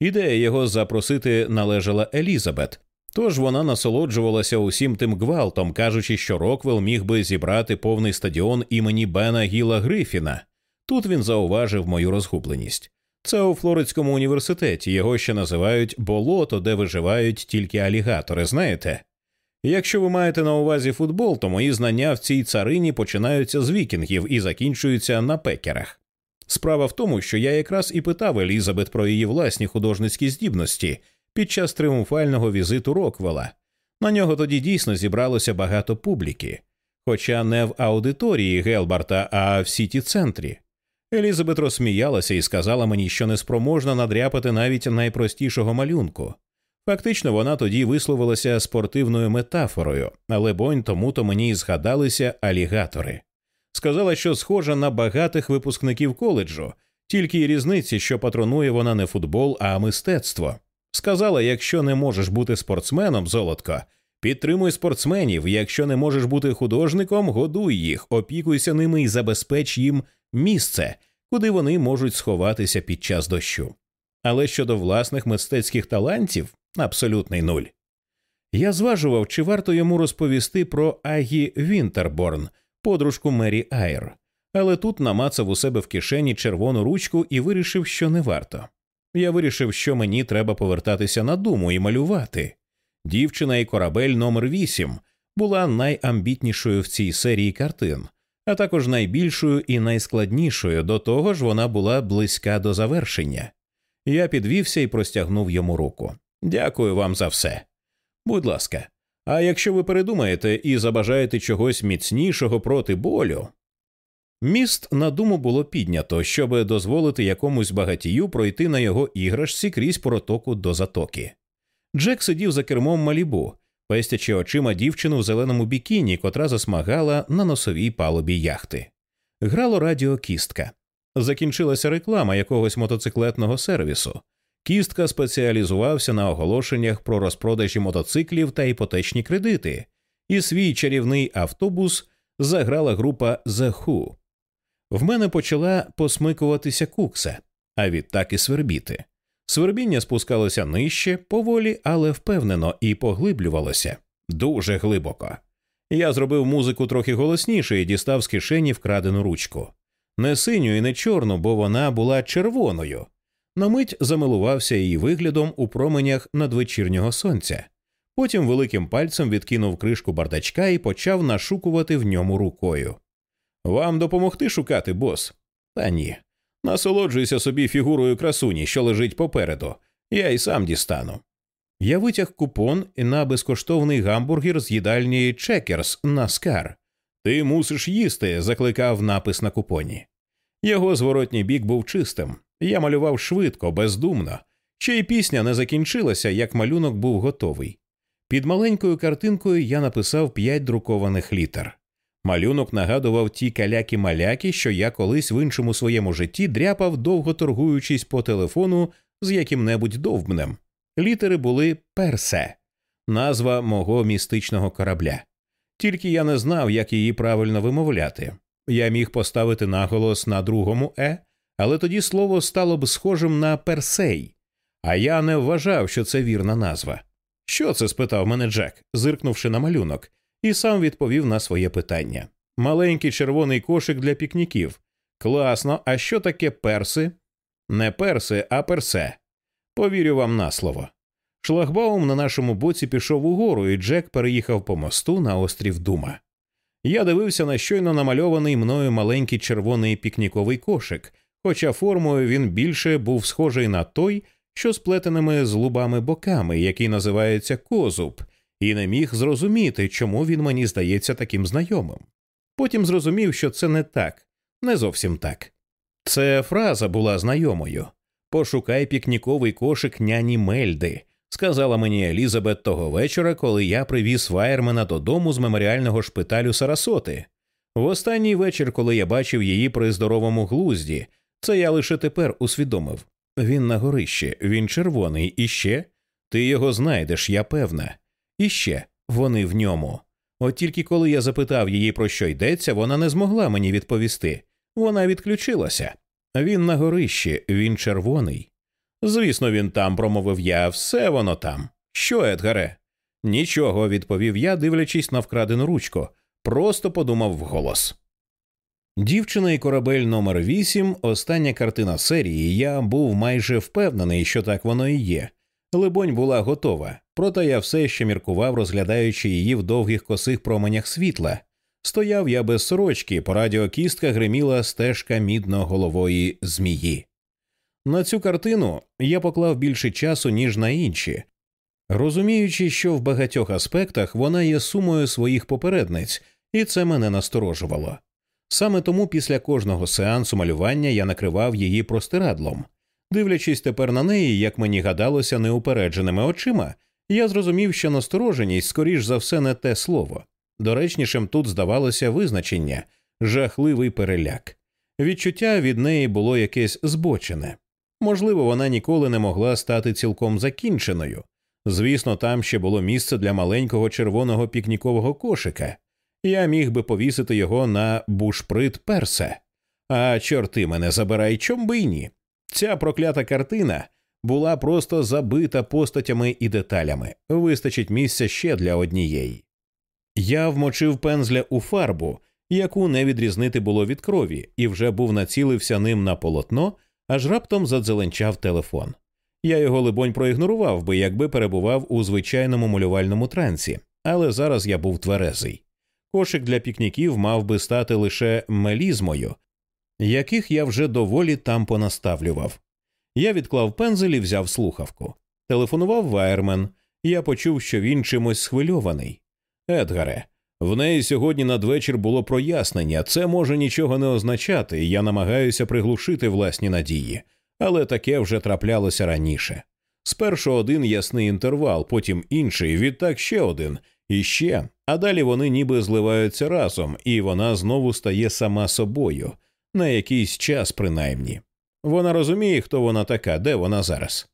Ідея його запросити належала Елізабет, тож вона насолоджувалася усім тим гвалтом, кажучи, що Роквелл міг би зібрати повний стадіон імені Бена Гіла Грифіна. Тут він зауважив мою розгубленість. Це у Флоридському університеті його ще називають болото, де виживають тільки алігатори, знаєте? Якщо ви маєте на увазі футбол, то мої знання в цій царині починаються з вікінгів і закінчуються на пекерах. Справа в тому, що я якраз і питав Елізабет про її власні художницькі здібності під час тріумфального візиту Роквела. На нього тоді дійсно зібралося багато публіки, хоча не в аудиторії Гелбарта, а в сіті центрі. Елізабет розсміялася і сказала мені, що неспроможна надряпати навіть найпростішого малюнку. Фактично, вона тоді висловилася спортивною метафорою, але бонь тому то мені й згадалися алігатори. Сказала, що схожа на багатих випускників коледжу, тільки й різниці, що патронує вона не футбол, а мистецтво. Сказала, якщо не можеш бути спортсменом, золотко, підтримуй спортсменів, якщо не можеш бути художником, годуй їх, опікуйся ними і забезпеч їм місце, куди вони можуть сховатися під час дощу. Але щодо власних мистецьких талантів абсолютний нуль. Я зважував, чи варто йому розповісти про Агі Вінтерборн, подружку Мері Айр, але тут намацав у себе в кишені червону ручку і вирішив, що не варто. Я вирішив, що мені треба повертатися на думу і малювати. Дівчина і корабель номер 8 була найамбітнішою в цій серії картин, а також найбільшою і найскладнішою, до того ж вона була близька до завершення. Я підвівся і простягнув йому руку. Дякую вам за все. Будь ласка, а якщо ви передумаєте і забажаєте чогось міцнішого проти болю. Міст на думу було піднято, щоб дозволити якомусь багатію пройти на його іграшці крізь протоку до затоки. Джек сидів за кермом малібу, пестячи очима дівчину в зеленому бікіні, котра засмагала на носовій палубі яхти. Грало радіо кістка. Закінчилася реклама якогось мотоциклетного сервісу. Кістка спеціалізувався на оголошеннях про розпродажі мотоциклів та іпотечні кредити, і свій чарівний автобус заграла група The Who. В мене почала посмикуватися кукса, а відтак і свербіти. Свербіння спускалося нижче, поволі, але впевнено, і поглиблювалося дуже глибоко. Я зробив музику трохи голосніше і дістав з кишені вкрадену ручку. Не синю і не чорну, бо вона була червоною. На мить замилувався її виглядом у променях надвечірнього сонця. Потім великим пальцем відкинув кришку бардачка і почав нашукувати в ньому рукою. Вам допомогти шукати, бос? Та ні. Насолоджуйся собі фігурою красуні, що лежить попереду. Я й сам дістану. Я витяг купон на безкоштовний гамбургер з їдальні Чекерс на скар. Ти мусиш їсти, закликав напис на купоні. Його зворотній бік був чистим. Я малював швидко, бездумно. Ще й пісня не закінчилася, як малюнок був готовий. Під маленькою картинкою я написав п'ять друкованих літер. Малюнок нагадував ті каляки-маляки, що я колись в іншому своєму житті дряпав, довго торгуючись по телефону з яким-небудь довбнем. Літери були персе, назва мого містичного корабля. Тільки я не знав, як її правильно вимовляти. Я міг поставити наголос на другому е, але тоді слово стало б схожим на персей, а я не вважав, що це вірна назва. Що це? спитав мене Джек, зиркнувши на малюнок, і сам відповів на своє питання. Маленький червоний кошик для пікніків. Класно, а що таке перси? Не перси, а персе. Повірю вам на слово. Шлагбаум на нашому боці пішов угору, і Джек переїхав по мосту на острів Дума. Я дивився на щойно намальований мною маленький червоний пікніковий кошик, хоча формою він більше був схожий на той, що сплетеними з лубами боками, який називається козуб, і не міг зрозуміти, чому він мені здається таким знайомим. Потім зрозумів, що це не так, не зовсім так. Це фраза була знайомою Пошукай пікніковий кошик няні Мельди, сказала мені Елізабет того вечора, коли я привіз Вайермена додому з меморіального шпиталю Сарасоти. В останній вечір, коли я бачив її при здоровому глузді, це я лише тепер усвідомив. Він на горищі, він червоний, і ще ти його знайдеш, я певна. І ще вони в ньому. От тільки коли я запитав її, про що йдеться, вона не змогла мені відповісти. Вона відключилася. Він на горищі, він червоний. Звісно, він там, промовив я, все воно там. Що, Едгаре? Нічого, відповів я, дивлячись на вкрадену ручку, просто подумав вголос. Дівчина і корабель номер 8 остання картина серії. Я був майже впевнений, що так воно і є. Либонь була готова, проте я все ще міркував, розглядаючи її в довгих косих променях світла. Стояв я без сорочки, по радіокістка гриміла стежка мідно-голової змії. На цю картину я поклав більше часу, ніж на інші, розуміючи, що в багатьох аспектах вона є сумою своїх попередниць, і це мене насторожувало. Саме тому після кожного сеансу малювання я накривав її простирадлом. Дивлячись тепер на неї, як мені гадалося, неупередженими очима, я зрозумів, що настороженість, скоріш за все, не те слово. Доречнішим тут здавалося визначення жахливий переляк. Відчуття від неї було якесь збочене. Можливо, вона ніколи не могла стати цілком закінченою. Звісно, там ще було місце для маленького червоного пікнікового кошика. Я міг би повісити його на бушприт персе. А чорти мене забирай, чом би й ні. Ця проклята картина була просто забита постатями і деталями. Вистачить місця ще для однієї. Я вмочив пензля у фарбу, яку не відрізнити було від крові, і вже був націлився ним на полотно, аж раптом задзеленчав телефон. Я його, либонь, проігнорував би, якби перебував у звичайному малювальному трансі, але зараз я був тверезий. Кошик для пікніків мав би стати лише мелізмою, яких я вже доволі там понаставлював. Я відклав пензель і взяв слухавку. Телефонував Вайермен. Я почув, що він чимось схвильований. Едгаре, в неї сьогодні надвечір було прояснення. Це може нічого не означати, я намагаюся приглушити власні надії, але таке вже траплялося раніше. Спершу один ясний інтервал, потім інший, відтак ще один, і ще, а далі вони ніби зливаються разом, і вона знову стає сама собою, на якийсь час принаймні. Вона розуміє, хто вона така, де вона зараз.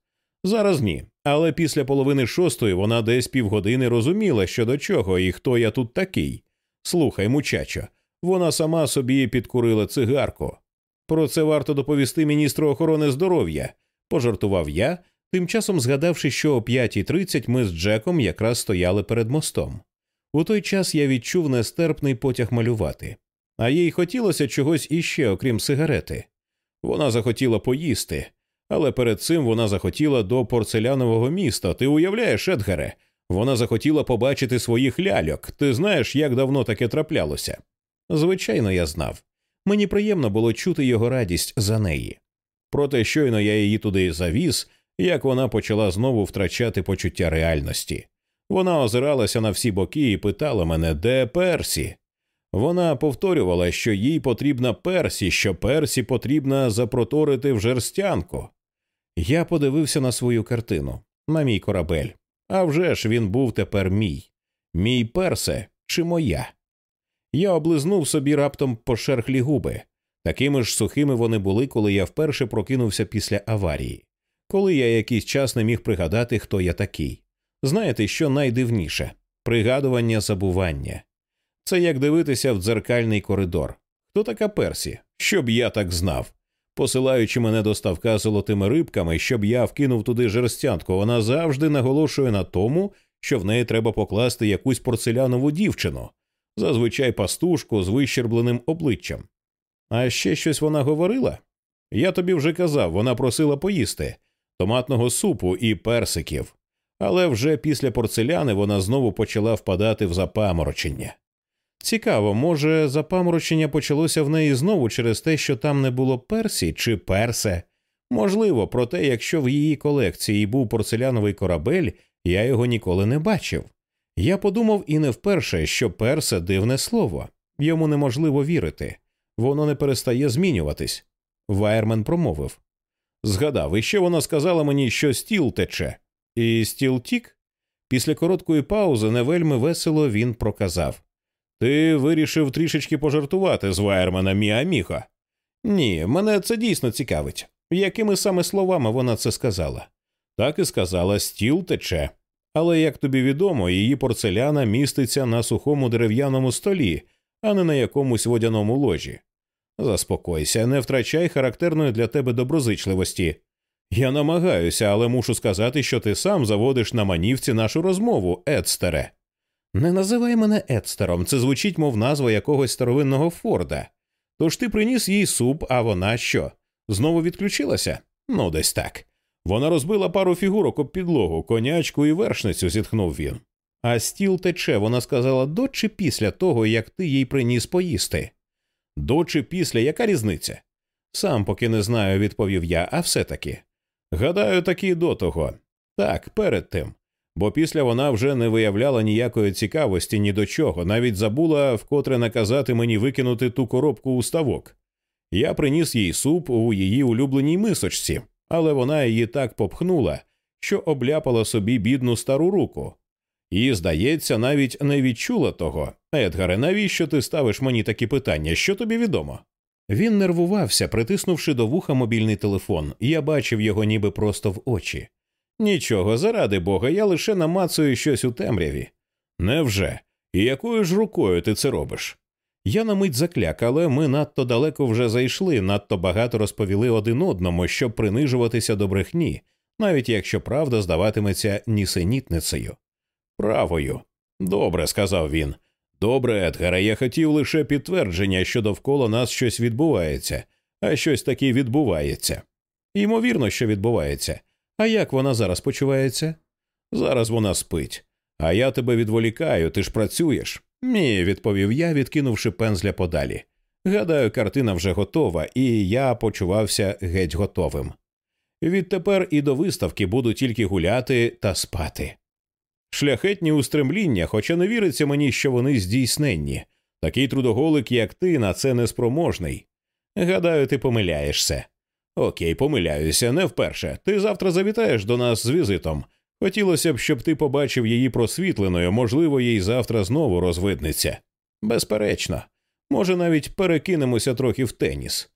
Зараз ні, але після половини шостої вона десь півгодини розуміла, що до чого і хто я тут такий. Слухай, мучачо, вона сама собі підкурила цигарку. Про це варто доповісти міністру охорони здоров'я, пожартував я, тим часом згадавши, що о 5.30 ми з Джеком якраз стояли перед мостом. У той час я відчув нестерпний потяг малювати, а їй хотілося чогось іще, окрім сигарети. Вона захотіла поїсти, але перед цим вона захотіла до порцелянового міста. Ти уявляєш, Едгаре? Вона захотіла побачити своїх ляльок. Ти знаєш, як давно таке траплялося? Звичайно, я знав. Мені приємно було чути його радість за неї. Проте щойно я її туди завіз, як вона почала знову втрачати почуття реальності. Вона озиралася на всі боки і питала мене, де Персі. Вона повторювала, що їй потрібна Персі, що Персі потрібна запроторити в жерстянку. Я подивився на свою картину, на мій корабель. А вже ж він був тепер мій, мій персе чи моя. Я облизнув собі раптом пошерхлі губи. Такими ж сухими вони були, коли я вперше прокинувся після аварії, коли я якийсь час не міг пригадати, хто я такий. Знаєте, що найдивніше пригадування забування. Це як дивитися в дзеркальний коридор. Хто така Персі? Щоб я так знав. Посилаючи мене до ставка золотими рибками, щоб я вкинув туди жерстянку, вона завжди наголошує на тому, що в неї треба покласти якусь порцелянову дівчину, зазвичай пастушку з вищербленим обличчям. А ще щось вона говорила? Я тобі вже казав, вона просила поїсти томатного супу і персиків, але вже після порцеляни вона знову почала впадати в запаморочення. Цікаво, може, запаморочення почалося в неї знову через те, що там не було персі чи персе. Можливо, проте, якщо в її колекції був порцеляновий корабель, я його ніколи не бачив. Я подумав і не вперше, що персе дивне слово, йому неможливо вірити, воно не перестає змінюватись. Вайермен промовив Згадав, і ще вона сказала мені, що стіл тече. І стіл тік? Після короткої паузи невельми весело він проказав Ти вирішив трішечки пожартувати з Вайермена Міаміха? Ні, мене це дійсно цікавить. Якими саме словами вона це сказала? Так і сказала стіл тече. Але, як тобі відомо, її порцеляна міститься на сухому дерев'яному столі, а не на якомусь водяному ложі. Заспокойся, не втрачай характерної для тебе доброзичливості. Я намагаюся, але мушу сказати, що ти сам заводиш на манівці нашу розмову, Едстере. Не називай мене Едстером, це звучить, мов назва якогось старовинного Форда. Тож ти приніс їй суп, а вона що? Знову відключилася? Ну, десь так. Вона розбила пару фігурок об підлогу, конячку і вершницю, зітхнув він. А стіл тече, вона сказала до чи після того, як ти їй приніс поїсти. До чи після, яка різниця? Сам поки не знаю, відповів я, а все таки. Гадаю, таки до того. Так, перед тим. Бо після вона вже не виявляла ніякої цікавості ні до чого, навіть забула вкотре наказати мені викинути ту коробку у ставок. Я приніс їй суп у її улюбленій мисочці, але вона її так попхнула, що обляпала собі бідну стару руку. І, здається, навіть не відчула того. Едгаре, навіщо ти ставиш мені такі питання? Що тобі відомо? Він нервувався, притиснувши до вуха мобільний телефон, я бачив його ніби просто в очі. Нічого, заради бога, я лише намацую щось у темряві. Невже? І якою ж рукою ти це робиш? Я на мить закляк, але ми надто далеко вже зайшли, надто багато розповіли один одному, щоб принижуватися до брехні, навіть якщо правда здаватиметься нісенітницею. Правою. Добре, сказав він. Добре, Едгаре, я хотів лише підтвердження, що довкола нас щось відбувається, а щось таке відбувається. Ймовірно, що відбувається. А як вона зараз почувається? Зараз вона спить. А я тебе відволікаю, ти ж працюєш. Ні, відповів я, відкинувши пензля подалі. Гадаю, картина вже готова, і я почувався геть готовим. Відтепер і до виставки буду тільки гуляти та спати. Шляхетні устремління, хоча не віриться мені, що вони здійсненні. Такий трудоголик, як ти, на це неспроможний. Гадаю, ти помиляєшся. Окей, помиляюся, не вперше. Ти завтра завітаєш до нас з візитом. Хотілося б, щоб ти побачив її просвітленою, можливо, їй завтра знову розвиднеться. Безперечно, може, навіть перекинемося трохи в теніс.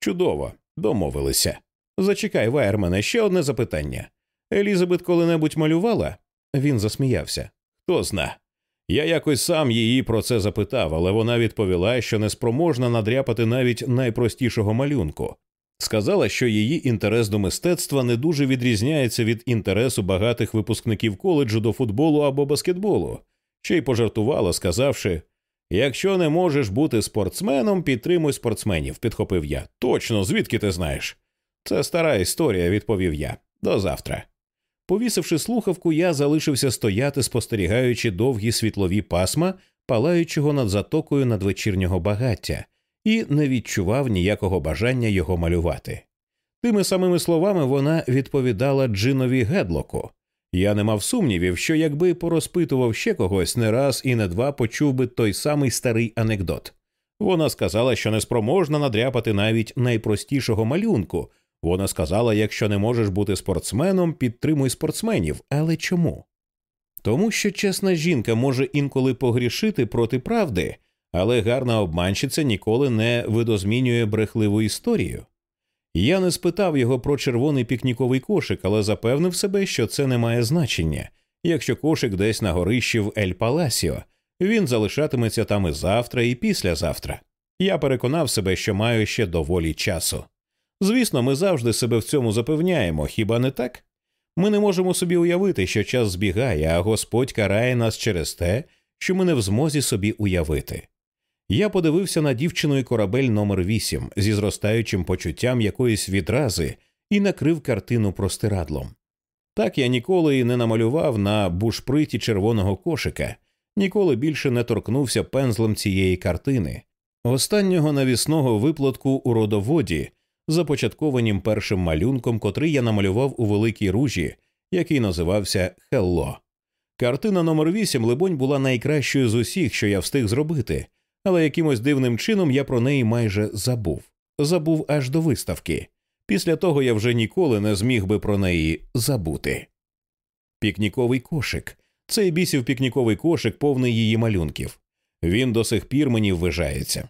Чудово, домовилися. Зачекай, Вайермене, ще одне запитання. Елізабет коли-небудь малювала? Він засміявся. Хто зна. Я якось сам її про це запитав, але вона відповіла, що неспроможна надряпати навіть найпростішого малюнку. Сказала, що її інтерес до мистецтва не дуже відрізняється від інтересу багатих випускників коледжу до футболу або баскетболу, ще й пожартувала, сказавши якщо не можеш бути спортсменом, підтримуй спортсменів, підхопив я. Точно, звідки ти знаєш? Це стара історія, відповів я. До завтра. Повісивши слухавку, я залишився стояти, спостерігаючи довгі світлові пасма, палаючого над затокою надвечірнього багаття, і не відчував ніякого бажання його малювати. Тими самими словами вона відповідала Джинові Гедлоку. Я не мав сумнівів, що якби порозпитував ще когось не раз і не два почув би той самий старий анекдот. Вона сказала, що неспроможна надряпати навіть найпростішого малюнку. Вона сказала: якщо не можеш бути спортсменом, підтримуй спортсменів. Але чому? Тому що чесна жінка може інколи погрішити проти правди, але гарна обманщиця ніколи не видозмінює брехливу історію. Я не спитав його про червоний пікніковий кошик, але запевнив себе, що це не має значення. Якщо кошик десь на горищі в Ель Паласіо, він залишатиметься там і завтра, і післязавтра. Я переконав себе, що маю ще доволі часу. Звісно, ми завжди себе в цьому запевняємо, хіба не так? Ми не можемо собі уявити, що час збігає, а Господь карає нас через те, що ми не в змозі собі уявити. Я подивився на дівчину і корабель номер 8 зі зростаючим почуттям якоїсь відрази і накрив картину простирадлом. Так я ніколи і не намалював на бушприті червоного кошика, ніколи більше не торкнувся пензлем цієї картини, останнього навісного виплатку у родоводі, започаткованім першим малюнком, котрий я намалював у великій ружі, який називався Hello. Картина номер 8 либонь, була найкращою з усіх, що я встиг зробити, але якимось дивним чином я про неї майже забув, забув аж до виставки. Після того я вже ніколи не зміг би про неї забути. Пікніковий кошик. Цей бісів пікніковий кошик повний її малюнків. Він до сих пір мені ввижається.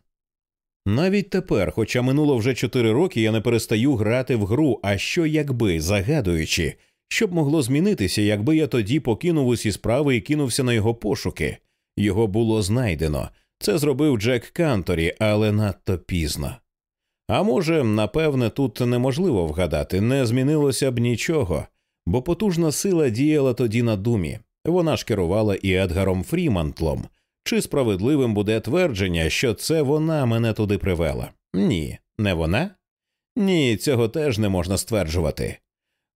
Навіть тепер, хоча минуло вже чотири роки, я не перестаю грати в гру, а що якби, загадуючи, що б могло змінитися, якби я тоді покинув усі справи і кинувся на його пошуки. Його було знайдено. Це зробив Джек Канторі, але надто пізно. А може, напевне, тут неможливо вгадати, не змінилося б нічого, бо потужна сила діяла тоді на думі. Вона ж керувала і Едгаром Фрімантлом. Чи справедливим буде твердження, що це вона мене туди привела? Ні, не вона? Ні, цього теж не можна стверджувати.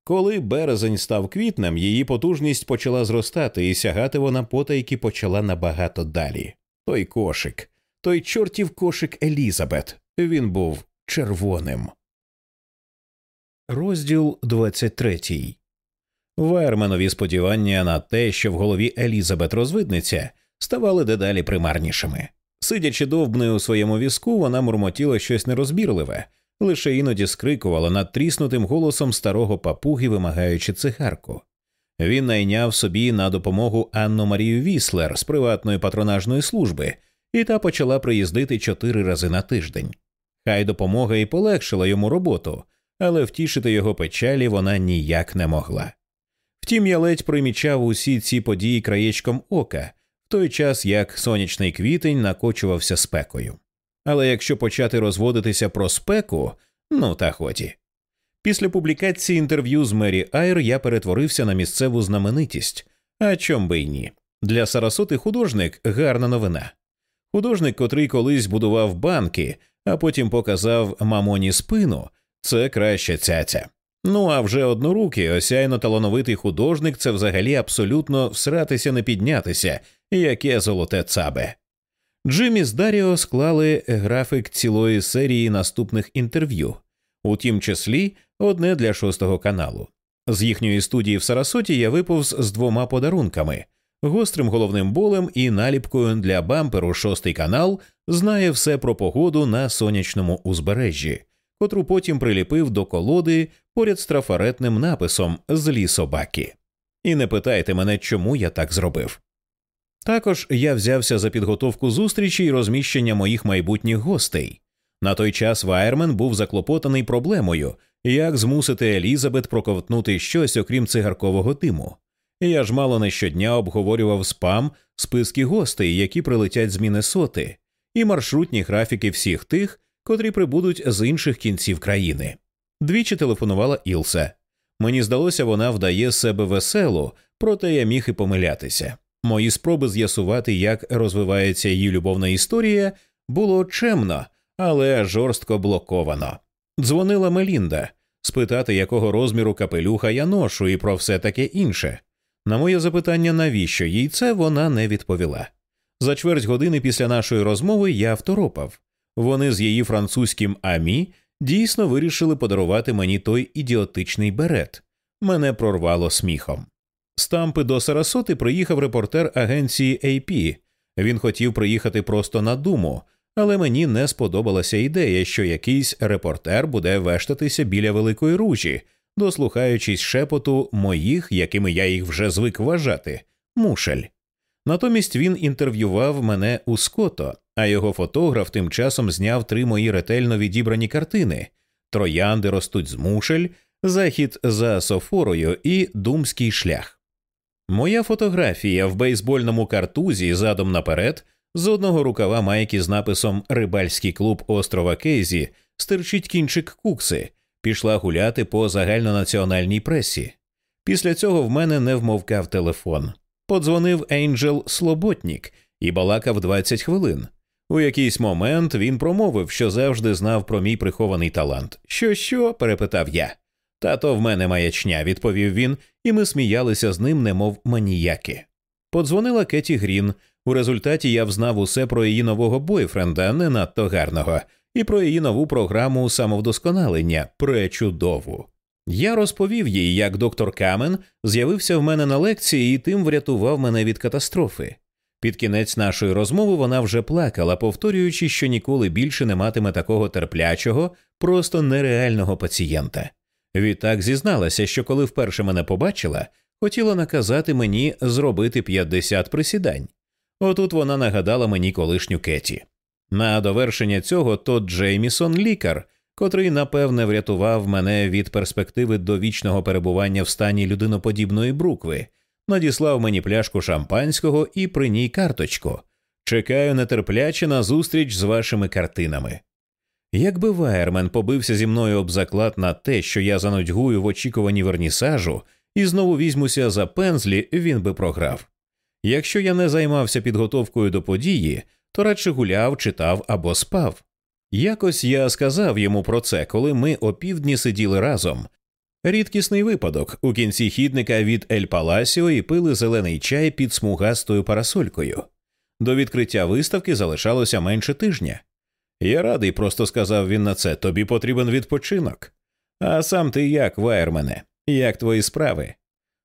Коли березень став квітнем, її потужність почала зростати, і сягати вона потайки почала набагато далі. Той кошик, той чортів кошик Елізабет. Він був червоним. Розділ 23 Верменові сподівання на те, що в голові Елізабет розвиднеться, ставали дедалі примарнішими. Сидячи довбною у своєму візку, вона мурмотіла щось нерозбірливе, лише іноді скрикувала над тріснутим голосом старого папуги, вимагаючи цигарку. Він найняв собі на допомогу Анну Марію Віслер з приватної патронажної служби, і та почала приїздити чотири рази на тиждень. Хай допомога і полегшила йому роботу, але втішити його печалі вона ніяк не могла. Втім, я ледь примічав усі ці події краєчком ока, в той час як сонячний квітень накочувався спекою. Але якщо почати розводитися про спеку, ну та ході. Після публікації інтерв'ю з Мері Айр я перетворився на місцеву знаменитість, а чом би й ні. Для Сарасоти художник гарна новина. Художник, котрий колись будував банки, а потім показав мамоні спину, це краща цяця. Ну а вже однорукий, осяйно талановитий художник це взагалі абсолютно всратися не піднятися, яке золоте цабе. Джиммі з Даріо склали графік цілої серії наступних інтерв'ю, у тім числі одне для шостого каналу. З їхньої студії в Сарасоті я виповз з двома подарунками гострим головним болем і наліпкою для бамперу шостий канал знає все про погоду на сонячному узбережжі, котру потім приліпив до колоди поряд з трафаретним написом Злі собаки. І не питайте мене, чому я так зробив. Також я взявся за підготовку зустрічі і розміщення моїх майбутніх гостей. На той час Вайермен був заклопотаний проблемою, як змусити Елізабет проковтнути щось, окрім цигаркового диму. Я ж мало не щодня обговорював спам списки гостей, які прилетять з Міннесоти, і маршрутні графіки всіх тих, котрі прибудуть з інших кінців країни. Двічі телефонувала Ілса. Мені здалося, вона вдає себе веселу, проте я міг і помилятися. Мої спроби з'ясувати, як розвивається її любовна історія, було чемно, але жорстко блоковано. Дзвонила Мелінда спитати, якого розміру капелюха я ношу, і про все таке інше. На моє запитання, навіщо їй це, вона не відповіла. За чверть години після нашої розмови я второпав. Вони з її французьким амі дійсно вирішили подарувати мені той ідіотичний берет. Мене прорвало сміхом. З Тампи до Сарасоти приїхав репортер агенції AP. Він хотів приїхати просто на думу, але мені не сподобалася ідея, що якийсь репортер буде вештатися біля великої ружі, дослухаючись шепоту моїх, якими я їх вже звик вважати, мушель. Натомість він інтерв'ював мене у Ското, а його фотограф тим часом зняв три мої ретельно відібрані картини Троянди ростуть з мушель, Захід за Софорою і Думський шлях. Моя фотографія в бейсбольному картузі задом наперед, з одного рукава майки з написом Рибальський клуб острова Кейзі стирчить кінчик кукси, пішла гуляти по загальнонаціональній пресі. Після цього в мене не вмовкав телефон. Подзвонив Ейнджел Слоботнік і балакав 20 хвилин. У якийсь момент він промовив, що завжди знав про мій прихований талант. Що, що? перепитав я. Та то в мене маячня, відповів він, і ми сміялися з ним, немов маніяки. Подзвонила Кеті Грін. У результаті я взнав усе про її нового бойфренда, не надто гарного, і про її нову програму самовдосконалення пречудову. Я розповів їй, як доктор Камен з'явився в мене на лекції і тим врятував мене від катастрофи. Під кінець нашої розмови вона вже плакала, повторюючи, що ніколи більше не матиме такого терплячого, просто нереального пацієнта. Відтак зізналася, що коли вперше мене побачила, хотіла наказати мені зробити 50 присідань. Отут вона нагадала мені колишню Кеті. На довершення цього то Джеймісон лікар, котрий напевне врятував мене від перспективи довічного перебування в стані людиноподібної брукви, надіслав мені пляшку шампанського і при ній карточку. Чекаю нетерпляче на зустріч з вашими картинами. Якби Вайермен побився зі мною об заклад на те, що я занудьгую в очікуванні вернісажу, і знову візьмуся за пензлі, він би програв. Якщо я не займався підготовкою до події, то радше гуляв, читав або спав. Якось я сказав йому про це, коли ми опівдні сиділи разом. Рідкісний випадок у кінці хідника від Ель Паласіо і пили зелений чай під смугастою парасолькою. До відкриття виставки залишалося менше тижня. Я радий, просто сказав він на це. Тобі потрібен відпочинок. А сам ти як, Вайермене? Як твої справи?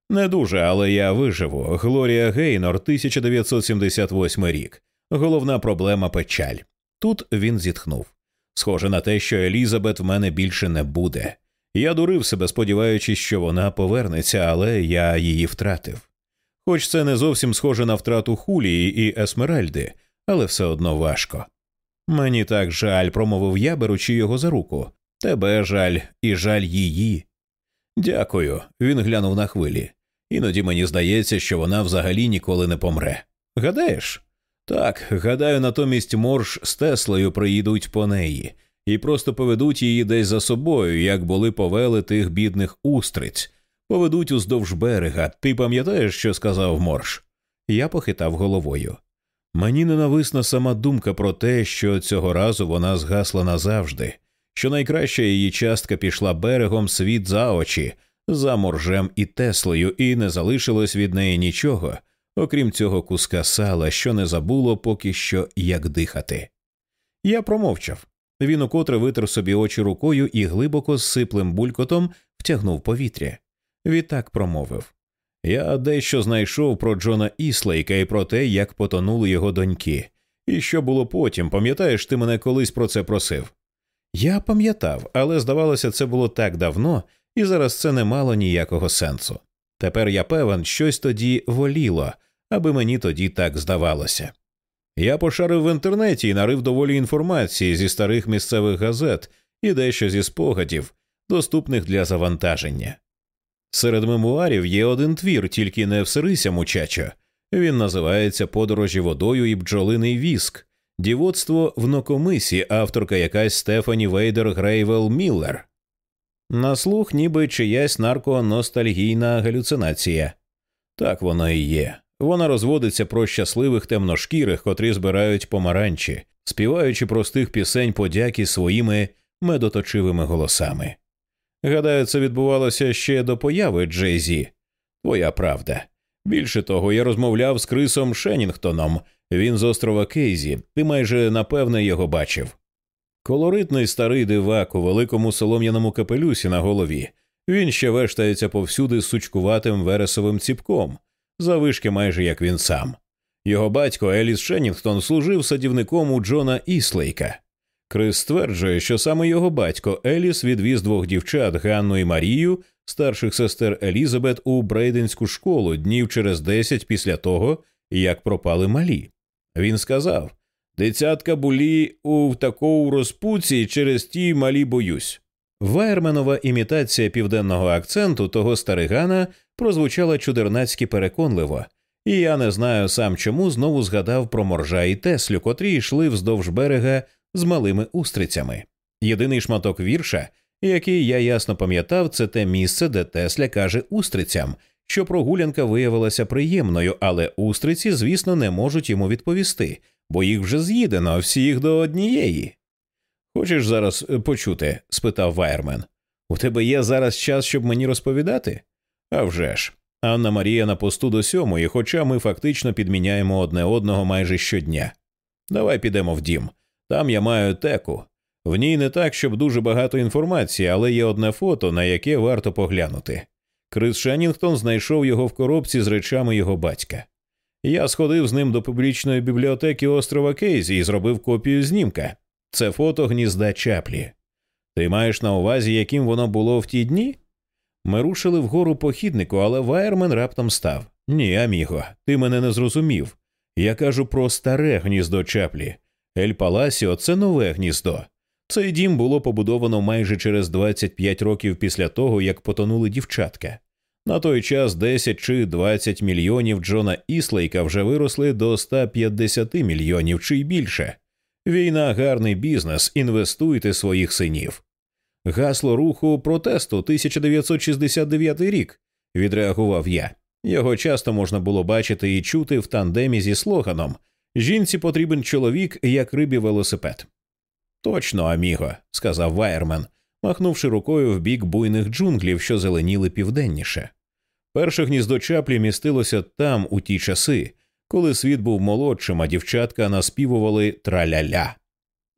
Не дуже, але я виживу. Глорія Гейнор, 1978 рік. Головна проблема печаль. Тут він зітхнув. Схоже на те, що Елізабет в мене більше не буде. Я дурив себе, сподіваючись, що вона повернеться, але я її втратив. Хоч це не зовсім схоже на втрату Хулії і Есмеральди, але все одно важко. Мені так жаль, промовив я, беручи його за руку. Тебе жаль і жаль її. Дякую. Він глянув на хвилі. Іноді мені здається, що вона взагалі ніколи не помре. Гадаєш? Так, гадаю, натомість морж з Теслою приїдуть по неї і просто поведуть її десь за собою, як були повели тих бідних устриць, поведуть уздовж берега. Ти пам'ятаєш, що сказав морж? Я похитав головою. Мені ненависна сама думка про те, що цього разу вона згасла назавжди, що найкраща її частка пішла берегом світ за очі, за моржем і Теслою, і не залишилось від неї нічого, окрім цього куска сала, що не забуло поки що як дихати. Я промовчав. Він укотре витер собі очі рукою і глибоко з сиплим булькотом втягнув повітря. Відтак промовив Я дещо знайшов про Джона Іслейка і про те, як потонули його доньки. І що було потім, пам'ятаєш, ти мене колись про це просив? Я пам'ятав, але здавалося, це було так давно, і зараз це не мало ніякого сенсу. Тепер я певен, щось тоді воліло, аби мені тоді так здавалося. Я пошарив в інтернеті і нарив доволі інформації зі старих місцевих газет і дещо зі спогадів, доступних для завантаження. Серед мемуарів є один твір, тільки не всерися, мучачо. Він називається Подорожі водою і бджолиний віск, дівоцтво в Нокомисі, авторка якась Стефані Вейдер Грейвел Міллер. На слух, ніби чиясь нарконостальгійна галюцинація. Так воно і є. Вона розводиться про щасливих темношкірих, котрі збирають помаранчі, співаючи простих пісень подяки своїми медоточивими голосами. Гадаю, це відбувалося ще до появи Джей Зі. Твоя правда. Більше того, я розмовляв з Крисом Шеннінгтоном, він з острова Кейзі, ти майже напевне його бачив. Колоритний старий дивак у великому солом'яному капелюсі на голові. Він ще вештається повсюди з сучкуватим вересовим ціпком завишки майже як він сам. Його батько Еліс Шеннінгтон служив садівником у Джона Іслейка. Крис стверджує, що саме його батько Еліс відвіз двох дівчат Ганну і Марію старших сестер Елізабет у Брейденську школу днів через десять після того, як пропали малі. Він сказав Дитятка були у такому розпуці через ті малі боюсь. Вайерменова імітація південного акценту того старигана прозвучала чудернацьки переконливо, і я не знаю сам чому знову згадав про моржа і Теслю, котрі йшли вздовж берега з малими устрицями. Єдиний шматок вірша, який я ясно пам'ятав, це те місце, де Тесля каже устрицям, що прогулянка виявилася приємною, але устриці, звісно, не можуть йому відповісти, бо їх вже з'їдено всіх до однієї. Хочеш зараз е, почути? спитав Вайермен. У тебе є зараз час, щоб мені розповідати? «А вже ж. Анна Марія на посту до сьомої, хоча ми фактично підміняємо одне одного майже щодня. Давай підемо в дім. Там я маю теку. В ній не так, щоб дуже багато інформації, але є одне фото, на яке варто поглянути. Крис Шеннінгтон знайшов його в коробці з речами його батька. Я сходив з ним до публічної бібліотеки острова Кейзі і зробив копію знімка. Це фото гнізда чаплі. Ти маєш на увазі, яким воно було в ті дні? Ми рушили вгору по хіднику, але Вайермен раптом став. Ні, аміго, ти мене не зрозумів. Я кажу про старе гніздо чаплі. Ель Паласіо це нове гніздо. Цей дім було побудовано майже через 25 років після того, як потонули дівчатка. На той час 10 чи 20 мільйонів Джона Іслейка вже виросли до 150 мільйонів чи й більше. Війна гарний бізнес, інвестуйте своїх синів. Гасло руху протесту 1969 рік, відреагував я. Його часто можна було бачити і чути в тандемі зі слоганом Жінці потрібен чоловік, як рибі велосипед. Точно, аміго, сказав Вайермен, махнувши рукою в бік буйних джунглів, що зеленіли південніше. Перше гніздо чаплі містилося там у ті часи, коли світ був молодшим, а дівчатка наспівували траля-ля.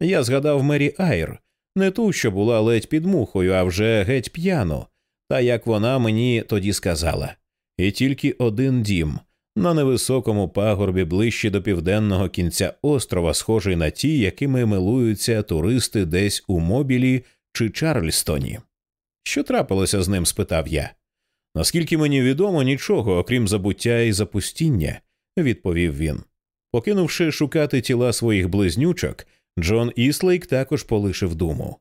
Я згадав Мері Айр, не ту, що була ледь під мухою, а вже геть п'яну, та як вона мені тоді сказала. І тільки один дім на невисокому пагорбі ближче до південного кінця острова, схожий на ті, якими милуються туристи десь у Мобілі чи Чарльстоні. Що трапилося з ним? спитав я. Наскільки мені відомо, нічого, окрім забуття і запустіння, відповів він. Покинувши шукати тіла своїх близнючок, Джон Іслейк також полишив думу.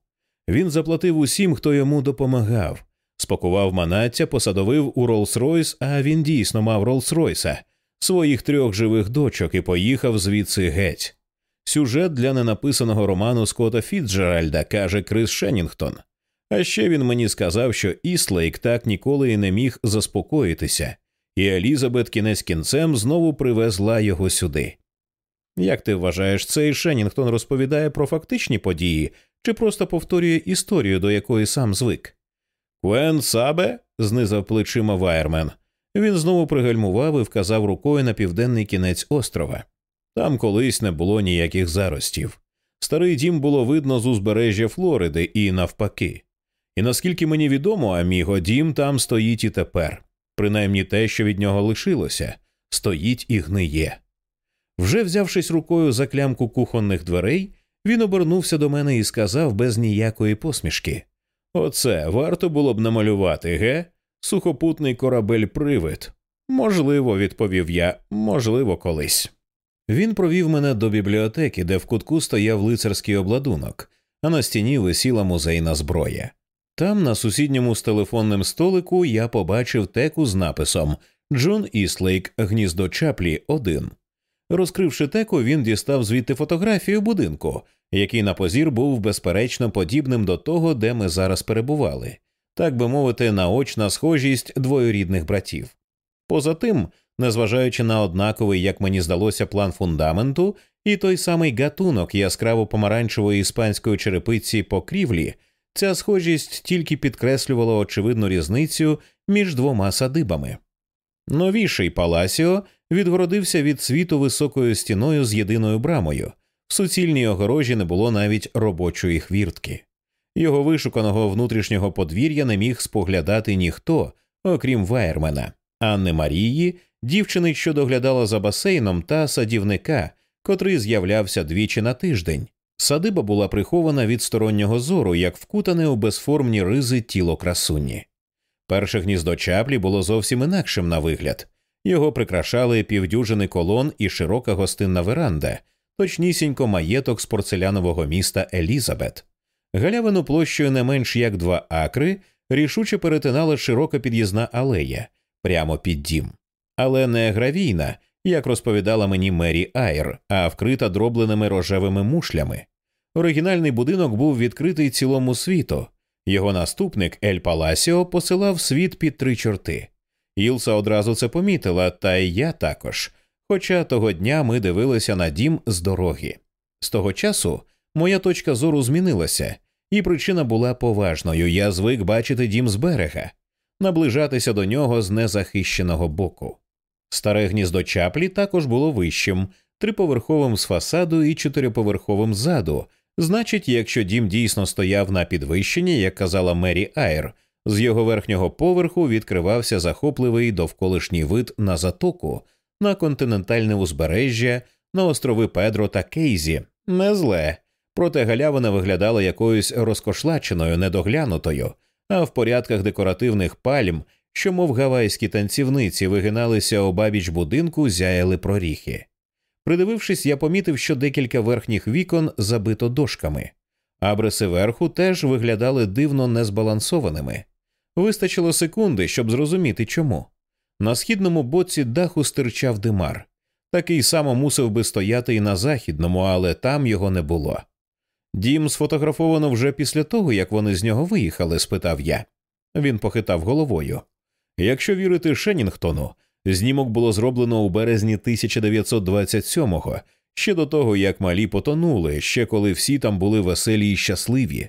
Він заплатив усім, хто йому допомагав, спакував манаття, посадовив у Роллс-Ройс, а він дійсно мав Роллс-Ройса, своїх трьох живих дочок і поїхав звідси геть. Сюжет для ненаписаного роману Скотта Фіцджеральда, каже Крис Шеннінгтон. А ще він мені сказав, що Іслейк так ніколи і не міг заспокоїтися, і Елізабет кінець кінцем знову привезла його сюди. Як ти вважаєш, цей Шеннінгтон розповідає про фактичні події чи просто повторює історію, до якої сам звик? Куен Сабе? знизав плечима Вайермен. Він знову пригальмував і вказав рукою на південний кінець острова. Там колись не було ніяких заростів. Старий дім було видно з узбережжя Флориди і навпаки. І наскільки мені відомо, аміго, дім там стоїть і тепер, принаймні те, що від нього лишилося, стоїть і гниє. Вже взявшись рукою за клямку кухонних дверей, він обернувся до мене і сказав без ніякої посмішки Оце варто було б намалювати, ге? Сухопутний корабель привид. Можливо, відповів я, можливо, колись. Він провів мене до бібліотеки, де в кутку стояв лицарський обладунок, а на стіні висіла музейна зброя. Там, на сусідньому з телефонним столику, я побачив теку з написом Джон Іслейк, гніздо Чаплі 1». Розкривши теку, він дістав звідти фотографію будинку, який на позір був безперечно подібним до того, де ми зараз перебували, так би мовити, наочна схожість двоюрідних братів. Поза тим, незважаючи на однаковий, як мені здалося, план фундаменту, і той самий гатунок яскраво помаранчевої іспанської черепиці по крівлі, ця схожість тільки підкреслювала очевидну різницю між двома садибами. Новіший Паласіо відгородився від світу високою стіною з єдиною брамою. В суцільній огорожі не було навіть робочої хвіртки. Його вишуканого внутрішнього подвір'я не міг споглядати ніхто, окрім Вайермена, Анни Марії, дівчини, що доглядала за басейном, та садівника, котрий з'являвся двічі на тиждень. Садиба була прихована від стороннього зору, як вкутане у безформні ризи тіло красуні. Перше гніздо чаплі було зовсім інакшим на вигляд. Його прикрашали півдюжини колон і широка гостинна веранда, точнісінько маєток з порцелянового міста Елізабет. Галявину площею не менш як два акри рішуче перетинала широка під'їзна алея прямо під дім, але не гравійна, як розповідала мені Мері Айр, а вкрита дробленими рожевими мушлями. Оригінальний будинок був відкритий цілому світу. Його наступник Ель Паласіо посилав світ під три чорти. Ілса одразу це помітила, та й я також. Хоча того дня ми дивилися на дім з дороги. З того часу моя точка зору змінилася, і причина була поважною я звик бачити дім з берега, наближатися до нього з незахищеного боку. Старе гніздо чаплі також було вищим, триповерховим з фасаду і чотириповерховим ззаду. Значить, якщо дім дійсно стояв на підвищенні, як казала Мері Айр, з його верхнього поверху відкривався захопливий довколишній вид на затоку, на континентальне узбережжя, на острови Педро та Кейзі. Не зле. Проте галявина виглядала якоюсь розкошлаченою, недоглянутою, а в порядках декоративних пальм, що, мов гавайські танцівниці, вигиналися обабіч будинку, зяяли проріхи. Придивившись, я помітив, що декілька верхніх вікон забито дошками, абриси верху теж виглядали дивно незбалансованими. Вистачило секунди, щоб зрозуміти чому. На східному боці даху стирчав димар. Такий само мусив би стояти і на західному, але там його не було. Дім сфотографовано вже після того, як вони з нього виїхали? спитав я. Він похитав головою. Якщо вірити Шенінгтону, знімок було зроблено у березні 1927-го, ще до того, як малі потонули, ще коли всі там були веселі і щасливі.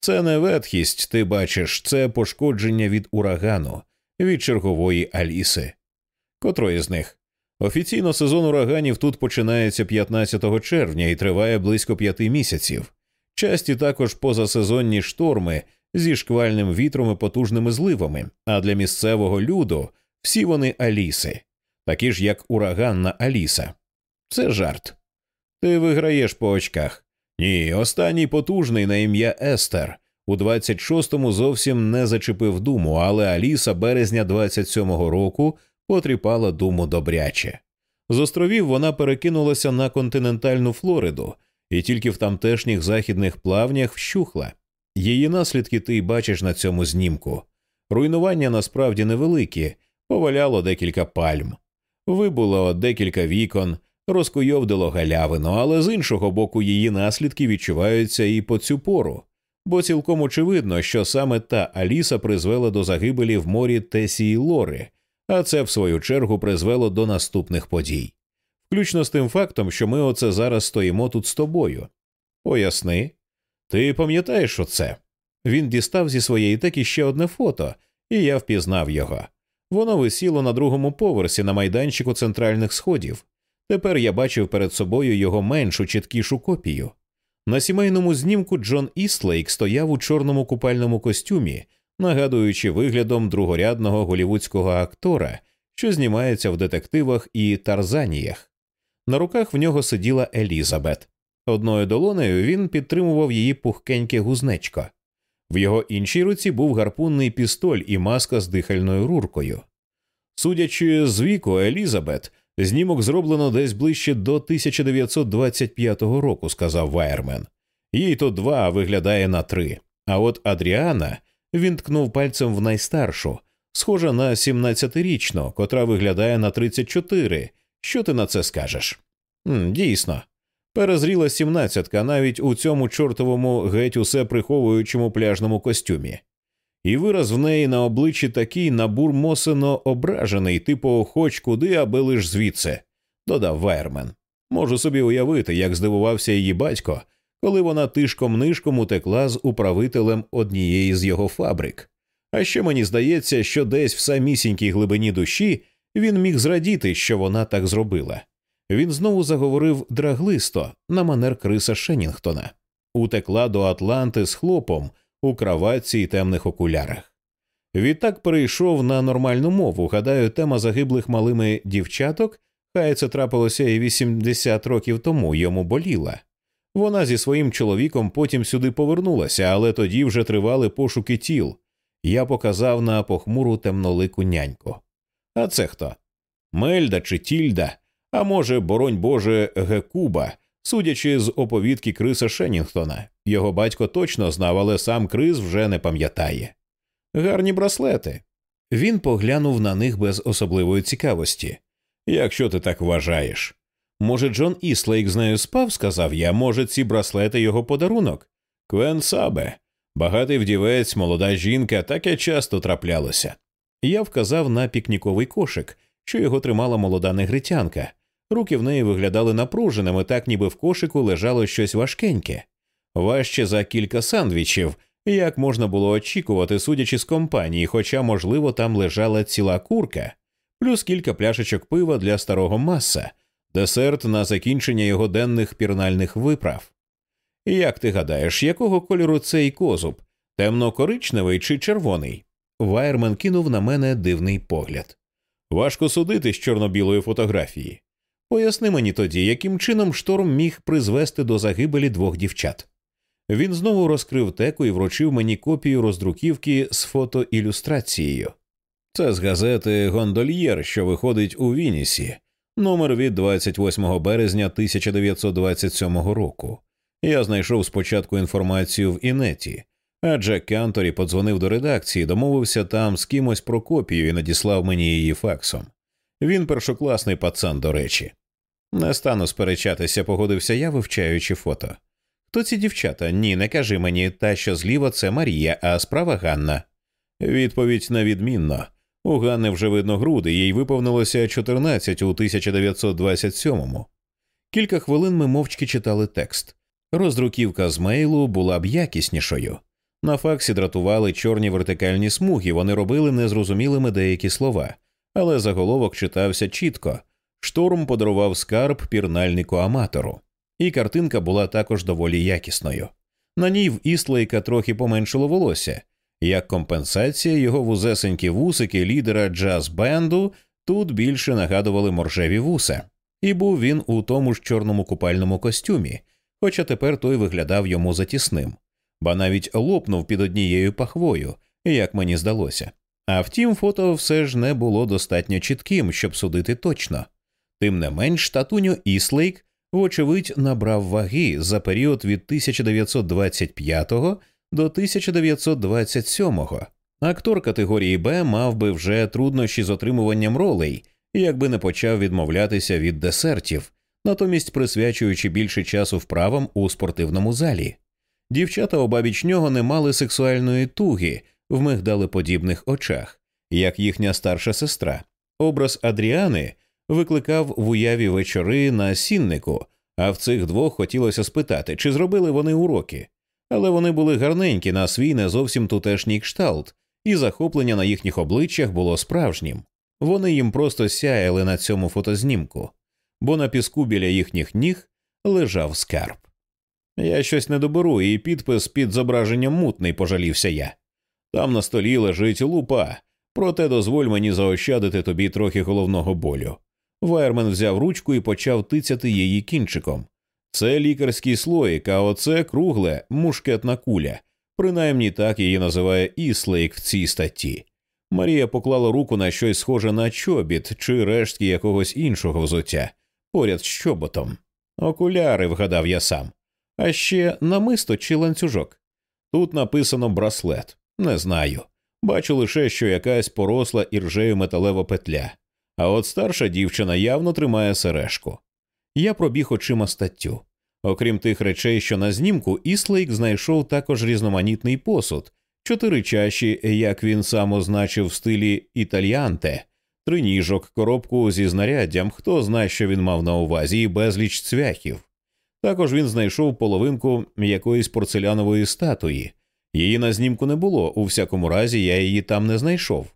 Це не ветхість, ти бачиш, це пошкодження від урагану, від чергової Аліси. Котрої з них? Офіційно сезон ураганів тут починається 15 червня і триває близько п'яти місяців. Часті також позасезонні шторми зі шквальним вітром і потужними зливами, а для місцевого люду всі вони Аліси, такі ж як ураганна Аліса. Це жарт. Ти виграєш по очках. Ні, останній потужний на ім'я Естер. У 26-му зовсім не зачепив думу, але Аліса березня 27-го року потріпала думу добряче. З островів вона перекинулася на континентальну Флориду і тільки в тамтешніх західних плавнях вщухла. Її наслідки ти бачиш на цьому знімку. Руйнування насправді невеликі, поваляло декілька пальм, вибуло декілька вікон, розкуйовдило галявину, але з іншого боку її наслідки відчуваються і по цю пору, бо цілком очевидно, що саме та Аліса призвела до загибелі в морі Тесії Лори, а це в свою чергу призвело до наступних подій. Включно з тим фактом, що ми оце зараз стоїмо тут з тобою. Поясни. Ти пам'ятаєш оце? Він дістав зі своєї теки ще одне фото, і я впізнав його. Воно висіло на другому поверсі на майданчику центральних сходів. Тепер я бачив перед собою його меншу, чіткішу копію. На сімейному знімку Джон Істлейк стояв у чорному купальному костюмі, нагадуючи виглядом другорядного голівудського актора, що знімається в детективах і тарзаніях. На руках в нього сиділа Елізабет. Одною долонею він підтримував її пухкеньке гузнечко. В його іншій руці був гарпунний пістоль і маска з дихальною руркою. Судячи з віку Елізабет, знімок зроблено десь ближче до 1925 року, сказав Вайермен. Їй то два виглядає на три. А от Адріана він ткнув пальцем в найстаршу, схожа на 17-річну, котра виглядає на 34. Що ти на це скажеш? М, Дійсно. Перезріла сімнадцятка навіть у цьому чортовому геть усе приховуючому пляжному костюмі, і вираз в неї на обличчі такий набурмосено ображений, типу хоч куди, аби лиш звідси, додав Вайермен. Можу собі уявити, як здивувався її батько, коли вона тишком нишком утекла з управителем однієї з його фабрик. А ще мені здається, що десь в самісінькій глибині душі він міг зрадіти, що вона так зробила. Він знову заговорив драглисто на манер Криса Шенінгтона, утекла до Атланти з хлопом у краватці й темних окулярах. Відтак перейшов на нормальну мову. Гадаю, тема загиблих малими дівчаток, хай це трапилося і 80 років тому йому боліла. Вона зі своїм чоловіком потім сюди повернулася, але тоді вже тривали пошуки тіл. Я показав на похмуру темнолику няньку. А це хто? Мельда чи Тільда, а може, боронь Боже, Гекуба, судячи з оповідки Криса Шеннінгтона. Його батько точно знав, але сам Крис вже не пам'ятає. Гарні браслети. Він поглянув на них без особливої цікавості. Якщо ти так вважаєш. Може, Джон Іслейк з нею спав, сказав я, може, ці браслети його подарунок? Квен Сабе, багатий вдівець, молода жінка, таке часто траплялося. Я вказав на пікніковий кошик, що його тримала молода негритянка. Руки в неї виглядали напруженими, так ніби в кошику лежало щось важкеньке, важче за кілька сандвічів, як можна було очікувати, судячи з компанії, хоча, можливо, там лежала ціла курка, плюс кілька пляшечок пива для старого маса, десерт на закінчення його денних пірнальних виправ. Як ти гадаєш, якого кольору цей козуб? Темно-коричневий чи червоний? Вайермен кинув на мене дивний погляд. Важко судити з чорно-білої фотографії. Поясни мені тоді, яким чином шторм міг призвести до загибелі двох дівчат. Він знову розкрив теку і вручив мені копію роздруківки з фотоілюстрацією. Це з газети Гондольєр, що виходить у Вінісі, номер від 28 березня 1927 року. Я знайшов спочатку інформацію в інеті, а Джек Канторі подзвонив до редакції, домовився там з кимось про копію і надіслав мені її факсом. Він першокласний пацан, до речі. Не стану сперечатися, погодився я, вивчаючи фото. Хто ці дівчата? Ні, не кажи мені, та що зліва це Марія, а справа Ганна. Відповідь на відмінно. У Ганни вже видно груди, їй виповнилося 14 у 1927-му. Кілька хвилин ми мовчки читали текст. Роздруківка з мейлу була б якіснішою. На факсі дратували чорні вертикальні смуги, вони робили незрозумілими деякі слова, але заголовок читався чітко. Шторм подарував скарб пірнальнику аматору, і картинка була також доволі якісною. На ній в Іслейка трохи поменшило волосся. Як компенсація, його вузесенькі вусики лідера джаз-бенду тут більше нагадували моржеві вуса, і був він у тому ж чорному купальному костюмі, хоча тепер той виглядав йому затісним, ба навіть лопнув під однією пахвою, як мені здалося. А втім, фото все ж не було достатньо чітким, щоб судити точно. Тим не менш, татуньо Іслейк, вочевидь, набрав ваги за період від 1925 до 1927. Актор категорії Б мав би вже труднощі з отримуванням ролей, якби не почав відмовлятися від десертів, натомість присвячуючи більше часу вправам у спортивному залі. Дівчата обабіч нього не мали сексуальної туги в мигдалеподібних очах, як їхня старша сестра. Образ Адріани викликав в уяві вечори на сіннику, а в цих двох хотілося спитати, чи зробили вони уроки. Але вони були гарненькі на свій не зовсім тутешній кшталт, і захоплення на їхніх обличчях було справжнім. Вони їм просто сяяли на цьому фотознімку, бо на піску біля їхніх ніг лежав скарб. Я щось не доберу, і підпис під зображенням мутний, пожалівся я. Там на столі лежить лупа, проте дозволь мені заощадити тобі трохи головного болю. Вайермен взяв ручку і почав тицяти її кінчиком. Це лікарський слоїк, а оце кругле мушкетна куля. Принаймні так її називає Іслейк в цій статті. Марія поклала руку на щось схоже на чобіт чи рештки якогось іншого взуття, поряд з чоботом. Окуляри, вгадав я сам. А ще намисто чи ланцюжок. Тут написано браслет. Не знаю. Бачу лише, що якась поросла іржею металева петля. А от старша дівчина явно тримає сережку. Я пробіг очима статтю. Окрім тих речей, що на знімку, Іслейк знайшов також різноманітний посуд, чотири чаші, як він сам означив в стилі італіанте, три ніжок, коробку зі знаряддям, хто знає, що він мав на увазі, і безліч цвяхів. Також він знайшов половинку якоїсь порцелянової статуї. Її на знімку не було, у всякому разі, я її там не знайшов.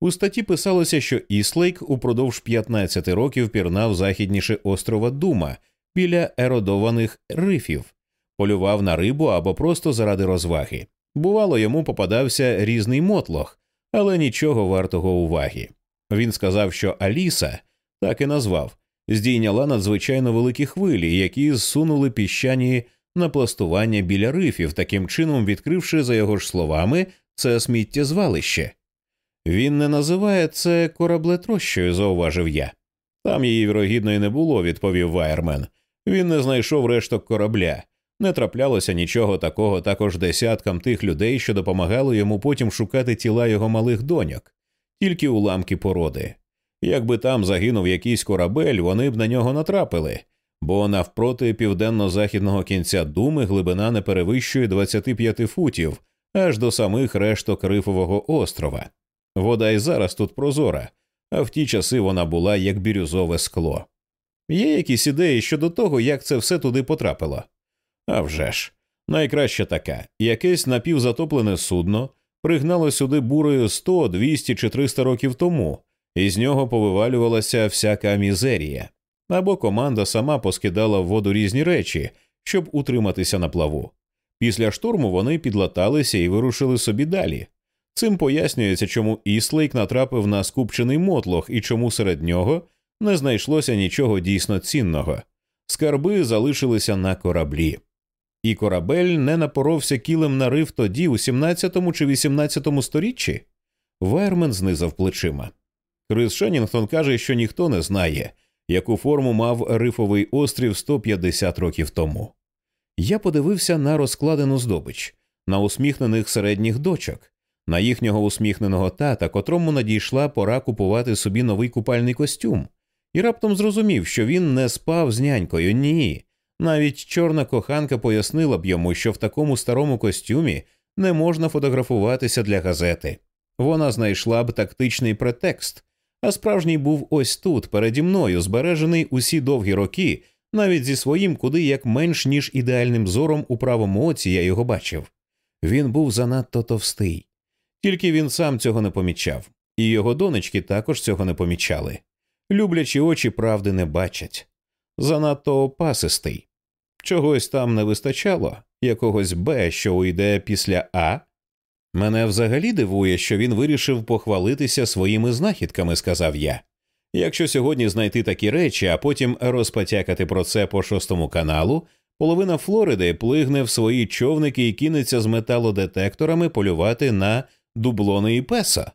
У статті писалося, що Іслейк упродовж 15 років пірнав західніше острова Дума біля еродованих рифів, полював на рибу або просто заради розваги. Бувало, йому попадався різний мотлох, але нічого вартого уваги. Він сказав, що Аліса, так і назвав, здійняла надзвичайно великі хвилі, які зсунули піщані напластування біля рифів, таким чином відкривши, за його ж словами, це сміттєзвалище. Він не називає це кораблетрощою, зауважив я. Там її, вірогідно, і не було, відповів Вайермен. Він не знайшов решток корабля. Не траплялося нічого такого також десяткам тих людей, що допомагали йому потім шукати тіла його малих доньок, тільки уламки породи. Якби там загинув якийсь корабель, вони б на нього натрапили, бо навпроти південно-західного кінця думи глибина не перевищує 25 футів аж до самих решток Рифового острова. Вода й зараз тут прозора, а в ті часи вона була як бірюзове скло. Є якісь ідеї щодо того, як це все туди потрапило? А вже ж. найкраща така якесь напівзатоплене судно пригнало сюди бурою 100, 200 чи 300 років тому, і з нього повивалювалася всяка мізерія, або команда сама поскидала в воду різні речі, щоб утриматися на плаву. Після штурму вони підлаталися і вирушили собі далі. Цим пояснюється, чому Іслейк натрапив на скупчений мотлох і чому серед нього не знайшлося нічого дійсно цінного. Скарби залишилися на кораблі. І корабель не напоровся кілем на риф тоді, у 17 чи 18 сторіччі. Вайермен знизав плечима. Крис Шеннінгтон каже, що ніхто не знає, яку форму мав рифовий острів 150 років тому. Я подивився на розкладену здобич, на усміхнених середніх дочок, на їхнього усміхненого тата, котрому надійшла пора купувати собі новий купальний костюм, і раптом зрозумів, що він не спав з нянькою. Ні. Навіть чорна коханка пояснила б йому, що в такому старому костюмі не можна фотографуватися для газети. Вона знайшла б тактичний претекст, а справжній був ось тут, переді мною, збережений усі довгі роки, навіть зі своїм куди як менш ніж ідеальним зором у правому оці я його бачив. Він був занадто товстий, тільки він сам цього не помічав, і його донечки також цього не помічали. Люблячі очі правди не бачать. Занадто опасистий. Чогось там не вистачало, якогось Б, що уйде після А. Мене взагалі дивує, що він вирішив похвалитися своїми знахідками, сказав я. Якщо сьогодні знайти такі речі, а потім розпотякати про це по шостому каналу, половина Флориди плигне в свої човники і кинеться з металодетекторами полювати на дублони і песо.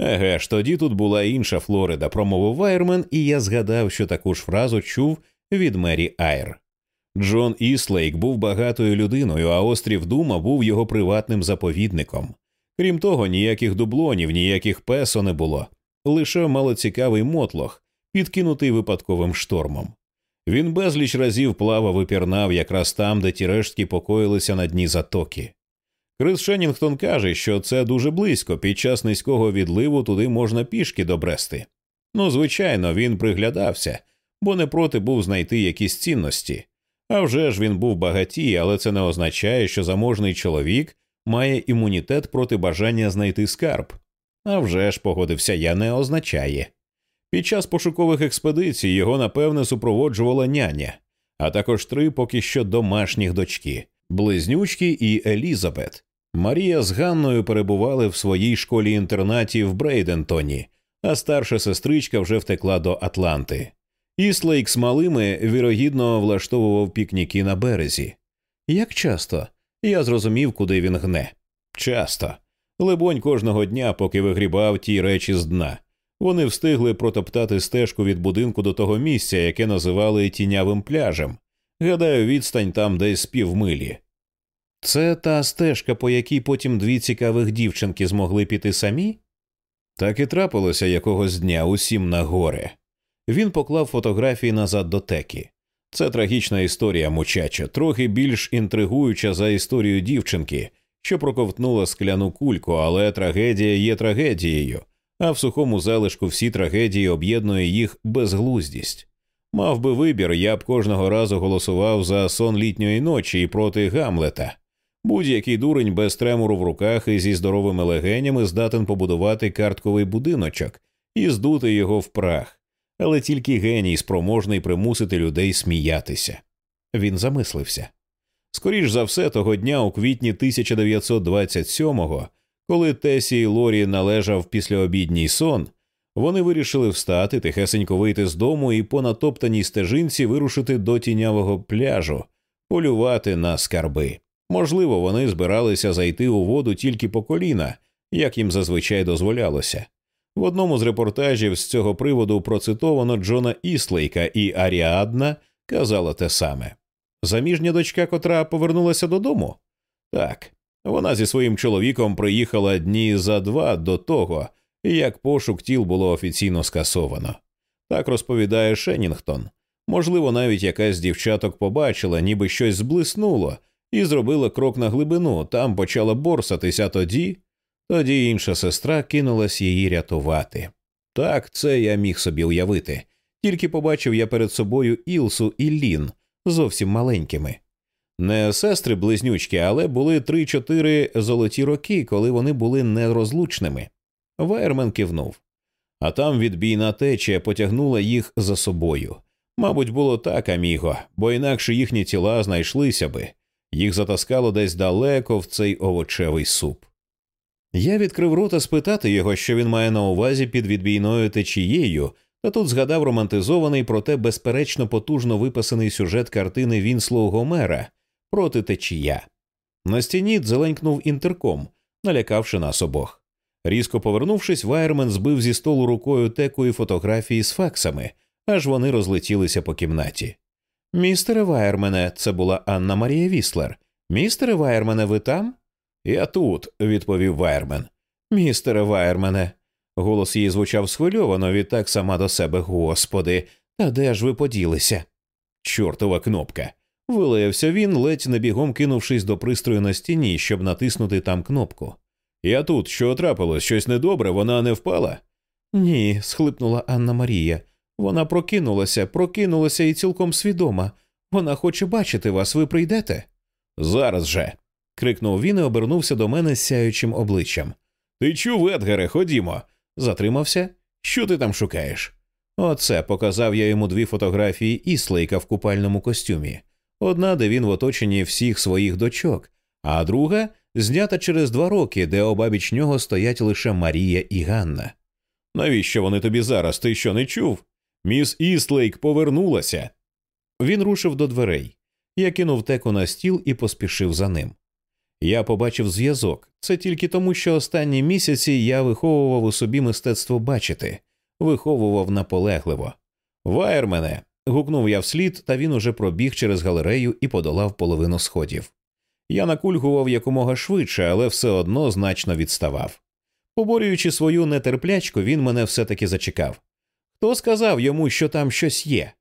Еге ж, тоді тут була інша Флорида, промовив Вайермен, і я згадав, що таку ж фразу чув від Мері Айр. Джон Іслейк був багатою людиною, а острів Дума був його приватним заповідником. Крім того, ніяких дублонів, ніяких песо не було, лише малоцікавий мотлох, підкинутий випадковим штормом. Він безліч разів плавав і пірнав якраз там, де ті рештки покоїлися на дні затоки. Крис Шеннінгтон каже, що це дуже близько, під час низького відливу туди можна пішки добрести. Ну, звичайно, він приглядався, бо не проти був знайти якісь цінності. А вже ж він був багатій, але це не означає, що заможний чоловік має імунітет проти бажання знайти скарб. А вже ж, погодився я, не означає. Під час пошукових експедицій його напевне супроводжувала няня, а також три поки що домашніх дочки близнючки і Елізабет. Марія з Ганною перебували в своїй школі інтернаті в Брейдентоні, а старша сестричка вже втекла до Атланти. Іслейк з малими вірогідно влаштовував пікніки на березі. Як часто я зрозумів, куди він гне. Часто. Либонь, кожного дня, поки вигрібав ті речі з дна. Вони встигли протоптати стежку від будинку до того місця, яке називали тінявим пляжем. Гадаю, відстань там десь з півмилі. Це та стежка, по якій потім дві цікавих дівчинки змогли піти самі? Так і трапилося якогось дня усім на горе. Він поклав фотографії назад до теки. Це трагічна історія, мучачо, трохи більш інтригуюча за історію дівчинки, що проковтнула скляну кульку, але трагедія є трагедією, а в сухому залишку всі трагедії об'єднує їх безглуздість. Мав би вибір, я б кожного разу голосував за сон літньої ночі і проти Гамлета. Будь-який дурень без тремору в руках і зі здоровими легенями здатен побудувати картковий будиночок і здути його в прах, але тільки геній спроможний примусити людей сміятися. Він замислився. Скоріш за все, того дня, у квітні 1927-го, коли Тесі і Лорі належав післяобідній сон, вони вирішили встати, тихесенько вийти з дому і по натоптаній стежинці вирушити до тінявого пляжу, полювати на скарби. Можливо, вони збиралися зайти у воду тільки по коліна, як їм зазвичай дозволялося. В одному з репортажів з цього приводу процитовано Джона Іслейка і Аріадна казала те саме заміжня дочка, котра повернулася додому? Так, вона зі своїм чоловіком приїхала дні за два до того, як пошук тіл було офіційно скасовано. Так розповідає Шенінгтон. Можливо, навіть якась з дівчаток побачила, ніби щось зблиснуло, і зробила крок на глибину, там почала борсатися тоді. Тоді інша сестра кинулась її рятувати. Так, це я міг собі уявити. Тільки побачив я перед собою Ілсу і Лін, зовсім маленькими. Не сестри близнючки, але були три-чотири золоті роки, коли вони були нерозлучними. Вайермен кивнув. А там відбійна течія потягнула їх за собою. Мабуть, було так, аміго, бо інакше їхні тіла знайшлися би, їх затаскало десь далеко в цей овочевий суп. Я відкрив рота спитати його, що він має на увазі під відбійною течією, та тут згадав романтизований, проте безперечно потужно виписаний сюжет картини Вінслоу Гомера Протитечія. На стіні дзеленькнув інтерком, налякавши нас обох. Різко повернувшись, Вайермен збив зі столу рукою теку і фотографії з факсами, аж вони розлетілися по кімнаті. Містере Вайермене, це була Анна Марія Віслер. Містере Вайермене, ви там? Я тут, відповів Вайермен. Містере Вайермене. Голос її звучав схвильовано, відтак сама до себе. Господи, та де ж ви поділися? Чортова кнопка. Вилаявся він, ледь набігом кинувшись до пристрою на стіні, щоб натиснути там кнопку. Я тут, що трапилось, щось недобре, вона не впала? Ні, схлипнула Анна Марія. Вона прокинулася, прокинулася і цілком свідома. Вона хоче бачити вас, ви прийдете? Зараз же. Крикнув він і обернувся до мене з сяючим обличчям. Ти чув, Едгаре, ходімо. Затримався? Що ти там шукаєш? Оце показав я йому дві фотографії Іслейка в купальному костюмі. Одна, де він в оточенні всіх своїх дочок, а друга знята через два роки, де обабіч нього стоять лише Марія і Ганна. Навіщо вони тобі зараз? Ти що не чув? Міс Істлейк повернулася. Він рушив до дверей. Я кинув теку на стіл і поспішив за ним. Я побачив зв'язок. Це тільки тому, що останні місяці я виховував у собі мистецтво бачити, виховував наполегливо. Вайермене. гукнув я вслід, та він уже пробіг через галерею і подолав половину сходів. Я накульгував якомога швидше, але все одно значно відставав. Поборюючи свою нетерплячку, він мене все таки зачекав. Хто сказав йому, що там щось є?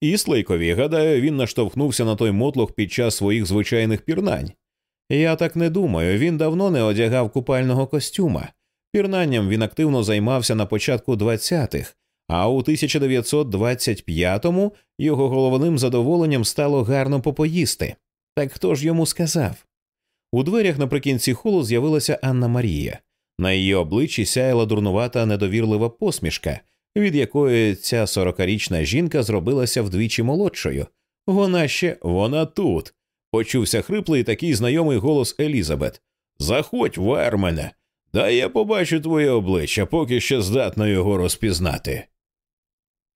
Іслейкові, гадаю, він наштовхнувся на той мотлох під час своїх звичайних пірнань. Я так не думаю, він давно не одягав купального костюма. Пірнанням він активно займався на початку 20-х, а у 1925-му його головним задоволенням стало гарно попоїсти. Так хто ж йому сказав? У дверях наприкінці холу з'явилася Анна Марія. На її обличчі сяяла дурнувата недовірлива посмішка, від якої ця сорокарічна жінка зробилася вдвічі молодшою. Вона ще вона тут. Почувся хриплий такий знайомий голос Елізабет. Заходь, Вайермене, дай я побачу твоє обличчя, поки ще здатно його розпізнати.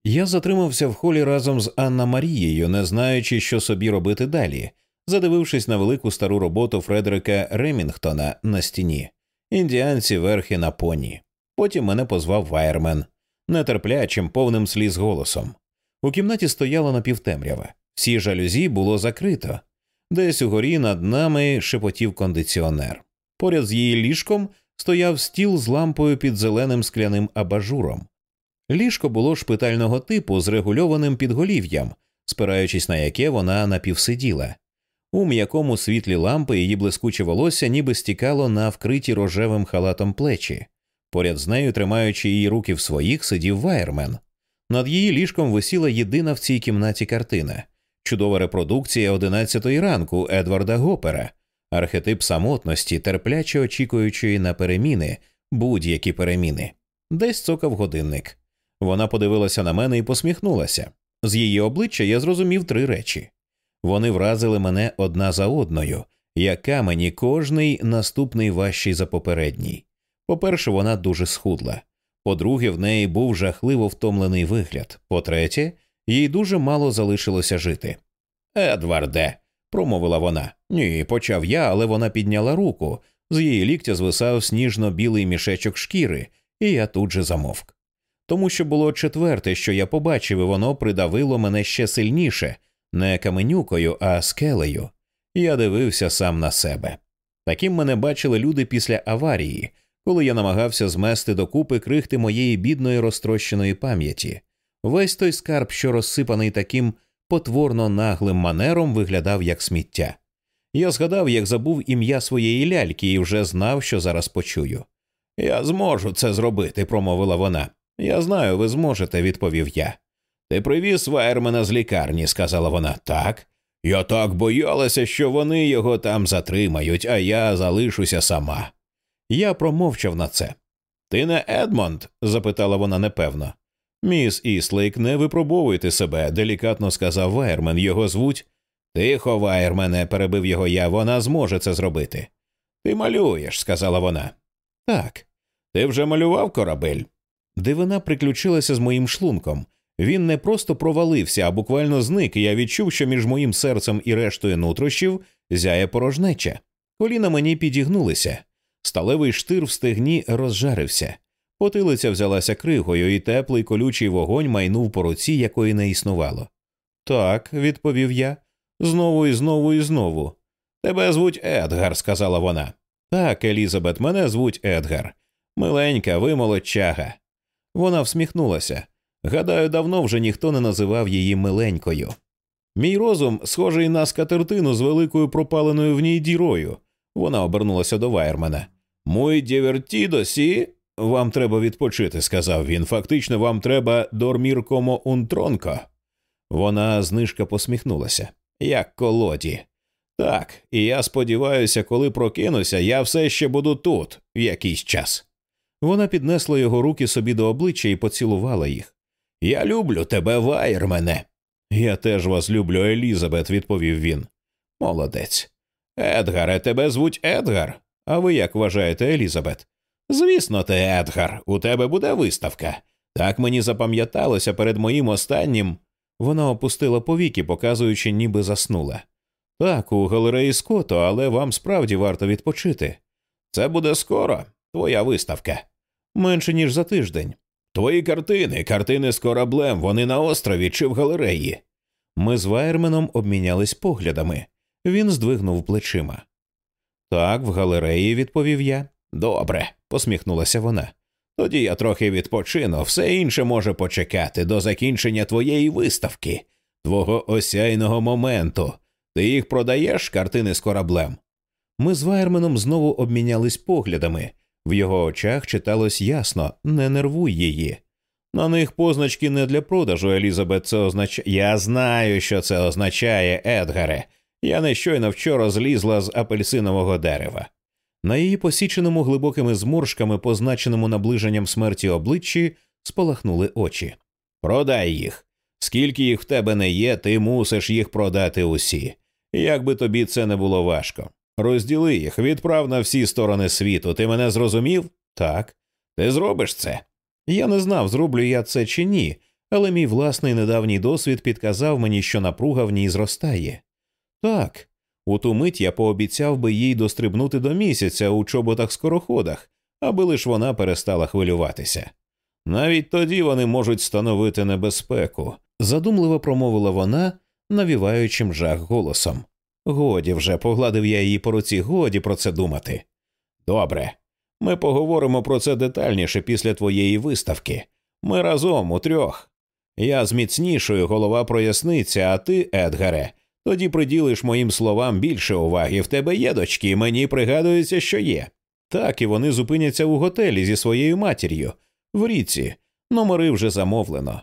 Я затримався в холі разом з Анна Марією, не знаючи, що собі робити далі, задивившись на велику стару роботу Фредерика Ремінгтона на стіні, індіанці верхи на поні. Потім мене позвав Вайермен, нетерплячим, повним сліз голосом. У кімнаті стояла напівтемрява. Всі жалюзі було закрито. Десь угорі над нами шепотів кондиціонер. Поряд з її ліжком стояв стіл з лампою під зеленим скляним абажуром. Ліжко було шпитального типу з регульованим підголів'ям, спираючись на яке вона напівсиділа. У м'якому світлі лампи її блискуче волосся ніби стікало на вкриті рожевим халатом плечі. Поряд з нею, тримаючи її руки в своїх, сидів вайермен. Над її ліжком висіла єдина в цій кімнаті картина чудова репродукція одинадцятої ранку Едварда Гопера, архетип самотності, терпляче очікуючої на переміни, будь-які переміни. Десь цокав годинник. Вона подивилася на мене і посміхнулася. З її обличчя я зрозумів три речі. Вони вразили мене одна за одною, як камені кожний наступний важчий за попередній. По-перше, вона дуже схудла. По-друге, в неї був жахливо втомлений вигляд. По-третє, їй дуже мало залишилося жити. Едварде, промовила вона, Ні, почав я, але вона підняла руку. З її ліктя звисав сніжно-білий мішечок шкіри, і я тут же замовк. Тому що було четверте, що я побачив, і воно придавило мене ще сильніше, не каменюкою, а скелею. Я дивився сам на себе. Таким мене бачили люди після аварії, коли я намагався змести докупи крихти моєї бідної розтрощеної пам'яті. Весь той скарб, що розсипаний таким потворно наглим манером, виглядав як сміття. Я згадав, як забув ім'я своєї ляльки і вже знав, що зараз почую. Я зможу це зробити, промовила вона. Я знаю, ви зможете, відповів я. Ти привіз Вайермена з лікарні, сказала вона. Так. Я так боялася, що вони його там затримають, а я залишуся сама. Я промовчав на це. Ти не Едмонд? запитала вона непевно. Міс Іслейк, не випробовуйте себе, делікатно сказав Вайермен. Його звуть. Тихо, Вайермене, перебив його я, вона зможе це зробити. Ти малюєш, сказала вона. Так. Ти вже малював корабель? Дивина приключилася з моїм шлунком. Він не просто провалився, а буквально зник, і я відчув, що між моїм серцем і рештою нутрощів зяє порожнеча. Коліна мені підігнулися. Сталевий штир в стегні розжарився. Потилиця взялася кригою, і теплий колючий вогонь майнув по руці, якої не існувало. Так, відповів я, знову і знову і знову. Тебе звуть Едгар, сказала вона. Так, Елізабет, мене звуть Едгар. Миленька, ви молодчага. Вона всміхнулася. Гадаю, давно вже ніхто не називав її миленькою. Мій розум схожий на скатертину з великою пропаленою в ній дірою. Вона обернулася до Вайермана. Мой дівертідо, сі? Вам треба відпочити, сказав він. Фактично, вам треба дормір комо унтронко. Вона знижка посміхнулася. Як колоді. Так, і я сподіваюся, коли прокинуся, я все ще буду тут в якийсь час. Вона піднесла його руки собі до обличчя і поцілувала їх. Я люблю тебе, Вайермене. Я теж вас люблю, Елізабет, відповів він. Молодець. Едгаре, тебе звуть Едгар. А ви як вважаєте, Елізабет? Звісно, ти, Едгар, у тебе буде виставка. Так мені запам'яталося перед моїм останнім. Вона опустила повіки, показуючи, ніби заснула. Так, у галереї Скотто, але вам справді варто відпочити. Це буде скоро, твоя виставка. Менше ніж за тиждень. Твої картини, картини з кораблем, вони на острові чи в галереї. Ми з Вайерменом обмінялись поглядами. Він здвигнув плечима. Так, в галереї, відповів я. Добре, посміхнулася вона. Тоді я трохи відпочину, все інше може почекати до закінчення твоєї виставки, твого осяйного моменту. Ти їх продаєш картини з кораблем? Ми з Вайерменом знову обмінялись поглядами. В його очах читалось ясно не нервуй її. На них позначки не для продажу, Елізабет, це означає. Я знаю, що це означає, Едгаре. Я не щойно вчора злізла з апельсинового дерева. На її посіченому глибокими зморшками, позначеному наближенням смерті обличчі, спалахнули очі. Продай їх. Скільки їх в тебе не є, ти мусиш їх продати усі. Як би тобі це не було важко. Розділи їх, відправ на всі сторони світу. Ти мене зрозумів? Так. Ти зробиш це? Я не знав, зроблю я це чи ні, але мій власний недавній досвід підказав мені, що напруга в ній зростає. Так, у ту мить я пообіцяв би їй дострибнути до місяця у чоботах скороходах, аби лиш вона перестала хвилюватися. Навіть тоді вони можуть становити небезпеку, задумливо промовила вона, навіваючим жах голосом. Годі вже погладив я її по руці, годі про це думати. Добре, ми поговоримо про це детальніше після твоєї виставки. Ми разом у трьох. Я зміцнішою, голова проясниться, а ти, Едгаре, тоді приділиш моїм словам більше уваги. В тебе є дочки, мені пригадується, що є. Так і вони зупиняться у готелі зі своєю матір'ю, в ріці, номери вже замовлено.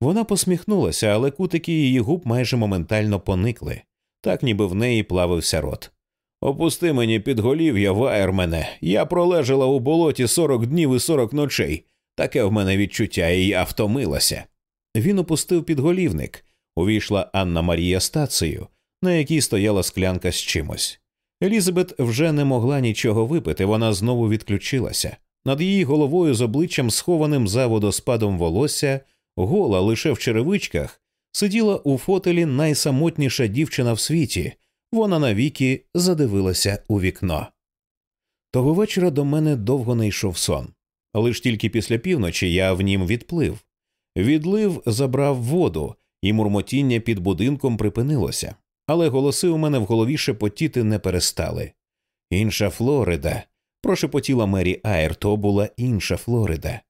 Вона посміхнулася, але кутики її губ майже моментально поникли, так ніби в неї плавився рот. Опусти мені під голів'я, ваєр мене. Я пролежала у болоті сорок днів і сорок ночей. Таке в мене відчуття, і я втомилася. Він опустив підголівник. Увійшла Анна Марія стацею, на якій стояла склянка з чимось. Елізабет вже не могла нічого випити, вона знову відключилася. Над її головою з обличчям, схованим за водоспадом волосся, гола лише в черевичках, сиділа у фотелі найсамотніша дівчина в світі, вона навіки задивилася у вікно. Того вечора до мене довго не йшов сон. Лиш тільки після півночі я в нім відплив. Відлив забрав воду, і мурмотіння під будинком припинилося, але голоси у мене в голові шепотіти не перестали. Інша Флорида. Прошепотіла Мері Айр, то була інша Флорида.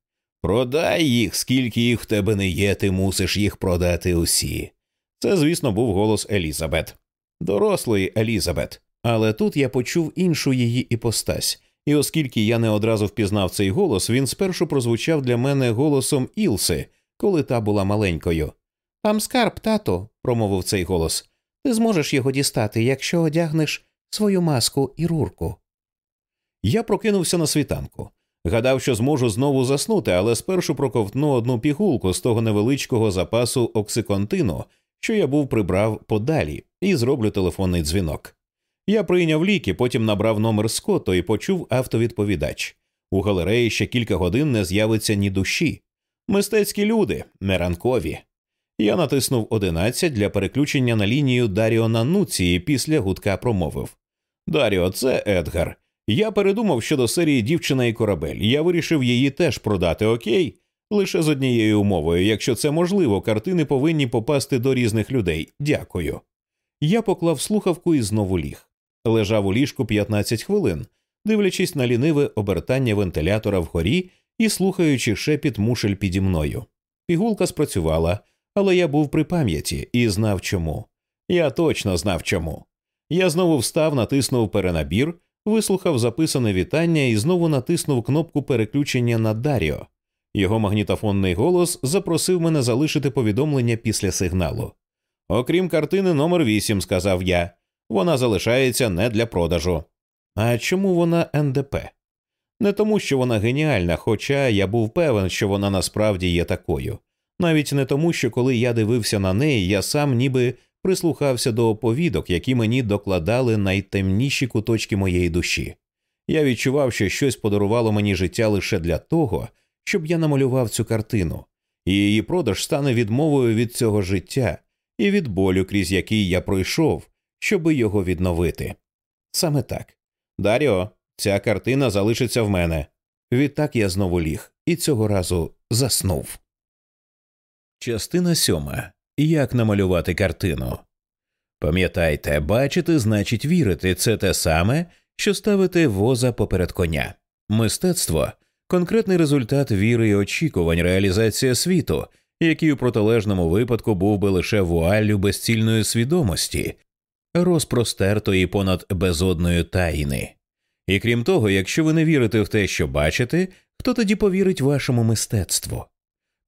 Продай їх, скільки їх в тебе не є, ти мусиш їх продати усі. Це, звісно, був голос Елізабет, дорослої Елізабет. Але тут я почув іншу її іпостась, і оскільки я не одразу впізнав цей голос, він спершу прозвучав для мене голосом Ілси, коли та була маленькою. Там скарб, тато, промовив цей голос. Ти зможеш його дістати, якщо одягнеш свою маску і рурку. Я прокинувся на світанку. Гадав, що зможу знову заснути, але спершу проковтну одну пігулку з того невеличкого запасу оксиконтину, що я був прибрав подалі, і зроблю телефонний дзвінок. Я прийняв ліки, потім набрав номер Скотто і почув автовідповідач. У галереї ще кілька годин не з'явиться ні душі. Мистецькі люди, не ранкові. Я натиснув 11 для переключення на лінію Даріо Нануці і після гудка промовив Даріо, це Едгар. Я передумав щодо серії Дівчина і корабель. Я вирішив її теж продати, окей? Лише з однією умовою, якщо це можливо, картини повинні попасти до різних людей. Дякую. Я поклав слухавку і знову ліг. Лежав у ліжку 15 хвилин, дивлячись на ліниве обертання вентилятора вгорі і слухаючи шепіт мушель піді мною. Пігулка спрацювала, але я був при пам'яті і знав чому. Я точно знав чому. Я знову встав, натиснув перенабір, вислухав записане вітання і знову натиснув кнопку переключення на Даріо. Його магнітофонний голос запросив мене залишити повідомлення після сигналу. Окрім картини номер 8 сказав я, вона залишається не для продажу. А чому вона НДП? Не тому, що вона геніальна, хоча я був певен, що вона насправді є такою. Навіть не тому, що коли я дивився на неї, я сам ніби прислухався до оповідок, які мені докладали найтемніші куточки моєї душі. Я відчував, що щось подарувало мені життя лише для того, щоб я намалював цю картину, і її продаж стане відмовою від цього життя і від болю, крізь який я пройшов, щоби його відновити. Саме так. Даріо, ця картина залишиться в мене. Відтак я знову ліг і цього разу заснув. Частина сьома. Як намалювати картину. Пам'ятайте, бачити значить вірити це те саме, що ставити воза поперед коня. Мистецтво конкретний результат віри і очікувань, реалізація світу, який у протилежному випадку був би лише вуаллю безцільної свідомості, розпростертої понад безодною тайни. І крім того, якщо ви не вірите в те, що бачите, хто тоді повірить вашому мистецтву?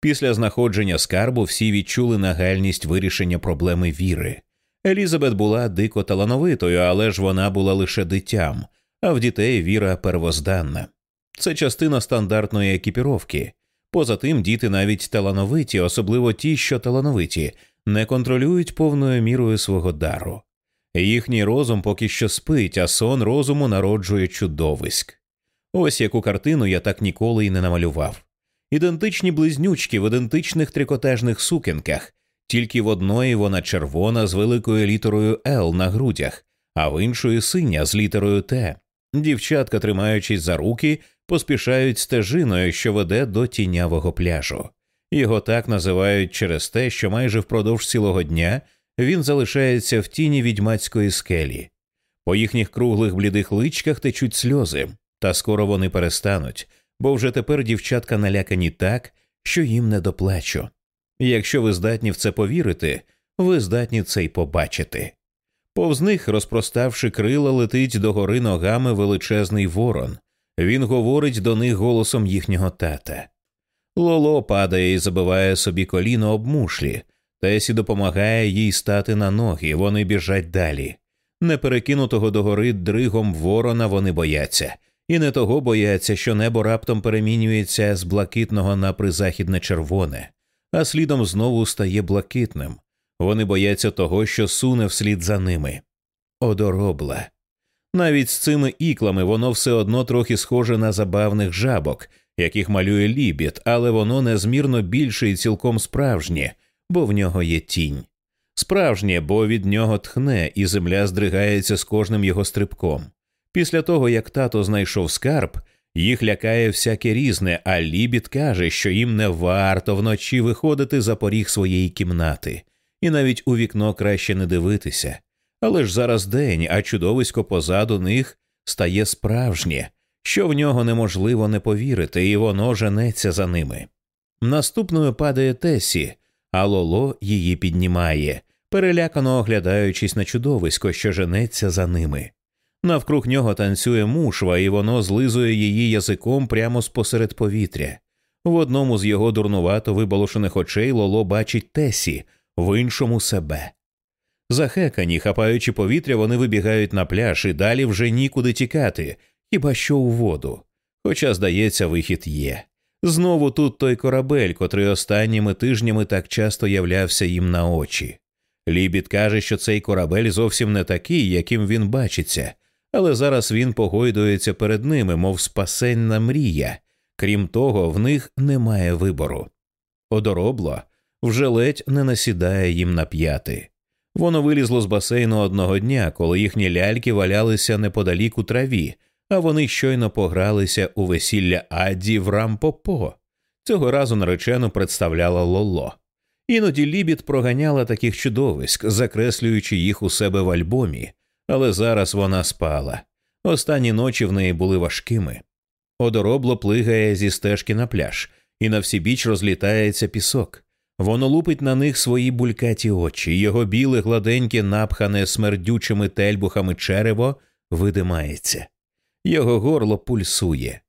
Після знаходження скарбу всі відчули нагальність вирішення проблеми віри. Елізабет була дико талановитою, але ж вона була лише дитям, а в дітей віра первозданна. Це частина стандартної екіпіровки. Поза тим, діти навіть талановиті, особливо ті, що талановиті, не контролюють повною мірою свого дару. Їхній розум поки що спить, а сон розуму народжує чудовиськ. Ось яку картину я так ніколи й не намалював. Ідентичні близнючки в ідентичних трикотажних сукенках, тільки в одної вона червона з великою літерою Л на грудях, а в іншої синя з літерою Т. Дівчатка, тримаючись за руки, поспішають стежиною, що веде до тінявого пляжу. Його так називають через те, що майже впродовж цілого дня він залишається в тіні відьмацької скелі. По їхніх круглих блідих личках течуть сльози, та скоро вони перестануть, бо вже тепер дівчатка налякані так, що їм не доплачу. Якщо ви здатні в це повірити, ви здатні це й побачити. Повз них, розпроставши крила, летить догори ногами величезний ворон. Він говорить до них голосом їхнього тата. Лоло падає і забиває собі коліно об мушлі, Тесі допомагає їй стати на ноги, вони біжать далі. Неперекинутого догори дригом ворона вони бояться, і не того бояться, що небо раптом перемінюється з блакитного на призахідне червоне, а слідом знову стає блакитним. Вони бояться того, що суне вслід за ними. Одоробла. Навіть з цими іклами воно все одно трохи схоже на забавних жабок, яких малює лібід, але воно незмірно більше і цілком справжнє, бо в нього є тінь. Справжнє, бо від нього тхне, і земля здригається з кожним його стрибком. Після того, як тато знайшов скарб, їх лякає всяке різне, а лібід каже, що їм не варто вночі виходити за поріг своєї кімнати, і навіть у вікно краще не дивитися. Але ж зараз день, а чудовисько позаду них стає справжнє, що в нього неможливо не повірити, і воно женеться за ними. Наступною падає Тесі, а Лоло її піднімає, перелякано оглядаючись на чудовисько, що женеться за ними. Навкруг нього танцює мушва, і воно злизує її язиком прямо спосеред повітря. В одному з його дурнувато виболошених очей Лоло бачить Тесі, в іншому себе. Захекані, хапаючи повітря, вони вибігають на пляж і далі вже нікуди тікати, хіба що у воду. Хоча, здається, вихід є. Знову тут той корабель, котрий останніми тижнями так часто являвся їм на очі. Лібід каже, що цей корабель зовсім не такий, яким він бачиться, але зараз він погойдується перед ними, мов спасенна мрія. Крім того, в них немає вибору. Одоробло вже ледь не насідає їм на п'яти. Воно вилізло з басейну одного дня, коли їхні ляльки валялися неподалік у траві, а вони щойно погралися у весілля Адді в Рампопо. Цього разу наречену представляла Лоло. Іноді Лібід проганяла таких чудовиськ, закреслюючи їх у себе в альбомі, але зараз вона спала. Останні ночі в неї були важкими. Одоробло плигає зі стежки на пляж, і на всі біч розлітається пісок. Воно лупить на них свої булькаті очі, його біле, гладеньке, напхане смердючими тельбухами черево видимається. Його горло пульсує.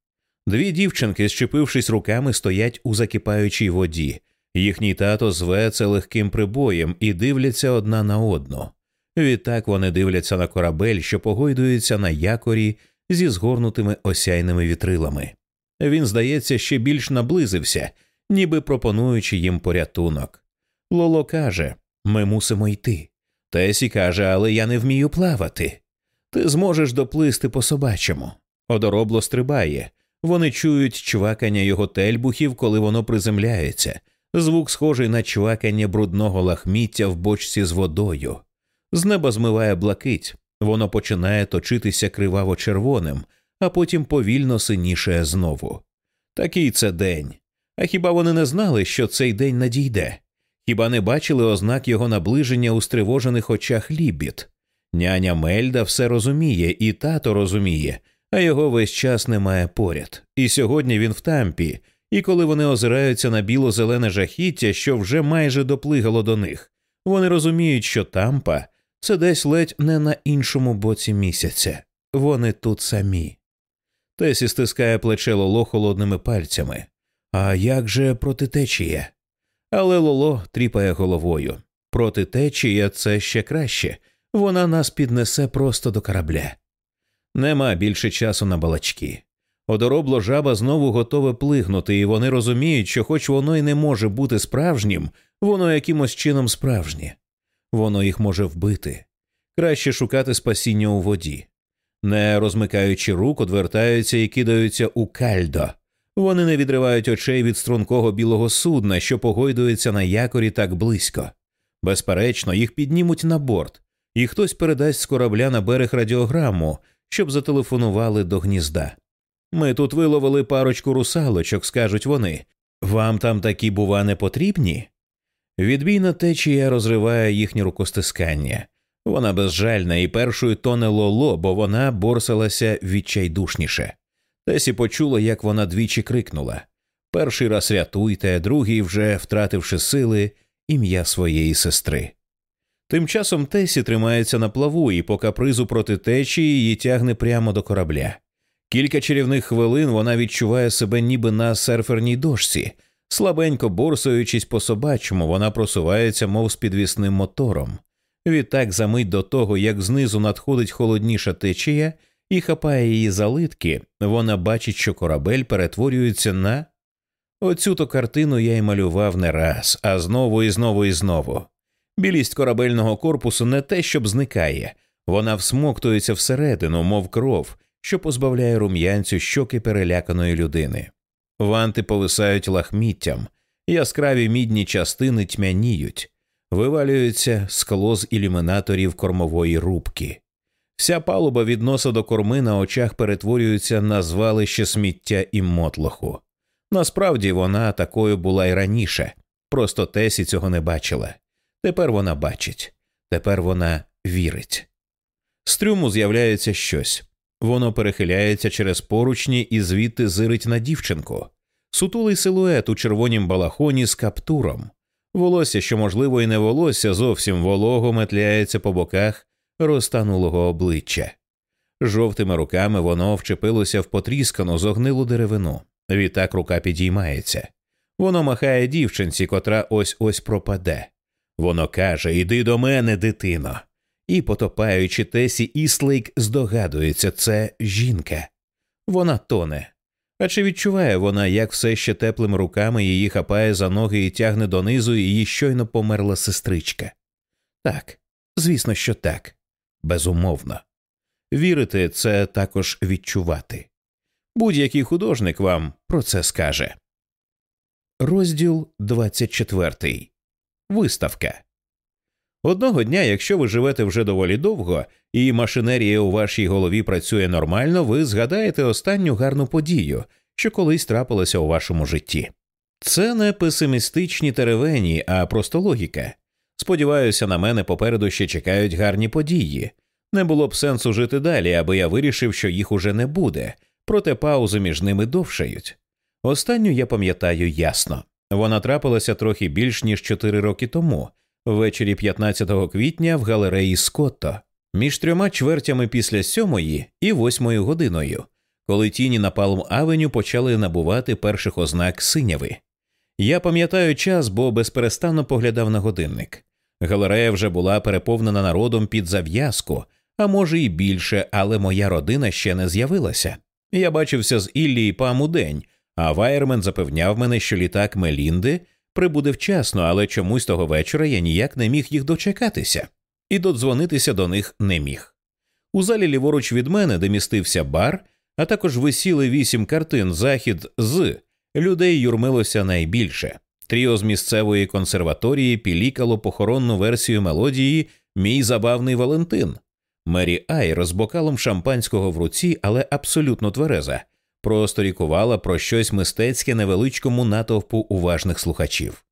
Дві дівчинки, щепившись руками, стоять у закипаючій воді. Їхній тато зве це легким прибоєм і дивляться одна на одну. Відтак вони дивляться на корабель, що погойдується на якорі зі згорнутими осяйними вітрилами. Він, здається, ще більш наблизився, ніби пропонуючи їм порятунок. Лоло каже ми мусимо йти. Тесі каже, але я не вмію плавати. Ти зможеш доплисти по собачому. Одоробло стрибає. Вони чують чвакання його тельбухів, коли воно приземляється, звук схожий на чвакання брудного лахміття в бочці з водою. З неба змиває блакить, воно починає точитися криваво червоним, а потім повільно синішає знову. Такий це день. А хіба вони не знали, що цей день надійде? Хіба не бачили ознак його наближення у стривожених очах лібіт? Няня Мельда все розуміє, і тато розуміє, а його весь час немає поряд. І сьогодні він в тампі, і коли вони озираються на біло-зелене жахіття, що вже майже доплигало до них, вони розуміють, що тампа це десь ледь не на іншому боці місяця. Вони тут самі. Тесі стискає плече Лоло холодними пальцями. А як же протитечія? Але Лоло тріпає головою. Протитечія це ще краще вона нас піднесе просто до корабля. Нема більше часу на балачки. Одоробло жаба знову готове плигнути, і вони розуміють, що, хоч воно й не може бути справжнім, воно якимось чином справжнє. Воно їх може вбити. Краще шукати спасіння у воді. Не розмикаючи рук, одвертаються і кидаються у кальдо. Вони не відривають очей від стрункого білого судна, що погойдується на якорі так близько. Безперечно, їх піднімуть на борт, і хтось передасть з корабля на берег радіограму, щоб зателефонували до гнізда. Ми тут виловили парочку русалочок, скажуть вони. Вам там такі, бува, не потрібні? Відбійна течія розриває їхнє рукостискання. Вона безжальна і першою тоне лоло, бо вона борсалася відчайдушніше. Тесі почула, як вона двічі крикнула перший раз рятуйте, другий, вже втративши сили, ім'я своєї сестри. Тим часом Тесі тримається на плаву і по капризу проти течії її тягне прямо до корабля. Кілька чарівних хвилин вона відчуває себе ніби на серферній дошці, слабенько борсуючись по собачому, вона просувається, мов з підвісним мотором. Відтак, за мить до того, як знизу надходить холодніша течія і хапає її за литки, вона бачить, що корабель перетворюється на. Оцю то картину я й малював не раз, а знову і знову і знову. Білість корабельного корпусу не те, щоб зникає, вона всмоктується всередину, мов кров, що позбавляє рум'янцю щоки переляканої людини. Ванти повисають лахміттям, яскраві мідні частини тьмяніють. вивалюється скло з ілюмінаторів кормової рубки. Вся палуба від носа до корми на очах перетворюється на звалище сміття і мотлоху. Насправді вона такою була й раніше, просто Тесі цього не бачила. Тепер вона бачить, тепер вона вірить. З трюму з'являється щось. Воно перехиляється через поручні і звідти зирить на дівчинку. Сутулий силует у червонім балахоні з каптуром. Волосся, що, можливо, і не волосся, зовсім волого метляється по боках розтанулого обличчя. Жовтими руками воно вчепилося в потріскану зогнилу деревину. Відтак рука підіймається. Воно махає дівчинці, котра ось ось пропаде. Воно каже Іди до мене, дитино. І, потопаючи Тесі, Іслейк здогадується, це жінка. Вона тоне. А чи відчуває вона, як все ще теплими руками її хапає за ноги і тягне донизу її щойно померла сестричка? Так, звісно, що так, безумовно. Вірити це також відчувати. Будь-який художник вам про це скаже. Розділ 24. Виставка. Одного дня, якщо ви живете вже доволі довго, і машинерія у вашій голові працює нормально, ви згадаєте останню гарну подію, що колись трапилася у вашому житті. Це не песимістичні теревені, а просто логіка. Сподіваюся, на мене попереду ще чекають гарні події. Не було б сенсу жити далі, аби я вирішив, що їх уже не буде, проте паузи між ними довшають. Останню я пам'ятаю ясно. Вона трапилася трохи більш ніж чотири роки тому, ввечері 15 квітня в галереї Скотто, між трьома чвертями після сьомої і восьмою годиною, коли тіні на Палм Авеню почали набувати перших ознак синяви. Я пам'ятаю час, бо безперестанно поглядав на годинник. Галерея вже була переповнена народом під зав'язку, а може і більше, але моя родина ще не з'явилася. Я бачився з Іллі і Пам у день, а Вайермен запевняв мене, що літак Мелінди прибуде вчасно, але чомусь того вечора я ніяк не міг їх дочекатися, і додзвонитися до них не міг. У залі ліворуч від мене, де містився бар, а також висіли вісім картин захід з людей юрмилося найбільше. Тріо з місцевої консерваторії пілікало похоронну версію мелодії Мій забавний Валентин. Мері Айр з бокалом шампанського в руці, але абсолютно твереза, просто рікувала про щось мистецьке невеличкому натовпу уважних слухачів.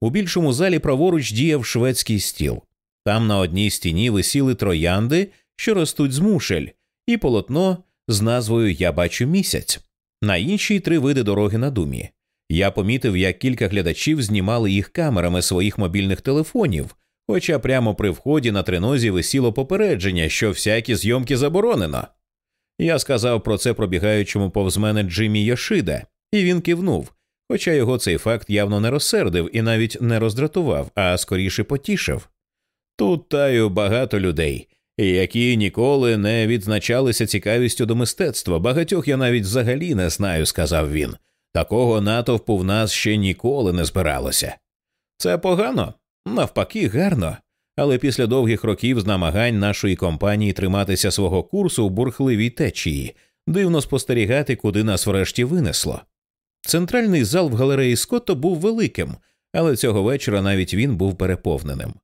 У більшому залі праворуч діяв шведський стіл. Там на одній стіні висіли троянди, що ростуть з мушель, і полотно з назвою Я бачу місяць, на іншій три види дороги на думі. Я помітив, як кілька глядачів знімали їх камерами своїх мобільних телефонів, хоча прямо при вході на тринозі висіло попередження, що всякі зйомки заборонено. Я сказав про це пробігаючому повз мене Джиммі Йошида, і він кивнув, хоча його цей факт явно не розсердив і навіть не роздратував, а скоріше потішив. Тут таю багато людей, які ніколи не відзначалися цікавістю до мистецтва. Багатьох я навіть взагалі не знаю, сказав він. Такого натовпу в нас ще ніколи не збиралося. Це погано, навпаки, гарно. Але після довгих років з намагань нашої компанії триматися свого курсу в бурхливій течії, дивно спостерігати, куди нас врешті винесло. Центральний зал в галереї Скотто був великим, але цього вечора навіть він був переповненим.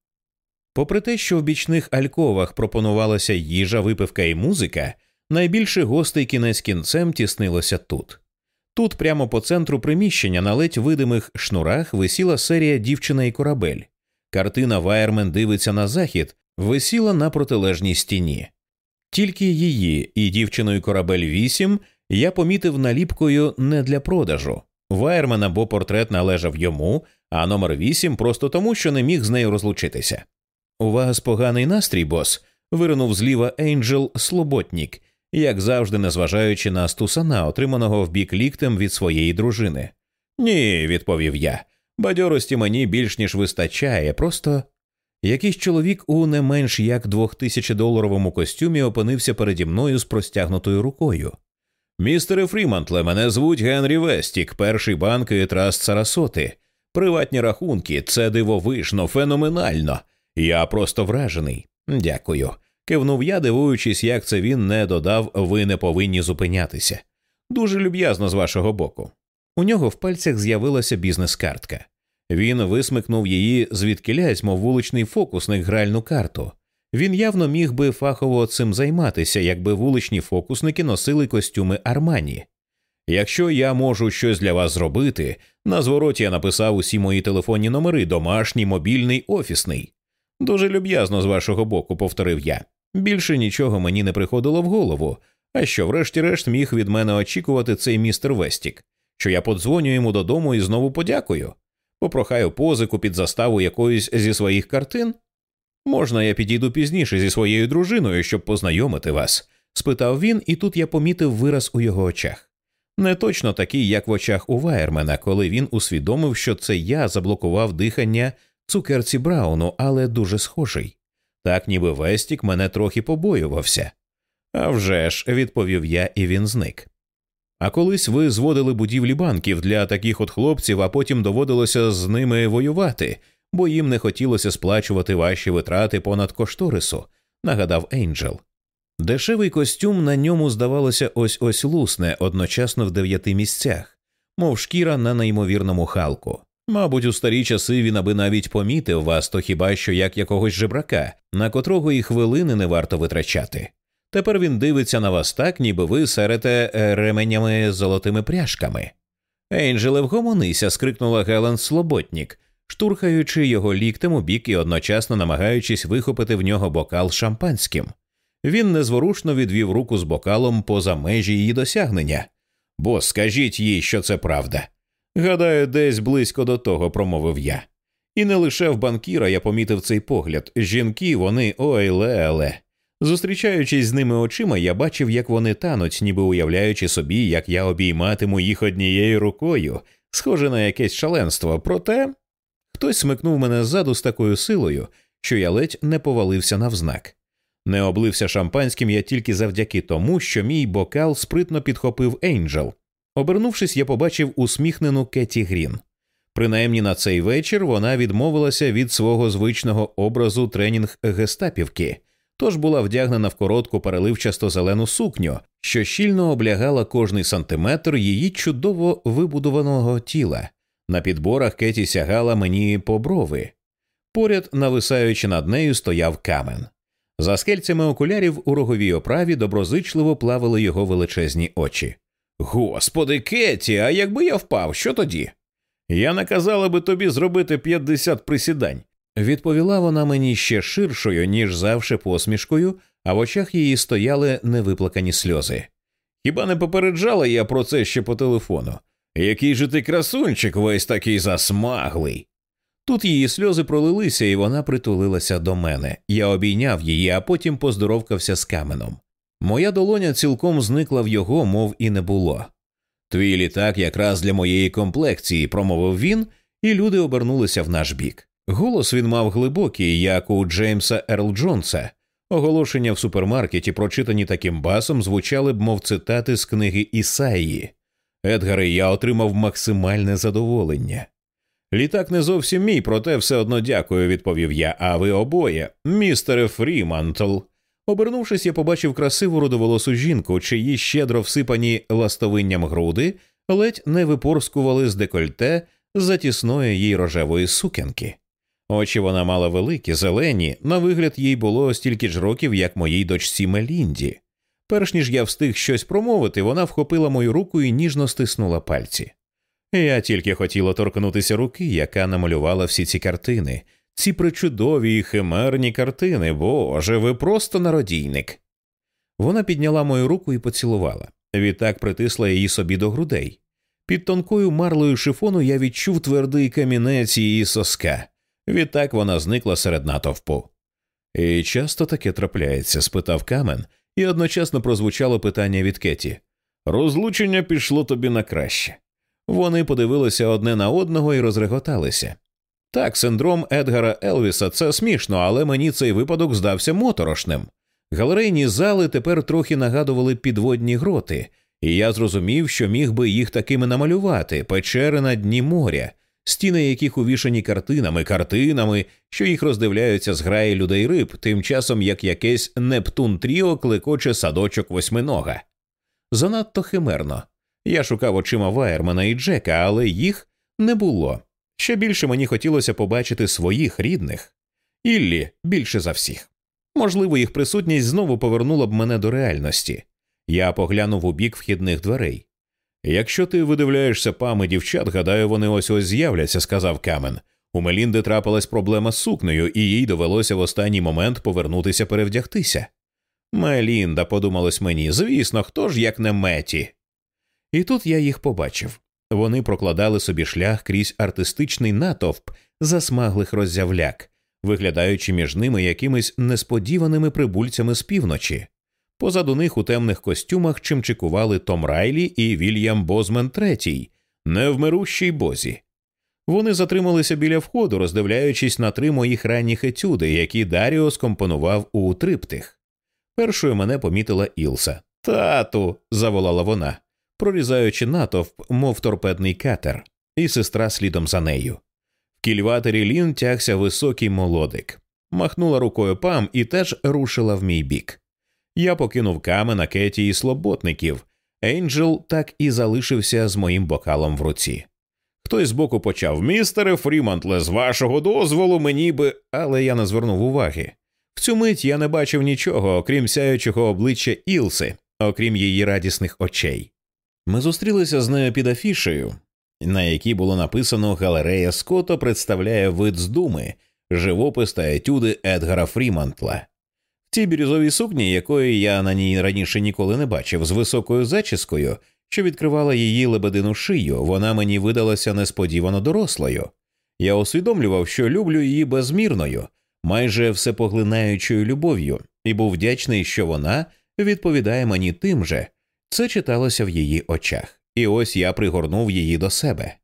Попри те, що в бічних альковах пропонувалася їжа, випивка і музика, найбільше гостей кінець кінцем тіснилося тут. Тут, прямо по центру приміщення, на ледь видимих шнурах висіла серія дівчина і корабель. Картина Вайермен дивиться на захід, висіла на протилежній стіні. Тільки її і дівчиною корабель 8 я помітив наліпкою не для продажу. Вайермен або портрет належав йому, а номер 8 просто тому, що не міг з нею розлучитися. У вас поганий настрій, бос, виринув зліва Ейнджел Слоботнік, як завжди, незважаючи на стусана, отриманого в бік ліктем від своєї дружини. Ні, відповів я. Бадьорості мені більш ніж вистачає, просто якийсь чоловік у не менш як двохтисячодоларовому костюмі опинився переді мною з простягнутою рукою. Містере Фрімантле, мене звуть Генрі Вестік, перший банк і траст Сарасоти. Приватні рахунки, це дивовижно, феноменально. Я просто вражений. Дякую. Кивнув я, дивуючись, як це він не додав, ви не повинні зупинятися. Дуже люб'язно з вашого боку. У нього в пальцях з'явилася бізнес-картка. Він висмикнув її звідкилясь, мов вуличний фокусник гральну карту. Він явно міг би фахово цим займатися, якби вуличні фокусники носили костюми Армані. Якщо я можу щось для вас зробити, на звороті я написав усі мої телефонні номери домашній, мобільний, офісний. Дуже люб'язно з вашого боку, повторив я. Більше нічого мені не приходило в голову, а що, врешті-решт, міг від мене очікувати цей містер Вестік, що я подзвоню йому додому і знову подякую, попрохаю позику під заставу якоїсь зі своїх картин. Можна, я підійду пізніше зі своєю дружиною, щоб познайомити вас? спитав він, і тут я помітив вираз у його очах. Не точно такий, як в очах у Вайермена, коли він усвідомив, що це я заблокував дихання цукерці Брауну, але дуже схожий. Так ніби Вестік мене трохи побоювався. «А вже ж», – відповів я, і він зник. А колись ви зводили будівлі банків для таких от хлопців, а потім доводилося з ними воювати, бо їм не хотілося сплачувати ваші витрати понад кошторису, нагадав Ейнджел. Дешевий костюм на ньому, здавалося, ось ось лусне одночасно в дев'яти місцях, мов шкіра на неймовірному халку. Мабуть, у старі часи він аби навіть помітив вас, то хіба що як якогось жебрака, на котрого і хвилини не варто витрачати. Тепер він дивиться на вас так, ніби ви серете е, ременями золотими пряжками. Ейнджеле, вгомонися. скрикнула Гелен Слоботнік, штурхаючи його ліктем у бік і одночасно намагаючись вихопити в нього бокал шампанським. Він незворушно відвів руку з бокалом поза межі її досягнення. Бо скажіть їй, що це правда. Гадаю, десь близько до того, промовив я. І не лише в банкіра я помітив цей погляд. Жінки, вони ой ле-ле. Зустрічаючись з ними очима, я бачив, як вони тануть, ніби уявляючи собі, як я обійматиму їх однією рукою, схоже на якесь шаленство. Проте хтось смикнув мене ззаду з такою силою, що я ледь не повалився навзнак. Не облився шампанським я тільки завдяки тому, що мій бокал спритно підхопив Ейнджел. Обернувшись, я побачив усміхнену Кеті Грін. Принаймні на цей вечір вона відмовилася від свого звичного образу тренінг гестапівки, тож була вдягнена в коротку переливчасто зелену сукню, що щільно облягала кожний сантиметр її чудово вибудованого тіла. На підборах Кеті сягала мені по брови. Поряд, нависаючи над нею, стояв камен. За скельцями окулярів у роговій оправі доброзичливо плавали його величезні очі. Господи, Кеті, а якби я впав, що тоді? Я наказала би тобі зробити 50 присідань. Відповіла вона мені ще ширшою, ніж завше посмішкою, а в очах її стояли невиплакані сльози. Хіба не попереджала я про це ще по телефону? Який же ти красунчик весь такий засмаглий. Тут її сльози пролилися, і вона притулилася до мене. Я обійняв її, а потім поздоровкався з каменом. Моя долоня цілком зникла в його, мов і не було. Твій літак якраз для моєї комплекції, промовив він, і люди обернулися в наш бік. Голос він мав глибокий, як у Джеймса Ерл Джонса. Оголошення в супермаркеті, прочитані таким басом, звучали б, мов цитати з книги Ісаї. Едгаре, я отримав максимальне задоволення. Літак не зовсім мій, проте все одно дякую, відповів я. А ви обоє, містере Фрімантл. Обернувшись, я побачив красиву родоволосу жінку, чиї щедро всипані ластовинням груди ледь не випорскували з декольте затісної їй рожевої сукенки. Очі вона мала великі, зелені, на вигляд їй було стільки ж років, як моїй дочці Мелінді. Перш ніж я встиг щось промовити, вона вхопила мою руку і ніжно стиснула пальці. Я тільки хотіла торкнутися руки, яка намалювала всі ці картини, ці причудові і химерні картини, боже, ви просто народійник. Вона підняла мою руку і поцілувала. Відтак притисла її собі до грудей. Під тонкою марлею шифону я відчув твердий камінець її соска. Відтак вона зникла серед натовпу. І часто таке трапляється? спитав Камен, і одночасно прозвучало питання від Кеті. Розлучення пішло тобі на краще. Вони подивилися одне на одного і розреготалися. Так, синдром Едгара Елвіса це смішно, але мені цей випадок здався моторошним. Галерейні зали тепер трохи нагадували підводні гроти, і я зрозумів, що міг би їх такими намалювати печери на дні моря, стіни яких увішані картинами, картинами, що їх роздивляються з граї людей риб, тим часом як якесь Нептун Тріо клекоче садочок восьминога. Занадто химерно. Я шукав очима Вайермана і Джека, але їх не було. Ще більше мені хотілося побачити своїх рідних, Іллі більше за всіх. Можливо, їх присутність знову повернула б мене до реальності. Я поглянув у бік вхідних дверей. Якщо ти видивляєшся пами дівчат, гадаю, вони ось ось з'являться, сказав Камен. У Мелінди трапилась проблема з сукнею, і їй довелося в останній момент повернутися перевдягтися. Мелінда, подумалось мені, звісно, хто ж як не меті. І тут я їх побачив. Вони прокладали собі шлях крізь артистичний натовп засмаглих роззявляк, виглядаючи між ними якимись несподіваними прибульцями з півночі. Позаду них у темних костюмах чимчикували Том Райлі і Вільям Бозмен III, невмирущий бозі. Вони затрималися біля входу, роздивляючись на три моїх ранніх етюди, які Даріо скомпонував у триптих. Першою мене помітила Ілса. Тату. заволала вона, прорізаючи натовп, мов торпедний катер, і сестра слідом за нею. В кільватері лін тягся високий молодик, махнула рукою пам і теж рушила в мій бік. Я покинув камена Кеті і слоботників. Ейнджел так і залишився з моїм бокалом в руці. Хтось збоку почав містере Фрімантле, з вашого дозволу мені би, але я не звернув уваги. В цю мить я не бачив нічого, окрім сяючого обличчя Ілси, окрім її радісних очей. Ми зустрілися з нею під афішею, на якій було написано Галерея Скотто представляє вид з думи, живопис та етюди Едгара Фрімантла. Цій бірюзовій сукні, якої я на ній раніше ніколи не бачив, з високою зачіскою, що відкривала її лебедину шию, вона мені видалася несподівано дорослою. Я усвідомлював, що люблю її безмірною, майже всепоглинаючою любов'ю, і був вдячний, що вона відповідає мені тим же. Це читалося в її очах, і ось я пригорнув її до себе.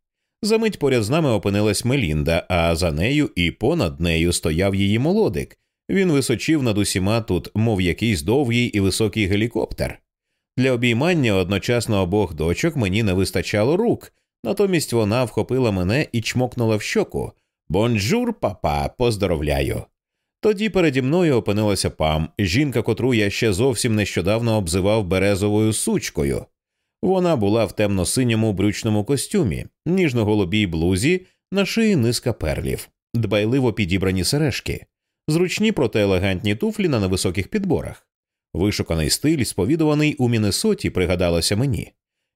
Замить поряд з нами опинилась Мелінда, а за нею і понад нею стояв її молодик. Він височив над усіма тут, мов якийсь довгий і високий гелікоптер. Для обіймання одночасно обох дочок мені не вистачало рук, натомість вона вхопила мене і чмокнула в щоку. Бонжур, папа, поздоровляю. Тоді переді мною опинилася пам, жінка, котру я ще зовсім нещодавно обзивав березовою сучкою. Вона була в темно-синьому брючному костюмі, ніжно-голубій блузі, на шиї низка перлів, дбайливо підібрані сережки, зручні проте елегантні туфлі на невисоких підборах. Вишуканий стиль, сповідуваний у Міннесоті, пригадалося мені.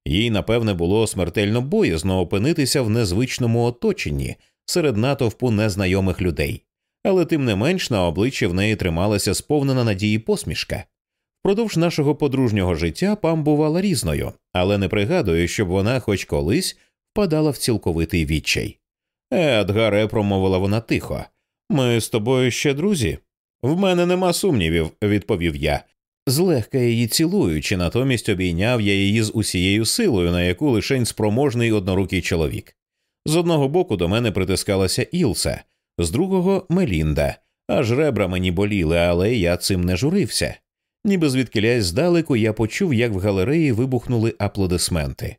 Їй, напевне, було смертельно боязно опинитися в незвичному оточенні серед натовпу незнайомих людей, але тим не менш на обличчі в неї трималася сповнена надії посмішка. Впродовж нашого подружнього життя пам бувала різною, але не пригадую, щоб вона хоч колись впадала в цілковитий відчай. Едгаре, промовила вона тихо, ми з тобою ще друзі. В мене нема сумнівів, відповів я, злегка її цілуючи, натомість обійняв я її з усією силою, на яку лишень спроможний однорукий чоловік. З одного боку до мене притискалася Ілса, з другого Мелінда, аж ребра мені боліли, але я цим не журився. Ніби звідкилясь здалеку я почув, як в галереї вибухнули аплодисменти.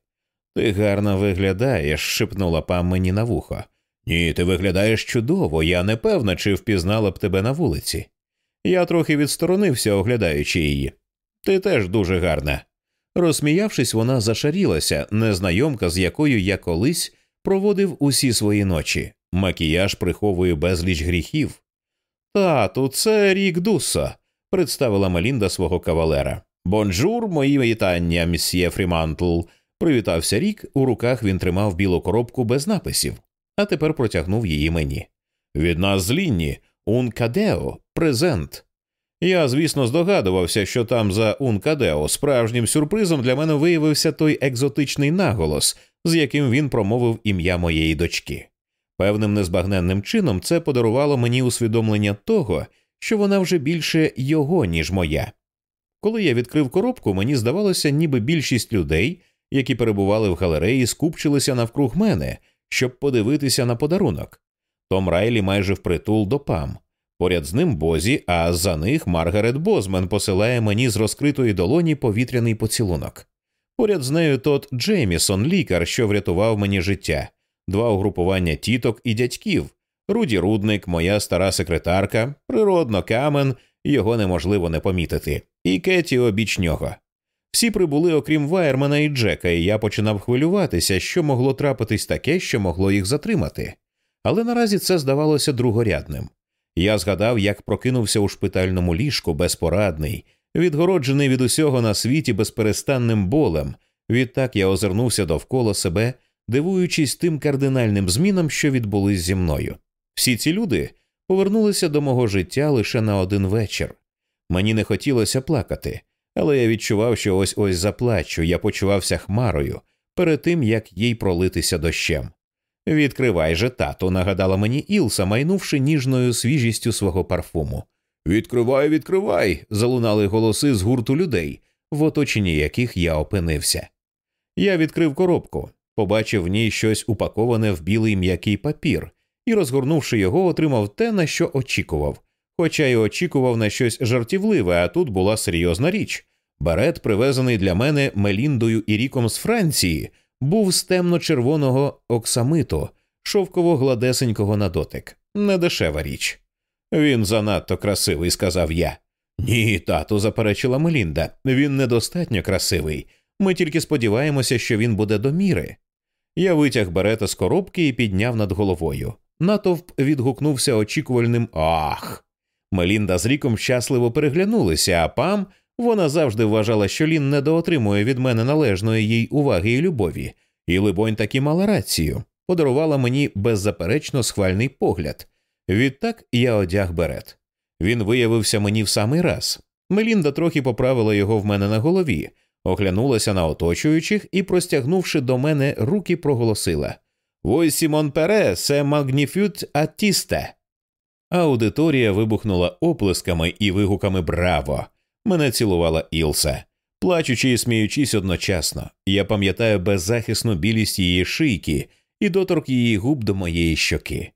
Ти гарно виглядаєш, шепнула пам мені на вухо. Ні, ти виглядаєш чудово, я не певна, чи впізнала б тебе на вулиці. Я трохи відсторонився, оглядаючи її. Ти теж дуже гарна. Розсміявшись, вона зашарілася, незнайомка, з якою я колись проводив усі свої ночі. Макіяж приховує безліч гріхів. Тату, це рік Дуссо», – представила Мелінда свого кавалера. Бонжур, мої вітання, місьє Фрімантл. Привітався рік, у руках він тримав білу коробку без написів, а тепер протягнув її мені. Від нас з Лінні, Ункадео, презент. Я, звісно, здогадувався, що там за Ункадео справжнім сюрпризом для мене виявився той екзотичний наголос, з яким він промовив ім'я моєї дочки. Певним незбагненним чином це подарувало мені усвідомлення того, що вона вже більше його, ніж моя. Коли я відкрив коробку, мені здавалося, ніби більшість людей, які перебували в галереї, скупчилися навкруг мене, щоб подивитися на подарунок. Том Райлі майже впритул до пам. Поряд з ним Бозі, а за них Маргарет Бозмен посилає мені з розкритої долоні повітряний поцілунок. Поряд з нею тот Джеймісон, лікар, що врятував мені життя, два угрупування тіток і дядьків, Руді Рудник, моя стара секретарка, природно камен, його неможливо не помітити, і Кеті обіч нього. Всі прибули, окрім Вайермана і Джека, і я починав хвилюватися, що могло трапитись таке, що могло їх затримати. Але наразі це здавалося другорядним. Я згадав, як прокинувся у шпитальному ліжку безпорадний, відгороджений від усього на світі безперестанним болем. Відтак я озирнувся довкола себе, дивуючись тим кардинальним змінам, що відбулись зі мною. Всі ці люди повернулися до мого життя лише на один вечір. Мені не хотілося плакати, але я відчував, що ось ось заплачу, я почувався хмарою перед тим, як їй пролитися дощем. Відкривай же, тату, нагадала мені Ілса, майнувши ніжною свіжістю свого парфуму. Відкривай, відкривай. залунали голоси з гурту людей, в оточенні яких я опинився. Я відкрив коробку, побачив в ній щось упаковане в білий м'який папір і, розгорнувши його, отримав те, на що очікував, хоча й очікував на щось жартівливе, а тут була серйозна річ. Барет, привезений для мене Меліндою і ріком з Франції, був з темно-червоного оксамиту, шовково гладесенького на дотик. Недешева річ. Він занадто красивий, сказав я. Ні, тату, заперечила Мелінда. Він недостатньо красивий. Ми тільки сподіваємося, що він буде до міри. Я витяг берета з коробки і підняв над головою. Натовп відгукнувся очікувальним Ах. Мелінда з ріком щасливо переглянулися, а пам вона завжди вважала, що Лін недоотримує від мене належної їй уваги і любові, і, либонь, таки мала рацію, подарувала мені беззаперечно схвальний погляд. Відтак я одяг берет. Він виявився мені в самий раз. Мелінда трохи поправила його в мене на голові, оглянулася на оточуючих і, простягнувши до мене руки, проголосила Вой Сімон Пере, се магніфют атісте. Аудиторія вибухнула оплесками і вигуками Браво! Мене цілувала Ілса, плачучи і сміючись одночасно. Я пам'ятаю беззахисну білість її шийки і доторк її губ до моєї щоки.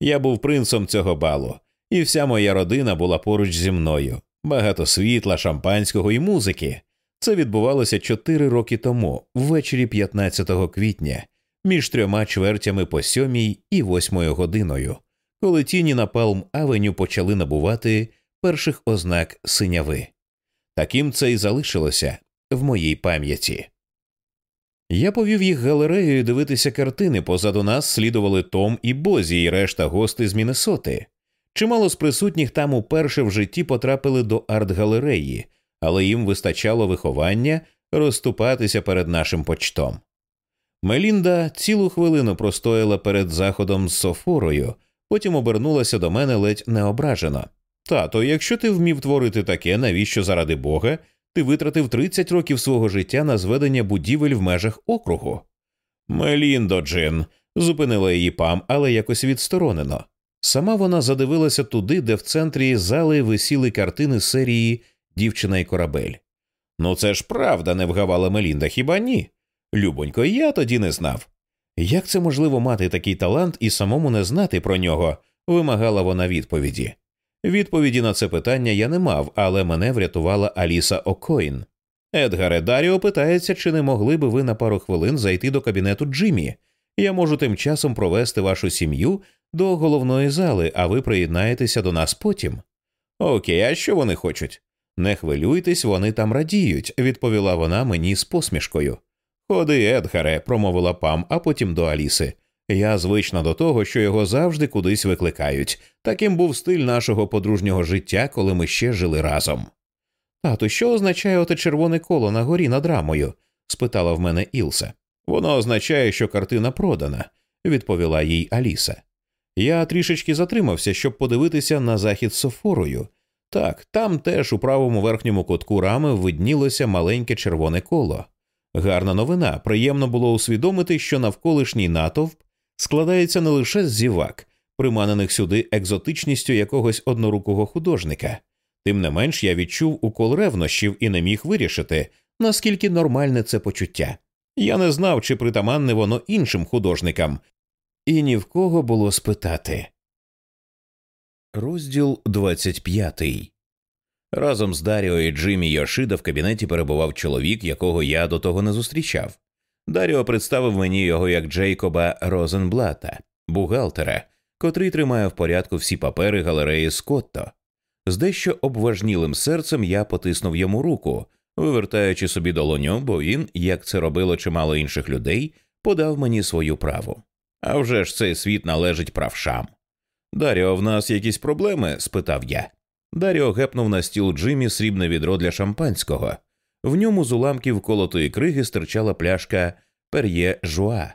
Я був принцом цього балу, і вся моя родина була поруч зі мною. Багато світла, шампанського і музики. Це відбувалося чотири роки тому, ввечері 15 квітня, між трьома чвертями по сьомій і восьмою годиною, коли тіні на Палм Авеню почали набувати перших ознак синяви. Таким це і залишилося в моїй пам'яті. Я повів їх галереєю дивитися картини. Позаду нас слідували Том і Бозі, і решта гостей з Міннесоти. Чимало з присутніх там уперше в житті потрапили до арт-галереї, але їм вистачало виховання розступатися перед нашим почтом. Мелінда цілу хвилину простояла перед заходом з софорою, потім обернулася до мене ледь неображено. Тато, якщо ти вмів творити таке, навіщо заради Бога ти витратив 30 років свого життя на зведення будівель в межах округу? Меліндо Джин, зупинила її пам, але якось відсторонено. Сама вона задивилася туди, де в центрі зали висіли картини серії Дівчина і корабель. Ну, це ж правда, не вгавала Мелінда, хіба ні? Любонько, я тоді не знав. Як це можливо мати такий талант і самому не знати про нього? вимагала вона відповіді. Відповіді на це питання я не мав, але мене врятувала Аліса Окоїн. Едгаре Даріо питається, чи не могли би ви на пару хвилин зайти до кабінету Джиммі. Я можу тим часом провести вашу сім'ю до головної зали, а ви приєднаєтеся до нас потім. Окей, а що вони хочуть? Не хвилюйтесь, вони там радіють, відповіла вона мені з посмішкою. Ходи, Едгаре, промовила пам, а потім до Аліси. Я звична до того, що його завжди кудись викликають. Таким був стиль нашого подружнього життя, коли ми ще жили разом. Тату, що означає оте червоне коло на горі над рамою? спитала в мене Ілса. Воно означає, що картина продана, відповіла їй Аліса. Я трішечки затримався, щоб подивитися на захід з софорою. Так, там теж у правому верхньому кутку рами виднілося маленьке червоне коло. Гарна новина. Приємно було усвідомити, що навколишній натовп складається не лише з зівак, приманених сюди екзотичністю якогось однорукого художника. Тим не менш я відчув укол ревнощів і не міг вирішити, наскільки нормальне це почуття. Я не знав, чи притаманне воно іншим художникам, і ні в кого було спитати. Розділ 25 Разом з Даріо і Джиммі Йошида в кабінеті перебував чоловік, якого я до того не зустрічав. Даріо представив мені його як Джейкоба Розенблата, бухгалтера, котрий тримає в порядку всі папери галереї Скотто. З дещо обважнілим серцем я потиснув йому руку, вивертаючи собі долоню, бо він, як це робило чимало інших людей, подав мені свою праву. А вже ж цей світ належить правшам. Даріо, в нас якісь проблеми? спитав я. Даріо гепнув на стіл Джиммі срібне відро для шампанського. В ньому з уламків колотої криги стирчала пляшка пер'є жуа.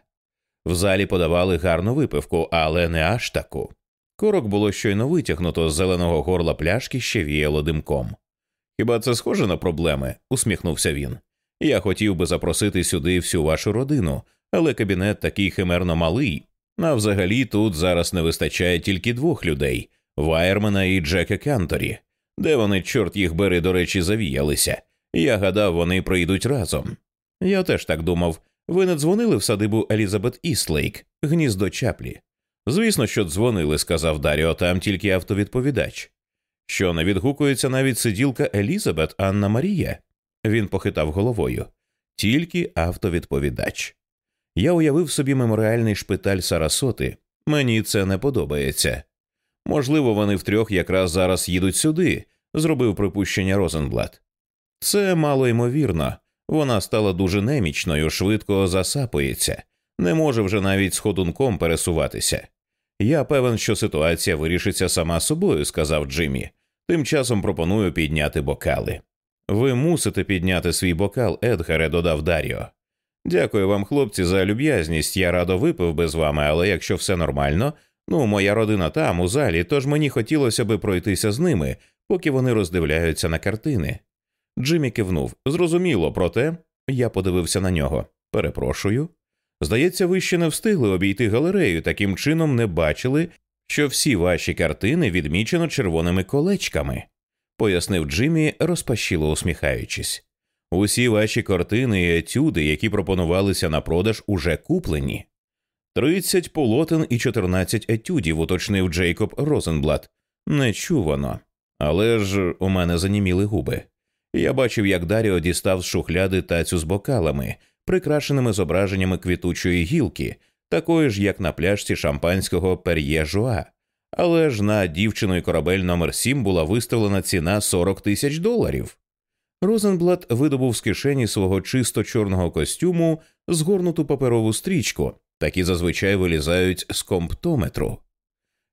В залі подавали гарну випивку, але не аж таку. Корок було щойно витягнуто з зеленого горла пляшки ще віяло димком. Хіба це схоже на проблеми? усміхнувся він. Я хотів би запросити сюди всю вашу родину, але кабінет такий химерно малий. А взагалі тут зараз не вистачає тільки двох людей Вайермена і Джека Канторі. Де вони, чорт їх бери, до речі, завіялися. Я гадав, вони прийдуть разом. Я теж так думав. Ви не дзвонили в садибу Елізабет Іслейк, гніздо чаплі. Звісно, що дзвонили, сказав Даріо, там тільки автовідповідач. Що не відгукується навіть сиділка Елізабет Анна Марія. Він похитав головою. Тільки автовідповідач. Я уявив собі меморіальний шпиталь Сарасоти. Мені це не подобається. Можливо, вони втрьох якраз зараз їдуть сюди, зробив припущення Розенблат. Це мало ймовірно. Вона стала дуже немічною, швидко засапується, не може вже навіть з ходунком пересуватися. Я певен, що ситуація вирішиться сама собою, сказав Джиммі. Тим часом пропоную підняти бокали. Ви мусите підняти свій бокал, Едгаре, додав Даріо. Дякую вам, хлопці, за люб'язність. Я радо випив би з вами, але якщо все нормально, ну моя родина там, у залі, тож мені хотілося би пройтися з ними, поки вони роздивляються на картини. Джиммі кивнув. Зрозуміло, проте я подивився на нього. Перепрошую. Здається, ви ще не встигли обійти галерею, таким чином не бачили, що всі ваші картини відмічено червоними колечками, пояснив Джиммі, розпашіло усміхаючись. Усі ваші картини і етюди, які пропонувалися на продаж, уже куплені. Тридцять полотен і чотирнадцять етюдів, уточнив Джейкоб Розенблат. Нечувано. Але ж у мене заніміли губи. Я бачив, як Даріо дістав з шухляди тацю з бокалами, прикрашеними зображеннями квітучої гілки, такої ж, як на пляшці шампанського пер'є Жуа. Але ж на дівчину і корабель номер 7 була виставлена ціна 40 тисяч доларів. Розенблат видобув з кишені свого чисто чорного костюму згорнуту паперову стрічку, такі зазвичай вилізають з комптометру.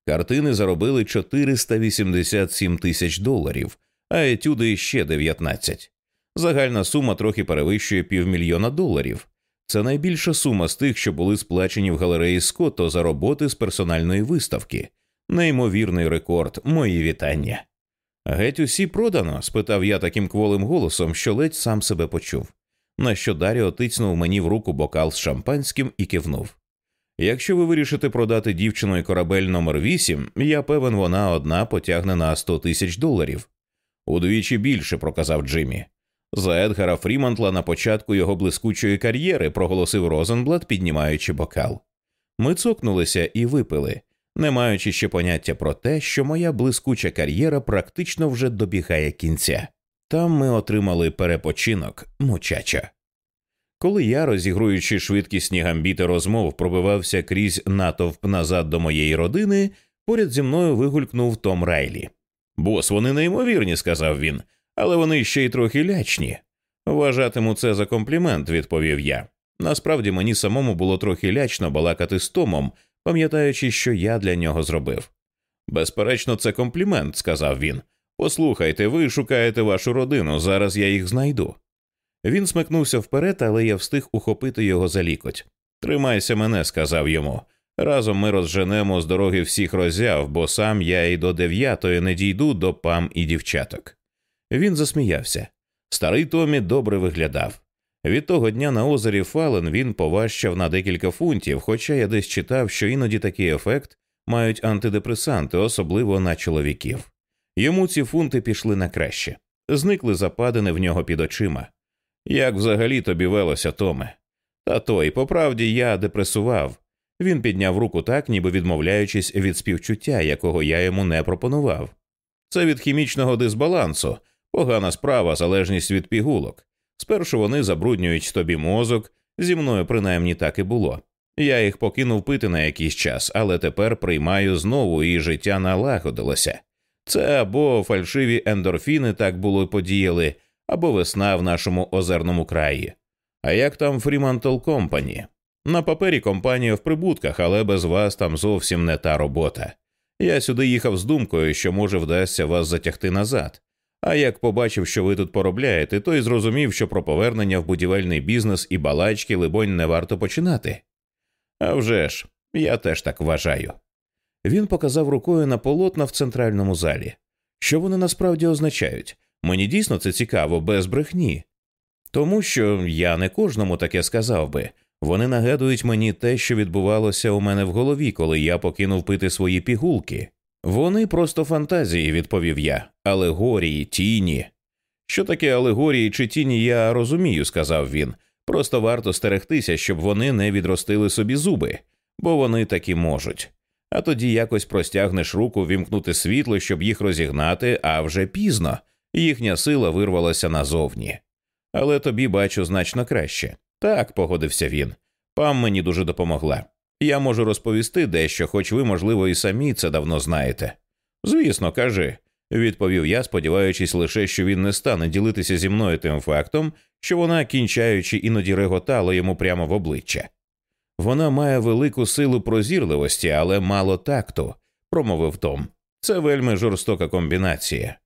Картини заробили 487 тисяч доларів, а етюди ще 19. Загальна сума трохи перевищує півмільйона доларів. Це найбільша сума з тих, що були сплачені в галереї Скотто за роботи з персональної виставки. Неймовірний рекорд, мої вітання. Геть усі продано? спитав я таким кволим голосом, що ледь сам себе почув. На що Даріо тицнув мені в руку бокал з шампанським і кивнув. Якщо ви вирішите продати дівчину і корабель номер 8 я певен, вона одна потягне на 100 тисяч доларів. Удвічі більше, проказав Джиммі. За Едгара Фрімантла на початку його блискучої кар'єри проголосив Розенблат, піднімаючи бокал. Ми цокнулися і випили, не маючи ще поняття про те, що моя блискуча кар'єра практично вже добігає кінця. Там ми отримали перепочинок, мучача. Коли я, розігруючи швидкісні гамбіти розмов, пробивався крізь натовп назад до моєї родини, поряд зі мною вигулькнув Том Райлі. Бос, вони неймовірні, сказав він, але вони ще й трохи лячні. Вважатиму це за комплімент, відповів я. Насправді мені самому було трохи лячно балакати з Томом, пам'ятаючи, що я для нього зробив. Безперечно, це комплімент, сказав він. Послухайте, ви шукаєте вашу родину, зараз я їх знайду. Він смикнувся вперед, але я встиг ухопити його за лікоть. Тримайся мене, сказав йому. Разом ми розженемо з дороги всіх роззяв, бо сам я і до дев'ятої не дійду до пам і дівчаток. Він засміявся. Старий Томі добре виглядав. Від того дня на озері Фален він поважчав на декілька фунтів, хоча я десь читав, що іноді такий ефект мають антидепресанти, особливо на чоловіків. Йому ці фунти пішли на краще, зникли западини в нього під очима. Як взагалі тобі велося, Томе? Та той, по правді, я депресував. Він підняв руку так, ніби відмовляючись від співчуття, якого я йому не пропонував. Це від хімічного дисбалансу, погана справа, залежність від пігулок. Спершу вони забруднюють тобі мозок, зі мною принаймні так і було. Я їх покинув пити на якийсь час, але тепер приймаю знову і життя налагодилося. Це або фальшиві ендорфіни так було подіяли, або весна в нашому озерному краї. А як там Fremantle Company? На папері компанія в прибутках, але без вас там зовсім не та робота. Я сюди їхав з думкою, що може вдасться вас затягти назад. А як побачив, що ви тут поробляєте, то й зрозумів, що про повернення в будівельний бізнес і балачки, либонь, не варто починати. А вже ж, я теж так вважаю. Він показав рукою на полотна в центральному залі. Що вони насправді означають? Мені дійсно це цікаво, без брехні. Тому що я не кожному таке сказав би. Вони нагадують мені те, що відбувалося у мене в голові, коли я покинув пити свої пігулки. Вони просто фантазії, відповів я, алегорії, тіні. Що таке алегорії чи тіні, я розумію, сказав він. Просто варто стерегтися, щоб вони не відростили собі зуби, бо вони таки можуть. А тоді якось простягнеш руку вімкнути світло, щоб їх розігнати, а вже пізно їхня сила вирвалася назовні. Але тобі бачу значно краще. Так, погодився він. Пам мені дуже допомогла. Я можу розповісти дещо, хоч ви, можливо, і самі це давно знаєте. Звісно, кажи, відповів я, сподіваючись лише, що він не стане ділитися зі мною тим фактом, що вона, кінчаючи, іноді реготала йому прямо в обличчя. Вона має велику силу прозірливості, але мало такту, промовив Том. Це вельми жорстока комбінація.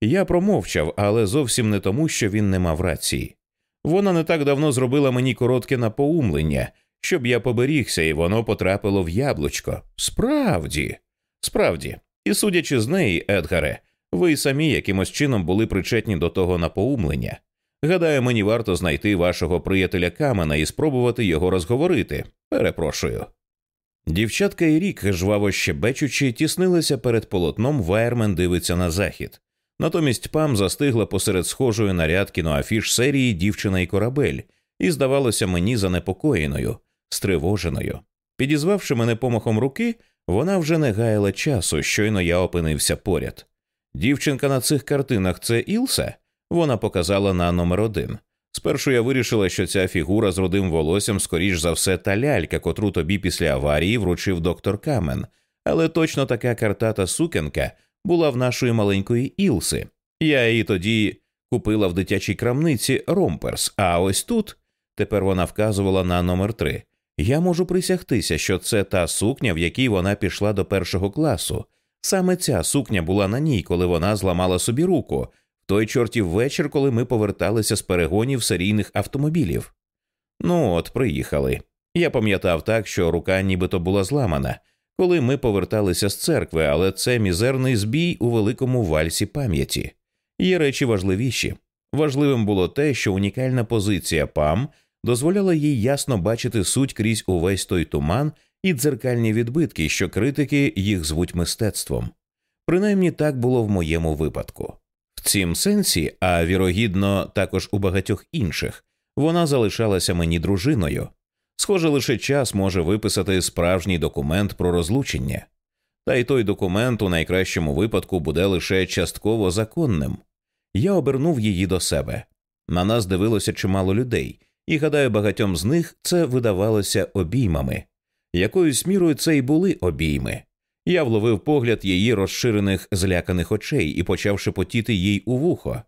Я промовчав, але зовсім не тому, що він не мав рації. Вона не так давно зробила мені коротке напоумлення, щоб я поберігся, і воно потрапило в яблучко. Справді, справді, і судячи з неї, Едгаре, ви й самі якимось чином були причетні до того напоумлення. Гадаю, мені варто знайти вашого приятеля Камена і спробувати його розговорити. Перепрошую. Дівчатка Ілзе і Рік, жваво щебечучи, тіснилися перед полотном, Вайермен дивиться на захід. Натомість пам застигла посеред схожої на ряд кіноафіш серії Дівчина і корабель, і здавалося мені занепокоєною, стривоженою. Підізвавши мене помахом руки, вона вже не гаяла часу, щойно я опинився поряд. Дівчинка на цих картинах це Ілса? Вона показала на номер один. Спершу я вирішила, що ця фігура з рудим волоссям, скоріш за все, та лялька, котру тобі після аварії вручив доктор Камен, але точно така картата сукенка була в нашої маленької Ілси. Я її тоді купила в дитячій крамниці Ромперс, а ось тут тепер вона вказувала на номер три. Я можу присягтися, що це та сукня, в якій вона пішла до першого класу. Саме ця сукня була на ній, коли вона зламала собі руку, в той чортів вечір, коли ми поверталися з перегонів серійних автомобілів. Ну от, приїхали. Я пам'ятав так, що рука нібито була зламана, коли ми поверталися з церкви, але це мізерний збій у великому вальсі пам'яті. Є речі важливіші. Важливим було те, що унікальна позиція ПАМ дозволяла їй ясно бачити суть крізь увесь той туман і дзеркальні відбитки, що критики їх звуть мистецтвом. Принаймні так було в моєму випадку. Цім сенсі, а вірогідно, також у багатьох інших, вона залишалася мені дружиною. Схоже, лише час може виписати справжній документ про розлучення, та й той документ у найкращому випадку буде лише частково законним. Я обернув її до себе. На нас дивилося чимало людей, і гадаю, багатьом з них це видавалося обіймами. Якоюсь мірою це й були обійми. Я вловив погляд її розширених зляканих очей і почав шепотіти їй у вухо.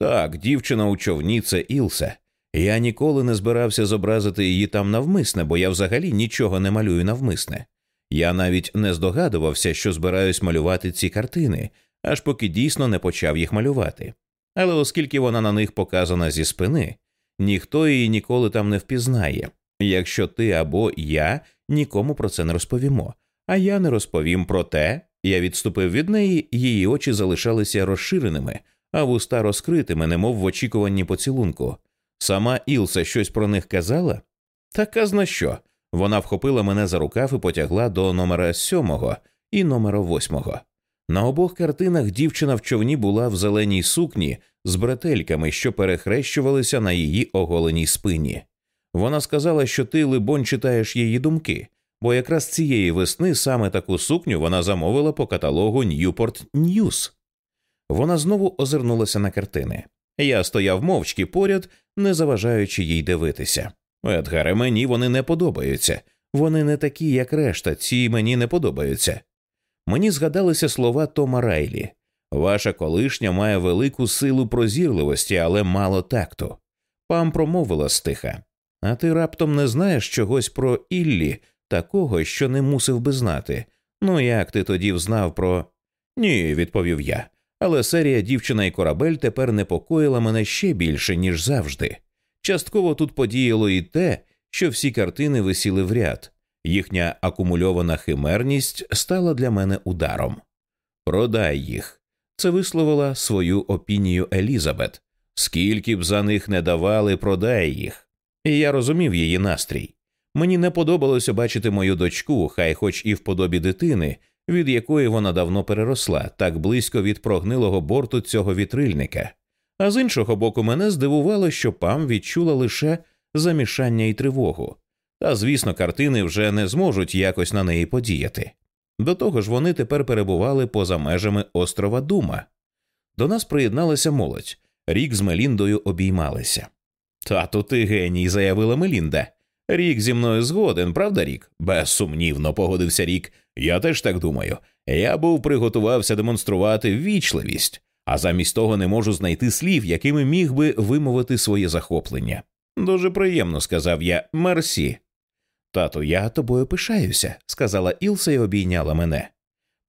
Так, дівчина у човні це Ілса. Я ніколи не збирався зобразити її там навмисне, бо я взагалі нічого не малюю навмисне. Я навіть не здогадувався, що збираюсь малювати ці картини, аж поки дійсно не почав їх малювати. Але оскільки вона на них показана зі спини, ніхто її ніколи там не впізнає, якщо ти або я нікому про це не розповімо, а я не розповім про те, я відступив від неї, її очі залишалися розширеними, а вуста розкритими, немов в очікуванні поцілунку. Сама Ілса щось про них казала? Та казна що? Вона вхопила мене за рукав і потягла до номера сьомого і номера восьмого. На обох картинах дівчина в човні була в зеленій сукні з бретельками, що перехрещувалися на її оголеній спині. Вона сказала, що ти, либонь, читаєш її думки, бо якраз цієї весни саме таку сукню вона замовила по каталогу Newport News. Вона знову озирнулася на картини. Я стояв мовчки поряд, не заважаючи їй дивитися. Едгаре, мені вони не подобаються. Вони не такі, як решта, ці мені не подобаються. Мені згадалися слова Тома Райлі Ваша колишня має велику силу прозірливості, але мало такту. Пам промовила стиха. А ти раптом не знаєш чогось про Іллі, такого, що не мусив би знати. Ну як ти тоді взнав про. Ні, відповів я. Але серія дівчина і корабель тепер непокоїла мене ще більше, ніж завжди. Частково тут подіяло і те, що всі картини висіли в ряд, їхня акумульована химерність стала для мене ударом. Продай їх. Це висловила свою опінію Елізабет. Скільки б за них не давали, продай їх. І я розумів її настрій. Мені не подобалося бачити мою дочку, хай хоч і в подобі дитини, від якої вона давно переросла, так близько від прогнилого борту цього вітрильника. А з іншого боку, мене здивувало, що пам відчула лише замішання і тривогу. Та, звісно, картини вже не зможуть якось на неї подіяти. До того ж, вони тепер перебували поза межами острова Дума. До нас приєдналася молодь. Рік з Меліндою обіймалися. Тату, ти геній, заявила Мелінда. Рік зі мною згоден, правда, рік? Безсумнівно, погодився рік. Я теж так думаю. Я був приготувався демонструвати ввічливість, а замість того не можу знайти слів, якими міг би вимовити своє захоплення. Дуже приємно, сказав я, мерсі. Тату, я тобою пишаюся, сказала Ілса і обійняла мене.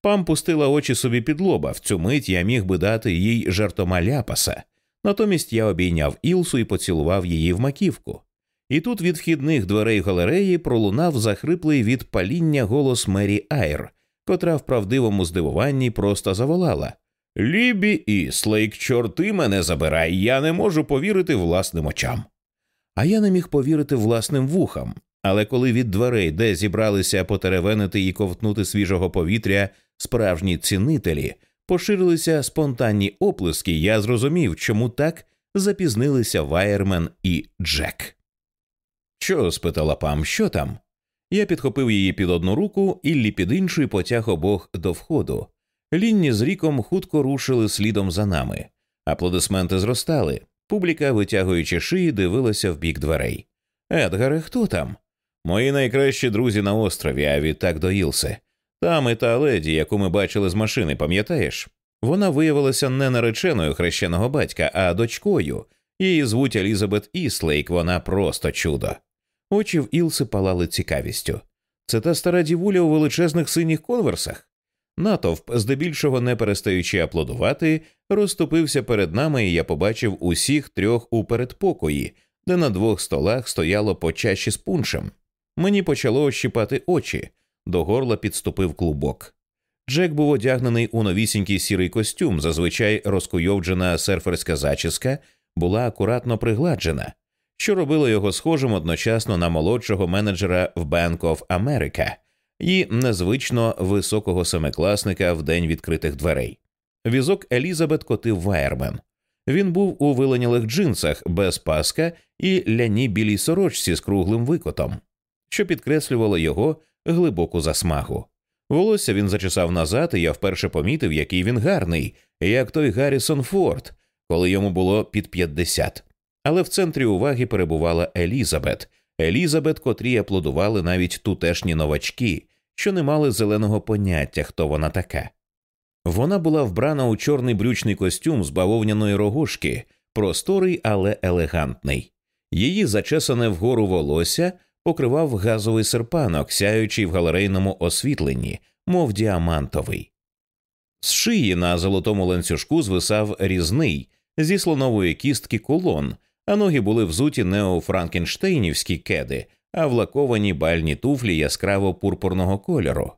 Пам пустила очі собі під лоба, в цю мить я міг би дати їй жартома ляпаса. Натомість я обійняв Ілсу і поцілував її в маківку. І тут від вхідних дверей галереї пролунав захриплий від паління голос Мері Айр, котра в правдивому здивуванні просто заволала Лібі Іслейк, чорти мене забирай, я не можу повірити власним очам. А я не міг повірити власним вухам. Але коли від дверей, де зібралися потеревенити і ковтнути свіжого повітря справжні цінителі, поширилися спонтанні оплески, я зрозумів, чому так запізнилися Вайермен і Джек. Що? спитала пам, що там? Я підхопив її під одну руку, Іллі під іншу і потяг обох до входу. Лінні з ріком хутко рушили слідом за нами. Аплодисменти зростали. Публіка, витягуючи шиї, дивилася в бік дверей. Едгаре, хто там? Мої найкращі друзі на острові, а відтак до Ілси. Там і та леді, яку ми бачили з машини, пам'ятаєш? Вона виявилася не нареченою хрещеного батька, а дочкою. Її звуть Елізабет Іслейк, вона просто чудо. Очі в Ілси палали цікавістю. Це та стара дівуля у величезних синіх конверсах. Натовп, здебільшого не перестаючи аплодувати, розступився перед нами, і я побачив усіх трьох у передпокої, де на двох столах стояло по чаші з пуншем. Мені почало ощіпати очі, до горла підступив клубок. Джек був одягнений у новісінький сірий костюм, зазвичай розкуйовджена серферська зачіска була акуратно пригладжена, що робило його схожим одночасно на молодшого менеджера в Bank of America і незвично високого семикласника в день відкритих дверей. Візок Елізабет котив Вайермен. Він був у виленілих джинсах без паска і ляній білій сорочці з круглим викотом, що підкреслювало його глибоку засмагу. Волосся він зачесав назад, і я вперше помітив, який він гарний, як той Гаррісон Форд, коли йому було під 50. Але в центрі уваги перебувала Елізабет, Елізабет, котрі аплодували навіть тутешні новачки, що не мали зеленого поняття, хто вона така. Вона була вбрана у чорний брючний костюм з бавовняної рогушки, просторий, але елегантний. Її зачесане вгору волосся покривав газовий серпанок, сяючий в галерейному освітленні, мов діамантовий. З шиї на золотому ланцюжку звисав різний зі слонової кістки колон, а ноги були взуті не у франкенштейнівські кеди, а в лаковані бальні туфлі яскраво пурпурного кольору.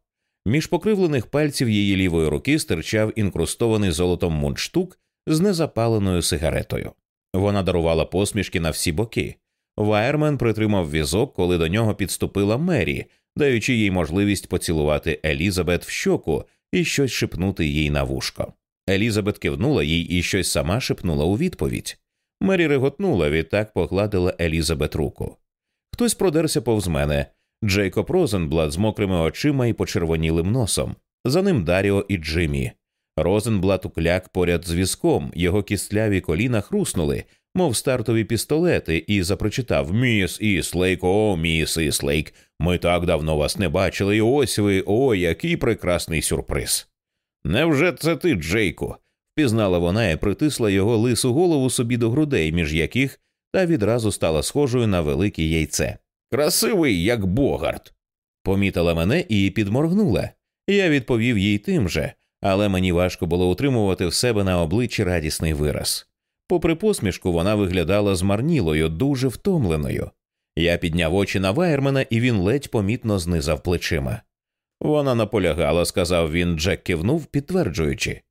Між покривлених пальців її лівої руки стирчав інкрустований золотом мундштук з незапаленою сигаретою. Вона дарувала посмішки на всі боки. Вайермен притримав візок, коли до нього підступила Мері, даючи їй можливість поцілувати Елізабет в щоку і щось шепнути їй на вушко. Елізабет кивнула їй і щось сама шепнула у відповідь. Мері реготнула, відтак погладила Елізабет руку. Хтось продерся повз мене. Джейкоб Розенблад з мокрими очима і почервонілим носом. За ним Даріо і Джиммі. Розенблад укляк поряд з візком, його кістляві коліна хруснули, мов стартові пістолети, і запричитав Міс Іслейк, о, міс Іслейк, ми так давно вас не бачили, і ось ви, о, який прекрасний сюрприз. Невже це ти, Джейку? Впізнала вона і притисла його лису голову собі до грудей, між яких та відразу стала схожою на велике яйце. Красивий, як богарт. Помітила мене і підморгнула. Я відповів їй тим же, але мені важко було утримувати в себе на обличчі радісний вираз. Попри посмішку, вона виглядала змарнілою, дуже втомленою. Я підняв очі на Вайермена, і він ледь помітно знизав плечима. Вона наполягала, сказав він, Джек кивнув, підтверджуючи.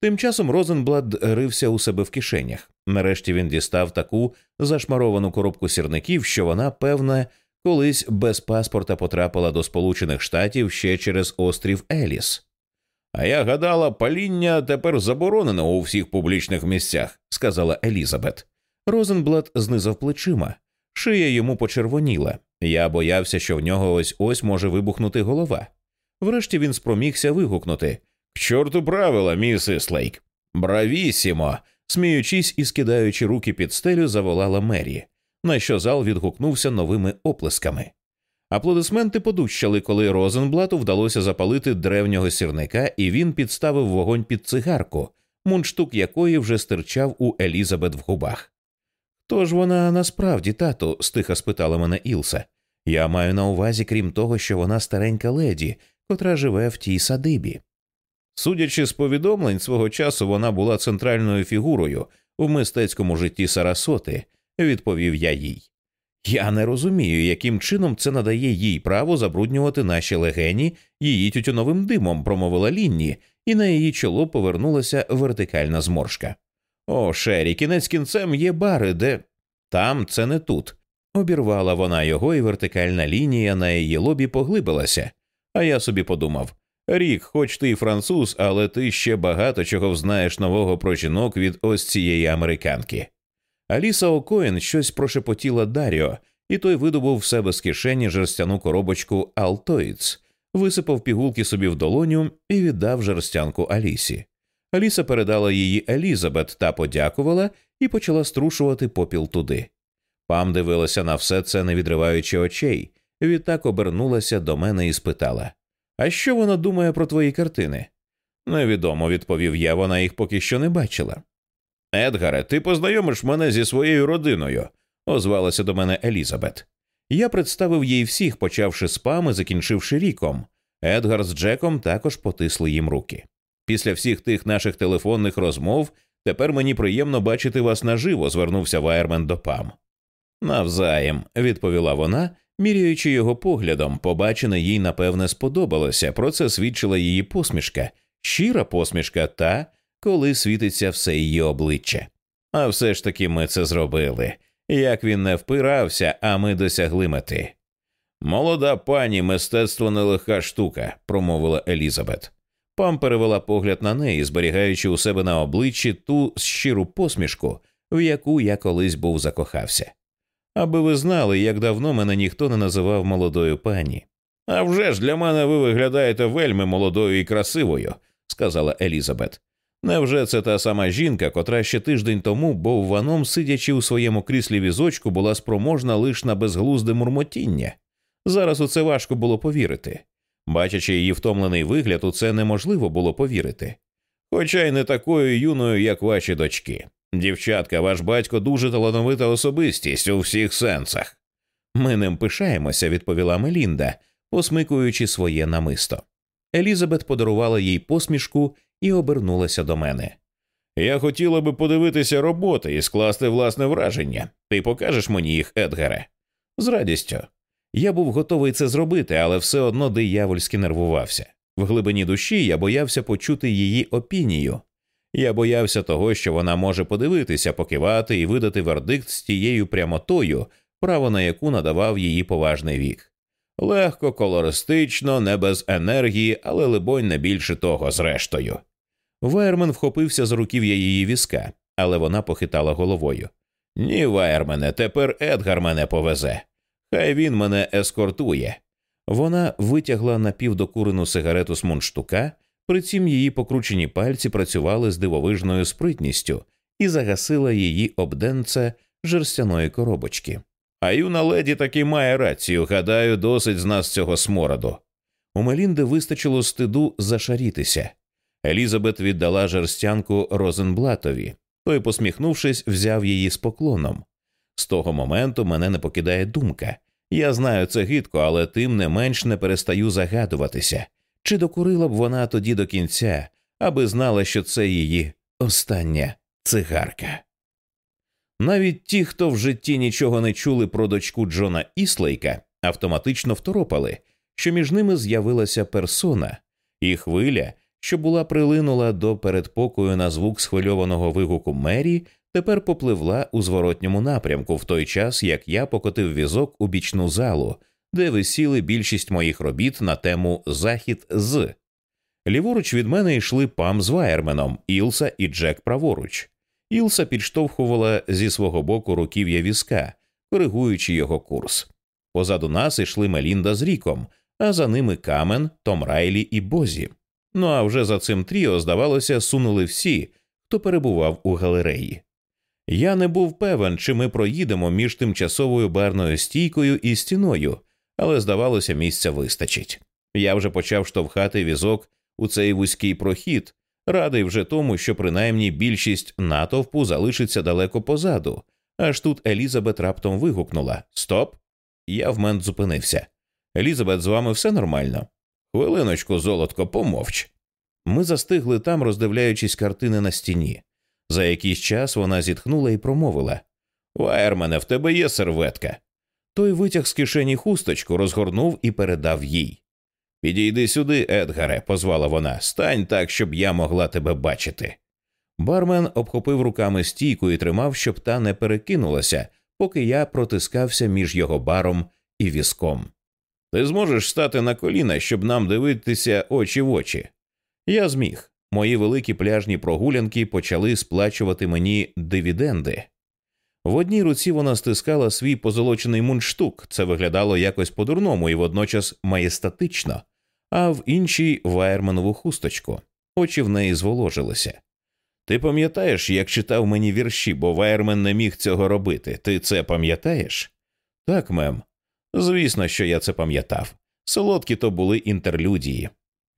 Тим часом Розенблад рився у себе в кишенях. Нарешті він дістав таку зашмаровану коробку сірників, що вона, певне, колись без паспорта потрапила до Сполучених Штатів ще через острів Еліс. А я гадала, паління тепер заборонено у всіх публічних місцях, сказала Елізабет. Розенблад знизав плечима, шия йому почервоніла. Я боявся, що в нього ось-ось може вибухнути голова. Врешті він спромігся вигукнути К чорту правила, міс Іслейк. Бравісімо. сміючись і скидаючи руки під стелю, заволала Мері, на що зал відгукнувся новими оплесками. Аплодисменти подужчали, коли Розенблату вдалося запалити древнього сірника, і він підставив вогонь під цигарку, мундштук якої вже стирчав у Елізабет в губах. Хто ж вона насправді, тату? стиха спитала мене Ілса. Я маю на увазі, крім того, що вона старенька леді, котра живе в тій садибі. Судячи з повідомлень, свого часу вона була центральною фігурою в мистецькому житті Сарасоти, відповів я їй. Я не розумію, яким чином це надає їй право забруднювати наші легені її тютюновим димом, промовила Лінні, і на її чоло повернулася вертикальна зморшка. О, Шері, кінець кінцем є бари, де там це не тут. Обірвала вона його, і вертикальна лінія на її лобі поглибилася. А я собі подумав Рік, хоч ти француз, але ти ще багато чого взнаєш нового про жінок від ось цієї американки. Аліса Окоїн щось прошепотіла Даріо, і той видобув в себе з кишені жерстяну коробочку Алтоїц, висипав пігулки собі в долоню і віддав жерстянку Алісі. Аліса передала її Елізабет та подякувала і почала струшувати попіл туди. Пам дивилася на все це, не відриваючи очей, відтак обернулася до мене і спитала А що вона думає про твої картини? Невідомо, відповів я, вона їх поки що не бачила. Едгаре, ти познайомиш мене зі своєю родиною, озвалася до мене Елізабет. Я представив їй всіх, почавши з пам і закінчивши ріком. Едгар з Джеком також потисли їм руки. Після всіх тих наших телефонних розмов тепер мені приємно бачити вас наживо, звернувся Вайермен до пам. Навзаєм, відповіла вона, міряючи його поглядом, побачене їй напевне сподобалося. Про це свідчила її посмішка, щира посмішка та коли світиться все її обличчя. А все ж таки ми це зробили. Як він не впирався, а ми досягли мети. Молода пані, мистецтво нелегка штука, промовила Елізабет. Пам перевела погляд на неї, зберігаючи у себе на обличчі ту щиру посмішку, в яку я колись був закохався. Аби ви знали, як давно мене ніхто не називав молодою пані. «А вже ж для мене ви виглядаєте вельми молодою і красивою, сказала Елізабет. Невже це та сама жінка, котра ще тиждень тому, був ваном, сидячи у своєму кріслі візочку, була спроможна лише на безглузде мурмотіння? Зараз у це важко було повірити. Бачачи її втомлений вигляд, у це неможливо було повірити. Хоча й не такою юною, як ваші дочки. Дівчатка, ваш батько дуже талановита особистість у всіх сенсах. Ми ним пишаємося, відповіла Мелінда, посмикуючи своє намисто. Елізабет подарувала їй посмішку і обернулася до мене. Я хотіла би подивитися роботи і скласти власне враження. Ти покажеш мені їх, Едгаре? З радістю. Я був готовий це зробити, але все одно диявольськи нервувався. В глибині душі я боявся почути її опінію. Я боявся того, що вона може подивитися, покивати і видати вердикт з тією прямотою, право на яку надавав її поважний вік. Легко, колористично, не без енергії, але, либонь, не більше того, зрештою. Вайермен вхопився за руків'я її візка, але вона похитала головою. Ні, Вайермене, тепер Едгар мене повезе. Хай він мене ескортує. Вона витягла напівдокурену сигарету з мундштука, притім її покручені пальці працювали з дивовижною спритністю і загасила її обденце жерстяної коробочки. А юна леді таки має рацію, гадаю, досить з нас цього смороду. У Мелінди вистачило стиду зашарітися. Елізабет віддала жерстянку Розенблатові. Той, посміхнувшись, взяв її з поклоном. З того моменту мене не покидає думка. Я знаю це гидко, але тим не менш не перестаю загадуватися, чи докурила б вона тоді до кінця, аби знала, що це її остання цигарка. Навіть ті, хто в житті нічого не чули про дочку Джона Іслейка, автоматично второпали, що між ними з'явилася персона, і хвиля, що була прилинула до передпокою на звук схвильованого вигуку Мері, тепер попливла у зворотньому напрямку в той час, як я покотив візок у бічну залу, де висіли більшість моїх робіт на тему Захід з. Ліворуч від мене йшли пам з Вайерменом, Ілса і Джек праворуч. Ілса підштовхувала зі свого боку руків'я візка, коригуючи його курс. Позаду нас йшли Мелінда з Ріком, а за ними Камен, Том Райлі і Бозі. Ну а вже за цим тріо, здавалося, сунули всі, хто перебував у галереї. Я не був певен, чи ми проїдемо між тимчасовою барною стійкою і стіною, але здавалося, місця вистачить. Я вже почав штовхати візок у цей вузький прохід, радий вже тому, що принаймні більшість натовпу залишиться далеко позаду. Аж тут Елізабет раптом вигукнула Стоп! Я в мент зупинився. Елізабет, з вами все нормально? Хвилиночку, золотко, помовч. Ми застигли там, роздивляючись картини на стіні. За якийсь час вона зітхнула і промовила Вайермене, в тебе є серветка. Той витяг з кишені хусточку, розгорнув і передав їй. Підійди сюди, Едгаре, позвала вона, стань так, щоб я могла тебе бачити. Бармен обхопив руками стійку і тримав, щоб та не перекинулася, поки я протискався між його баром і візком. Ти зможеш стати на коліна, щоб нам дивитися очі в очі. Я зміг. Мої великі пляжні прогулянки почали сплачувати мені дивіденди. В одній руці вона стискала свій позолочений мундштук, це виглядало якось по-дурному і водночас маєстатично, а в іншій ваєрманову хусточку. Очі в неї зволожилися. Ти пам'ятаєш, як читав мені вірші, бо Вайермен не міг цього робити. Ти це пам'ятаєш? Так, мем. Звісно, що я це пам'ятав. Солодкі то були інтерлюдії.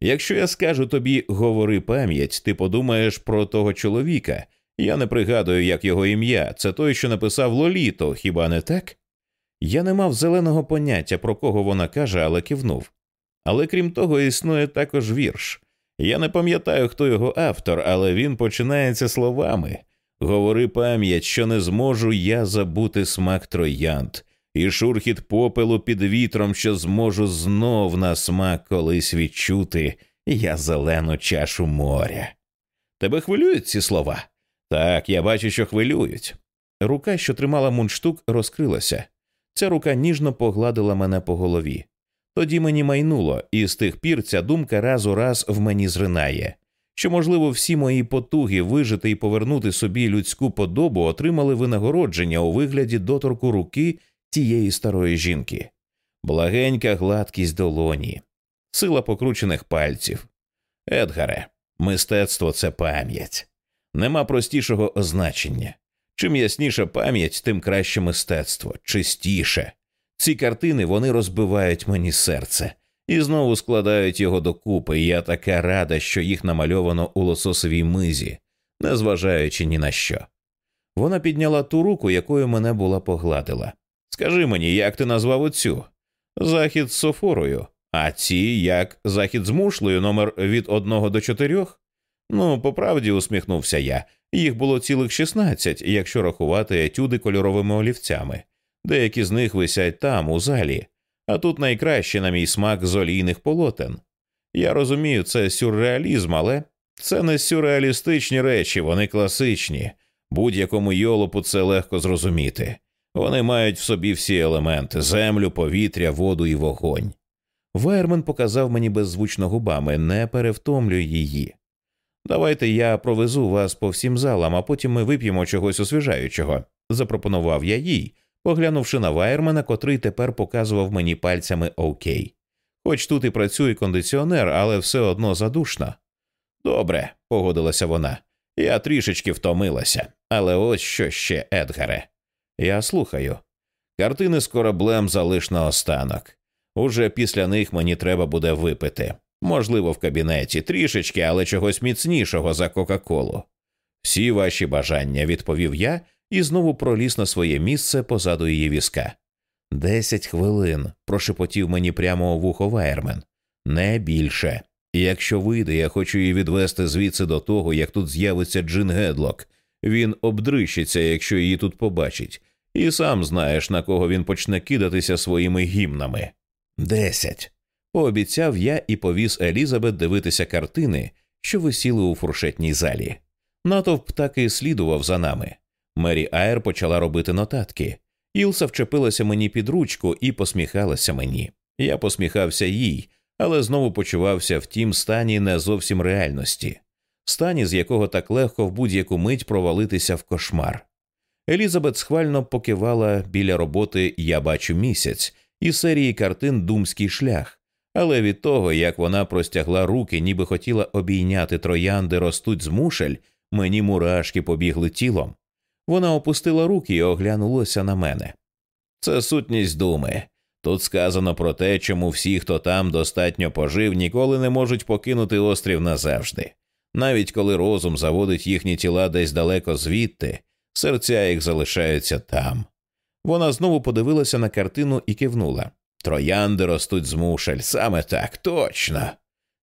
Якщо я скажу тобі говори пам'ять, ти подумаєш про того чоловіка. Я не пригадую, як його ім'я, це той, що написав Лоліто, хіба не так? Я не мав зеленого поняття, про кого вона каже, але кивнув. Але крім того, існує також вірш. Я не пам'ятаю, хто його автор, але він починається словами Говори пам'ять, що не зможу я забути смак троянд, і шурхіт попелу під вітром, що зможу знов на смак колись відчути я зелену чашу моря. Тебе хвилюють ці слова? Так, я бачу, що хвилюють. Рука, що тримала мундштук, розкрилася. Ця рука ніжно погладила мене по голові. Тоді мені майнуло, і з тих пір ця думка раз у раз в мені зринає, що, можливо, всі мої потуги вижити і повернути собі людську подобу отримали винагородження у вигляді доторку руки тієї старої жінки, благенька гладкість долоні, сила покручених пальців. Едгаре, мистецтво це пам'ять. Нема простішого означення. Чим ясніша пам'ять, тим краще мистецтво, чистіше. Ці картини вони розбивають мені серце і знову складають його докупи. і Я така рада, що їх намальовано у лососовій мизі, незважаючи ні на що. Вона підняла ту руку, якою мене була погладила. Скажи мені, як ти назвав оцю? Захід з софорою, а ці як захід з мушлею номер від одного до чотирьох? Ну, по правді усміхнувся я. Їх було цілих шістнадцять, якщо рахувати етюди кольоровими олівцями. Деякі з них висять там, у залі, а тут найкраще, на мій смак, з олійних полотен. Я розумію, це сюрреалізм, але це не сюрреалістичні речі, вони класичні. Будь-якому йолопу це легко зрозуміти. Вони мають в собі всі елементи землю, повітря, воду і вогонь. Вермен показав мені беззвучно губами, не перевтомлюй її. Давайте я провезу вас по всім залам, а потім ми вип'ємо чогось освіжаючого, запропонував я їй, поглянувши на Вайермена, котрий тепер показував мені пальцями окей. Хоч тут і працює кондиціонер, але все одно задушно. Добре, погодилася вона. Я трішечки втомилася, але ось що ще, Едгаре. Я слухаю. Картини з кораблем залиш на останок. Уже після них мені треба буде випити. Можливо, в кабінеті трішечки, але чогось міцнішого за Кока-Колу. Всі ваші бажання, відповів я і знову проліз на своє місце позаду її візка. Десять хвилин, прошепотів мені прямо у вухо Вайермен. Не більше. Якщо вийде, я хочу її відвести звідси до того, як тут з'явиться Джин Гедлок. Він обдрищиться, якщо її тут побачить, і сам знаєш, на кого він почне кидатися своїми гімнами. Десять. Пообіцяв я і повіз Елізабет дивитися картини, що висіли у фуршетній залі. Натовп таки слідував за нами. Мері Айр почала робити нотатки. Ілса вчепилася мені під ручку і посміхалася мені. Я посміхався їй, але знову почувався в тім стані не зовсім реальності, стані, з якого так легко в будь-яку мить провалитися в кошмар. Елізабет схвально покивала біля роботи Я бачу місяць і серії картин Думський шлях, але від того, як вона простягла руки, ніби хотіла обійняти троянди ростуть з мушель, мені мурашки побігли тілом. Вона опустила руки і оглянулася на мене. Це сутність думи. Тут сказано про те, чому всі, хто там достатньо пожив, ніколи не можуть покинути острів назавжди. Навіть коли розум заводить їхні тіла десь далеко звідти, серця їх залишаються там. Вона знову подивилася на картину і кивнула. Троянди ростуть з мушель, саме так, точно.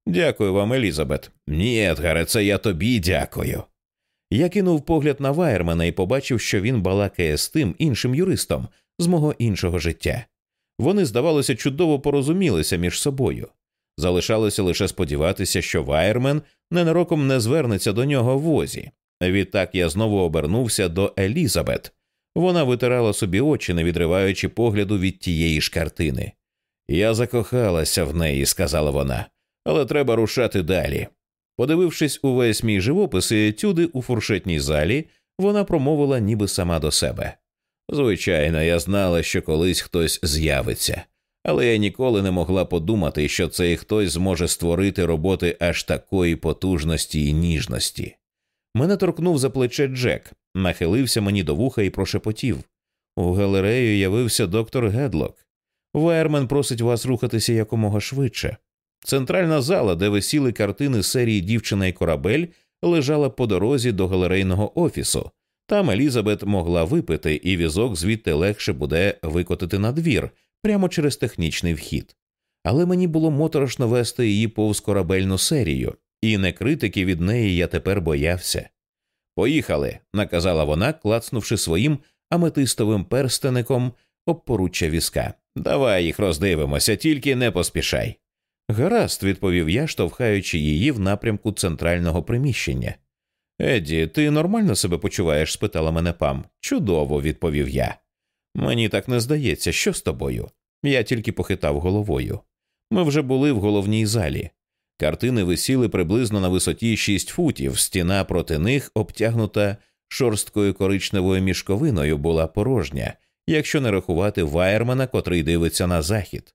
Дякую вам, Елізабет. Ні, Едгаре, це я тобі дякую. Я кинув погляд на Вайермана і побачив, що він балакає з тим іншим юристом з мого іншого життя. Вони, здавалося, чудово порозумілися між собою. Залишалося лише сподіватися, що Вайермен ненароком не звернеться до нього в возі. Відтак я знову обернувся до Елізабет. Вона витирала собі очі, не відриваючи погляду від тієї ж картини. Я закохалася в неї, сказала вона, але треба рушати далі. Подивившись увесь мій живопис і етюди у фуршетній залі, вона промовила ніби сама до себе. Звичайно, я знала, що колись хтось з'явиться, але я ніколи не могла подумати, що цей хтось зможе створити роботи аж такої потужності і ніжності. Мене торкнув за плече Джек, нахилився мені до вуха і прошепотів. У галерею явився доктор Гедлок. Вайермен просить вас рухатися якомога швидше. Центральна зала, де висіли картини серії Дівчина і корабель, лежала по дорозі до галерейного офісу. Там Елізабет могла випити, і візок звідти легше буде викотити на двір прямо через технічний вхід. Але мені було моторошно вести її повз корабельну серію, і не критики від неї я тепер боявся. Поїхали, наказала вона, клацнувши своїм аметистовим перстеником об поруччя візка. Давай їх роздивимося, тільки не поспішай. Гаразд, відповів я, штовхаючи її в напрямку центрального приміщення. Едді, ти нормально себе почуваєш? спитала мене пам. Чудово, відповів я. Мені так не здається, що з тобою. Я тільки похитав головою. Ми вже були в головній залі. Картини висіли приблизно на висоті шість футів, стіна проти них, обтягнута шорсткою коричневою мішковиною, була порожня, якщо не рахувати ваєрмана, котрий дивиться на захід.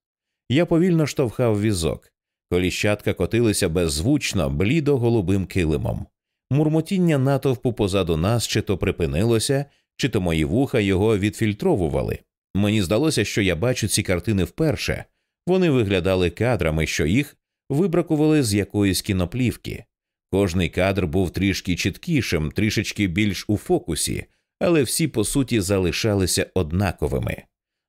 Я повільно штовхав візок. Коліщатка котилися беззвучно, блідо голубим килимом. Мурмотіння натовпу позаду нас чи то припинилося, чи то мої вуха його відфільтровували. Мені здалося, що я бачу ці картини вперше. Вони виглядали кадрами, що їх вибракували з якоїсь кіноплівки. Кожний кадр був трішки чіткішим, трішечки більш у фокусі, але всі по суті залишалися однаковими.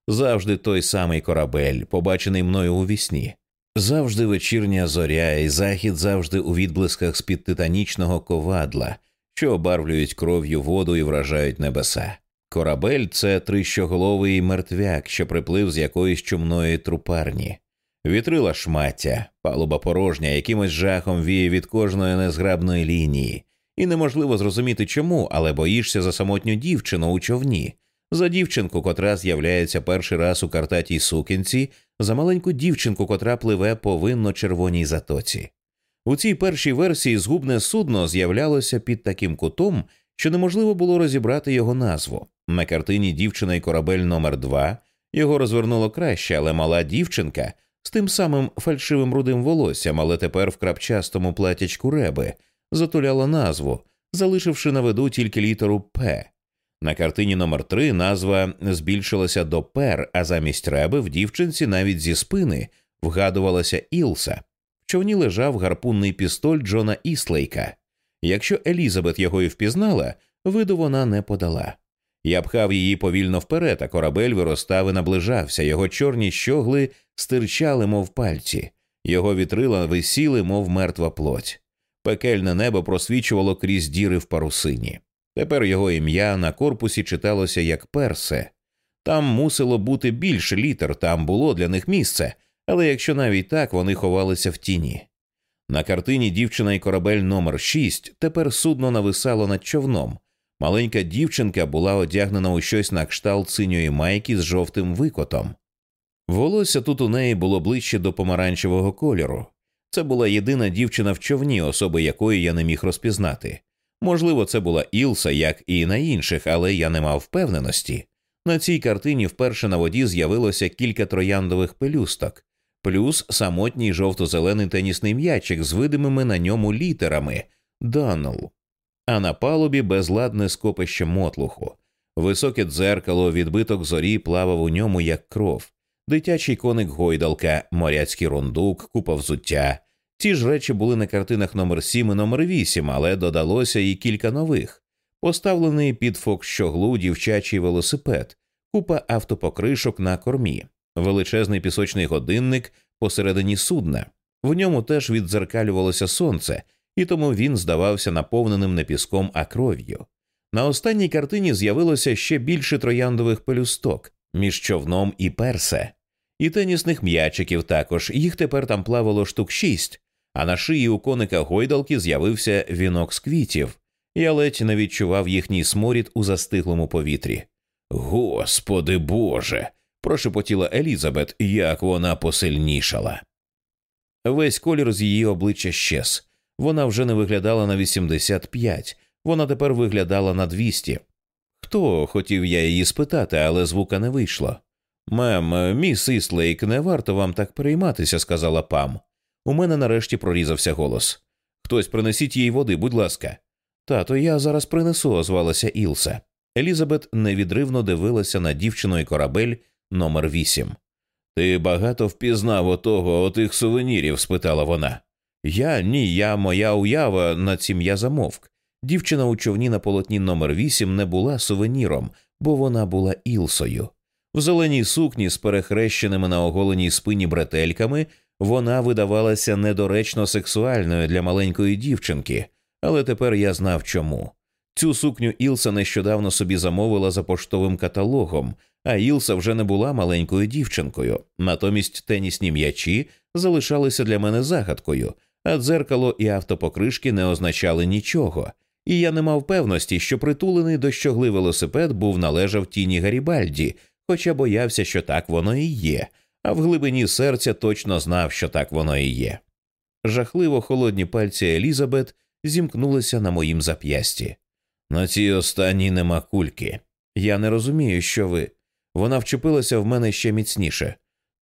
Завжди той самий корабель, побачений мною у вісні. Завжди вечірня зоря, і захід завжди у відблисках з під титанічного ковадла, що обарвлюють кров'ю воду і вражають небеса. Корабель це трищоголовий мертвяк, що приплив з якоїсь чумної трупарні. Вітрила шмаття, палуба порожня, якимось жахом віє від кожної незграбної лінії, і неможливо зрозуміти чому, але боїшся за самотню дівчину у човні, за дівчинку, котра з'являється перший раз у картатій сукінці, за маленьку дівчинку, котра пливе по винно червоній затоці. У цій першій версії згубне судно з'являлося під таким кутом, що неможливо було розібрати його назву. На картині дівчина і корабель номер 2 його розвернуло краще, але мала дівчинка з тим самим фальшивим рудим волоссям, але тепер в крапчастому платячку реби, затуляла назву, залишивши на виду тільки літеру П. На картині номер 3 назва збільшилася до пер, а замість реби в дівчинці навіть зі спини вгадувалася Ілса. В човні лежав гарпунний пістоль Джона Іслейка. Якщо Елізабет його і впізнала, виду вона не подала. Я пхав її повільно вперед, а корабель виростав і наближався, його чорні щогли стирчали, мов пальці, його вітрила висіли, мов мертва плоть. Пекельне небо просвічувало крізь діри в парусині. Тепер його ім'я на корпусі читалося як персе. Там мусило бути більше літер, там було для них місце, але якщо навіть так вони ховалися в тіні. На картині дівчина і корабель номер 6 тепер судно нависало над човном. Маленька дівчинка була одягнена у щось на кшталт синьої майки з жовтим викотом. Волосся тут у неї було ближче до помаранчевого кольору. Це була єдина дівчина в човні, особи якої я не міг розпізнати. Можливо, це була Ілса, як і на інших, але я не мав впевненості. На цій картині вперше на воді з'явилося кілька трояндових пелюсток, плюс самотній жовто-зелений тенісний м'ячик з видимими на ньому літерами Данл, а на палубі безладне скопище мотлуху. Високе дзеркало, відбиток зорі плавав у ньому як кров, дитячий коник гойдалка, моряцький рундук, купа взуття. Ті ж речі були на картинах номер 7 і номер 8, але додалося і кілька нових. Поставлений під фокщоглу дівчачий велосипед, купа автопокришок на кормі, величезний пісочний годинник посередині судна. В ньому теж віддзеркалювалося сонце, і тому він здавався наповненим не піском, а кров'ю. На останній картині з'явилося ще більше трояндових пелюсток між човном і персе, і тенісних м'ячиків також, їх тепер там плавало штук шість, а на шиї у коника гойдалки з'явився вінок з квітів. Я ледь не відчував їхній сморід у застиглому повітрі. Господи Боже. прошепотіла Елізабет, як вона посильнішала. Весь колір з її обличчя щез. Вона вже не виглядала на 85, вона тепер виглядала на 200. Хто хотів я її спитати, але звука не вийшло. Мем, міс Іслейк, не варто вам так перейматися, сказала пам. У мене нарешті прорізався голос. Хтось принесіть їй води, будь ласка. Тато, я зараз принесу, озвалася Ілса. Елізабет невідривно дивилася на дівчину і корабель номер 8 Ти багато впізнав отого отих сувенірів? спитала вона. Я ні, я моя уява на цім я замовк. Дівчина у човні на полотні номер 8 не була сувеніром, бо вона була Ілсою. В зеленій сукні з перехрещеними на оголеній спині бретельками вона видавалася недоречно сексуальною для маленької дівчинки, але тепер я знав чому. Цю сукню Ілса нещодавно собі замовила за поштовим каталогом, а Ілса вже не була маленькою дівчинкою. Натомість тенісні м'ячі залишалися для мене загадкою, а дзеркало і автопокришки не означали нічого, і я не мав певності, що притулений до щогли велосипед був належав тіні Гарібальді, хоча боявся, що так воно і є, а в глибині серця точно знав, що так воно і є. Жахливо холодні пальці Елізабет зімкнулися на моїм зап'ясті. На цій останній нема кульки. Я не розумію, що ви. Вона вчепилася в мене ще міцніше.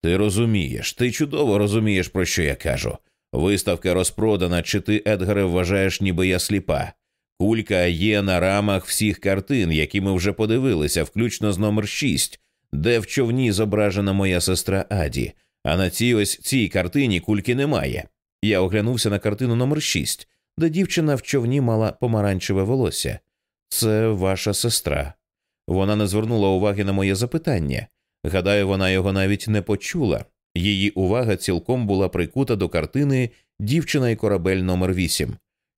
Ти розумієш, ти чудово розумієш, про що я кажу. Виставка розпродана, чи ти, Едгаре, вважаєш, ніби я сліпа. Кулька є на рамах всіх картин, які ми вже подивилися, включно з номер 6, де в човні зображена моя сестра Аді, а на цій ось цій картині кульки немає. Я оглянувся на картину номер 6, де дівчина в човні мала помаранчеве волосся. Це ваша сестра. Вона не звернула уваги на моє запитання. Гадаю, вона його навіть не почула. Її увага цілком була прикута до картини Дівчина і корабель номер 8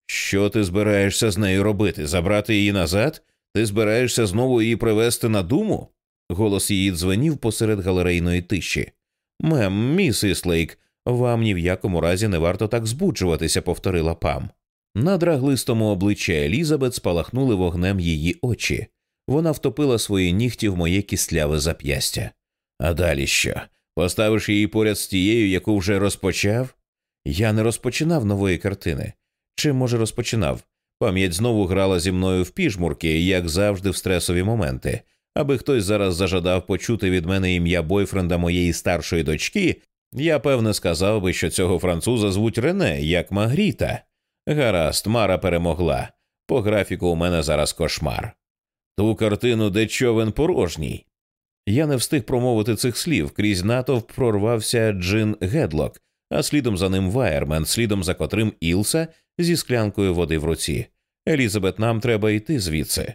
Що ти збираєшся з нею робити? Забрати її назад? Ти збираєшся знову її привезти на думу? Голос її дзвенів посеред галерейної тиші. Мем, міс Іслейк, вам ні в якому разі не варто так збуджуватися, повторила пам. На драглистому обличчя Елізабет спалахнули вогнем її очі. Вона втопила свої нігті в моє кістляве зап'ястя. А далі що? Поставиш її поряд з тією, яку вже розпочав? Я не розпочинав нової картини. Чи, може, розпочинав? Пам'ять знову грала зі мною в піжмурки, як завжди, в стресові моменти. Аби хтось зараз зажадав почути від мене ім'я бойфренда моєї старшої дочки, я певне сказав би, що цього француза звуть Рене, як Магріта. Гаразд, Мара перемогла. По графіку у мене зараз кошмар. Ту картину, де човен порожній. Я не встиг промовити цих слів. Крізь натовп прорвався Джин Гедлок, а слідом за ним Вайермен, слідом за котрим Ілса зі склянкою води в руці. Елізабет, нам треба йти звідси.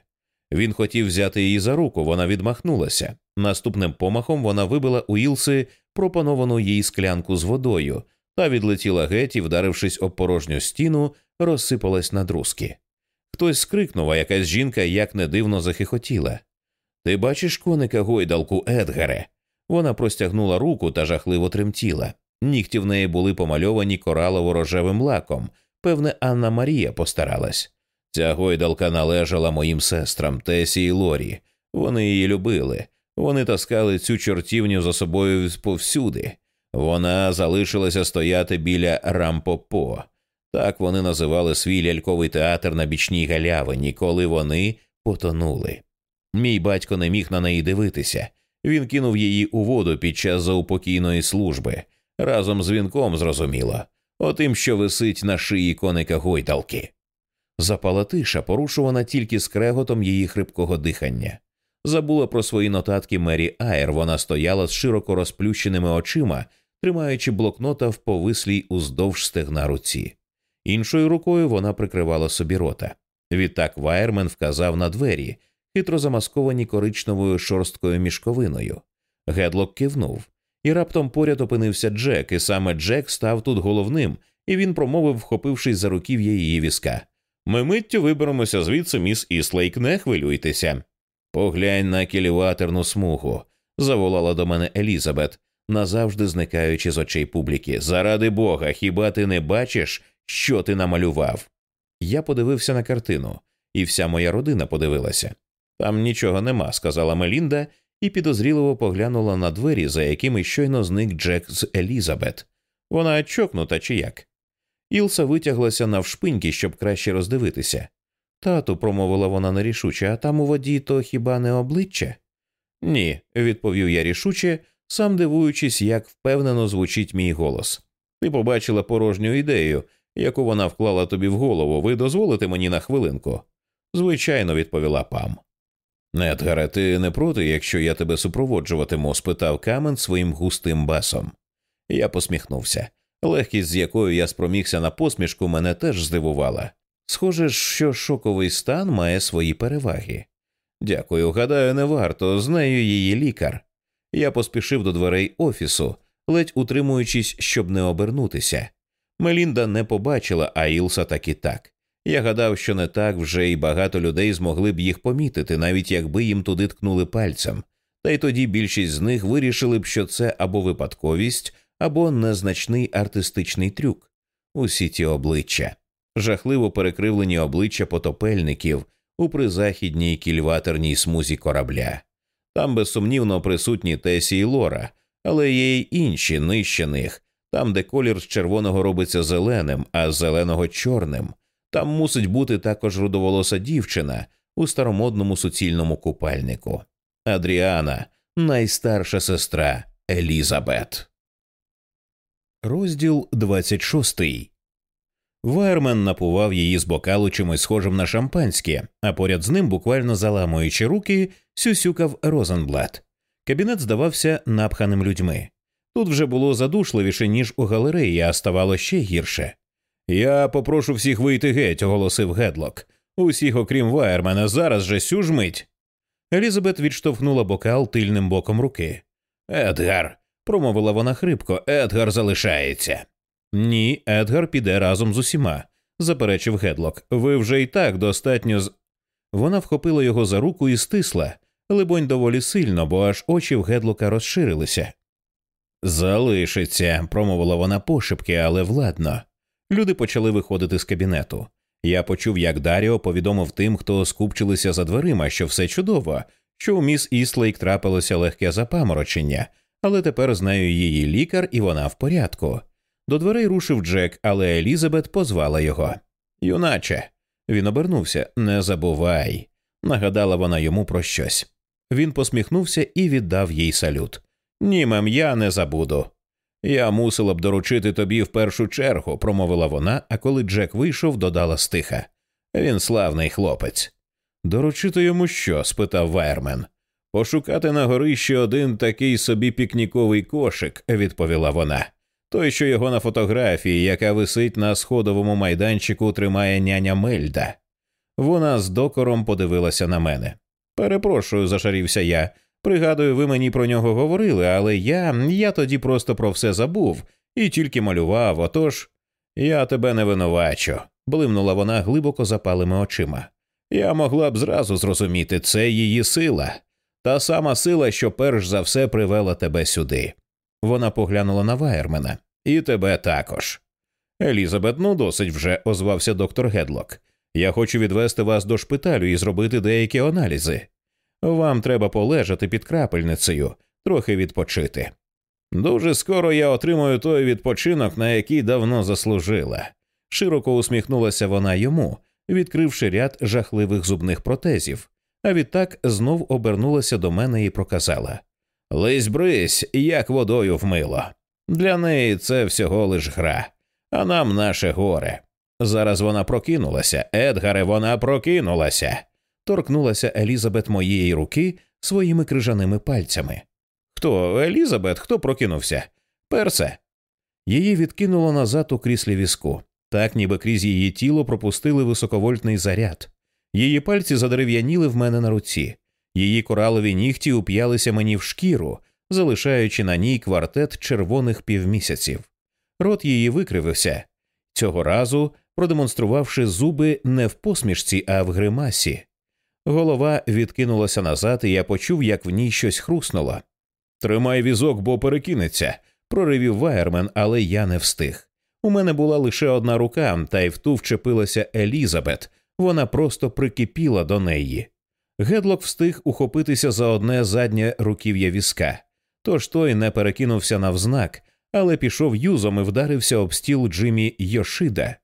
Він хотів взяти її за руку, вона відмахнулася. Наступним помахом вона вибила у Ілси пропоновану їй склянку з водою та відлетіла геть і, вдарившись об порожню стіну, розсипалась на друзки. Хтось скрикнув, а якась жінка як не дивно захихотіла. Ти бачиш коника гойдалку Едгаре? Вона простягнула руку та жахливо тремтіла. Нігті в неї були помальовані коралово рожевим лаком. Певне, Анна Марія постаралась. Ця гойдалка належала моїм сестрам Тесі і Лорі. Вони її любили. Вони таскали цю чортівню за собою повсюди. Вона залишилася стояти біля Рампопо. Так вони називали свій ляльковий театр на бічній галявині, коли вони потонули. Мій батько не міг на неї дивитися. Він кинув її у воду під час заупокійної служби, разом з вінком зрозуміло, отим, що висить на шиї коника гойдалки. Запала тиша, порушувана тільки скреготом її хрипкого дихання. Забула про свої нотатки Мері Айр. Вона стояла з широко розплющеними очима, тримаючи блокнота в повислій уздовж стегна руці. Іншою рукою вона прикривала собі рота. Відтак Вайермен вказав на двері, хитро замасковані коричневою шорсткою мішковиною. Гедлок кивнув, і раптом поряд опинився Джек, і саме Джек став тут головним, і він промовив, вхопившись за руків'я її візка. Ми миттю виберемося звідси, міс Іслейк, не хвилюйтеся. Поглянь на кіліватерну смугу, заволала до мене Елізабет, назавжди зникаючи з очей публіки. Заради бога, хіба ти не бачиш, що ти намалював? Я подивився на картину, і вся моя родина подивилася. Там нічого нема, сказала Мелінда і підозріливо поглянула на двері, за якими щойно зник Джек з Елізабет. Вона чокнута чи як? Ілса витяглася навшпиньки, щоб краще роздивитися. Тату, промовила вона нерішуче, а там у воді то хіба не обличчя? Ні, відповів я рішуче, сам дивуючись, як впевнено звучить мій голос. Ти побачила порожню ідею, яку вона вклала тобі в голову. Ви дозволите мені на хвилинку? Звичайно, відповіла пам. Недгаре, ти не проти, якщо я тебе супроводжуватиму? спитав Камен своїм густим басом. Я посміхнувся. Легкість, з якою я спромігся на посмішку, мене теж здивувала. Схоже, що шоковий стан має свої переваги. Дякую, гадаю, не варто, з нею її лікар. Я поспішив до дверей офісу, ледь утримуючись, щоб не обернутися. Мелінда не побачила, а Ілса так і так. Я гадав, що не так вже і багато людей змогли б їх помітити, навіть якби їм туди ткнули пальцем, та й тоді більшість з них вирішили б, що це або випадковість, або незначний артистичний трюк. Усі ті обличчя, жахливо перекривлені обличчя потопельників у призахідній кільватерній смузі корабля. Там безсумнівно присутні Тесі і Лора, але є й інші нижче них, там, де колір з червоного робиться зеленим, а з зеленого чорним. Там мусить бути також рудоволоса дівчина у старомодному суцільному купальнику. Адріана, найстарша сестра Елізабет. Розділ 26 Вайермен напував її з бокалу чимось схожим на шампанське, а поряд з ним, буквально заламуючи руки, сюсюкав Розенблат. Кабінет здавався напханим людьми. Тут вже було задушливіше, ніж у галереї, а ставало ще гірше. Я попрошу всіх вийти геть, оголосив Гедлок. Усіх, окрім Вайермена, зараз же сю ж мить. Елізабет відштовхнула бокал тильним боком руки. Едгар, промовила вона хрипко, Едгар залишається. Ні, Едгар піде разом з усіма, заперечив Гедлок. Ви вже і так достатньо з. Вона вхопила його за руку і стисла, либонь, доволі сильно, бо аж очі в Гедлока розширилися. Залишиться, промовила вона пошепки, але владно. Люди почали виходити з кабінету. Я почув, як Даріо повідомив тим, хто скупчилися за дверима, що все чудово, що у міс Іслейк трапилося легке запаморочення, але тепер з нею її лікар, і вона в порядку. До дверей рушив Джек, але Елізабет позвала його. Юначе. Він обернувся. Не забувай. Нагадала вона йому про щось. Він посміхнувся і віддав їй салют. Ні, мем, я не забуду. Я мусила б доручити тобі в першу чергу, промовила вона, а коли Джек вийшов, додала стиха. Він славний хлопець. Доручити йому що? спитав Вайермен. Пошукати на горищі один такий собі пікніковий кошик, відповіла вона. Той, що його на фотографії, яка висить на сходовому майданчику, тримає няня Мельда. Вона з докором подивилася на мене. Перепрошую, зашарівся я. Пригадую, ви мені про нього говорили, але я я тоді просто про все забув і тільки малював. Отож, я тебе не винувачу, блимнула вона глибоко запалими очима. Я могла б зразу зрозуміти, це її сила, та сама сила, що перш за все привела тебе сюди. Вона поглянула на Вайермена. І тебе також. Елізабет, ну досить вже, озвався доктор Гедлок. Я хочу відвести вас до шпиталю і зробити деякі аналізи. Вам треба полежати під крапельницею, трохи відпочити. Дуже скоро я отримую той відпочинок, на який давно заслужила. Широко усміхнулася вона йому, відкривши ряд жахливих зубних протезів, а відтак знов обернулася до мене і проказала Лись брись, як водою вмило. Для неї це всього лиш гра, а нам наше горе. Зараз вона прокинулася, Едгаре, вона прокинулася. Торкнулася Елізабет моєї руки своїми крижаними пальцями. Хто Елізабет? Хто прокинувся? Персе. Її відкинуло назад у кріслі візку, так ніби крізь її тіло пропустили високовольтний заряд. Її пальці задерев'яніли в мене на руці, її коралові нігті уп'ялися мені в шкіру, залишаючи на ній квартет червоних півмісяців. Рот її викривився, цього разу продемонструвавши зуби не в посмішці, а в гримасі. Голова відкинулася назад, і я почув, як в ній щось хруснуло. Тримай візок, бо перекинеться, проревів Вайермен, але я не встиг. У мене була лише одна рука, та й в ту вчепилася Елізабет, вона просто прикипіла до неї. Гедлок встиг ухопитися за одне заднє руків'я візка, тож той не перекинувся навзнак, але пішов юзом і вдарився об стіл Джиммі Йошида.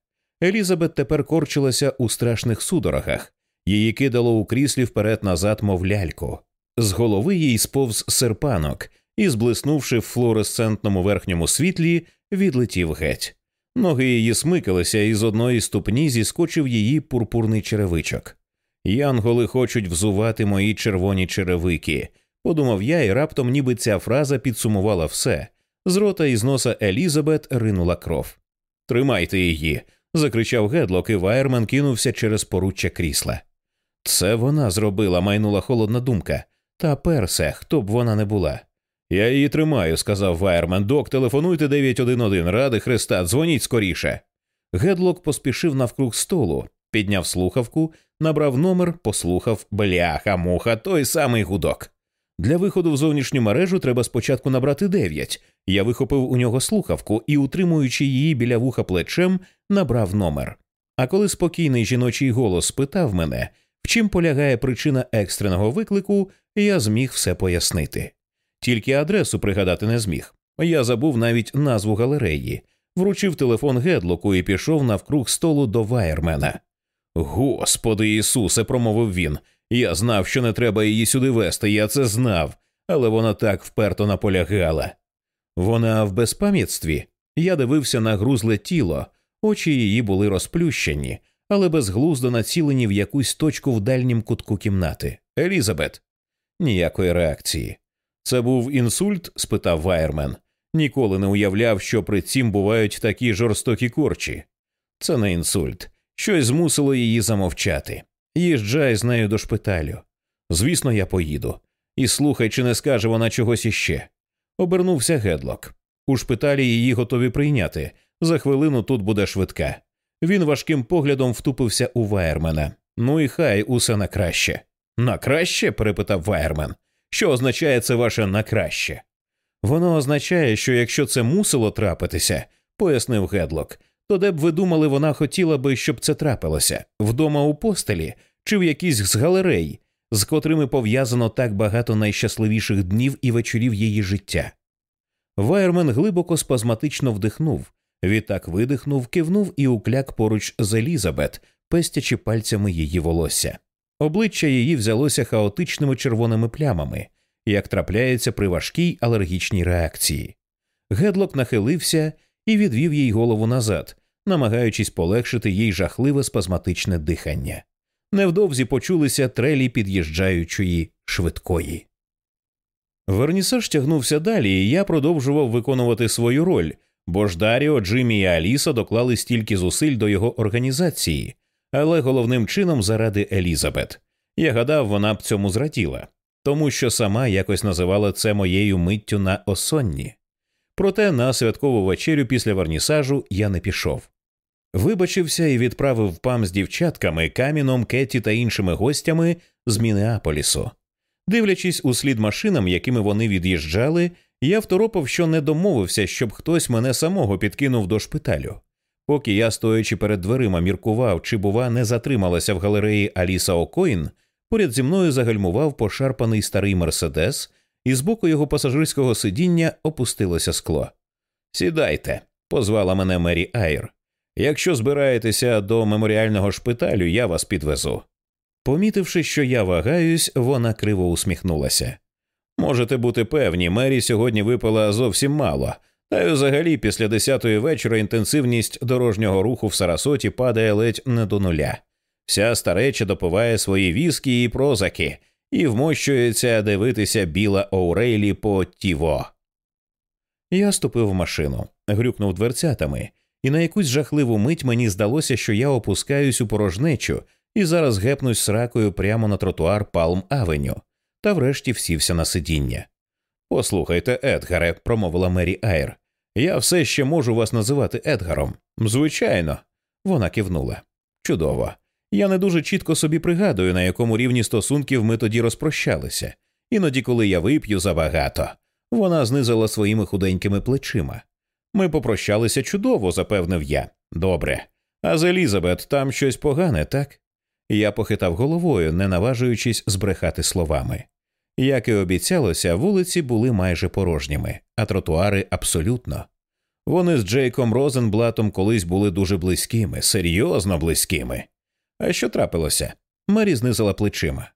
Елізабет тепер корчилася у страшних судорогах, її кидало у кріслі вперед назад, мов ляльку. З голови їй сповз серпанок і, зблиснувши в флуоресцентному верхньому світлі, відлетів геть. Ноги її смикалися, і з одної ступні зіскочив її пурпурний черевичок. Янголи хочуть взувати мої червоні черевики, подумав я, і раптом, ніби ця фраза підсумувала все. З рота і з носа Елізабет ринула кров. Тримайте її. закричав Гедлок, і Вайерман кинувся через поруччя крісла. Це вона зробила, майнула холодна думка. Та персе, хто б вона не була. Я її тримаю, сказав Вайерман. Док, телефонуйте 911, ради Христа, дзвоніть скоріше. Гедлок поспішив навкруг столу, підняв слухавку, набрав номер, послухав бляха, муха, той самий гудок. Для виходу в зовнішню мережу треба спочатку набрати дев'ять. Я вихопив у нього слухавку і, утримуючи її біля вуха плечем, набрав номер. А коли спокійний жіночий голос спитав мене, в чим полягає причина екстреного виклику, я зміг все пояснити. Тільки адресу пригадати не зміг. Я забув навіть назву галереї, вручив телефон Гедлоку і пішов навкруг столу до Вайермена. Господи Ісусе, промовив він. Я знав, що не треба її сюди вести, я це знав, але вона так вперто наполягала. Вона в безпам'ятстві. Я дивився на грузле тіло, очі її були розплющені, але безглуздо націлені в якусь точку в дальнім кутку кімнати. Елізабет. Ніякої реакції. Це був інсульт? спитав Вайермен. Ніколи не уявляв, що при цім бувають такі жорстокі корчі. Це не інсульт. Щось змусило її замовчати. Їжджай з нею до шпиталю. Звісно, я поїду. І слухай, чи не скаже вона чогось іще. Обернувся Гедлок. У шпиталі її готові прийняти. За хвилину тут буде швидка. Він важким поглядом втупився у Вайермена. Ну і хай усе на краще. На краще? перепитав Вайермен. Що означає це ваше на краще? Воно означає, що якщо це мусило трапитися, пояснив Гедлок, то де б ви думали, вона хотіла би, щоб це трапилося вдома у постелі чи в якійсь з галерей, з котрими пов'язано так багато найщасливіших днів і вечорів її життя. Вайермен глибоко спазматично вдихнув, відтак видихнув, кивнув і укляк поруч з Елізабет, пестячи пальцями її волосся. Обличчя її взялося хаотичними червоними плямами, як трапляється при важкій алергічній реакції. Гедлок нахилився і відвів їй голову назад, намагаючись полегшити їй жахливе спазматичне дихання. Невдовзі почулися трелі під'їжджаючої швидкої. Вернісаж тягнувся далі, і я продовжував виконувати свою роль, бо ж Даріо, Джиммі і Аліса доклали стільки зусиль до його організації, але головним чином заради Елізабет. Я гадав, вона б цьому зраділа, тому що сама якось називала це моєю миттю на осонні. Проте на святкову вечерю після вернісажу я не пішов. Вибачився і відправив пам з дівчатками, каміном, Кеті та іншими гостями з Мінеаполісу. Дивлячись у слід машинам, якими вони від'їжджали, я второпав, що не домовився, щоб хтось мене самого підкинув до шпиталю. Поки я, стоячи перед дверима, міркував, чи, бува, не затрималася в галереї Аліса Окоїн, поряд зі мною загальмував пошарпаний старий Мерседес, і з боку його пасажирського сидіння опустилося скло. Сідайте, позвала мене Мері Айр. Якщо збираєтеся до меморіального шпиталю, я вас підвезу. Помітивши, що я вагаюсь, вона криво усміхнулася. Можете бути певні, Мері сьогодні випила зовсім мало, та й взагалі після десятої вечора інтенсивність дорожнього руху в Сарасоті падає ледь не до нуля. Вся стареча допиває свої віскі і прозаки і вмощується дивитися біла Оурейлі по тіво. Я ступив в машину, грюкнув дверцятами, і на якусь жахливу мить мені здалося, що я опускаюсь у порожнечу і зараз гепнусь сракою прямо на тротуар Палм Авеню, та врешті всівся на сидіння. Послухайте, Едгаре, промовила Мері Айр, я все ще можу вас називати Едгаром. Звичайно, вона кивнула. Чудово. Я не дуже чітко собі пригадую, на якому рівні стосунків ми тоді розпрощалися, іноді, коли я вип'ю забагато. Вона знизила своїми худенькими плечима. Ми попрощалися чудово, запевнив я. Добре. А з Елізабет там щось погане, так? Я похитав головою, не наважуючись збрехати словами. Як і обіцялося, вулиці були майже порожніми, а тротуари абсолютно. Вони з Джейком Розенблатом колись були дуже близькими, серйозно близькими. А що трапилося? Мері знизила плечима.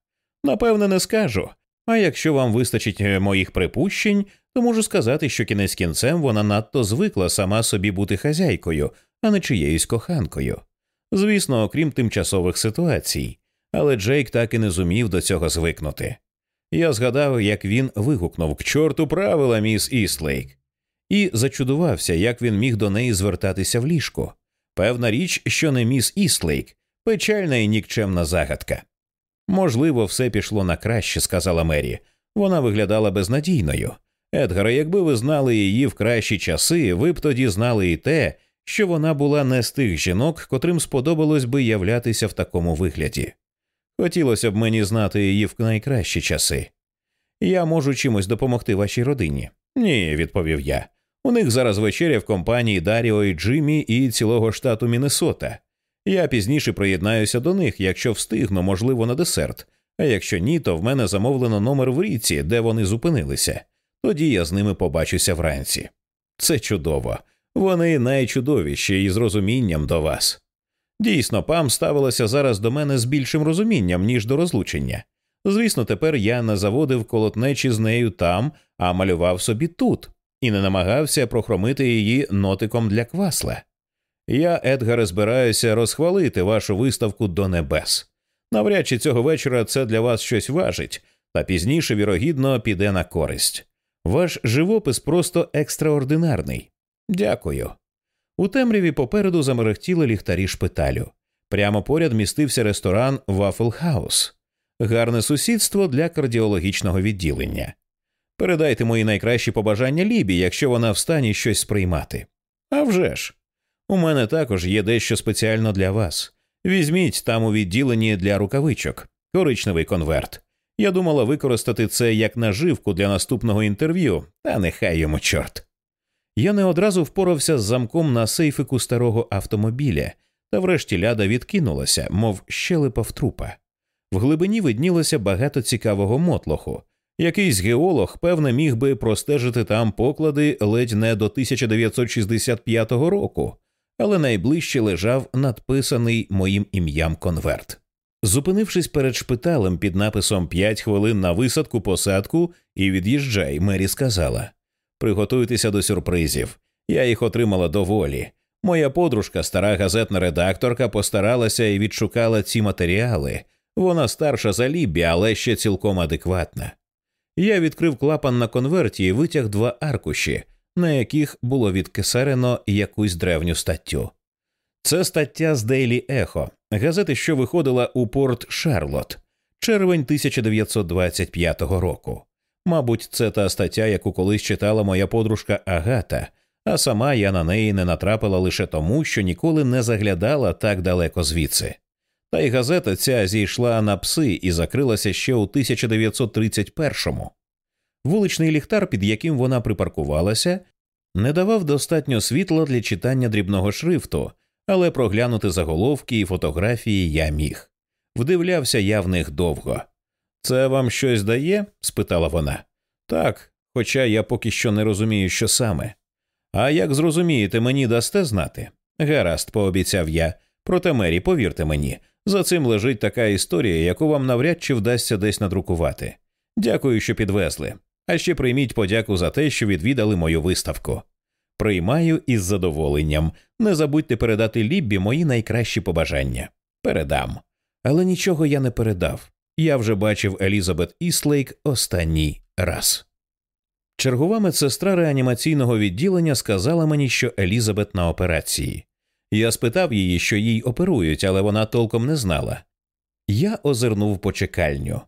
Напевне, не скажу. А якщо вам вистачить е, моїх припущень, то можу сказати, що кінець кінцем вона надто звикла сама собі бути хазяйкою, а не чиєюсь коханкою. Звісно, окрім тимчасових ситуацій, але Джейк так і не зумів до цього звикнути. Я згадав, як він вигукнув к чорту правила, міс Іслейк, і зачудувався, як він міг до неї звертатися в ліжку. Певна річ, що не міс Іслейк, печальна і нікчемна загадка. Можливо, все пішло на краще, сказала Мері. Вона виглядала безнадійною. Едгаре, якби ви знали її в кращі часи, ви б тоді знали і те, що вона була не з тих жінок, котрим сподобалось би являтися в такому вигляді. Хотілося б мені знати її в найкращі часи. Я можу чимось допомогти вашій родині. Ні, відповів я. У них зараз вечеря в компанії Даріо і Джиммі і цілого штату Міннесота. Я пізніше приєднаюся до них, якщо встигну, можливо, на десерт, а якщо ні, то в мене замовлено номер в ріці, де вони зупинилися. Тоді я з ними побачуся вранці. Це чудово. Вони найчудовіші і з розумінням до вас. Дійсно, пам ставилася зараз до мене з більшим розумінням, ніж до розлучення. Звісно, тепер я не заводив колотнечі з нею там, а малював собі тут, і не намагався прохромити її нотиком для квасла. Я, Едгаре, збираюся розхвалити вашу виставку до небес. Навряд чи цього вечора це для вас щось важить, та пізніше, вірогідно, піде на користь. Ваш живопис просто екстраординарний. Дякую. У темряві попереду замерехтіли ліхтарі шпиталю. Прямо поряд містився ресторан Waffle House. гарне сусідство для кардіологічного відділення. Передайте мої найкращі побажання Лібі, якщо вона в стані щось сприймати. А вже ж! У мене також є дещо спеціально для вас. Візьміть там у відділенні для рукавичок, коричневий конверт. Я думала використати це як наживку для наступного інтерв'ю, та нехай йому чорт. Я не одразу впорався з замком на сейфику старого автомобіля, та врешті ляда відкинулася, мов щелепа в трупа. В глибині виднілося багато цікавого мотлоху. Якийсь геолог, певне, міг би простежити там поклади ледь не до 1965 року, але найближче лежав надписаний моїм ім'ям конверт. Зупинившись перед шпиталем під написом «5 хвилин на висадку, посадку і від'їжджай, Мері сказала Приготуйтеся до сюрпризів. Я їх отримала доволі. Моя подружка, стара газетна редакторка, постаралася і відшукала ці матеріали. Вона старша за Лібі, але ще цілком адекватна. Я відкрив клапан на конверті і витяг два аркуші, на яких було відкисарено якусь древню статтю. Це стаття з Дейлі Ехо, газети, що виходила у порт Шарлот, червень 1925 року. Мабуть, це та стаття, яку колись читала моя подружка Агата, а сама я на неї не натрапила лише тому, що ніколи не заглядала так далеко звідси. Та й газета ця зійшла на пси і закрилася ще у 1931-му. Вуличний ліхтар, під яким вона припаркувалася, не давав достатньо світла для читання дрібного шрифту, але проглянути заголовки і фотографії я міг. Вдивлявся я в них довго. Це вам щось дає? спитала вона. Так, хоча я поки що не розумію, що саме. А як зрозумієте, мені дасте знати? Гаразд, пообіцяв я. Проте Мері, повірте мені, за цим лежить така історія, яку вам навряд чи вдасться десь надрукувати. Дякую, що підвезли. А ще прийміть подяку за те, що відвідали мою виставку. Приймаю із задоволенням. Не забудьте передати Ліббі мої найкращі побажання. Передам. Але нічого я не передав. Я вже бачив Елізабет Іслейк останній раз. Чергова медсестра реанімаційного відділення сказала мені, що Елізабет на операції. Я спитав її, що їй оперують, але вона толком не знала. Я озирнув почекальню.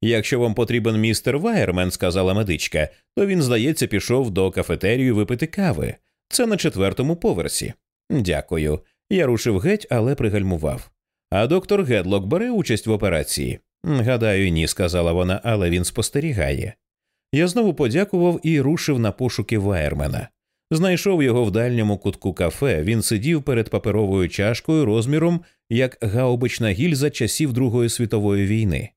Якщо вам потрібен містер Вайермен, сказала медичка, то він, здається, пішов до кафетерію випити кави. Це на четвертому поверсі. Дякую. Я рушив геть, але пригальмував. А доктор Гедлок бере участь в операції? Гадаю, ні, сказала вона, але він спостерігає. Я знову подякував і рушив на пошуки Вайермена. Знайшов його в дальньому кутку кафе. Він сидів перед паперовою чашкою розміром як гаубична гільза часів Другої світової війни.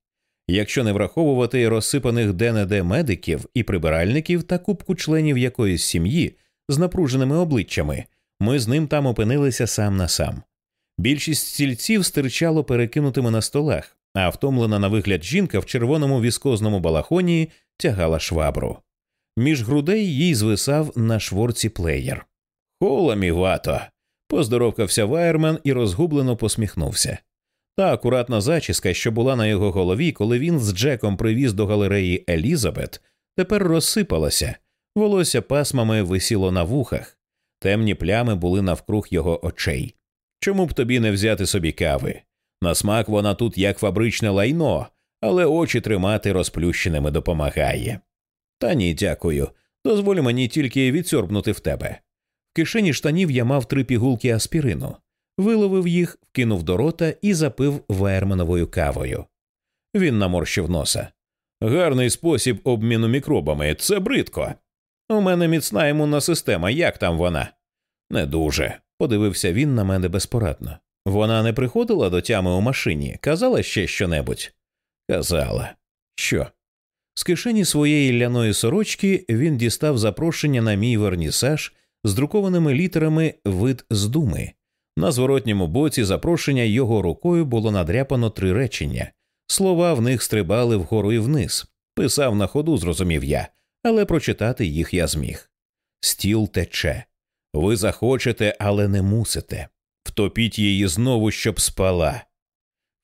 Якщо не враховувати розсипаних де-не-де медиків і прибиральників та кубку членів якоїсь сім'ї з напруженими обличчями, ми з ним там опинилися сам на сам. Більшість стільців стирчало перекинутими на столах, а втомлена на вигляд жінка в червоному віскозному балахоні тягала швабру. Між грудей їй звисав на шворці плеєр. Хола мівато. поздоровкався Вайермен і розгублено посміхнувся. Та акуратна зачіска, що була на його голові, коли він з Джеком привіз до галереї Елізабет, тепер розсипалася, волосся пасмами висіло на вухах, темні плями були навкруг його очей. Чому б тобі не взяти собі кави? На смак вона тут як фабричне лайно, але очі тримати розплющеними допомагає. Та ні, дякую. Дозволь мені тільки відсьорбнути в тебе. В кишені штанів я мав три пігулки аспірину виловив їх, вкинув до рота і запив верменовою кавою. Він наморщив носа. Гарний спосіб обміну мікробами, це бридко. У мене міцна імунна система, як там вона? Не дуже. Подивився він на мене безпорадно. Вона не приходила до тями у машині, казала ще щонебудь? Казала. Що? З кишені своєї ляної сорочки він дістав запрошення на мій вернісаж з друкованими літерами вид з думи, на зворотньому боці запрошення його рукою було надряпано три речення. Слова в них стрибали вгору і вниз. Писав на ходу, зрозумів я, але прочитати їх я зміг. Стіл тече. Ви захочете, але не мусите. Втопіть її знову, щоб спала.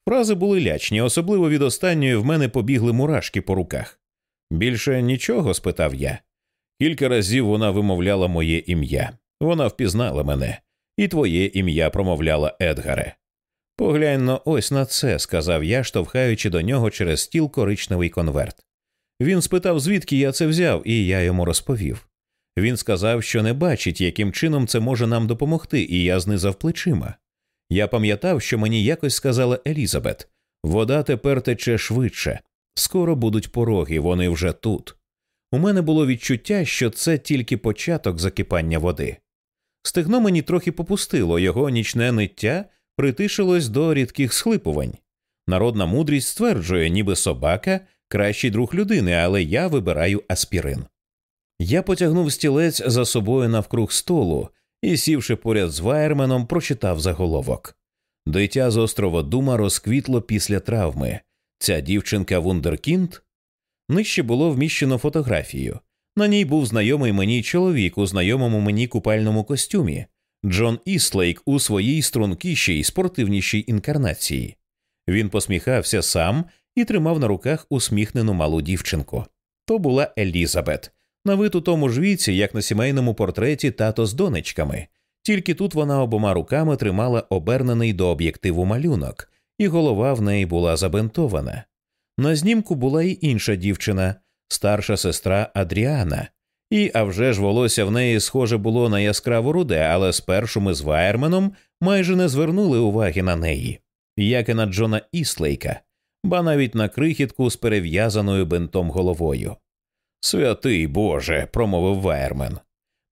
Фрази були лячні, особливо від останньої в мене побігли мурашки по руках. Більше нічого? спитав я. Кілька разів вона вимовляла моє ім'я. Вона впізнала мене і твоє ім'я промовляла Едгаре. Поглянь но ось на це, сказав я, штовхаючи до нього через стіл коричневий конверт. Він спитав, звідки я це взяв, і я йому розповів. Він сказав, що не бачить, яким чином це може нам допомогти, і я знизав плечима. Я пам'ятав, що мені якось сказала Елізабет вода тепер тече швидше, скоро будуть пороги, вони вже тут. У мене було відчуття, що це тільки початок закипання води. Стегно мені трохи попустило, його нічне ниття притишилось до рідких схлипувань. Народна мудрість стверджує, ніби собака кращий друг людини, але я вибираю аспірин. Я потягнув стілець за собою навкруг столу і, сівши поряд з вайерменом, прочитав заголовок. Дитя з острова Дума розквітло після травми. Ця дівчинка Вундеркінд. Нижче було вміщено фотографію. На ній був знайомий мені чоловік у знайомому мені купальному костюмі Джон Іслейк у своїй стрункішій спортивнішій інкарнації. Він посміхався сам і тримав на руках усміхнену малу дівчинку. То була Елізабет, на вид у тому ж віці, як на сімейному портреті тато з донечками, Тільки тут вона обома руками тримала обернений до об'єктиву малюнок, і голова в неї була забинтована. На знімку була й інша дівчина, старша сестра Адріана, і а вже ж волосся в неї схоже було на яскраво руде, але спершу ми з Вайерменом майже не звернули уваги на неї, як і на Джона Іслейка, ба навіть на крихітку з перев'язаною бинтом головою. Святий Боже, промовив Вайермен.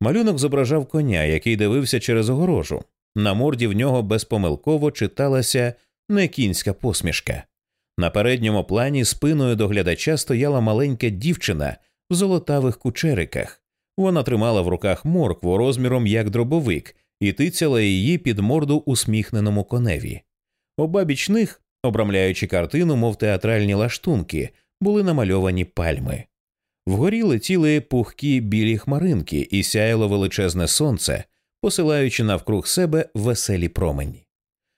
Малюнок зображав коня, який дивився через огорожу. На морді в нього безпомилково читалася не кінська посмішка. На передньому плані спиною до глядача стояла маленька дівчина в золотавих кучериках. Вона тримала в руках моркву розміром як дробовик і тицяла її під морду усміхненому коневі. Обабіч них, обрамляючи картину, мов театральні лаштунки, були намальовані пальми. Вгорі летіли пухкі білі хмаринки і сяяло величезне сонце, посилаючи навкруг себе веселі промені.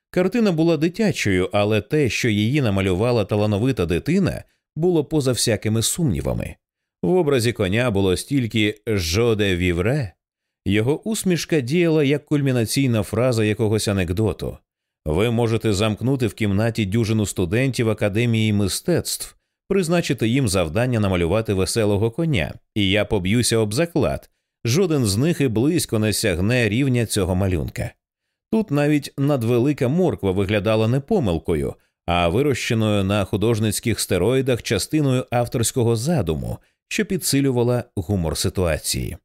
Картина була дитячою, але те, що її намалювала талановита дитина, було поза всякими сумнівами. В образі коня було стільки жоде вівре, його усмішка діяла як кульмінаційна фраза якогось анекдоту. Ви можете замкнути в кімнаті дюжину студентів академії мистецтв, призначити їм завдання намалювати веселого коня, і я поб'юся об заклад. Жоден з них і близько не сягне рівня цього малюнка. Тут навіть надвелика морква виглядала не помилкою, а вирощеною на художницьких стероїдах частиною авторського задуму, що підсилювала гумор ситуації.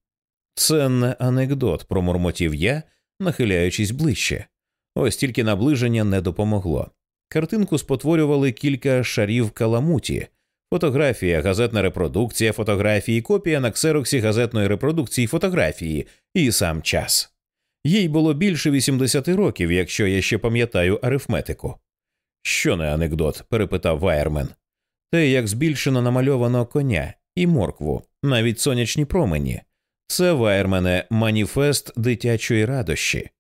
Це не анекдот, промурмотів я, нахиляючись ближче. Ось тільки наближення не допомогло. Картинку спотворювали кілька шарів каламуті, фотографія, газетна репродукція фотографії, копія на ксероксі газетної репродукції фотографії і сам час. Їй було більше 80 років, якщо я ще пам'ятаю арифметику. Що не анекдот? перепитав Вайермен. Те, як збільшено намальовано коня і моркву, навіть сонячні промені. Це Вайермене маніфест дитячої радощі.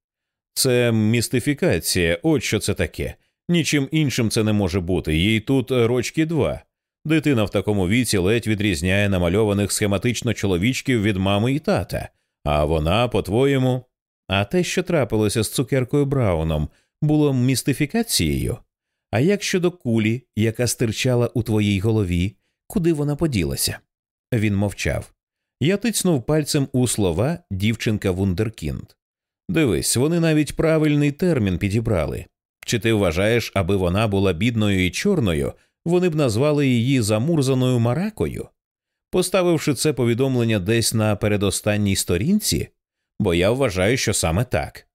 Це містифікація, от що це таке. Нічим іншим це не може бути. Їй тут рочки два. Дитина в такому віці ледь відрізняє намальованих схематично чоловічків від мами і тата, а вона, по-твоєму, а те, що трапилося з цукеркою Брауном, було містифікацією. А як щодо кулі, яка стирчала у твоїй голові, куди вона поділася? Він мовчав. Я тицнув пальцем у слова дівчинка Вундеркінд. Дивись, вони навіть правильний термін підібрали. Чи ти вважаєш, аби вона була бідною і чорною, вони б назвали її замурзаною маракою? Поставивши це повідомлення десь на передостанній сторінці, бо я вважаю, що саме так.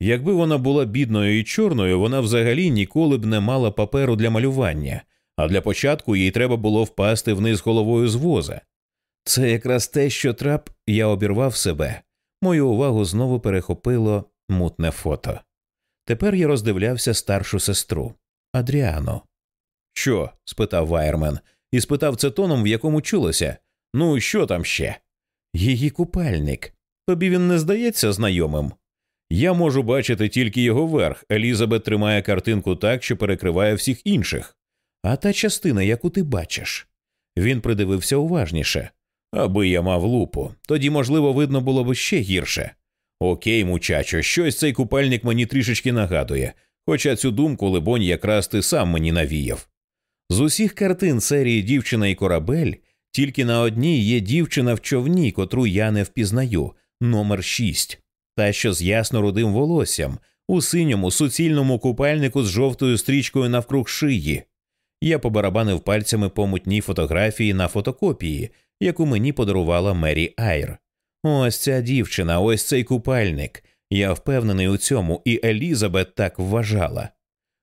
Якби вона була бідною і чорною, вона взагалі ніколи б не мала паперу для малювання, а для початку їй треба було впасти вниз головою з воза. Це якраз те, що трап я обірвав себе. Мою увагу знову перехопило мутне фото. Тепер я роздивлявся старшу сестру Адріану. Що? спитав Вайермен, і спитав це тоном, в якому чулося. Ну, що там ще? Її купальник. Тобі він не здається знайомим. Я можу бачити тільки його верх. Елізабет тримає картинку так, що перекриває всіх інших. А та частина, яку ти бачиш. Він придивився уважніше. Аби я мав лупу, тоді, можливо, видно було б ще гірше. Окей, мучачо, щось цей купальник мені трішечки нагадує, хоча цю думку, либонь, якраз ти сам мені навіяв. З усіх картин серії Дівчина і корабель тільки на одній є дівчина в човні, котру я не впізнаю, номер шість, та що з ясно рудим волоссям, у синьому суцільному купальнику з жовтою стрічкою навкруг шиї. Я побарабанив пальцями по мутній фотографії на фотокопії, яку мені подарувала Мері Айр. Ось ця дівчина, ось цей купальник. Я впевнений у цьому, і Елізабет так вважала.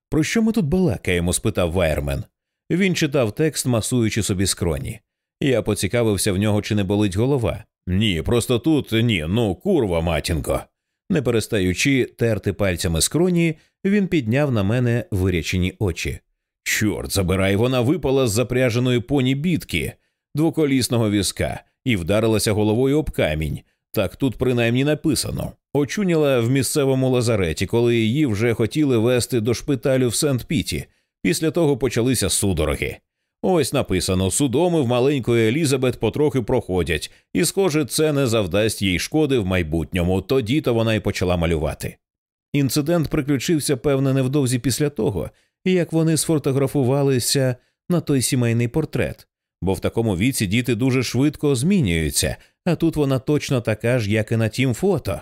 Про що ми тут балакаємо? спитав Вайермен. Він читав текст, масуючи собі скроні. Я поцікавився в нього, чи не болить голова. Ні, просто тут ні, ну курва, матінко. Не перестаючи терти пальцями скроні, він підняв на мене вирячені очі. Чорт забирай, вона випала з запряженої поні бітки, двоколісного візка, і вдарилася головою об камінь. Так тут принаймні написано. Очуняла в місцевому лазареті, коли її вже хотіли вести до шпиталю в Сент Піті. Після того почалися судороги. Ось написано судоми в маленької Елізабет потрохи проходять, і, схоже, це не завдасть їй шкоди в майбутньому. Тоді то вона й почала малювати. Інцидент приключився, певне, невдовзі після того, як вони сфотографувалися на той сімейний портрет, бо в такому віці діти дуже швидко змінюються, а тут вона точно така ж, як і на тім фото.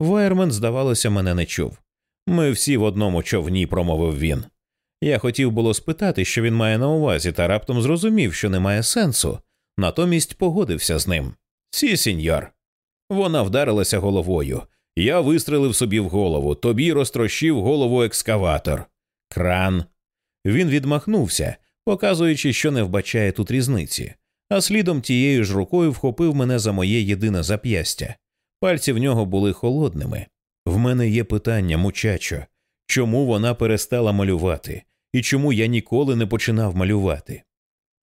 Вайермен, здавалося, мене не чув. Ми всі в одному човні, промовив він. Я хотів було спитати, що він має на увазі, та раптом зрозумів, що немає сенсу, натомість погодився з ним. Sí, señor. Вона вдарилася головою. Я вистрелив собі в голову, тобі розтрощив голову екскаватор. Кран. Він відмахнувся, показуючи, що не вбачає тут різниці, а слідом тією ж рукою вхопив мене за моє єдине зап'ястя. Пальці в нього були холодними. В мене є питання, muchacho, чому вона перестала малювати, і чому я ніколи не починав малювати.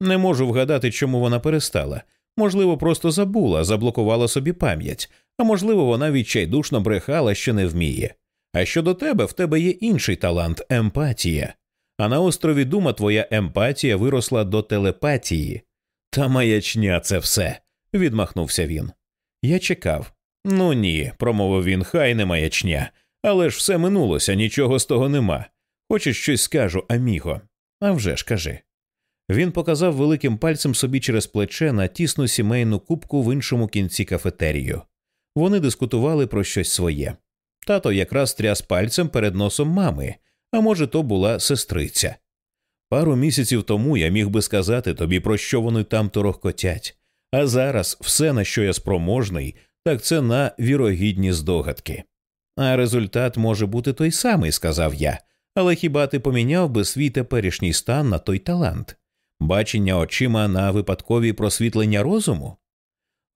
Не можу вгадати, чому вона перестала. Можливо, просто забула, заблокувала собі пам'ять, а можливо, вона відчайдушно брехала, що не вміє. А щодо тебе, в тебе є інший талант емпатія. А на острові Дума твоя емпатія виросла до телепатії. Та маячня це все, відмахнувся він. Я чекав. Ну ні, промовив він, хай не маячня. Але ж все минулося, нічого з того нема. Хочеш щось скажу, аміго? А вже ж кажи. Він показав великим пальцем собі через плече на тісну сімейну кубку в іншому кінці кафетерію. Вони дискутували про щось своє. Тато якраз тряс пальцем перед носом мами, а може, то була сестриця. Пару місяців тому я міг би сказати тобі, про що вони там торохкотять, а зараз все, на що я спроможний, так це на вірогідні здогадки. А результат може бути той самий, сказав я, але хіба ти поміняв би свій теперішній стан на той талант, бачення очима на випадкові просвітлення розуму?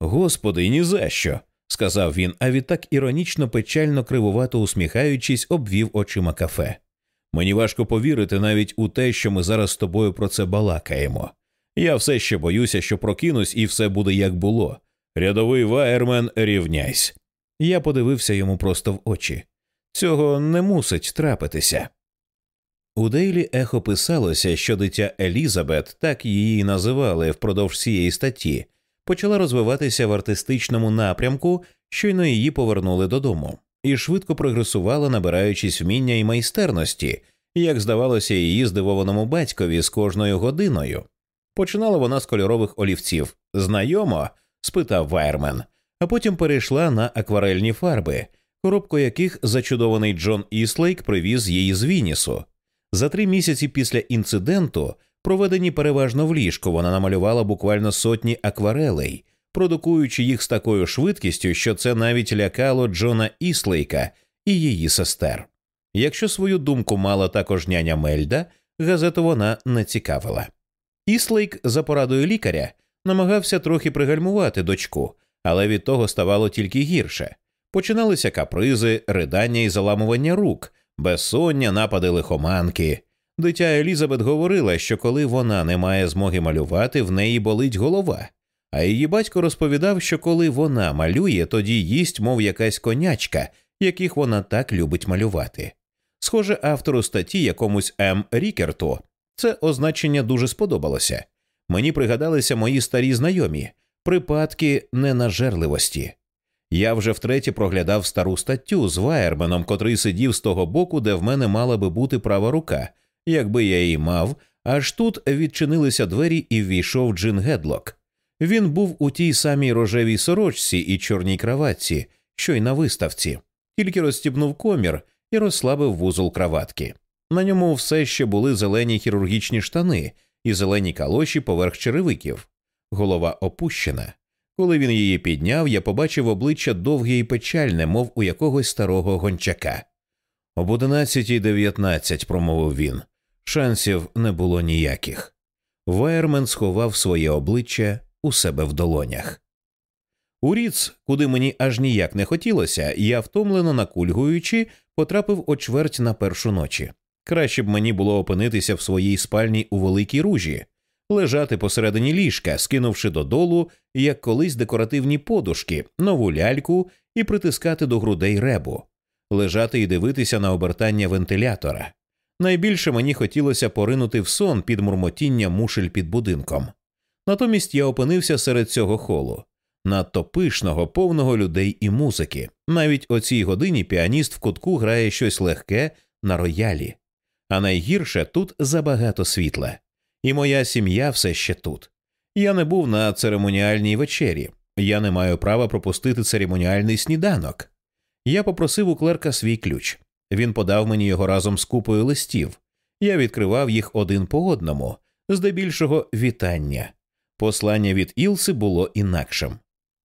Господи, ні за що, сказав він, а відтак іронічно печально кривувато усміхаючись, обвів очима кафе. Мені важко повірити навіть у те, що ми зараз з тобою про це балакаємо. Я все ще боюся, що прокинусь, і все буде як було. Рядовий ваєрмен, рівняйсь. Я подивився йому просто в очі. Цього не мусить трапитися. У Дейлі ехо писалося, що дитя Елізабет, так її називали впродовж цієї статті, почала розвиватися в артистичному напрямку, щойно її повернули додому, і швидко прогресувала, набираючись вміння і майстерності, як здавалося, її здивованому батькові з кожною годиною. Починала вона з кольорових олівців. Знайомо? спитав Вайермен, а потім перейшла на акварельні фарби, коробку яких зачудований Джон Іслейк привіз її з Вінісу. За три місяці після інциденту, проведені переважно в ліжку, вона намалювала буквально сотні акварелей, продукуючи їх з такою швидкістю, що це навіть лякало Джона Іслейка і її сестер. Якщо свою думку мала також няня Мельда, газету вона не цікавила. Іслейк за порадою лікаря намагався трохи пригальмувати дочку, але від того ставало тільки гірше. Починалися капризи, ридання і заламування рук, безсоння, напади лихоманки. Дитя Елізабет говорила, що коли вона не має змоги малювати, в неї болить голова. А її батько розповідав, що коли вона малює, тоді їсть, мов якась конячка, яких вона так любить малювати. Схоже, автору статті якомусь М. Рікерту це означення дуже сподобалося. Мені пригадалися мої старі знайомі припадки ненажерливості. Я вже втретє проглядав стару статтю з Ваєрменом, котрий сидів з того боку, де в мене мала би бути права рука, якби я її мав, аж тут відчинилися двері і ввійшов Джин Гедлок. Він був у тій самій рожевій сорочці і чорній краватці, що й на виставці, тільки розстібнув комір і розслабив вузол краватки. На ньому все ще були зелені хірургічні штани і зелені калоші поверх черевиків, голова опущена. Коли він її підняв, я побачив обличчя довге і печальне, мов у якогось старого гончака. Об одинадцятій дев'ятнадцять, промовив він. Шансів не було ніяких. Вайермен сховав своє обличчя у себе в долонях. У Ріц, куди мені аж ніяк не хотілося, я втомлено накульгуючи, потрапив о чверть на першу ночі. Краще б мені було опинитися в своїй спальні у великій ружі, лежати посередині ліжка, скинувши додолу, як колись декоративні подушки, нову ляльку і притискати до грудей ребу, лежати і дивитися на обертання вентилятора. Найбільше мені хотілося поринути в сон під мурмотіння мушель під будинком. Натомість я опинився серед цього холу, надто пишного, повного людей і музики. Навіть о цій годині піаніст в кутку грає щось легке на роялі. А найгірше тут забагато світла, і моя сім'я все ще тут. Я не був на церемоніальній вечері, я не маю права пропустити церемоніальний сніданок. Я попросив у клерка свій ключ. Він подав мені його разом з купою листів. Я відкривав їх один по одному, здебільшого вітання. Послання від Ілси було інакшим.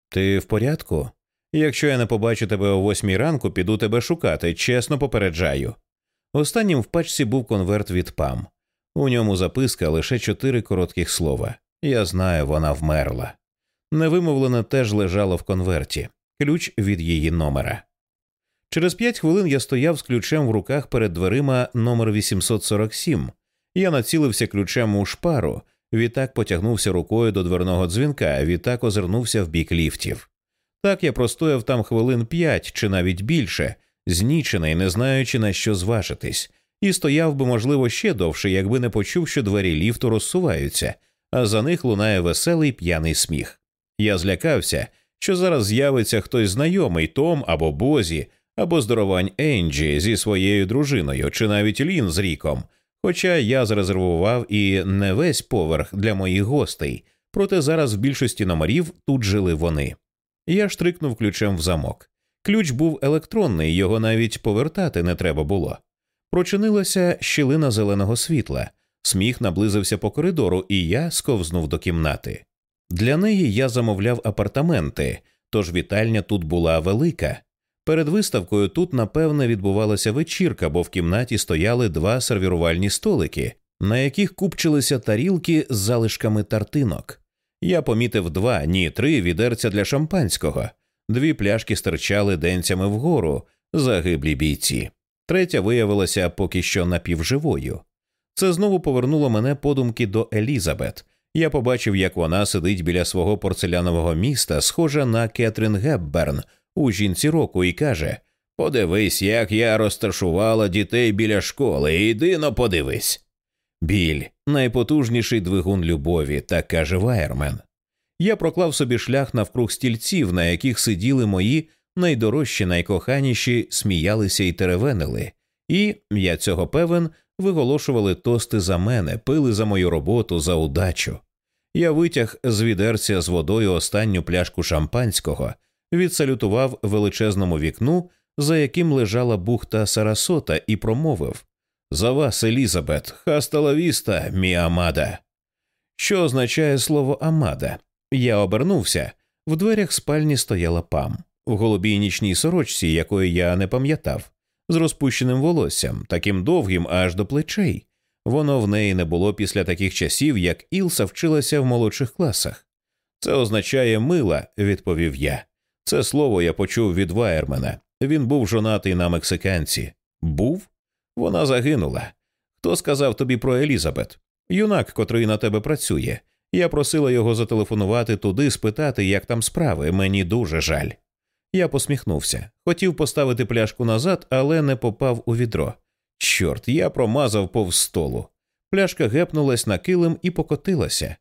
Ти в порядку? Якщо я не побачу тебе о восьмій ранку, піду тебе шукати, чесно попереджаю. Останнім в пачці був конверт від пам. У ньому записка лише чотири коротких слова. Я знаю, вона вмерла. Невимовлене теж лежало в конверті, ключ від її номера. Через п'ять хвилин я стояв з ключем в руках перед дверима номер 847. Я націлився ключем у шпару, відтак потягнувся рукою до дверного дзвінка, відтак озирнувся в бік ліфтів. Так я простояв там хвилин п'ять чи навіть більше, знічений, не знаючи на що зважитись, і стояв би, можливо, ще довше, якби не почув, що двері ліфту розсуваються, а за них лунає веселий п'яний сміх. Я злякався, що зараз з'явиться хтось знайомий Том або Бозі, або здоровань Енджі зі своєю дружиною, чи навіть Лін з ріком. Хоча я зарезервував і не весь поверх для моїх гостей, проте зараз в більшості номерів тут жили вони. Я штрикнув ключем в замок. Ключ був електронний, його навіть повертати не треба було. Прочинилася щілина зеленого світла, сміх наблизився по коридору, і я сковзнув до кімнати. Для неї я замовляв апартаменти, тож вітальня тут була велика. Перед виставкою тут, напевне, відбувалася вечірка, бо в кімнаті стояли два сервірувальні столики, на яких купчилися тарілки з залишками тартинок. Я помітив два, ні, три відерця для шампанського, дві пляшки стирчали денцями вгору, загиблі бійці. Третя виявилася поки що напівживою. Це знову повернуло мене подумки до Елізабет. Я побачив, як вона сидить біля свого порцелянового міста, схожа на Кетрін Гепберн у жінці року, і каже Подивись, як я розташувала дітей біля школи, іди но подивись. Біль найпотужніший двигун любові, так каже Вайермен. Я проклав собі шлях навкруг стільців, на яких сиділи мої найдорожчі, найкоханіші, сміялися і теревенили, і, я цього певен, виголошували тости за мене, пили за мою роботу, за удачу. Я витяг з відерця з водою останню пляшку шампанського, відсалютував величезному вікну, за яким лежала бухта Сарасота, і промовив За вас, Елізабет, хастала віста, мі Амада. Що означає слово Амада? Я обернувся. В дверях спальні стояла пам, в голубій нічній сорочці, якої я не пам'ятав, з розпущеним волоссям, таким довгим аж до плечей. Воно в неї не було після таких часів, як Ілса вчилася в молодших класах. Це означає мила, відповів я. Це слово я почув від Вайермена. Він був жонатий на мексиканці. Був? Вона загинула. Хто сказав тобі про Елізабет? Юнак, котрий на тебе працює. Я просила його зателефонувати туди, спитати, як там справи. Мені дуже жаль. Я посміхнувся. Хотів поставити пляшку назад, але не попав у відро. Чорт, я промазав повз столу. Пляшка гепнулась на килим і покотилася.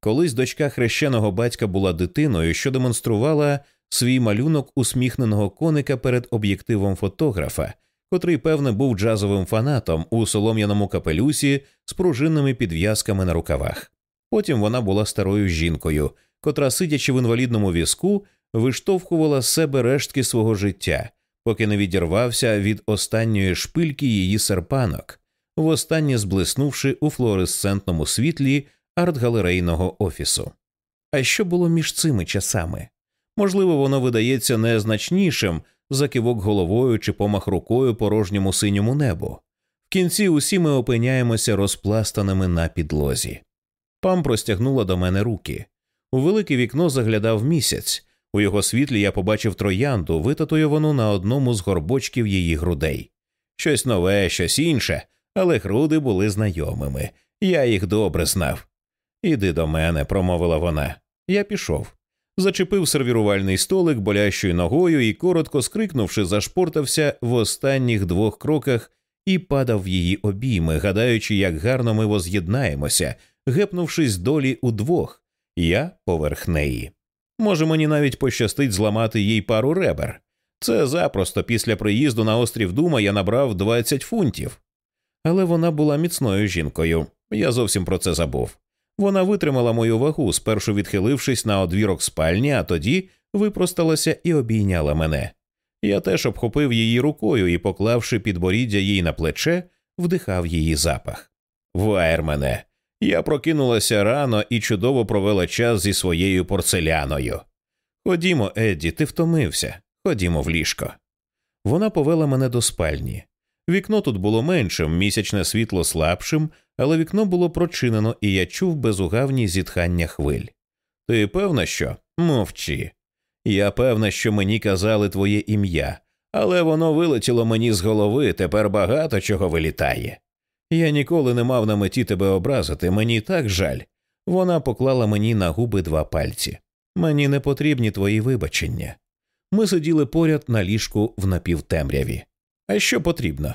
Колись дочка хрещеного батька була дитиною, що демонструвала свій малюнок усміхненого коника перед об'єктивом фотографа, котрий, певне, був джазовим фанатом у солом'яному капелюсі з пружинними підв'язками на рукавах. Потім вона була старою жінкою, котра, сидячи в інвалідному візку, виштовхувала себе рештки свого життя, поки не відірвався від останньої шпильки її серпанок, востаннє зблиснувши у флуоресцентному світлі арт-галерейного офісу. А що було між цими часами? Можливо, воно видається незначнішим за кивок головою чи помах рукою порожньому синьому небу. В кінці усі ми опиняємося розпластаними на підлозі. Пам простягнула до мене руки. У велике вікно заглядав місяць. У його світлі я побачив троянду, витатуйовану на одному з горбочків її грудей. Щось нове, щось інше, але груди були знайомими. Я їх добре знав. Іди до мене, промовила вона. Я пішов. Зачепив сервірувальний столик болящою ногою і, коротко скрикнувши, зашпортався в останніх двох кроках і падав в її обійми, гадаючи, як гарно ми воз'єднаємося, гепнувшись долі удвох, я поверх неї. Може, мені навіть пощастить зламати їй пару ребер. Це запросто після приїзду на острів Дума я набрав 20 фунтів. Але вона була міцною жінкою. Я зовсім про це забув. Вона витримала мою вагу, спершу відхилившись на одвірок спальні, а тоді випросталася і обійняла мене. Я теж обхопив її рукою і, поклавши підборіддя їй на плече, вдихав її запах. Ваєр мене. Я прокинулася рано і чудово провела час зі своєю порцеляною. Ходімо, Едді, ти втомився. Ходімо в ліжко. Вона повела мене до спальні. Вікно тут було меншим, місячне світло слабшим, але вікно було прочинено, і я чув безугавні зітхання хвиль. Ти певна, що? Мовчи. Я певна, що мені казали твоє ім'я, але воно вилетіло мені з голови, тепер багато чого вилітає. Я ніколи не мав на меті тебе образити, мені так жаль. Вона поклала мені на губи два пальці. Мені не потрібні твої вибачення. Ми сиділи поряд на ліжку в напівтемряві. А що потрібно?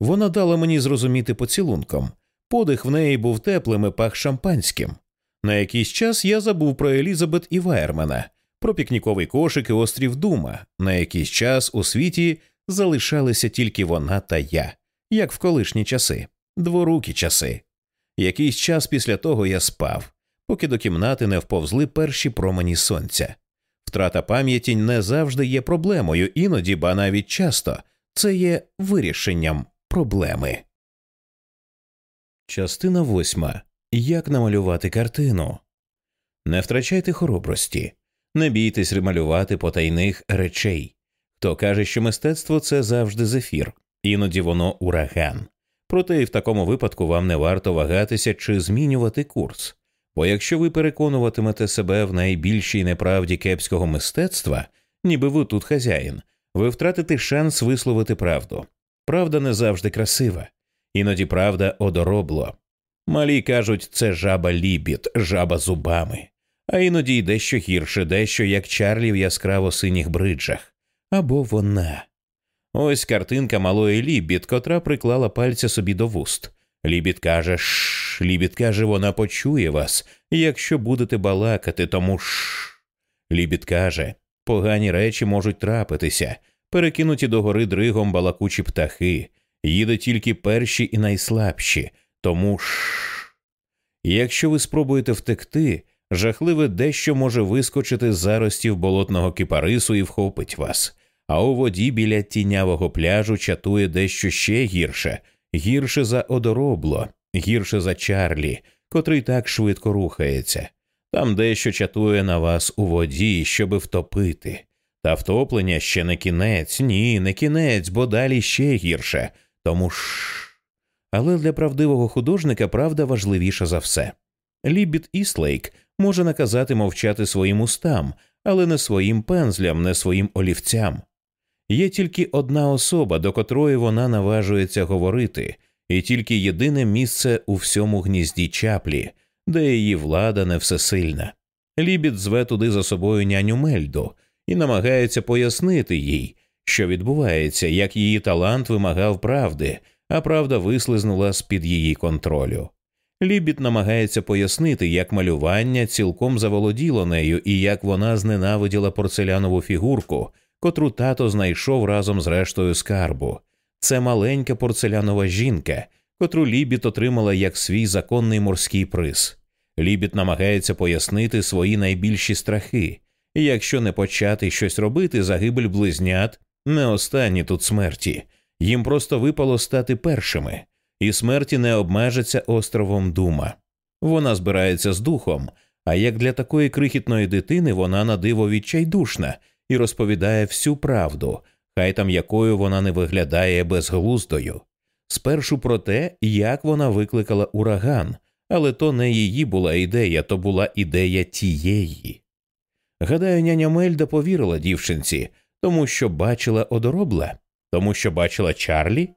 Вона дала мені зрозуміти поцілунком. Подих в неї був теплим і пах шампанським. На якийсь час я забув про Елізабет і Вайермена, про пікніковий кошик і острів Дума. На якийсь час у світі залишалися тільки вона та я, як в колишні часи, дворукі часи. Якийсь час після того я спав, поки до кімнати не вповзли перші промені сонця. Втрата пам'яті не завжди є проблемою, іноді, ба навіть часто, це є вирішенням проблеми. Частина восьма. Як намалювати картину. Не втрачайте хоробрості, не бійтесь ремалювати потайних речей. Хто каже, що мистецтво це завжди зефір, іноді воно ураган. Проте і в такому випадку вам не варто вагатися чи змінювати курс. Бо якщо ви переконуватимете себе в найбільшій неправді кепського мистецтва, ніби ви тут хазяїн, ви втратите шанс висловити правду. Правда не завжди красива, іноді правда одоробло. Малі кажуть, це жаба лібід, жаба зубами, а іноді й дещо гірше, дещо як Чарлі в яскраво синіх бриджах. Або вона. Ось картинка малої лібід, котра приклала пальця собі до вуст. Лібід каже Шш. Лібід каже, вона почує вас, якщо будете балакати, тому шш. Лібід каже, погані речі можуть трапитися, перекинуті догори дригом балакучі птахи, їде тільки перші і найслабші, тому шш. Якщо ви спробуєте втекти, жахливе дещо може вискочити з заростів болотного кипарису і вхопить вас, а у воді біля тінявого пляжу чатує дещо ще гірше, гірше за одоробло, гірше за Чарлі, котрий так швидко рухається. Там дещо чатує на вас у воді, щоби втопити. Та втоплення ще не кінець, ні, не кінець, бо далі ще гірше. Тому ж. Але для правдивого художника правда важливіша за все. Лібіт Іслейк може наказати мовчати своїм устам, але не своїм пензлям, не своїм олівцям. Є тільки одна особа, до котрої вона наважується говорити, і тільки єдине місце у всьому гнізді чаплі, де її влада не всесильна. Лібід зве туди за собою няню Мельду і намагається пояснити їй, що відбувається, як її талант вимагав правди, а правда вислизнула з під її контролю. Лібід намагається пояснити, як малювання цілком заволоділо нею і як вона зненавиділа порцелянову фігурку, котру тато знайшов разом з рештою скарбу. Це маленька порцелянова жінка, котру Лібіт отримала як свій законний морський приз. Лібіт намагається пояснити свої найбільші страхи, і якщо не почати щось робити, загибель близнят не останні тут смерті, їм просто випало стати першими, і смерті не обмежиться островом Дума. Вона збирається з духом, а як для такої крихітної дитини вона на диво відчайдушна і розповідає всю правду, хай там якою вона не виглядає безглуздою. Спершу про те, як вона викликала ураган, але то не її була ідея, то була ідея тієї. Гадаю, няня Мельда повірила дівчинці, тому що бачила одоробла, тому що бачила Чарлі.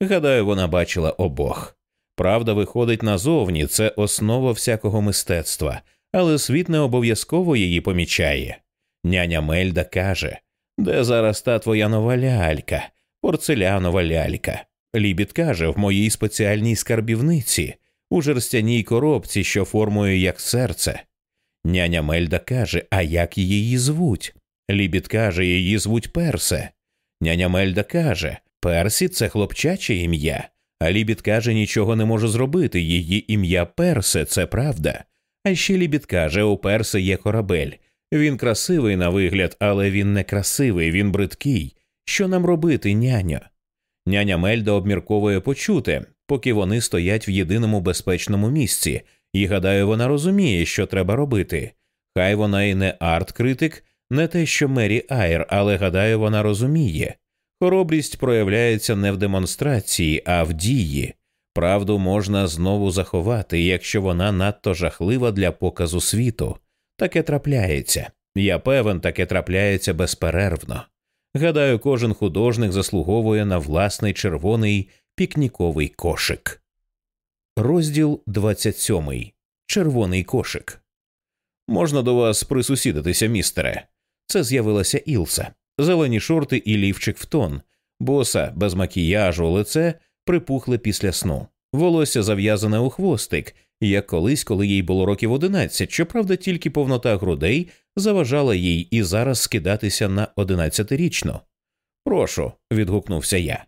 Гадаю, вона бачила обох. Правда виходить назовні, це основа всякого мистецтва, але світ не обов'язково її помічає. Няня Мельда каже де зараз та твоя нова лялька, порцелянова лялька. Лібід каже, в моїй спеціальній скарбівниці, у жерстяній коробці, що формує як серце. Няня Мельда каже, а як її звуть? Лібід каже, її звуть Персе. Няня Мельда каже, Персі це хлопчаче ім'я, а Лібід каже, нічого не можу зробити. Її ім'я Персе, це правда. А ще Лібід каже, у Персе є корабель. Він красивий на вигляд, але він не красивий, він бридкий. Що нам робити, няню? Няня Мельда обмірковує почути, поки вони стоять в єдиному безпечному місці, і гадаю, вона розуміє, що треба робити. Хай вона і не арт-критик, не те, що Мері Айр, але гадаю, вона розуміє. Хоробрість проявляється не в демонстрації, а в дії. Правду можна знову заховати, якщо вона надто жахлива для показу світу. Таке трапляється. Я певен, таке трапляється безперервно. Гадаю, кожен художник заслуговує на власний червоний пікніковий кошик. Розділ 27. Червоний кошик. Можна до вас присусідитися, містере. Це з'явилася Ілса, зелені шорти і лівчик в тон, боса без макіяжу, лице припухле після сну, волосся зав'язане у хвостик, як колись, коли їй було років одинадцять, щоправда, тільки повнота грудей заважала їй і зараз скидатися на одинадцятирічну. Прошу, відгукнувся я.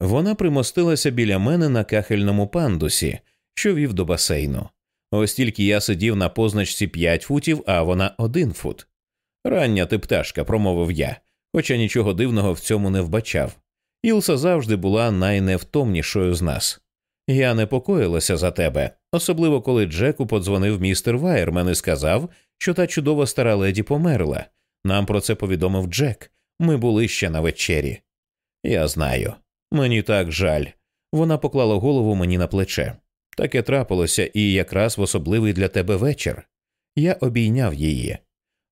Вона примостилася біля мене на кахельному пандусі, що вів до басейну. Ось тільки я сидів на позначці п'ять футів, а вона один фут. Рання ти пташка, промовив я, хоча нічого дивного в цьому не вбачав. Ілса завжди була найневтомнішою з нас. Я непокоїлася за тебе, особливо коли Джеку подзвонив містер Вайермен і сказав, що та чудова стара леді померла. Нам про це повідомив Джек. Ми були ще на вечері. Я знаю. Мені так жаль. Вона поклала голову мені на плече. Таке трапилося і якраз в особливий для тебе вечір. Я обійняв її.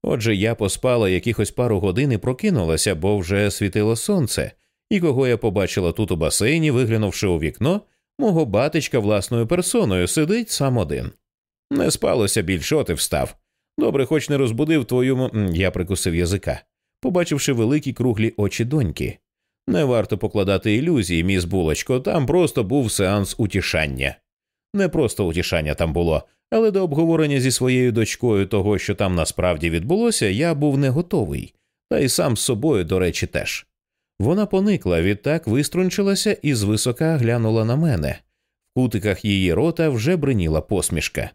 Отже, я поспала якихось пару годин і прокинулася, бо вже світило сонце, і кого я побачила тут у басейні, виглянувши у вікно, мого батечка власною персоною сидить сам один. Не спалося більше, і встав. Добре, хоч не розбудив твою. Я прикусив язика, побачивши великі круглі очі доньки. Не варто покладати ілюзії, міс булочко, там просто був сеанс утішання. Не просто утішання там було, але до обговорення зі своєю дочкою того, що там насправді відбулося, я був не готовий, та й сам з собою, до речі, теж. Вона поникла, відтак виструнчилася і звисока глянула на мене. В кутиках її рота вже бриніла посмішка.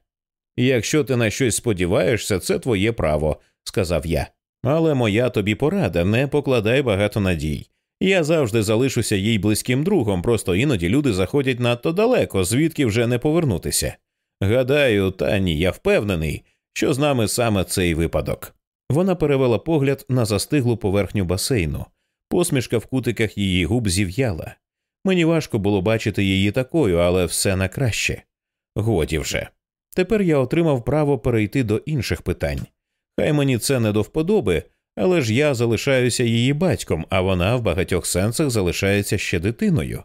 Якщо ти на щось сподіваєшся, це твоє право, сказав я. Але моя тобі порада не покладай багато надій. Я завжди залишуся їй близьким другом, просто іноді люди заходять надто далеко, звідки вже не повернутися. Гадаю, та ні, я впевнений, що з нами саме цей випадок. Вона перевела погляд на застиглу поверхню басейну. Посмішка в кутиках її губ зів'яла. Мені важко було бачити її такою, але все на краще. Годі вже. Тепер я отримав право перейти до інших питань. Хай мені це не до вподоби, але ж я залишаюся її батьком, а вона в багатьох сенсах залишається ще дитиною.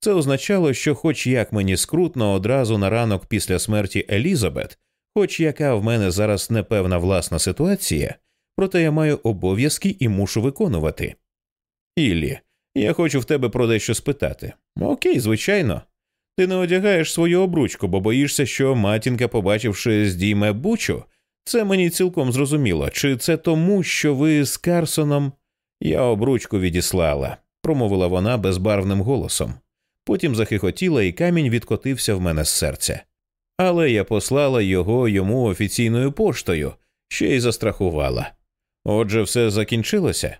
Це означало, що, хоч як мені скрутно одразу на ранок після смерті Елізабет, хоч яка в мене зараз непевна власна ситуація, проте я маю обов'язки і мушу виконувати. Іллі, я хочу в тебе про дещо спитати. Окей, звичайно. Ти не одягаєш свою обручку, бо боїшся, що матінка, побачивши здійме бучу, це мені цілком зрозуміло. Чи це тому, що ви з Карсоном? Я обручку відіслала, промовила вона безбарвним голосом. Потім захихотіла, і камінь відкотився в мене з серця. Але я послала його йому офіційною поштою, ще й застрахувала. Отже, все закінчилося.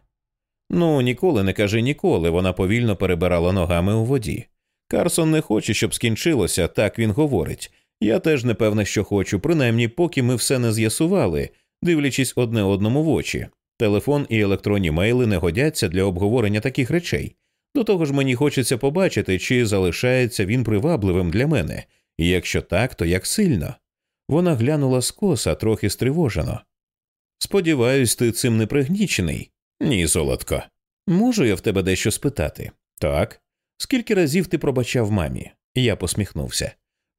Ну, ніколи не кажи ніколи, вона повільно перебирала ногами у воді. Карсон не хоче, щоб скінчилося, так він говорить. Я теж не певна, що хочу, принаймні, поки ми все не з'ясували, дивлячись одне одному в очі. Телефон і електронні мейли не годяться для обговорення таких речей. До того ж, мені хочеться побачити, чи залишається він привабливим для мене, і якщо так, то як сильно. Вона глянула скоса, трохи стривожено. Сподіваюсь, ти цим не пригнічений. Ні, золотко. Можу я в тебе дещо спитати? Так. Скільки разів ти пробачав мамі? Я посміхнувся.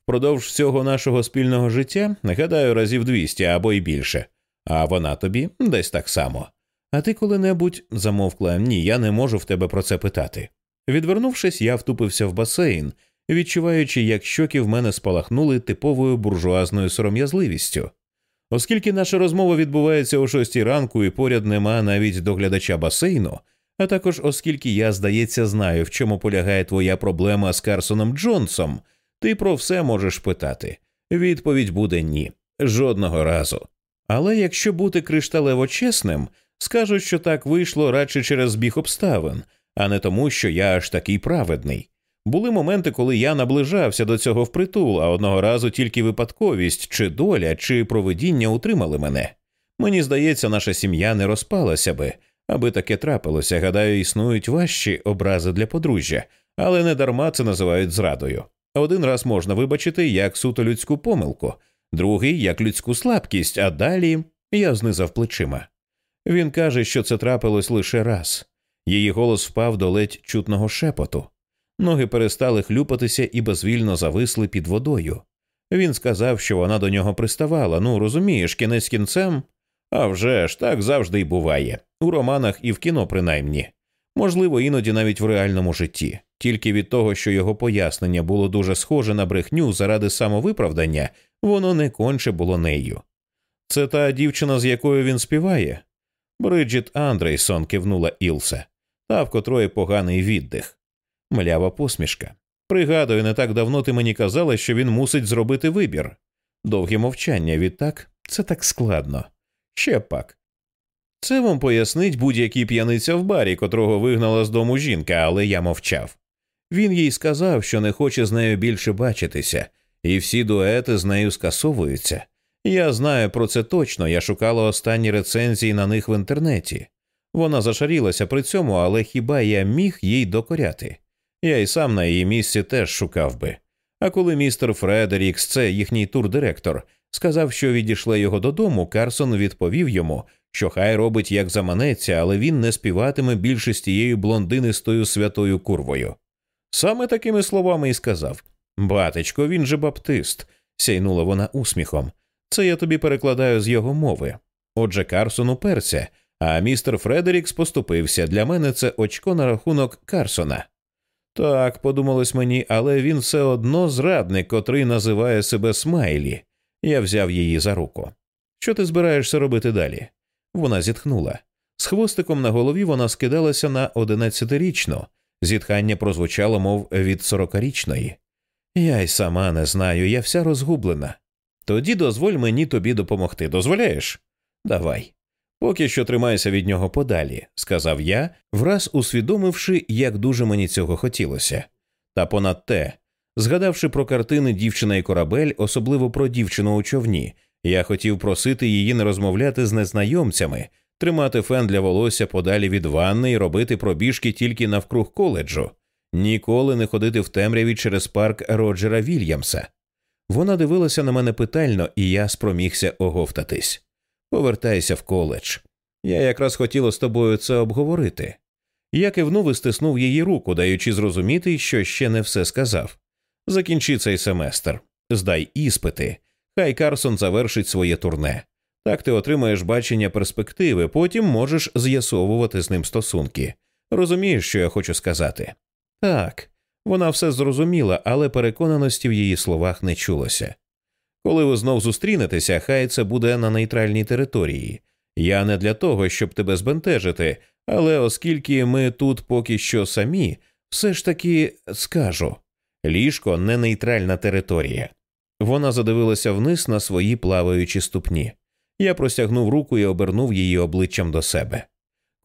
Впродовж всього нашого спільного життя, гадаю, разів двісті або й більше, а вона тобі десь так само. А ти коли-небудь замовкла ні, я не можу в тебе про це питати. Відвернувшись, я втупився в басейн, відчуваючи, як щоки в мене спалахнули типовою буржуазною сором'язливістю. Оскільки наша розмова відбувається о шостій ранку і поряд нема навіть доглядача басейну, а також оскільки я, здається, знаю, в чому полягає твоя проблема з Карсоном Джонсом, ти про все можеш питати. Відповідь буде ні, жодного разу. Але якщо бути кришталево чесним, скажуть, що так вийшло радше через збіг обставин, а не тому, що я аж такий праведний. Були моменти, коли я наближався до цього впритул, а одного разу тільки випадковість, чи доля, чи проведіння утримали мене. Мені здається, наша сім'я не розпалася би, аби таке трапилося. Гадаю, існують важчі образи для подружжя, але не дарма це називають зрадою. Один раз можна вибачити як суто людську помилку, другий як людську слабкість, а далі я знизав плечима. Він каже, що це трапилось лише раз. Її голос впав до ледь чутного шепоту. Ноги перестали хлюпатися і безвільно зависли під водою. Він сказав, що вона до нього приставала. Ну, розумієш, кінець кінцем? А вже ж так завжди й буває. У романах і в кіно, принаймні. Можливо, іноді навіть в реальному житті. Тільки від того, що його пояснення було дуже схоже на брехню заради самовиправдання, воно не конче було нею. Це та дівчина, з якою він співає. Бриджіт Андрейсон кивнула Ілса, та в котрої поганий віддих. Млява посмішка. Пригадую, не так давно ти мені казала, що він мусить зробити вибір. Довгі мовчання відтак це так складно. Ще пак. Це вам пояснить будь-який п'яниця в барі, котрого вигнала з дому жінка, але я мовчав. Він їй сказав, що не хоче з нею більше бачитися, і всі дуети з нею скасовуються. Я знаю про це точно, я шукала останні рецензії на них в інтернеті. Вона зашарілася при цьому, але хіба я міг їй докоряти? Я й сам на її місці теж шукав би. А коли містер Фредерікс, це їхній турдиректор, сказав, що відійшли його додому, Карсон відповів йому, що хай робить як заманеться, але він не співатиме більше з тією блондинистою святою курвою. Саме такими словами і сказав Батечко, він же баптист, сяйнула вона усміхом. Це я тобі перекладаю з його мови. Отже, Карсон уперся, а містер Фредерікс поступився. Для мене це очко на рахунок Карсона. Так, подумалось мені, але він все одно зрадник, котрий називає себе Смайлі. Я взяв її за руку. Що ти збираєшся робити далі? Вона зітхнула. З хвостиком на голові вона скидалася на одинадцятирічну. Зітхання прозвучало, мов від сорокарічної. Я й сама не знаю, я вся розгублена. Тоді дозволь мені тобі допомогти. Дозволяєш? Давай. Поки що тримайся від нього подалі, сказав я, враз усвідомивши, як дуже мені цього хотілося. Та понад те, згадавши про картини дівчина і корабель, особливо про дівчину у човні, я хотів просити її не розмовляти з незнайомцями, тримати фен для волосся подалі від ванни і робити пробіжки тільки навкруг коледжу, ніколи не ходити в темряві через парк Роджера Вільямса. Вона дивилася на мене питально, і я спромігся оговтатись. Повертайся в коледж. Я якраз хотіла з тобою це обговорити. Я кивнув і стиснув її руку, даючи зрозуміти, що ще не все сказав. Закінчи цей семестр, здай іспити, хай Карсон завершить своє турне. Так ти отримаєш бачення перспективи, потім можеш з'ясовувати з ним стосунки. Розумієш, що я хочу сказати? Так, вона все зрозуміла, але переконаності в її словах не чулося. Коли ви знов зустрінетеся, хай це буде на нейтральній території. Я не для того, щоб тебе збентежити, але оскільки ми тут поки що самі, все ж таки скажу ліжко не нейтральна територія. Вона задивилася вниз на свої плаваючі ступні. Я простягнув руку і обернув її обличчям до себе.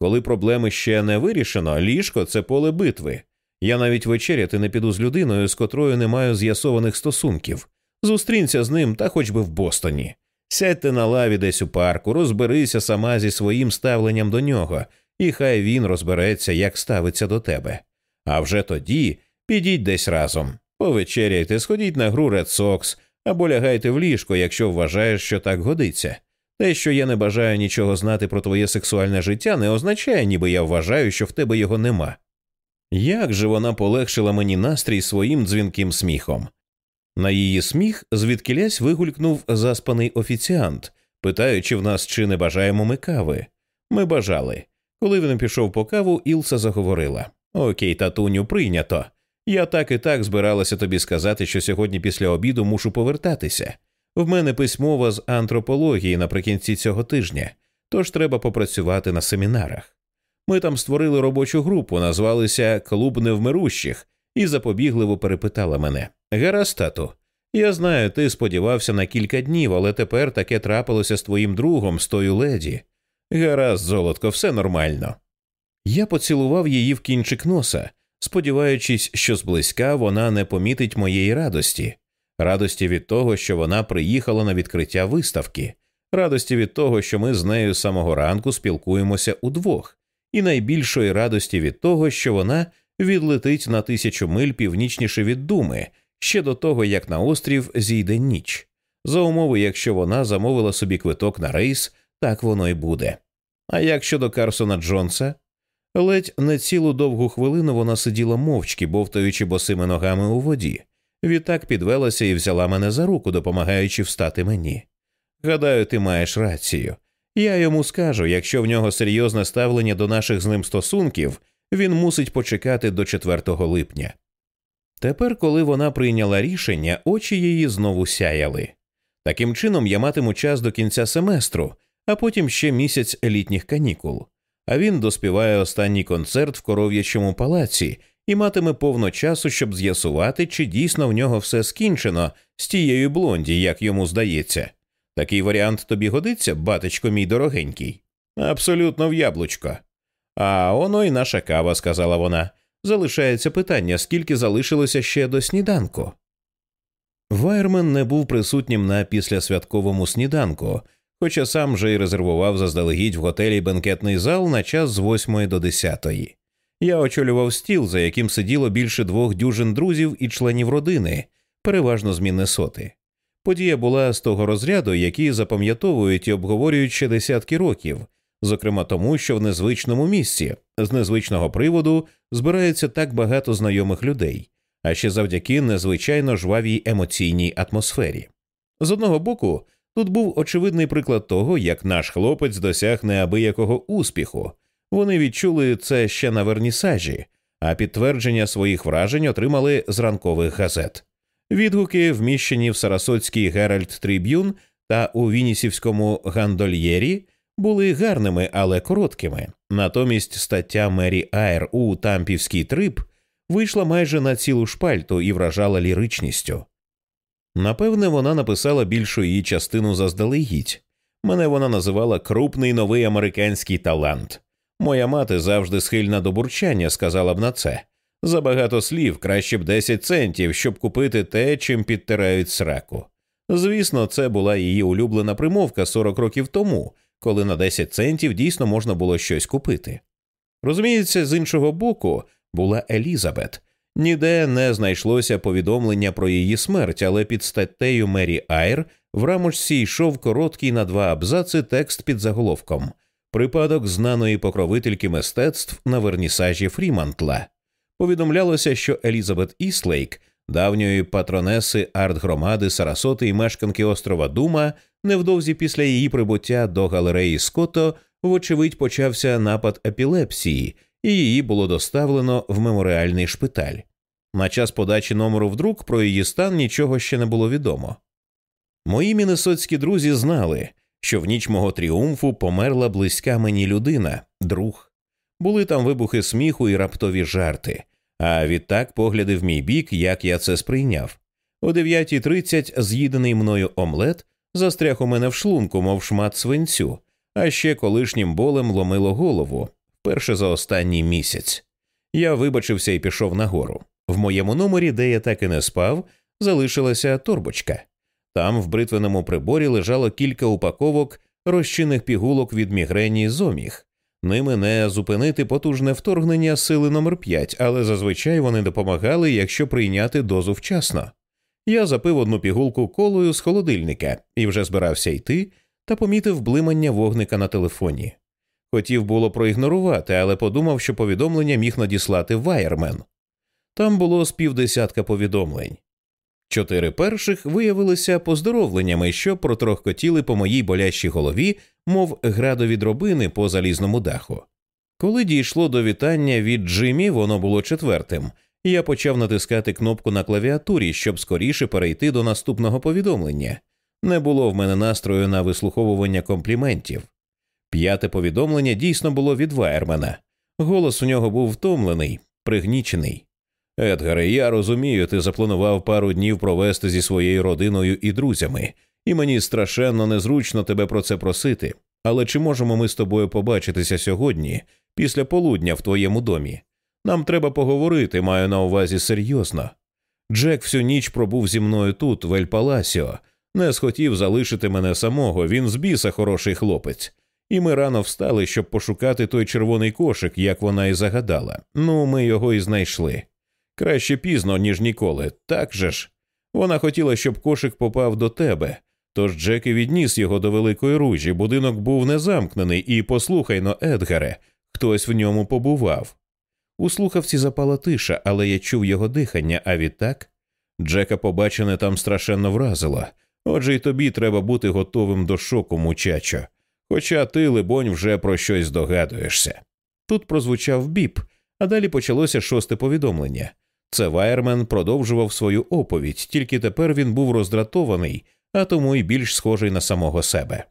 Коли проблеми ще не вирішено, ліжко це поле битви. Я навіть вечеряти не піду з людиною, з котрою не маю з'ясованих стосунків. Зустрінься з ним та хоч би в Бостоні. Сядьте на лаві десь у парку, розберися сама зі своїм ставленням до нього, і хай він розбереться, як ставиться до тебе. А вже тоді підіть десь разом, повечеряйте, сходіть на гру Red Sox або лягайте в ліжко, якщо вважаєш, що так годиться. Те, що я не бажаю нічого знати про твоє сексуальне життя, не означає, ніби я вважаю, що в тебе його нема. Як же вона полегшила мені настрій своїм дзвінким сміхом. На її сміх звідкилясь вигулькнув заспаний офіціант, питаючи в нас, чи не бажаємо ми кави. Ми бажали. Коли він пішов по каву, Ілса заговорила Окей, татуню, прийнято. Я так і так збиралася тобі сказати, що сьогодні після обіду мушу повертатися. В мене письмова з антропології наприкінці цього тижня, тож треба попрацювати на семінарах. Ми там створили робочу групу, назвалися Клуб невмирущих, і запобігливо перепитала мене. Гаразд, тату, я знаю, ти сподівався на кілька днів, але тепер таке трапилося з твоїм другом, з тою леді. Гаразд, золотко, все нормально. Я поцілував її в кінчик носа, сподіваючись, що зблизька вона не помітить моєї радості, радості від того, що вона приїхала на відкриття виставки, радості від того, що ми з нею самого ранку спілкуємося удвох, і найбільшої радості від того, що вона відлетить на тисячу миль північніше від думи ще до того, як на острів зійде ніч. За умови, якщо вона замовила собі квиток на рейс, так воно й буде. А як щодо Карсона Джонса? Ледь не цілу довгу хвилину вона сиділа мовчки, бовтаючи босими ногами у воді. Відтак підвелася і взяла мене за руку, допомагаючи встати мені. Гадаю, ти маєш рацію. Я йому скажу, якщо в нього серйозне ставлення до наших з ним стосунків, він мусить почекати до 4 липня. Тепер, коли вона прийняла рішення, очі її знову сяяли. Таким чином я матиму час до кінця семестру, а потім ще місяць літніх канікул. А він доспіває останній концерт в коров'ячому палаці і матиме повно часу, щоб з'ясувати, чи дійсно в нього все скінчено з тією блонді, як йому здається. Такий варіант тобі годиться, батечко мій дорогенький? Абсолютно в яблучко. А оно й наша кава, сказала вона. Залишається питання, скільки залишилося ще до сніданку. Вайермен не був присутнім на післясвятковому сніданку, хоча сам же й резервував заздалегідь в готелі бенкетний зал на час з 8 до 10. Я очолював стіл, за яким сиділо більше двох дюжин друзів і членів родини, переважно з Міннесоти. Подія була з того розряду, які запам'ятовують і обговорюють ще десятки років, зокрема тому, що в незвичному місці з незвичного приводу збирається так багато знайомих людей, а ще завдяки незвичайно жвавій емоційній атмосфері. З одного боку, тут був очевидний приклад того, як наш хлопець досяг неабиякого успіху. Вони відчули це ще на вернісажі, а підтвердження своїх вражень отримали з ранкових газет. Відгуки, вміщені в Сарасоцький Геральт Триб'юн та у Вінісівському Гандольєрі, були гарними, але короткими. Натомість стаття Мері Айр у Тампівський трип вийшла майже на цілу шпальту і вражала ліричністю. Напевне, вона написала більшу її частину заздалегідь. Мене вона називала крупний новий американський талант. Моя мати завжди схильна до бурчання, сказала б на це. Забагато слів, краще б 10 центів, щоб купити те, чим підтирають сраку. Звісно, це була її улюблена примовка 40 років тому, коли на 10 центів дійсно можна було щось купити. Розуміється, з іншого боку була Елізабет. Ніде не знайшлося повідомлення про її смерть, але під статтею Мері Айр в рамочці йшов короткий на два абзаци текст під заголовком Припадок знаної покровительки мистецтв на вернісажі Фрімантла. Повідомлялося, що Елізабет Іслейк, давньої патронеси арт-громади Сарасоти і мешканки острова Дума, невдовзі після її прибуття до галереї Скотто, вочевидь, почався напад епілепсії, і її було доставлено в меморіальний шпиталь. На час подачі номеру в друк про її стан нічого ще не було відомо. Мої міннесотські друзі знали, що в ніч мого тріумфу померла близька мені людина, друг. Були там вибухи сміху і раптові жарти, а відтак погляди в мій бік, як я це сприйняв. О 9.30 з'їдений мною омлет застряг у мене в шлунку, мов шмат свинцю, а ще колишнім болем ломило голову вперше за останній місяць. Я вибачився і пішов нагору. В моєму номері, де я так і не спав, залишилася торбочка. Там в бритвеному приборі лежало кілька упаковок розчинних пігулок від мігрені зоміг. Ними не зупинити потужне вторгнення сили номер 5 але зазвичай вони допомагали, якщо прийняти дозу вчасно. Я запив одну пігулку колою з холодильника і вже збирався йти, та помітив блимання вогника на телефоні. Хотів було проігнорувати, але подумав, що повідомлення міг надіслати Вайермен. Там було з півдесятка повідомлень. Чотири перших виявилися поздоровленнями, що протрохкотіли по моїй болячій голові, мов градові дробини по залізному даху. Коли дійшло до вітання від Джиммі, воно було четвертим. Я почав натискати кнопку на клавіатурі, щоб скоріше перейти до наступного повідомлення. Не було в мене настрою на вислуховування компліментів. П'яте повідомлення дійсно було від Вайермена. Голос у нього був втомлений, пригнічений. Едгаре, я розумію, ти запланував пару днів провести зі своєю родиною і друзями, і мені страшенно незручно тебе про це просити. Але чи можемо ми з тобою побачитися сьогодні, після полудня в твоєму домі? Нам треба поговорити, маю на увазі серйозно. Джек всю ніч пробув зі мною тут, в Ель-Паласіо, не схотів залишити мене самого, він з біса хороший хлопець. І ми рано встали, щоб пошукати той червоний кошик, як вона і загадала. Ну, ми його і знайшли. Краще пізно, ніж ніколи, так же ж. Вона хотіла, щоб кошик попав до тебе. Тож Джек і відніс його до великої ружі. Будинок був незамкнений, і послухай но, Едгаре, хтось в ньому побував. У слухавці запала тиша, але я чув його дихання, а відтак Джека побачене там страшенно вразило. Отже, й тобі треба бути готовим до шоку, мучачо. Хоча ти, либонь, вже про щось здогадуєшся. Тут прозвучав біп, а далі почалося шосте повідомлення. Це Вайермен продовжував свою оповідь, тільки тепер він був роздратований, а тому й більш схожий на самого себе.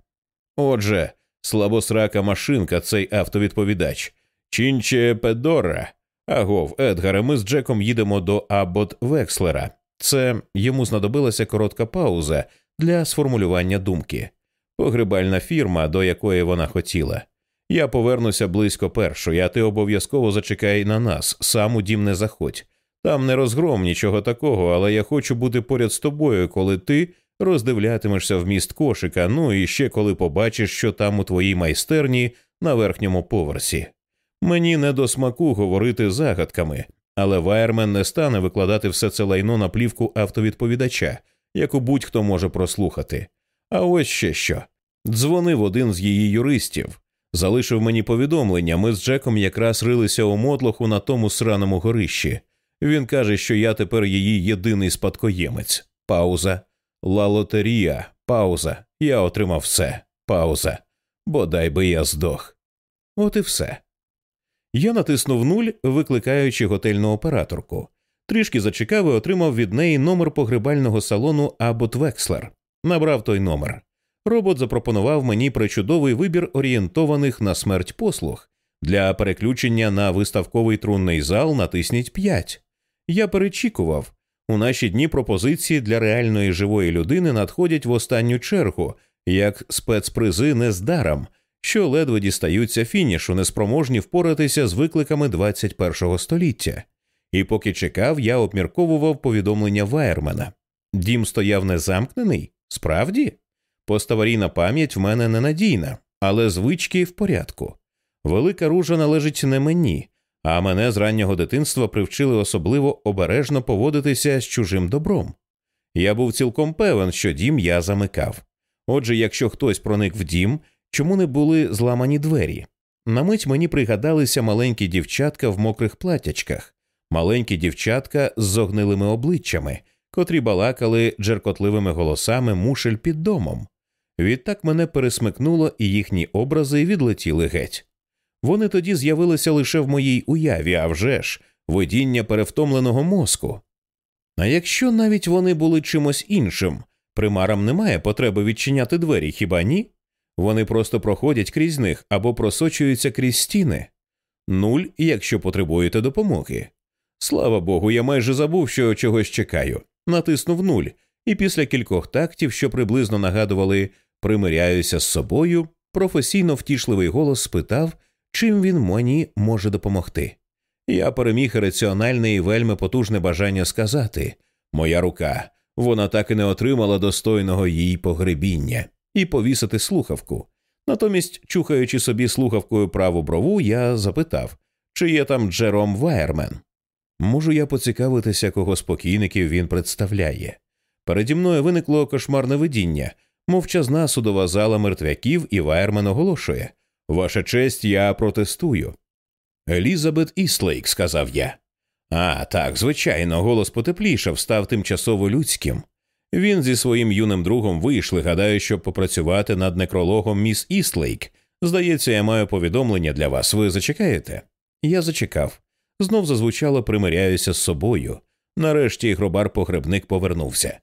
Отже, слабосрака машинка, цей автовідповідач, Чінче Педора. Агов, Едгаре, ми з Джеком їдемо до Аббот Векслера. Це йому знадобилася коротка пауза для сформулювання думки. Погребальна фірма, до якої вона хотіла. Я повернуся близько першої, а ти обов'язково зачекай на нас, сам у дім не заходь. Там не розгром нічого такого, але я хочу бути поряд з тобою, коли ти роздивлятимешся в міст кошика, ну і ще коли побачиш, що там у твоїй майстерні на верхньому поверсі. Мені не до смаку говорити загадками, але Вайермен не стане викладати все це лайно на плівку автовідповідача, яку будь-хто може прослухати. А ось ще що. Дзвонив один з її юристів, залишив мені повідомлення. Ми з Джеком якраз рилися у мотлоху на тому сраному горищі. Він каже, що я тепер її єдиний спадкоємець. Пауза. Ла лотерія. Пауза. Я отримав все. Пауза. Бодай би я здох. От і все. Я натиснув нуль, викликаючи готельну операторку. Трішки зачекав і отримав від неї номер погребального салону Абот Векслер. Набрав той номер. Робот запропонував мені причудовий вибір орієнтованих на смерть послуг. Для переключення на виставковий трунний зал натисніть 5. Я перечікував. У наші дні пропозиції для реальної живої людини надходять в останню чергу, як спецпризи нездаром, що ледве дістаються фінішу, неспроможні впоратися з викликами 21-го століття. І поки чекав, я обмірковував повідомлення Вайермена. Дім стояв незамкнений? Справді? Поставарійна пам'ять в мене ненадійна, але звички в порядку. Велика ружа належить не мені, а мене з раннього дитинства привчили особливо обережно поводитися з чужим добром. Я був цілком певен, що дім я замикав. Отже, якщо хтось проник в дім, чому не були зламані двері? На мить мені пригадалися маленькі дівчатка в мокрих платячках, маленькі дівчатка з зогнилими обличчями, котрі балакали джеркотливими голосами мушель під домом. Відтак мене пересмикнуло, і їхні образи відлетіли геть. Вони тоді з'явилися лише в моїй уяві, а вже ж, видіння перевтомленого мозку. А якщо навіть вони були чимось іншим, примарам немає потреби відчиняти двері, хіба ні? Вони просто проходять крізь них або просочуються крізь стіни. Нуль, якщо потребуєте допомоги. Слава Богу, я майже забув, що чогось чекаю. Натиснув нуль, і після кількох тактів, що приблизно нагадували примиряюся з собою, професійно втішливий голос спитав, чим він мені може допомогти. Я переміг раціональне і вельми потужне бажання сказати Моя рука, вона так і не отримала достойного їй погребіння, і повісити слухавку. Натомість, чухаючи собі слухавкою праву брову, я запитав, чи є там Джером Вайермен. Можу я поцікавитися, кого спокійників він представляє. Переді мною виникло кошмарне видіння, мовчазна судова зала мертвяків, і Вайермен оголошує Ваша честь, я протестую. Елізабет Іслейк, сказав я. А, так, звичайно, голос потеплішав, став тимчасово людським. Він зі своїм юним другом вийшли, гадаю, щоб попрацювати над некрологом міс Іслейк, Здається, я маю повідомлення для вас. Ви зачекаєте? Я зачекав. Знов зазвучало примиряюся з собою. Нарешті гробар погребник повернувся.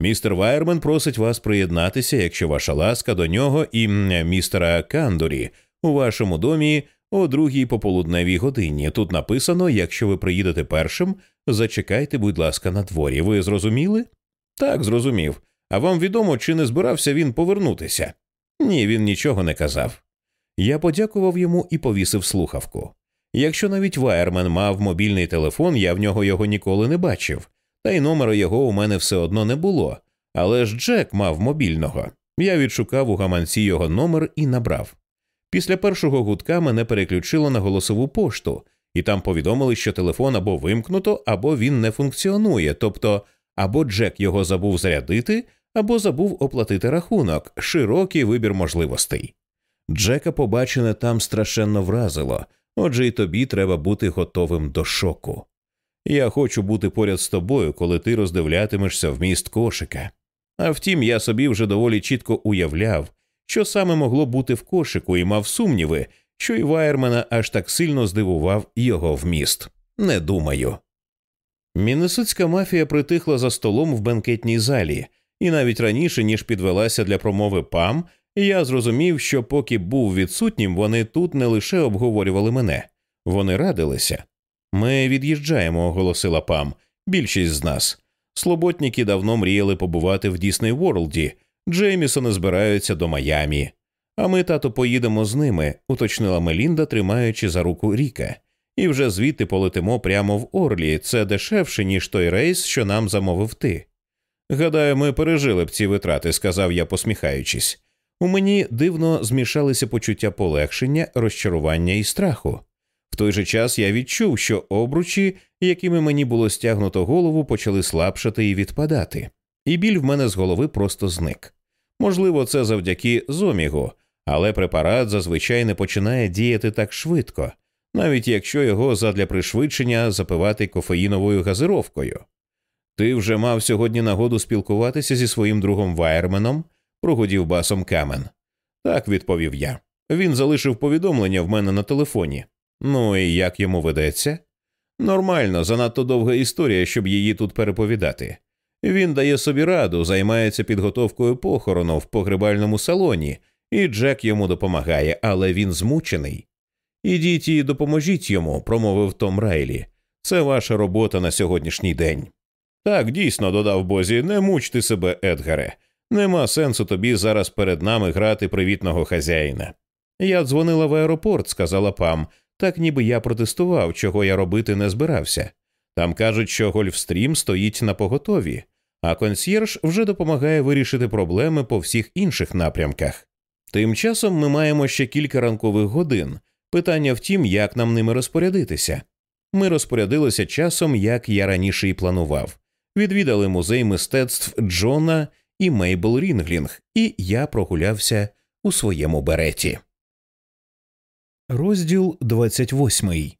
Містер Вайермен просить вас приєднатися, якщо ваша ласка до нього і містера Кандорі у вашому домі о другій пополудневій годині. Тут написано: якщо ви приїдете першим, зачекайте, будь ласка, на дворі. Ви зрозуміли? Так, зрозумів. А вам відомо, чи не збирався він повернутися? Ні, він нічого не казав. Я подякував йому і повісив слухавку. Якщо навіть Вайермен мав мобільний телефон, я в нього його ніколи не бачив, та й номера його у мене все одно не було. Але ж Джек мав мобільного. Я відшукав у гаманці його номер і набрав. Після першого гудка мене переключило на голосову пошту, і там повідомили, що телефон або вимкнуто, або він не функціонує, тобто або Джек його забув зарядити, або забув оплатити рахунок, широкий вибір можливостей. Джека побачене там страшенно вразило, отже, і тобі треба бути готовим до шоку. Я хочу бути поряд з тобою, коли ти роздивлятимешся в міст кошика. А втім, я собі вже доволі чітко уявляв, що саме могло бути в кошику, і мав сумніви, що і Вайермена аж так сильно здивував його вміст. Не думаю. Міннесутська мафія притихла за столом в бенкетній залі, і навіть раніше, ніж підвелася для промови пам, я зрозумів, що поки був відсутнім, вони тут не лише обговорювали мене, вони радилися. Ми від'їжджаємо, оголосила пам, більшість з нас. Слоботніки давно мріяли побувати в Дісней Ворлді, Джеймісони збираються до Майамі. А ми, тато, поїдемо з ними, уточнила Мелінда, тримаючи за руку Ріка, і вже звідти полетимо прямо в Орлі. Це дешевше, ніж той рейс, що нам замовив ти. Гадаю, ми пережили б ці витрати, сказав я, посміхаючись. У мені дивно змішалися почуття полегшення, розчарування і страху. В той же час я відчув, що обручі, якими мені було стягнуто голову, почали слабшати і відпадати, і біль в мене з голови просто зник. Можливо, це завдяки зомігу, але препарат зазвичай не починає діяти так швидко, навіть якщо його задля пришвидшення запивати кофеїновою газировкою. Ти вже мав сьогодні нагоду спілкуватися зі своїм другом Вайерменом, прогудів басом Камен. Так, відповів я. Він залишив повідомлення в мене на телефоні. Ну і як йому ведеться? Нормально, занадто довга історія, щоб її тут переповідати. Він дає собі раду, займається підготовкою похорону в погребальному салоні, і Джек йому допомагає, але він змучений. Ідіть і допоможіть йому, промовив Том Райлі. Це ваша робота на сьогоднішній день. Так, дійсно, додав Бозі, не мучте себе, Едгаре. Нема сенсу тобі зараз перед нами грати привітного хазяїна. Я дзвонила в аеропорт, сказала пам, так ніби я протестував, чого я робити не збирався. Там кажуть, що Гольфстрім стоїть на поготові, а консьєрж вже допомагає вирішити проблеми по всіх інших напрямках. Тим часом ми маємо ще кілька ранкових годин. Питання в тім, як нам ними розпорядитися. Ми розпорядилися часом, як я раніше і планував. Відвідали музей мистецтв Джона і Мейбл Рінглінг, і я прогулявся у своєму береті. Розділ 28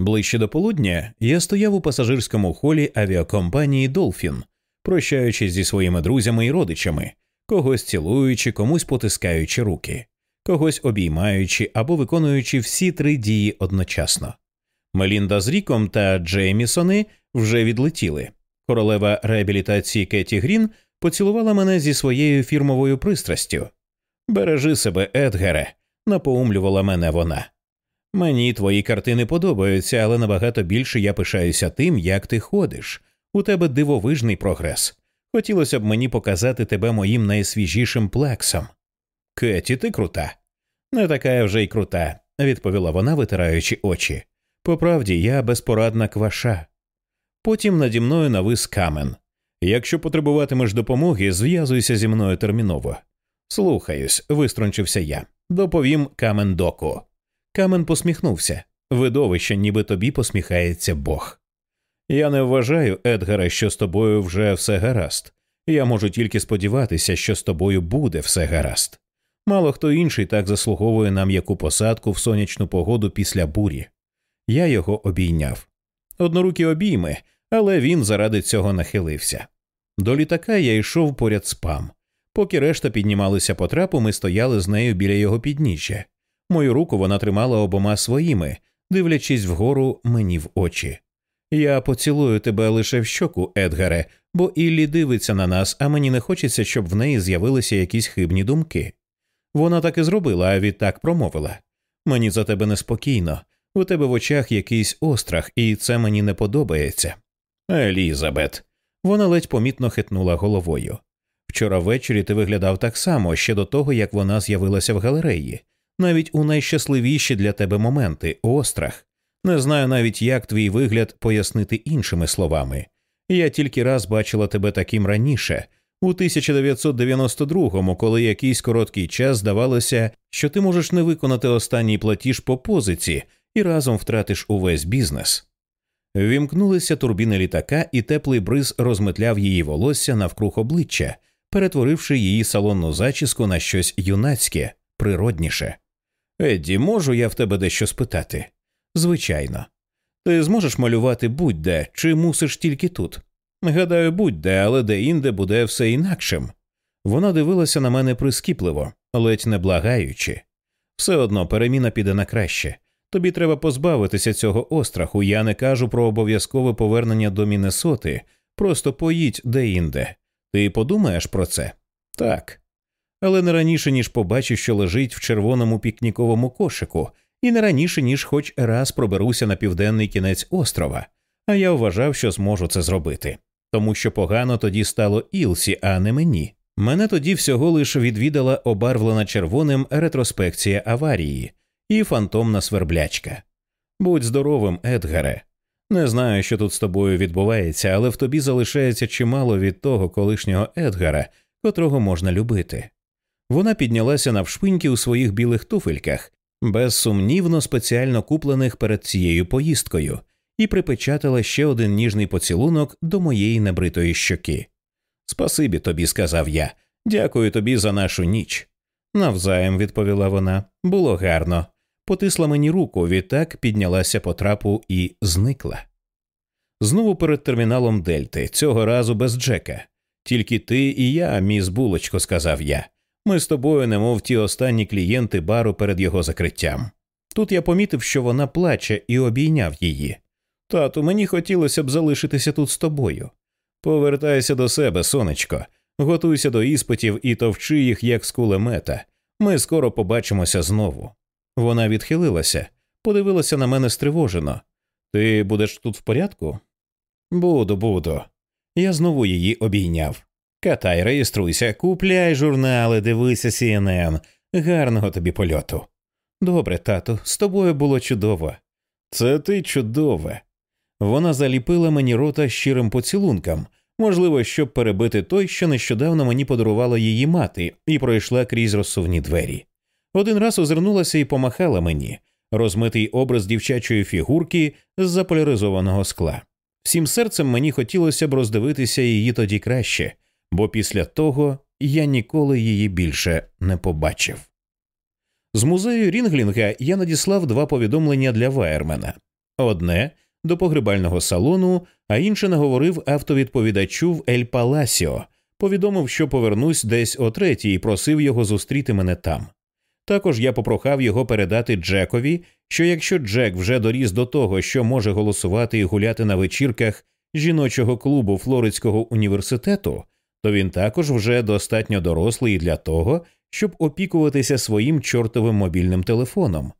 Ближче до полудня я стояв у пасажирському холі авіакомпанії Долфін, прощаючись зі своїми друзями і родичами, когось цілуючи, комусь потискаючи руки, когось обіймаючи або виконуючи всі три дії одночасно. Мелінда з Ріком та Джеймісони вже відлетіли. Королева реабілітації Кеті Грін поцілувала мене зі своєю фірмовою пристрастю. Бережи себе, Едгаре, напоумлювала мене вона. Мені твої картини подобаються, але набагато більше я пишаюся тим, як ти ходиш. У тебе дивовижний прогрес. Хотілося б мені показати тебе моїм найсвіжішим плексом. Кеті, ти крута. Не така вже й крута, відповіла вона, витираючи очі. По правді, я безпорадна кваша. Потім наді мною навис камен. Якщо потребуватимеш допомоги, зв'язуйся зі мною терміново. Слухаюсь, виструнчився я. Доповім камен доку. Камен посміхнувся. Видовище, ніби тобі посміхається Бог. Я не вважаю, Едгаре, що з тобою вже все гаразд. Я можу тільки сподіватися, що з тобою буде все гаразд. Мало хто інший так заслуговує на м'яку посадку в сонячну погоду після бурі. Я його обійняв. Однорукі обійми, але він заради цього нахилився. До літака я йшов поряд з пам. Поки решта піднімалися по трапу, ми стояли з нею біля його підніжжя. Мою руку вона тримала обома своїми, дивлячись вгору мені в очі. Я поцілую тебе лише в щоку, Едгаре, бо Іллі дивиться на нас, а мені не хочеться, щоб в неї з'явилися якісь хибні думки. Вона так і зробила, а відтак промовила мені за тебе неспокійно, у тебе в очах якийсь острах, і це мені не подобається. Елізабет. Вона ледь помітно хитнула головою. Вчора ввечері ти виглядав так само ще до того, як вона з'явилася в галереї, навіть у найщасливіші для тебе моменти острах. Не знаю навіть, як твій вигляд пояснити іншими словами. Я тільки раз бачила тебе таким раніше, у 1992-му, коли якийсь короткий час здавалося, що ти можеш не виконати останній платіж по позиці і разом втратиш увесь бізнес. Вімкнулися турбіни літака, і теплий бриз розметляв її волосся навкруг обличчя, перетворивши її салонну зачіску на щось юнацьке, природніше. Едді, можу я в тебе дещо спитати? Звичайно. Ти зможеш малювати будь-де, чи мусиш тільки тут? Гадаю, будь-де, але де інде буде все інакшим. Вона дивилася на мене прискіпливо, ледь не благаючи. Все одно переміна піде на краще. Тобі треба позбавитися цього остраху. Я не кажу про обов'язкове повернення до Міннесоти, просто поїдь де інде. Ти подумаєш про це? Так. Але не раніше, ніж побачиш, що лежить в червоному пікніковому кошику, і не раніше, ніж хоч раз проберуся на південний кінець острова, а я вважав, що зможу це зробити, тому що погано тоді стало Ілсі, а не мені. Мене тоді всього лиш відвідала обарвлена червоним ретроспекція аварії і фантомна сверблячка. Будь здоровим, Едгаре. Не знаю, що тут з тобою відбувається, але в тобі залишається чимало від того колишнього Едгара, котрого можна любити. Вона піднялася навшпиньки у своїх білих туфельках, безсумнівно спеціально куплених перед цією поїздкою, і припечатала ще один ніжний поцілунок до моєї небритої щоки. Спасибі тобі, сказав я, дякую тобі за нашу ніч. Навзаєм, відповіла вона, було гарно. Потисла мені руку, відтак піднялася по трапу і зникла. Знову перед терміналом Дельти, цього разу без Джека. Тільки ти і я, міс булочко, сказав я. Ми з тобою, немов ті останні клієнти бару перед його закриттям. Тут я помітив, що вона плаче і обійняв її. Тату, мені хотілося б залишитися тут з тобою. Повертайся до себе, сонечко, готуйся до іспитів і товчи їх, як з кулемета. Ми скоро побачимося знову. Вона відхилилася, подивилася на мене стривожено. Ти будеш тут в порядку? Буду, буду. Я знову її обійняв. Катай, реєструйся, купляй журнали, дивися CNN. Гарного тобі польоту. Добре, тату, з тобою було чудово. Це ти чудове. Вона заліпила мені рота щирим поцілунком, можливо, щоб перебити той, що нещодавно мені подарувала її мати, і пройшла крізь розсувні двері. Один раз озирнулася і помахала мені розмитий образ дівчачої фігурки з заполяризованого скла. Всім серцем мені хотілося б роздивитися її тоді краще, бо після того я ніколи її більше не побачив. З музею Рінглінга я надіслав два повідомлення для Вайермена одне до погребального салону, а інше наговорив автовідповідачу в Ель Паласіо, повідомив, що повернусь десь о третій і просив його зустріти мене там. Також я попрохав його передати Джекові, що якщо Джек вже доріс до того, що може голосувати і гуляти на вечірках жіночого клубу Флоридського університету, то він також вже достатньо дорослий для того, щоб опікуватися своїм чортовим мобільним телефоном.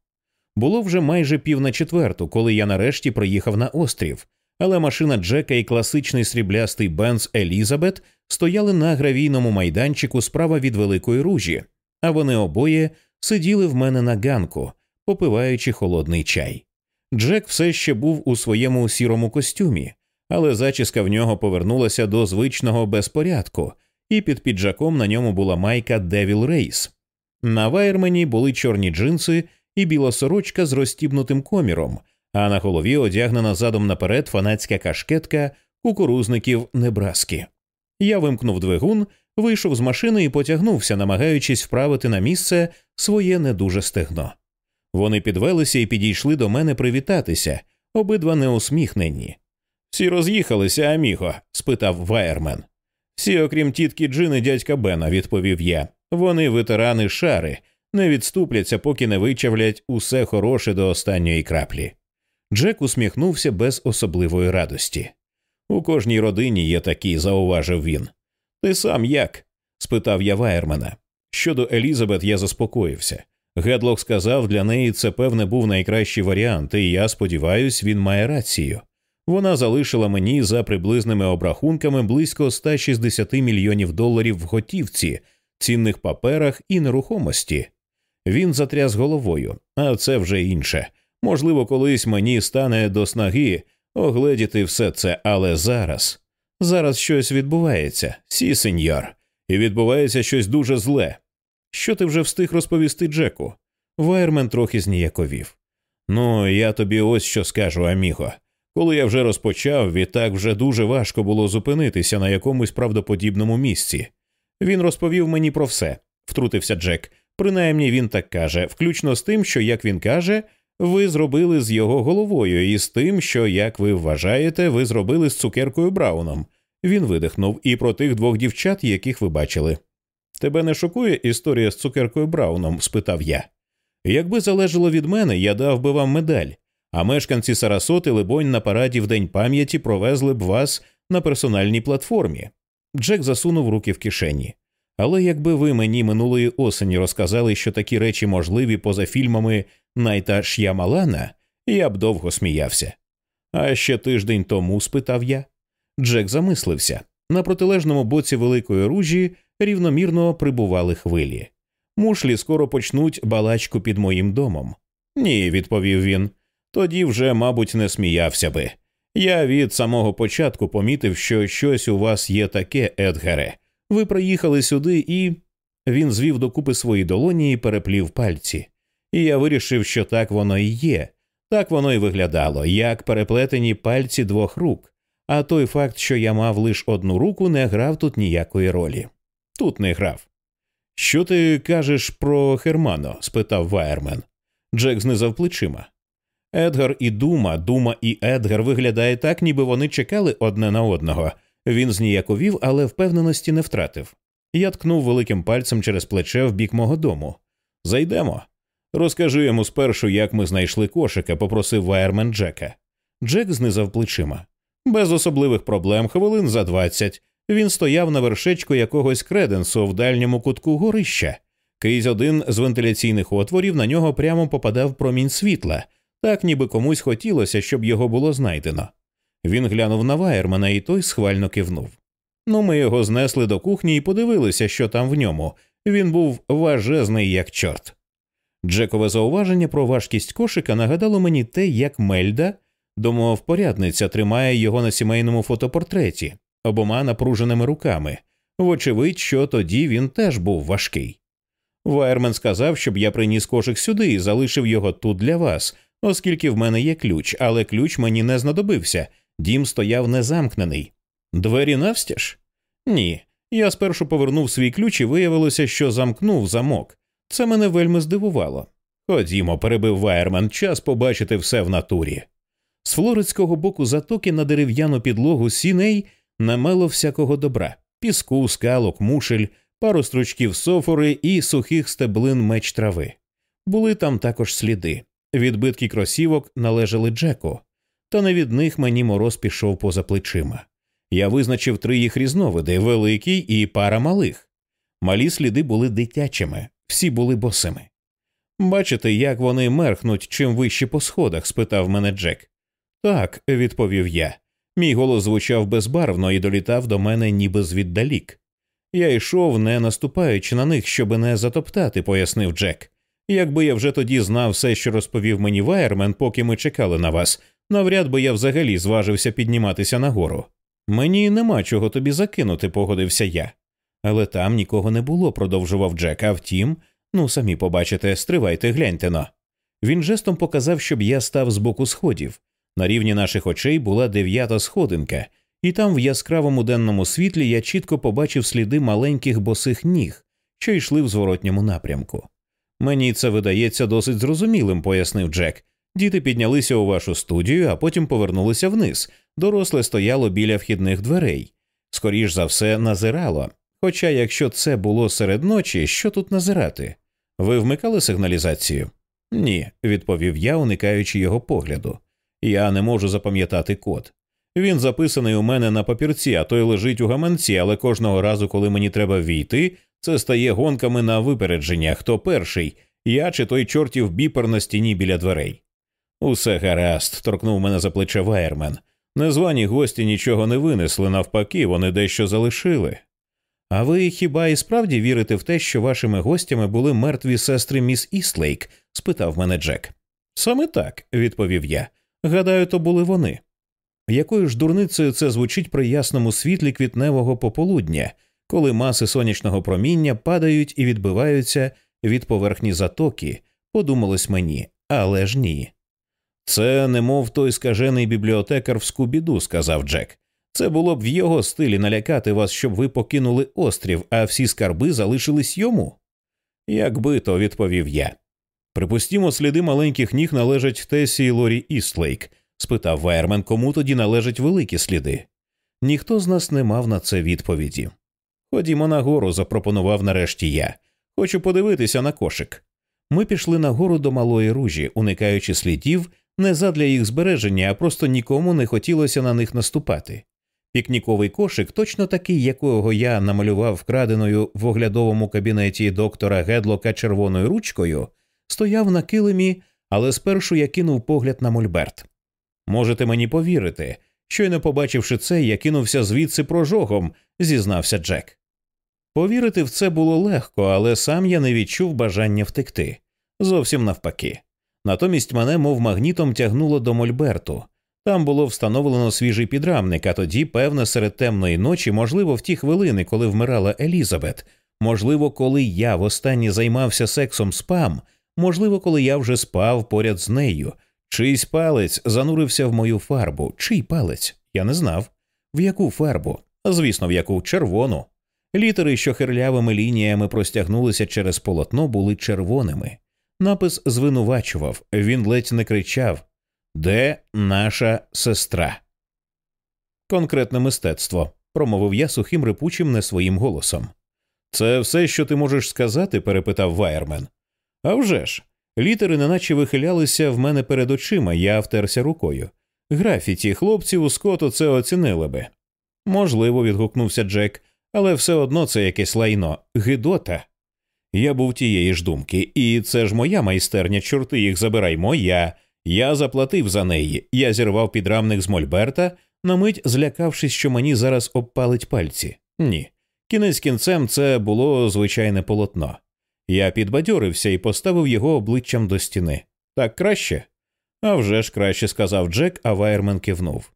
Було вже майже пів на четверту, коли я нарешті приїхав на острів, але машина Джека і класичний сріблястий Бенц Елізабет стояли на гравійному майданчику справа від великої ружі, а вони обоє сиділи в мене на ганку, попиваючи холодний чай. Джек все ще був у своєму сірому костюмі, але зачіска в нього повернулася до звичного безпорядку, і під піджаком на ньому була майка Девіл Рейс. На вайермені були чорні джинси і біла сорочка з розтібнутим коміром, а на голові одягнена задом наперед фанатська кашкетка кукурузників Небраски. Я вимкнув двигун, вийшов з машини і потягнувся, намагаючись вправити на місце своє недуже стегно. Вони підвелися і підійшли до мене привітатися, обидва неусміхнені. Всі роз'їхалися, amigo? спитав Вайермен. Всі, окрім тітки Джини, дядька Бена, відповів я. Вони ветерани шари, не відступляться, поки не вичавлять усе хороше до останньої краплі. Джек усміхнувся без особливої радості. У кожній родині є такі, зауважив він. Ти сам як? спитав я Вайермена. Щодо Елізабет я заспокоївся. Гедлок сказав, для неї це певне був найкращий варіант, і я сподіваюся, він має рацію. Вона залишила мені за приблизними обрахунками близько 160 мільйонів доларів в готівці, цінних паперах і нерухомості. Він затряс головою, а це вже інше. Можливо, колись мені стане до снаги огледіти все це, але зараз. Зараз щось відбувається, сі, сеньор, і відбувається щось дуже зле. Що ти вже встиг розповісти Джеку? Вайермен трохи зніяковів. Ну, я тобі ось що скажу, Аміго. Коли я вже розпочав, відтак вже дуже важко було зупинитися на якомусь правдоподібному місці. Він розповів мені про все, втрутився Джек. Принаймні він так каже, включно з тим, що, як він каже, ви зробили з його головою, і з тим, що, як ви вважаєте, ви зробили з цукеркою Брауном. Він видихнув і про тих двох дівчат, яких ви бачили. Тебе не шокує історія з цукеркою Брауном? спитав я. Якби залежало від мене, я дав би вам медаль, а мешканці Сарасоти, либонь, на параді в День пам'яті провезли б вас на персональній платформі. Джек засунув руки в кишені. Але якби ви мені минулої осені розказали, що такі речі можливі поза фільмами Найта Ш'ямалана, я б довго сміявся. А ще тиждень тому спитав я. Джек замислився. На протилежному боці великої ружі рівномірно прибували хвилі. Мушлі скоро почнуть балачку під моїм домом. Ні, відповів він. Тоді вже, мабуть, не сміявся би. Я від самого початку помітив, що щось у вас є таке, Едгаре. Ви приїхали сюди і. Він звів докупи свої долоні і переплів пальці. І я вирішив, що так воно і є. Так воно і виглядало, як переплетені пальці двох рук. А той факт, що я мав лише одну руку, не грав тут ніякої ролі. Тут не грав. Що ти кажеш про Хермано? спитав Вайермен. Джек знизав плечима. Едгар і Дума, Дума і Едгар виглядає так, ніби вони чекали одне на одного. Він зніяковів, але впевненості не втратив. Я ткнув великим пальцем через плече в бік мого дому. Зайдемо. Розкажи йому спершу, як ми знайшли кошика, попросив Вайермен Джека. Джек знизав плечима. Без особливих проблем, хвилин за двадцять. Він стояв на вершечку якогось креденсу в дальньому кутку горища. Крізь один з вентиляційних отворів на нього прямо попадав промінь світла, так ніби комусь хотілося, щоб його було знайдено. Він глянув на Вайермана, і той схвально кивнув. Ну, ми його знесли до кухні і подивилися, що там в ньому. Він був важезний, як чорт. Джекове зауваження про важкість кошика нагадало мені те, як Мельда, домовпорядниця, тримає його на сімейному фотопортреті обома напруженими руками. Вочевидь, що тоді він теж був важкий. Вайермен сказав, щоб я приніс кошик сюди і залишив його тут для вас, оскільки в мене є ключ, але ключ мені не знадобився. Дім стояв незамкнений. Двері навстяж? Ні. Я спершу повернув свій ключ і виявилося, що замкнув замок. Це мене вельми здивувало. Ходімо, перебив Вайерман, час побачити все в натурі. З флоридського боку затоки на дерев'яну підлогу сіней намело всякого добра піску, скалок, мушель, пару стручків софори і сухих стеблин меч трави. Були там також сліди. Відбитки кросівок належали Джеку, та не від них мені мороз пішов поза плечима. Я визначив три їх різновиди великий і пара малих. Малі сліди були дитячими, всі були босими. Бачите, як вони мерхнуть чим вище по сходах? спитав мене Джек. Так, відповів я. Мій голос звучав безбарвно і долітав до мене ніби звіддалік. Я йшов, не наступаючи на них, щоб не затоптати, пояснив Джек. Якби я вже тоді знав все, що розповів мені Вайермен, поки ми чекали на вас, навряд би я взагалі зважився підніматися нагору. Мені нема чого тобі закинути, погодився я. Але там нікого не було, продовжував Джек. А втім, ну самі побачите, стривайте, гляньте но. Він жестом показав, щоб я став з боку сходів. На рівні наших очей була дев'ята сходинка, і там в яскравому денному світлі я чітко побачив сліди маленьких босих ніг, що йшли в зворотньому напрямку. Мені це видається досить зрозумілим, пояснив Джек. Діти піднялися у вашу студію, а потім повернулися вниз. Доросле стояло біля вхідних дверей. скоріш за все, назирало. Хоча, якщо це було серед ночі, що тут назирати? Ви вмикали сигналізацію? Ні, відповів я, уникаючи його погляду. Я не можу запам'ятати код. Він записаний у мене на папірці, а той лежить у гаманці, але кожного разу, коли мені треба війти, це стає гонками на випередження. Хто перший? Я чи той чортів біпер на стіні біля дверей. Усе гаразд, торкнув мене за плече Вайермен. Незвані гості нічого не винесли, навпаки, вони дещо залишили. А ви хіба і справді вірите в те, що вашими гостями були мертві сестри міс Іслейк? спитав мене Джек. Саме так, відповів я. Гадаю, то були вони. Якою ж дурницею це звучить при ясному світлі квітневого пополудня, коли маси сонячного проміння падають і відбиваються від поверхні затоки, подумалось мені, але ж ні. Це немов той скажений бібліотекар в Скубіду, сказав Джек. Це було б в його стилі налякати вас, щоб ви покинули острів, а всі скарби залишились йому. Якби то відповів я. Припустімо, сліди маленьких ніг належать Тесі і Лорі Істлейк, спитав Вайермен, кому тоді належать великі сліди. Ніхто з нас не мав на це відповіді. Ходімо нагору, запропонував нарешті я. Хочу подивитися на кошик. Ми пішли нагору до малої ружі, уникаючи слідів не задля їх збереження, а просто нікому не хотілося на них наступати. Пікніковий кошик, точно такий, якого я намалював вкраденою в оглядовому кабінеті доктора Гедлока червоною ручкою, стояв на килимі, але спершу я кинув погляд на мольберт. Можете мені повірити, щойно побачивши це, я кинувся звідси прожогом, зізнався Джек. Повірити в це було легко, але сам я не відчув бажання втекти. Зовсім навпаки. Натомість мене, мов магнітом, тягнуло до Мольберту. Там було встановлено свіжий підрамник, а тоді, певне, серед темної ночі, можливо, в ті хвилини, коли вмирала Елізабет, можливо, коли я востаннє займався сексом спам, можливо, коли я вже спав поряд з нею. Чийсь палець занурився в мою фарбу. Чий палець? Я не знав. В яку фарбу? Звісно, в яку червону. Літери, що хирлявими лініями простягнулися через полотно, були червоними. Напис звинувачував, він ледь не кричав Де наша сестра? Конкретне мистецтво, промовив я сухим рипучим не своїм голосом. Це все, що ти можеш сказати? перепитав Вайермен. «А вже ж!» Літери неначе вихилялися в мене перед очима, я втерся рукою. Графіті, хлопці у скоту це оцінили би. Можливо, відгукнувся Джек, але все одно це якесь лайно, гидота. Я був тієї ж думки, і це ж моя майстерня, чорти їх забирай, моя. Я заплатив за неї. Я зірвав підрамник з Мольберта, на мить злякавшись, що мені зараз обпалить пальці. Ні. Кінець кінцем це було звичайне полотно. Я підбадьорився і поставив його обличчям до стіни. Так краще? «А вже ж краще, сказав Джек, а Вайермен кивнув.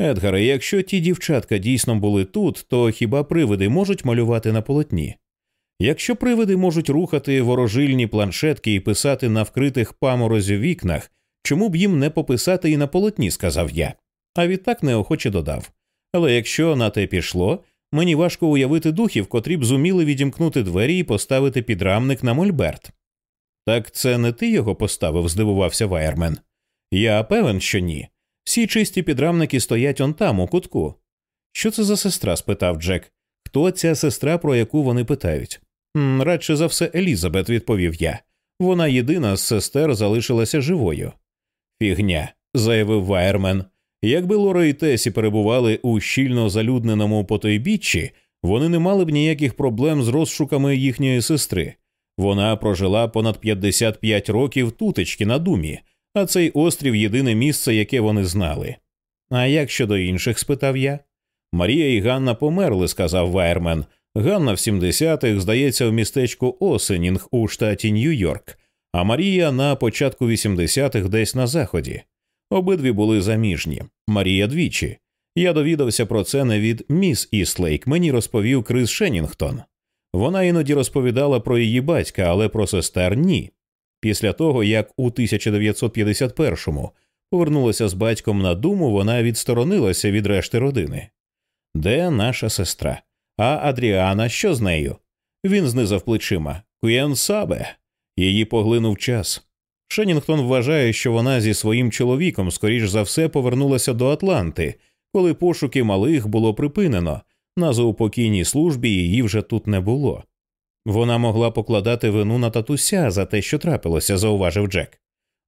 Едгаре, якщо ті дівчатка дійсно були тут, то хіба привиди можуть малювати на полотні? Якщо привиди можуть рухати ворожильні планшетки і писати на вкритих паморозю вікнах, чому б їм не пописати і на полотні, сказав я. А відтак неохоче додав. Але якщо на те пішло, мені важко уявити духів, котрі б зуміли відімкнути двері і поставити підрамник на мольберт. Так це не ти його поставив, здивувався Вайермен. Я певен, що ні. Всі чисті підрамники стоять он там, у кутку. Що це за сестра? спитав Джек. Хто ця сестра, про яку вони питають? Радше за все, Елізабет, відповів я. Вона єдина з сестер залишилася живою. Фігня, заявив Вайермен. Якби Лора і Тесі перебували у щільно залюдненому потойбіччі, вони не мали б ніяких проблем з розшуками їхньої сестри. Вона прожила понад 55 років тутечки на Думі, а цей острів єдине місце, яке вони знали. А як щодо інших? спитав я. Марія і Ганна померли, сказав Вайермен. Ганна в 70-х, здається, в містечку Осінінг у штаті Нью-Йорк, а Марія на початку 80-х десь на заході. Обидві були заміжні. Марія двічі. Я довідався про це не від міс Іслейк, мені розповів Крис Шеннінгтон. Вона іноді розповідала про її батька, але про сестер ні. Після того, як у 1951-му повернулася з батьком на думу, вона відсторонилася від решти родини. Де наша сестра? А Адріана що з нею? Він знизав плечима. Куєн Сабе. Її поглинув час. Шенінгтон вважає, що вона зі своїм чоловіком, скоріш за все, повернулася до Атланти, коли пошуки малих було припинено, На заупокійній службі її вже тут не було. Вона могла покладати вину на татуся за те, що трапилося, зауважив Джек.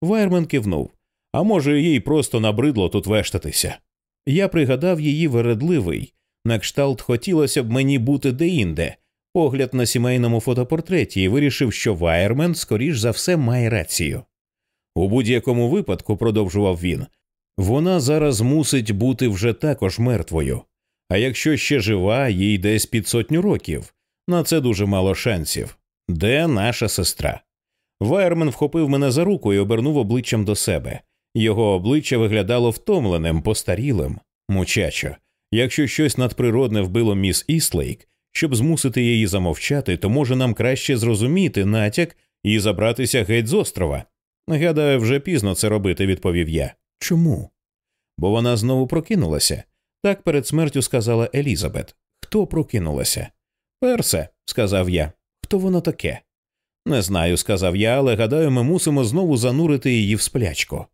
Вайермен кивнув. А може, їй просто набридло тут вештатися. Я пригадав її вередливий. На кшталт хотілося б мені бути деінде, погляд на сімейному фотопортреті і вирішив, що Вайермен, скоріш за все, має рацію. У будь-якому випадку, продовжував він, вона зараз мусить бути вже також мертвою. А якщо ще жива, їй десь під сотню років. На це дуже мало шансів. Де наша сестра? Вайермен вхопив мене за руку і обернув обличчям до себе. Його обличчя виглядало втомленим, постарілим, мучачо. Якщо щось надприродне вбило міс Іслейк, щоб змусити її замовчати, то може нам краще зрозуміти натяк і забратися геть з острова. Гадаю, вже пізно це робити, відповів я. Чому? Бо вона знову прокинулася. Так перед смертю сказала Елізабет. Хто прокинулася? Персе, сказав я. Хто воно таке? Не знаю, сказав я, але гадаю, ми мусимо знову занурити її в сплячку.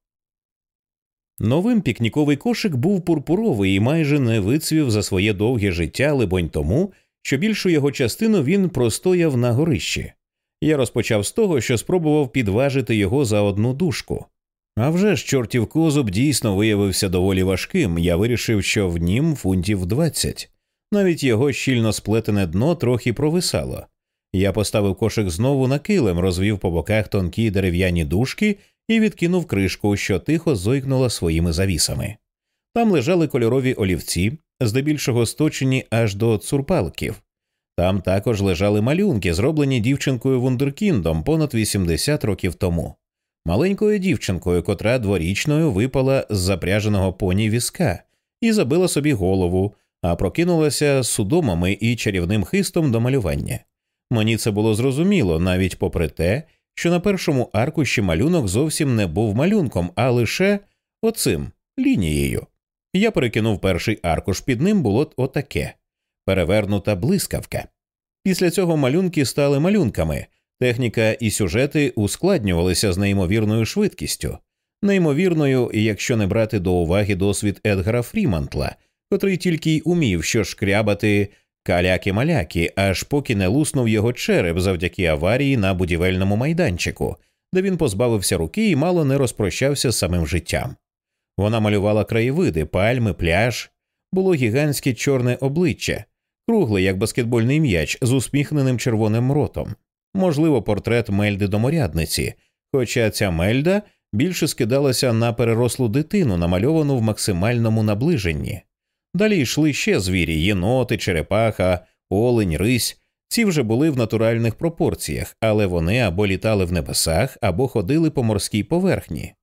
Новим пікніковий кошик був пурпуровий і майже не вицвів за своє довге життя, либонь тому, що більшу його частину він простояв на горищі. Я розпочав з того, що спробував підважити його за одну дужку. А вже ж чортів козуб дійсно виявився доволі важким, я вирішив, що в нім фунтів двадцять. Навіть його щільно сплетене дно трохи провисало. Я поставив кошик знову на килим, розвів по боках тонкі дерев'яні дужки і відкинув кришку, що тихо зойкнула своїми завісами. Там лежали кольорові олівці, здебільшого сточені аж до цурпалків. Там також лежали малюнки, зроблені дівчинкою Вундеркіндом понад 80 років тому, маленькою дівчинкою, котра дворічною випала з запряженого поні візка і забила собі голову, а прокинулася судомами і чарівним хистом до малювання. Мені це було зрозуміло навіть попри те, що на першому аркуші малюнок зовсім не був малюнком, а лише оцим лінією. Я перекинув перший аркуш, під ним було отаке перевернута блискавка. Після цього малюнки стали малюнками, техніка і сюжети ускладнювалися з неймовірною швидкістю, неймовірною, якщо не брати до уваги досвід Едгара Фрімантла, котрий тільки й умів що шкрябати каляки-маляки, аж поки не луснув його череп завдяки аварії на будівельному майданчику, де він позбавився руки і мало не розпрощався з самим життям. Вона малювала краєвиди, пальми, пляж, було гігантське чорне обличчя, кругле, як баскетбольний м'яч, з усміхненим червоним ротом, можливо, портрет Мельди доморядниці, хоча ця Мельда більше скидалася на перерослу дитину, намальовану в максимальному наближенні. Далі йшли ще звірі єноти, черепаха, олень, рись. Ці вже були в натуральних пропорціях, але вони або літали в небесах, або ходили по морській поверхні.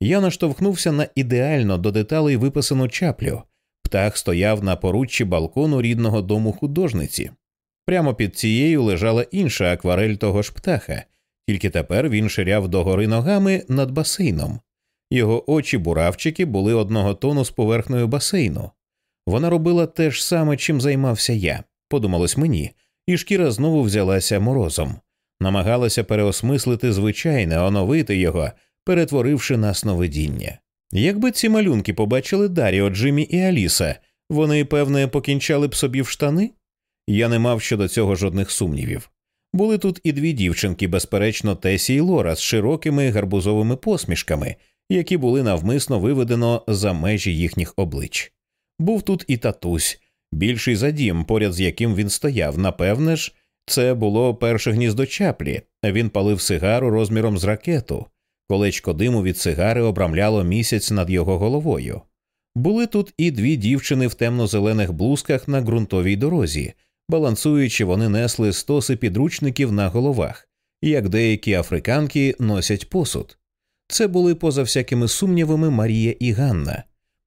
Я наштовхнувся на ідеально до деталей виписану чаплю. Птах стояв на поруччі балкону рідного дому художниці. Прямо під цією лежала інша акварель того ж птаха, тільки тепер він ширяв догори ногами над басейном. Його очі буравчики були одного тону з поверхнею басейну. Вона робила те ж саме, чим займався я, подумалось мені, і шкіра знову взялася морозом, намагалася переосмислити звичайне, оновити його, перетворивши на сновидіння. Якби ці малюнки побачили Даріо, Джиммі і Аліса, вони, певне, покінчали б собі в штани? Я не мав щодо цього жодних сумнівів. Були тут і дві дівчинки, безперечно, Тесі і Лора з широкими гарбузовими посмішками, які були навмисно виведено за межі їхніх облич. Був тут і татусь, більший за дім, поряд з яким він стояв. Напевне ж, це було перше гніздо чаплі. Він палив сигару розміром з ракету. Колечко диму від сигари обрамляло місяць над його головою. Були тут і дві дівчини в темно-зелених блузках на ґрунтовій дорозі, балансуючи, вони несли стоси підручників на головах, як деякі африканки носять посуд. Це були поза всякими сумнівами Марія і Ганна.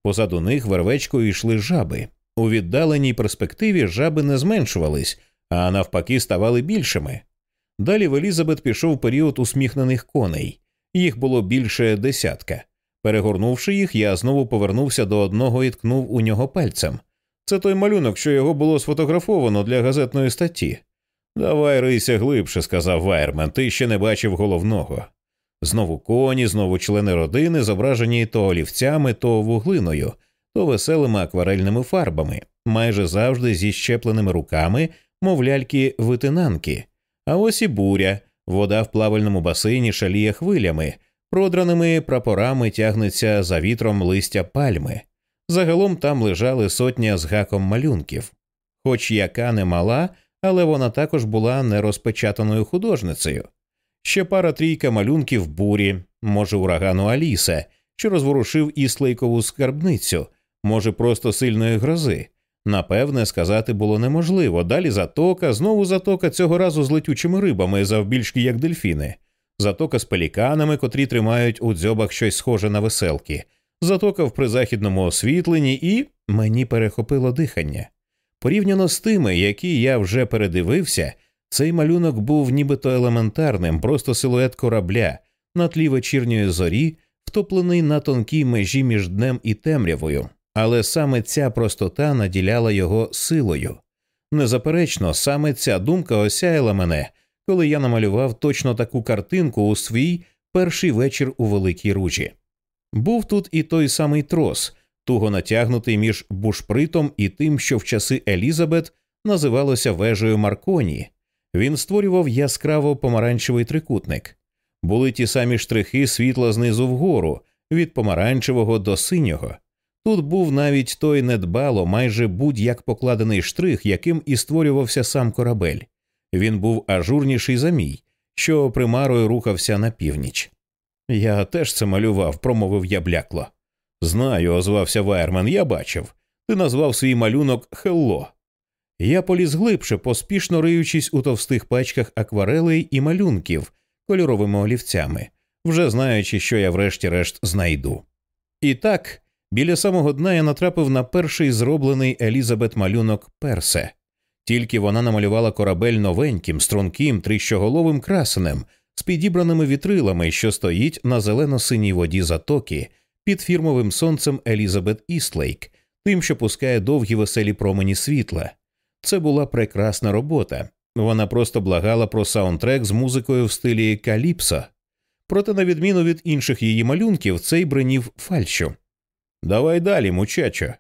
Позаду них вервечкою йшли жаби. У віддаленій перспективі жаби не зменшувались, а навпаки ставали більшими. Далі в Елізабет пішов період усміхнених коней, їх було більше десятка. Перегорнувши їх, я знову повернувся до одного і ткнув у нього пальцем. Це той малюнок, що його було сфотографовано для газетної статті. Давай рийся глибше, сказав Вайермен, ти ще не бачив головного. Знову коні, знову члени родини, зображені то олівцями, то вуглиною, то веселими акварельними фарбами, майже завжди зі щепленими руками, мов ляльки витинанки. А ось і буря, вода в плавальному басейні шаліє хвилями, продраними прапорами тягнеться за вітром листя пальми. Загалом там лежали сотня з гаком малюнків. Хоч яка не мала, але вона також була нерозпечатаною художницею. Ще пара трійка малюнків бурі, може, урагану Аліса, що розворушив іслейкову скарбницю, може, просто сильної грози. Напевне, сказати було неможливо. Далі затока, знову затока цього разу з летючими рибами, завбільшки як дельфіни, затока з пеліканами, котрі тримають у дзьобах щось схоже на веселки, затока в призахідному освітленні, і мені перехопило дихання. Порівняно з тими, які я вже передивився, цей малюнок був нібито елементарним, просто силует корабля на тлі вечірньої зорі, втоплений на тонкій межі між днем і темрявою, але саме ця простота наділяла його силою. Незаперечно, саме ця думка осяяла мене, коли я намалював точно таку картинку у свій перший вечір у Великій Ружі. Був тут і той самий трос, туго натягнутий між бушпритом і тим, що в часи Елізабет називалося вежею Марконі. Він створював яскраво помаранчевий трикутник. Були ті самі штрихи світла знизу вгору, від помаранчевого до синього. Тут був навіть той недбало, майже будь-як покладений штрих, яким і створювався сам корабель. Він був ажурніший за мій, що примарою рухався на північ. Я теж це малював, промовив я блякло. Знаю, озвався Вайермен, я бачив. Ти назвав свій малюнок Hello. Я поліз глибше, поспішно риючись у товстих пачках акварелей і малюнків кольоровими олівцями, вже знаючи, що я врешті-решт знайду. І так, біля самого дна я натрапив на перший зроблений Елізабет малюнок Персе. Тільки вона намалювала корабель новеньким, струнким, трищогловим красенем, з підібраними вітрилами, що стоїть на зелено-синій воді затоки під фірмовим сонцем Елізабет Істлейк, тим, що пускає довгі веселі промені світла. Це була прекрасна робота. Вона просто благала про саундтрек з музикою в стилі Каліпсо. Проте, на відміну від інших її малюнків, цей бринів фальшу. Давай далі, мучачо.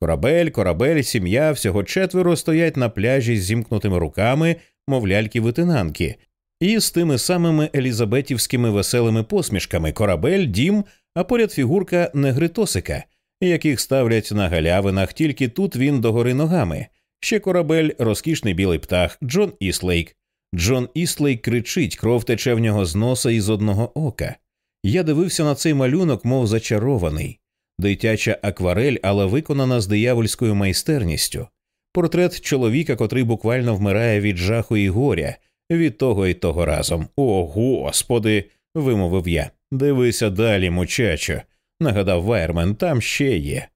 Корабель, корабель, сім'я, всього четверо стоять на пляжі з зімкнутими руками, мов ляльки витинанки, і з тими самими елізабетівськими веселими посмішками корабель, дім, а поряд фігурка негритосика, яких ставлять на галявинах, тільки тут він догори ногами. Ще корабель, розкішний білий птах, Джон Іслейк. Джон Іслейк кричить, кров тече в нього з носа і з одного ока. Я дивився на цей малюнок, мов зачарований, дитяча акварель, але виконана з диявольською майстерністю. Портрет чоловіка, котрий буквально вмирає від жаху і горя, від того і того разом. О, господи, вимовив я. Дивися далі, мучачо, нагадав Вайермен, там ще є.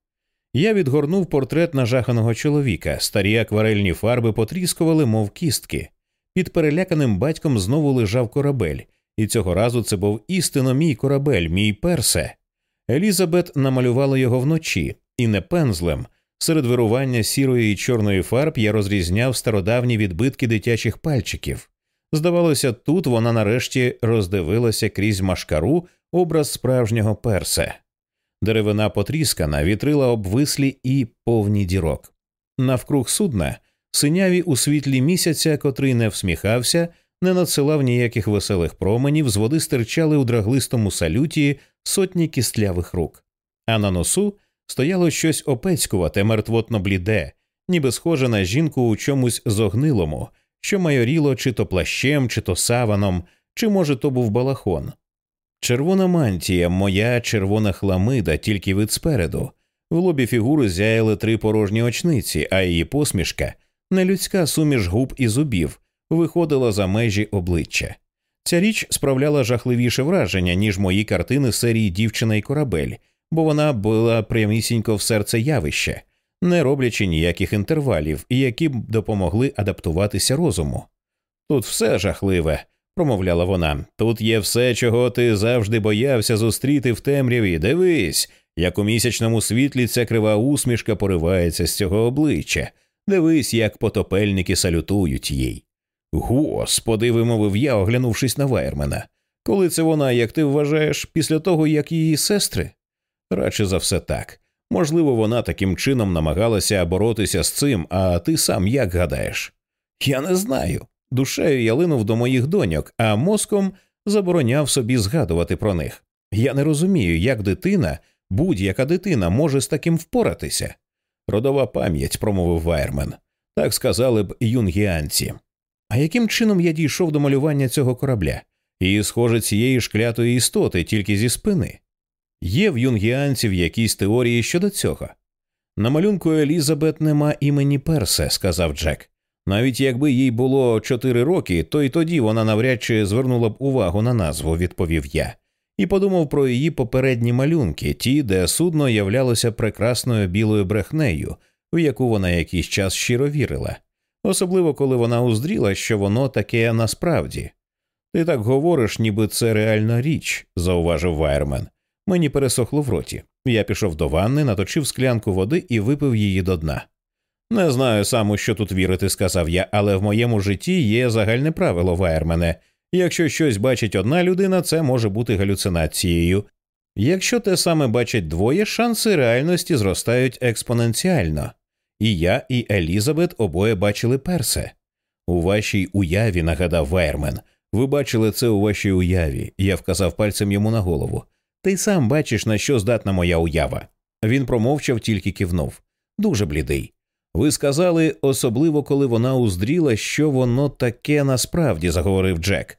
Я відгорнув портрет нажаханого чоловіка, старі акварельні фарби потріскували, мов кістки. Під переляканим батьком знову лежав корабель, і цього разу це був істинно мій корабель, мій персе. Елізабет намалювала його вночі, і не пензлем. Серед вирування сірої і чорної фарб я розрізняв стародавні відбитки дитячих пальчиків. Здавалося, тут вона нарешті роздивилася крізь машкару образ справжнього перса. Деревина потріскана, вітрила обвислі і повні дірок. Навкруг судна, синяві у світлі місяця, котрий не всміхався, не надсилав ніяких веселих променів, з води стирчали у драглистому салюті сотні кістлявих рук, а на носу стояло щось опецькувате, мертвотно бліде, ніби схоже на жінку у чомусь зогнилому, що майоріло чи то плащем, чи то саваном, чи, може, то був балахон. Червона мантія, моя червона хламида, тільки від спереду. В лобі фігури зяяли три порожні очниці, а її посмішка, нелюдська суміш губ і зубів, виходила за межі обличчя. Ця річ справляла жахливіше враження, ніж мої картини серії Дівчина і корабель, бо вона була прямісінько в серце явища, не роблячи ніяких інтервалів, які б допомогли адаптуватися розуму. Тут все жахливе, промовляла вона. Тут є все, чого ти завжди боявся зустріти в темряві. Дивись, як у місячному світлі ця крива усмішка поривається з цього обличчя. Дивись, як потопельники салютують їй. Господи, вимовив я, оглянувшись на Вайермена. Коли це вона, як ти вважаєш, після того, як її сестри? Радше за все так. Можливо, вона таким чином намагалася боротися з цим, а ти сам як гадаєш? Я не знаю. Душею я линув до моїх доньок, а мозком забороняв собі згадувати про них. Я не розумію, як дитина, будь-яка дитина може з таким впоратися. Родова пам'ять, промовив Вайермен. Так сказали б юнгіанці. А яким чином я дійшов до малювання цього корабля? І, схоже, цієї клятої істоти тільки зі спини. Є в юнгіанців якісь теорії щодо цього. На малюнку Елізабет нема імені Персе, сказав Джек. Навіть якби їй було чотири роки, то й тоді вона навряд чи звернула б увагу на назву, відповів я, і подумав про її попередні малюнки, ті, де судно являлося прекрасною білою брехнею, в яку вона якийсь час щиро вірила, особливо коли вона уздріла, що воно таке насправді. Ти так говориш, ніби це реальна річ, зауважив Вайермен. Мені пересохло в роті. Я пішов до ванни, наточив склянку води і випив її до дна. Не знаю сам, у що тут вірити, сказав я, але в моєму житті є загальне правило Вайермене. Якщо щось бачить одна людина, це може бути галюцинацією. Якщо те саме бачать двоє, шанси реальності зростають експоненціально. І я, і Елізабет обоє бачили персе. У вашій уяві, нагадав Вайермен. Ви бачили це у вашій уяві, я вказав пальцем йому на голову. Ти сам бачиш, на що здатна моя уява. Він промовчав, тільки кивнув. Дуже блідий. Ви сказали, особливо коли вона уздріла, що воно таке насправді, заговорив Джек.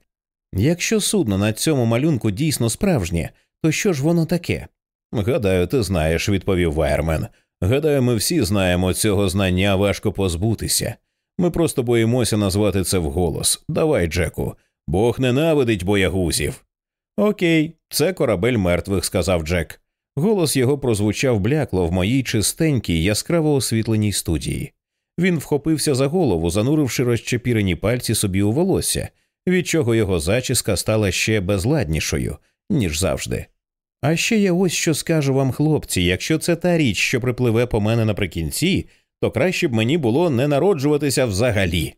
Якщо судно на цьому малюнку дійсно справжнє, то що ж воно таке? Гадаю, ти знаєш, відповів Вайермен. Гадаю, ми всі знаємо цього знання важко позбутися. Ми просто боїмося назвати це вголос. Давай, Джеку, Бог ненавидить боягузів. Окей, це корабель мертвих, сказав Джек. Голос його прозвучав блякло в моїй чистенькій, яскраво освітленій студії. Він вхопився за голову, зануривши розчепірені пальці собі у волосся, від чого його зачіска стала ще безладнішою, ніж завжди. А ще я ось що скажу вам, хлопці, якщо це та річ, що припливе по мене наприкінці, то краще б мені було не народжуватися взагалі.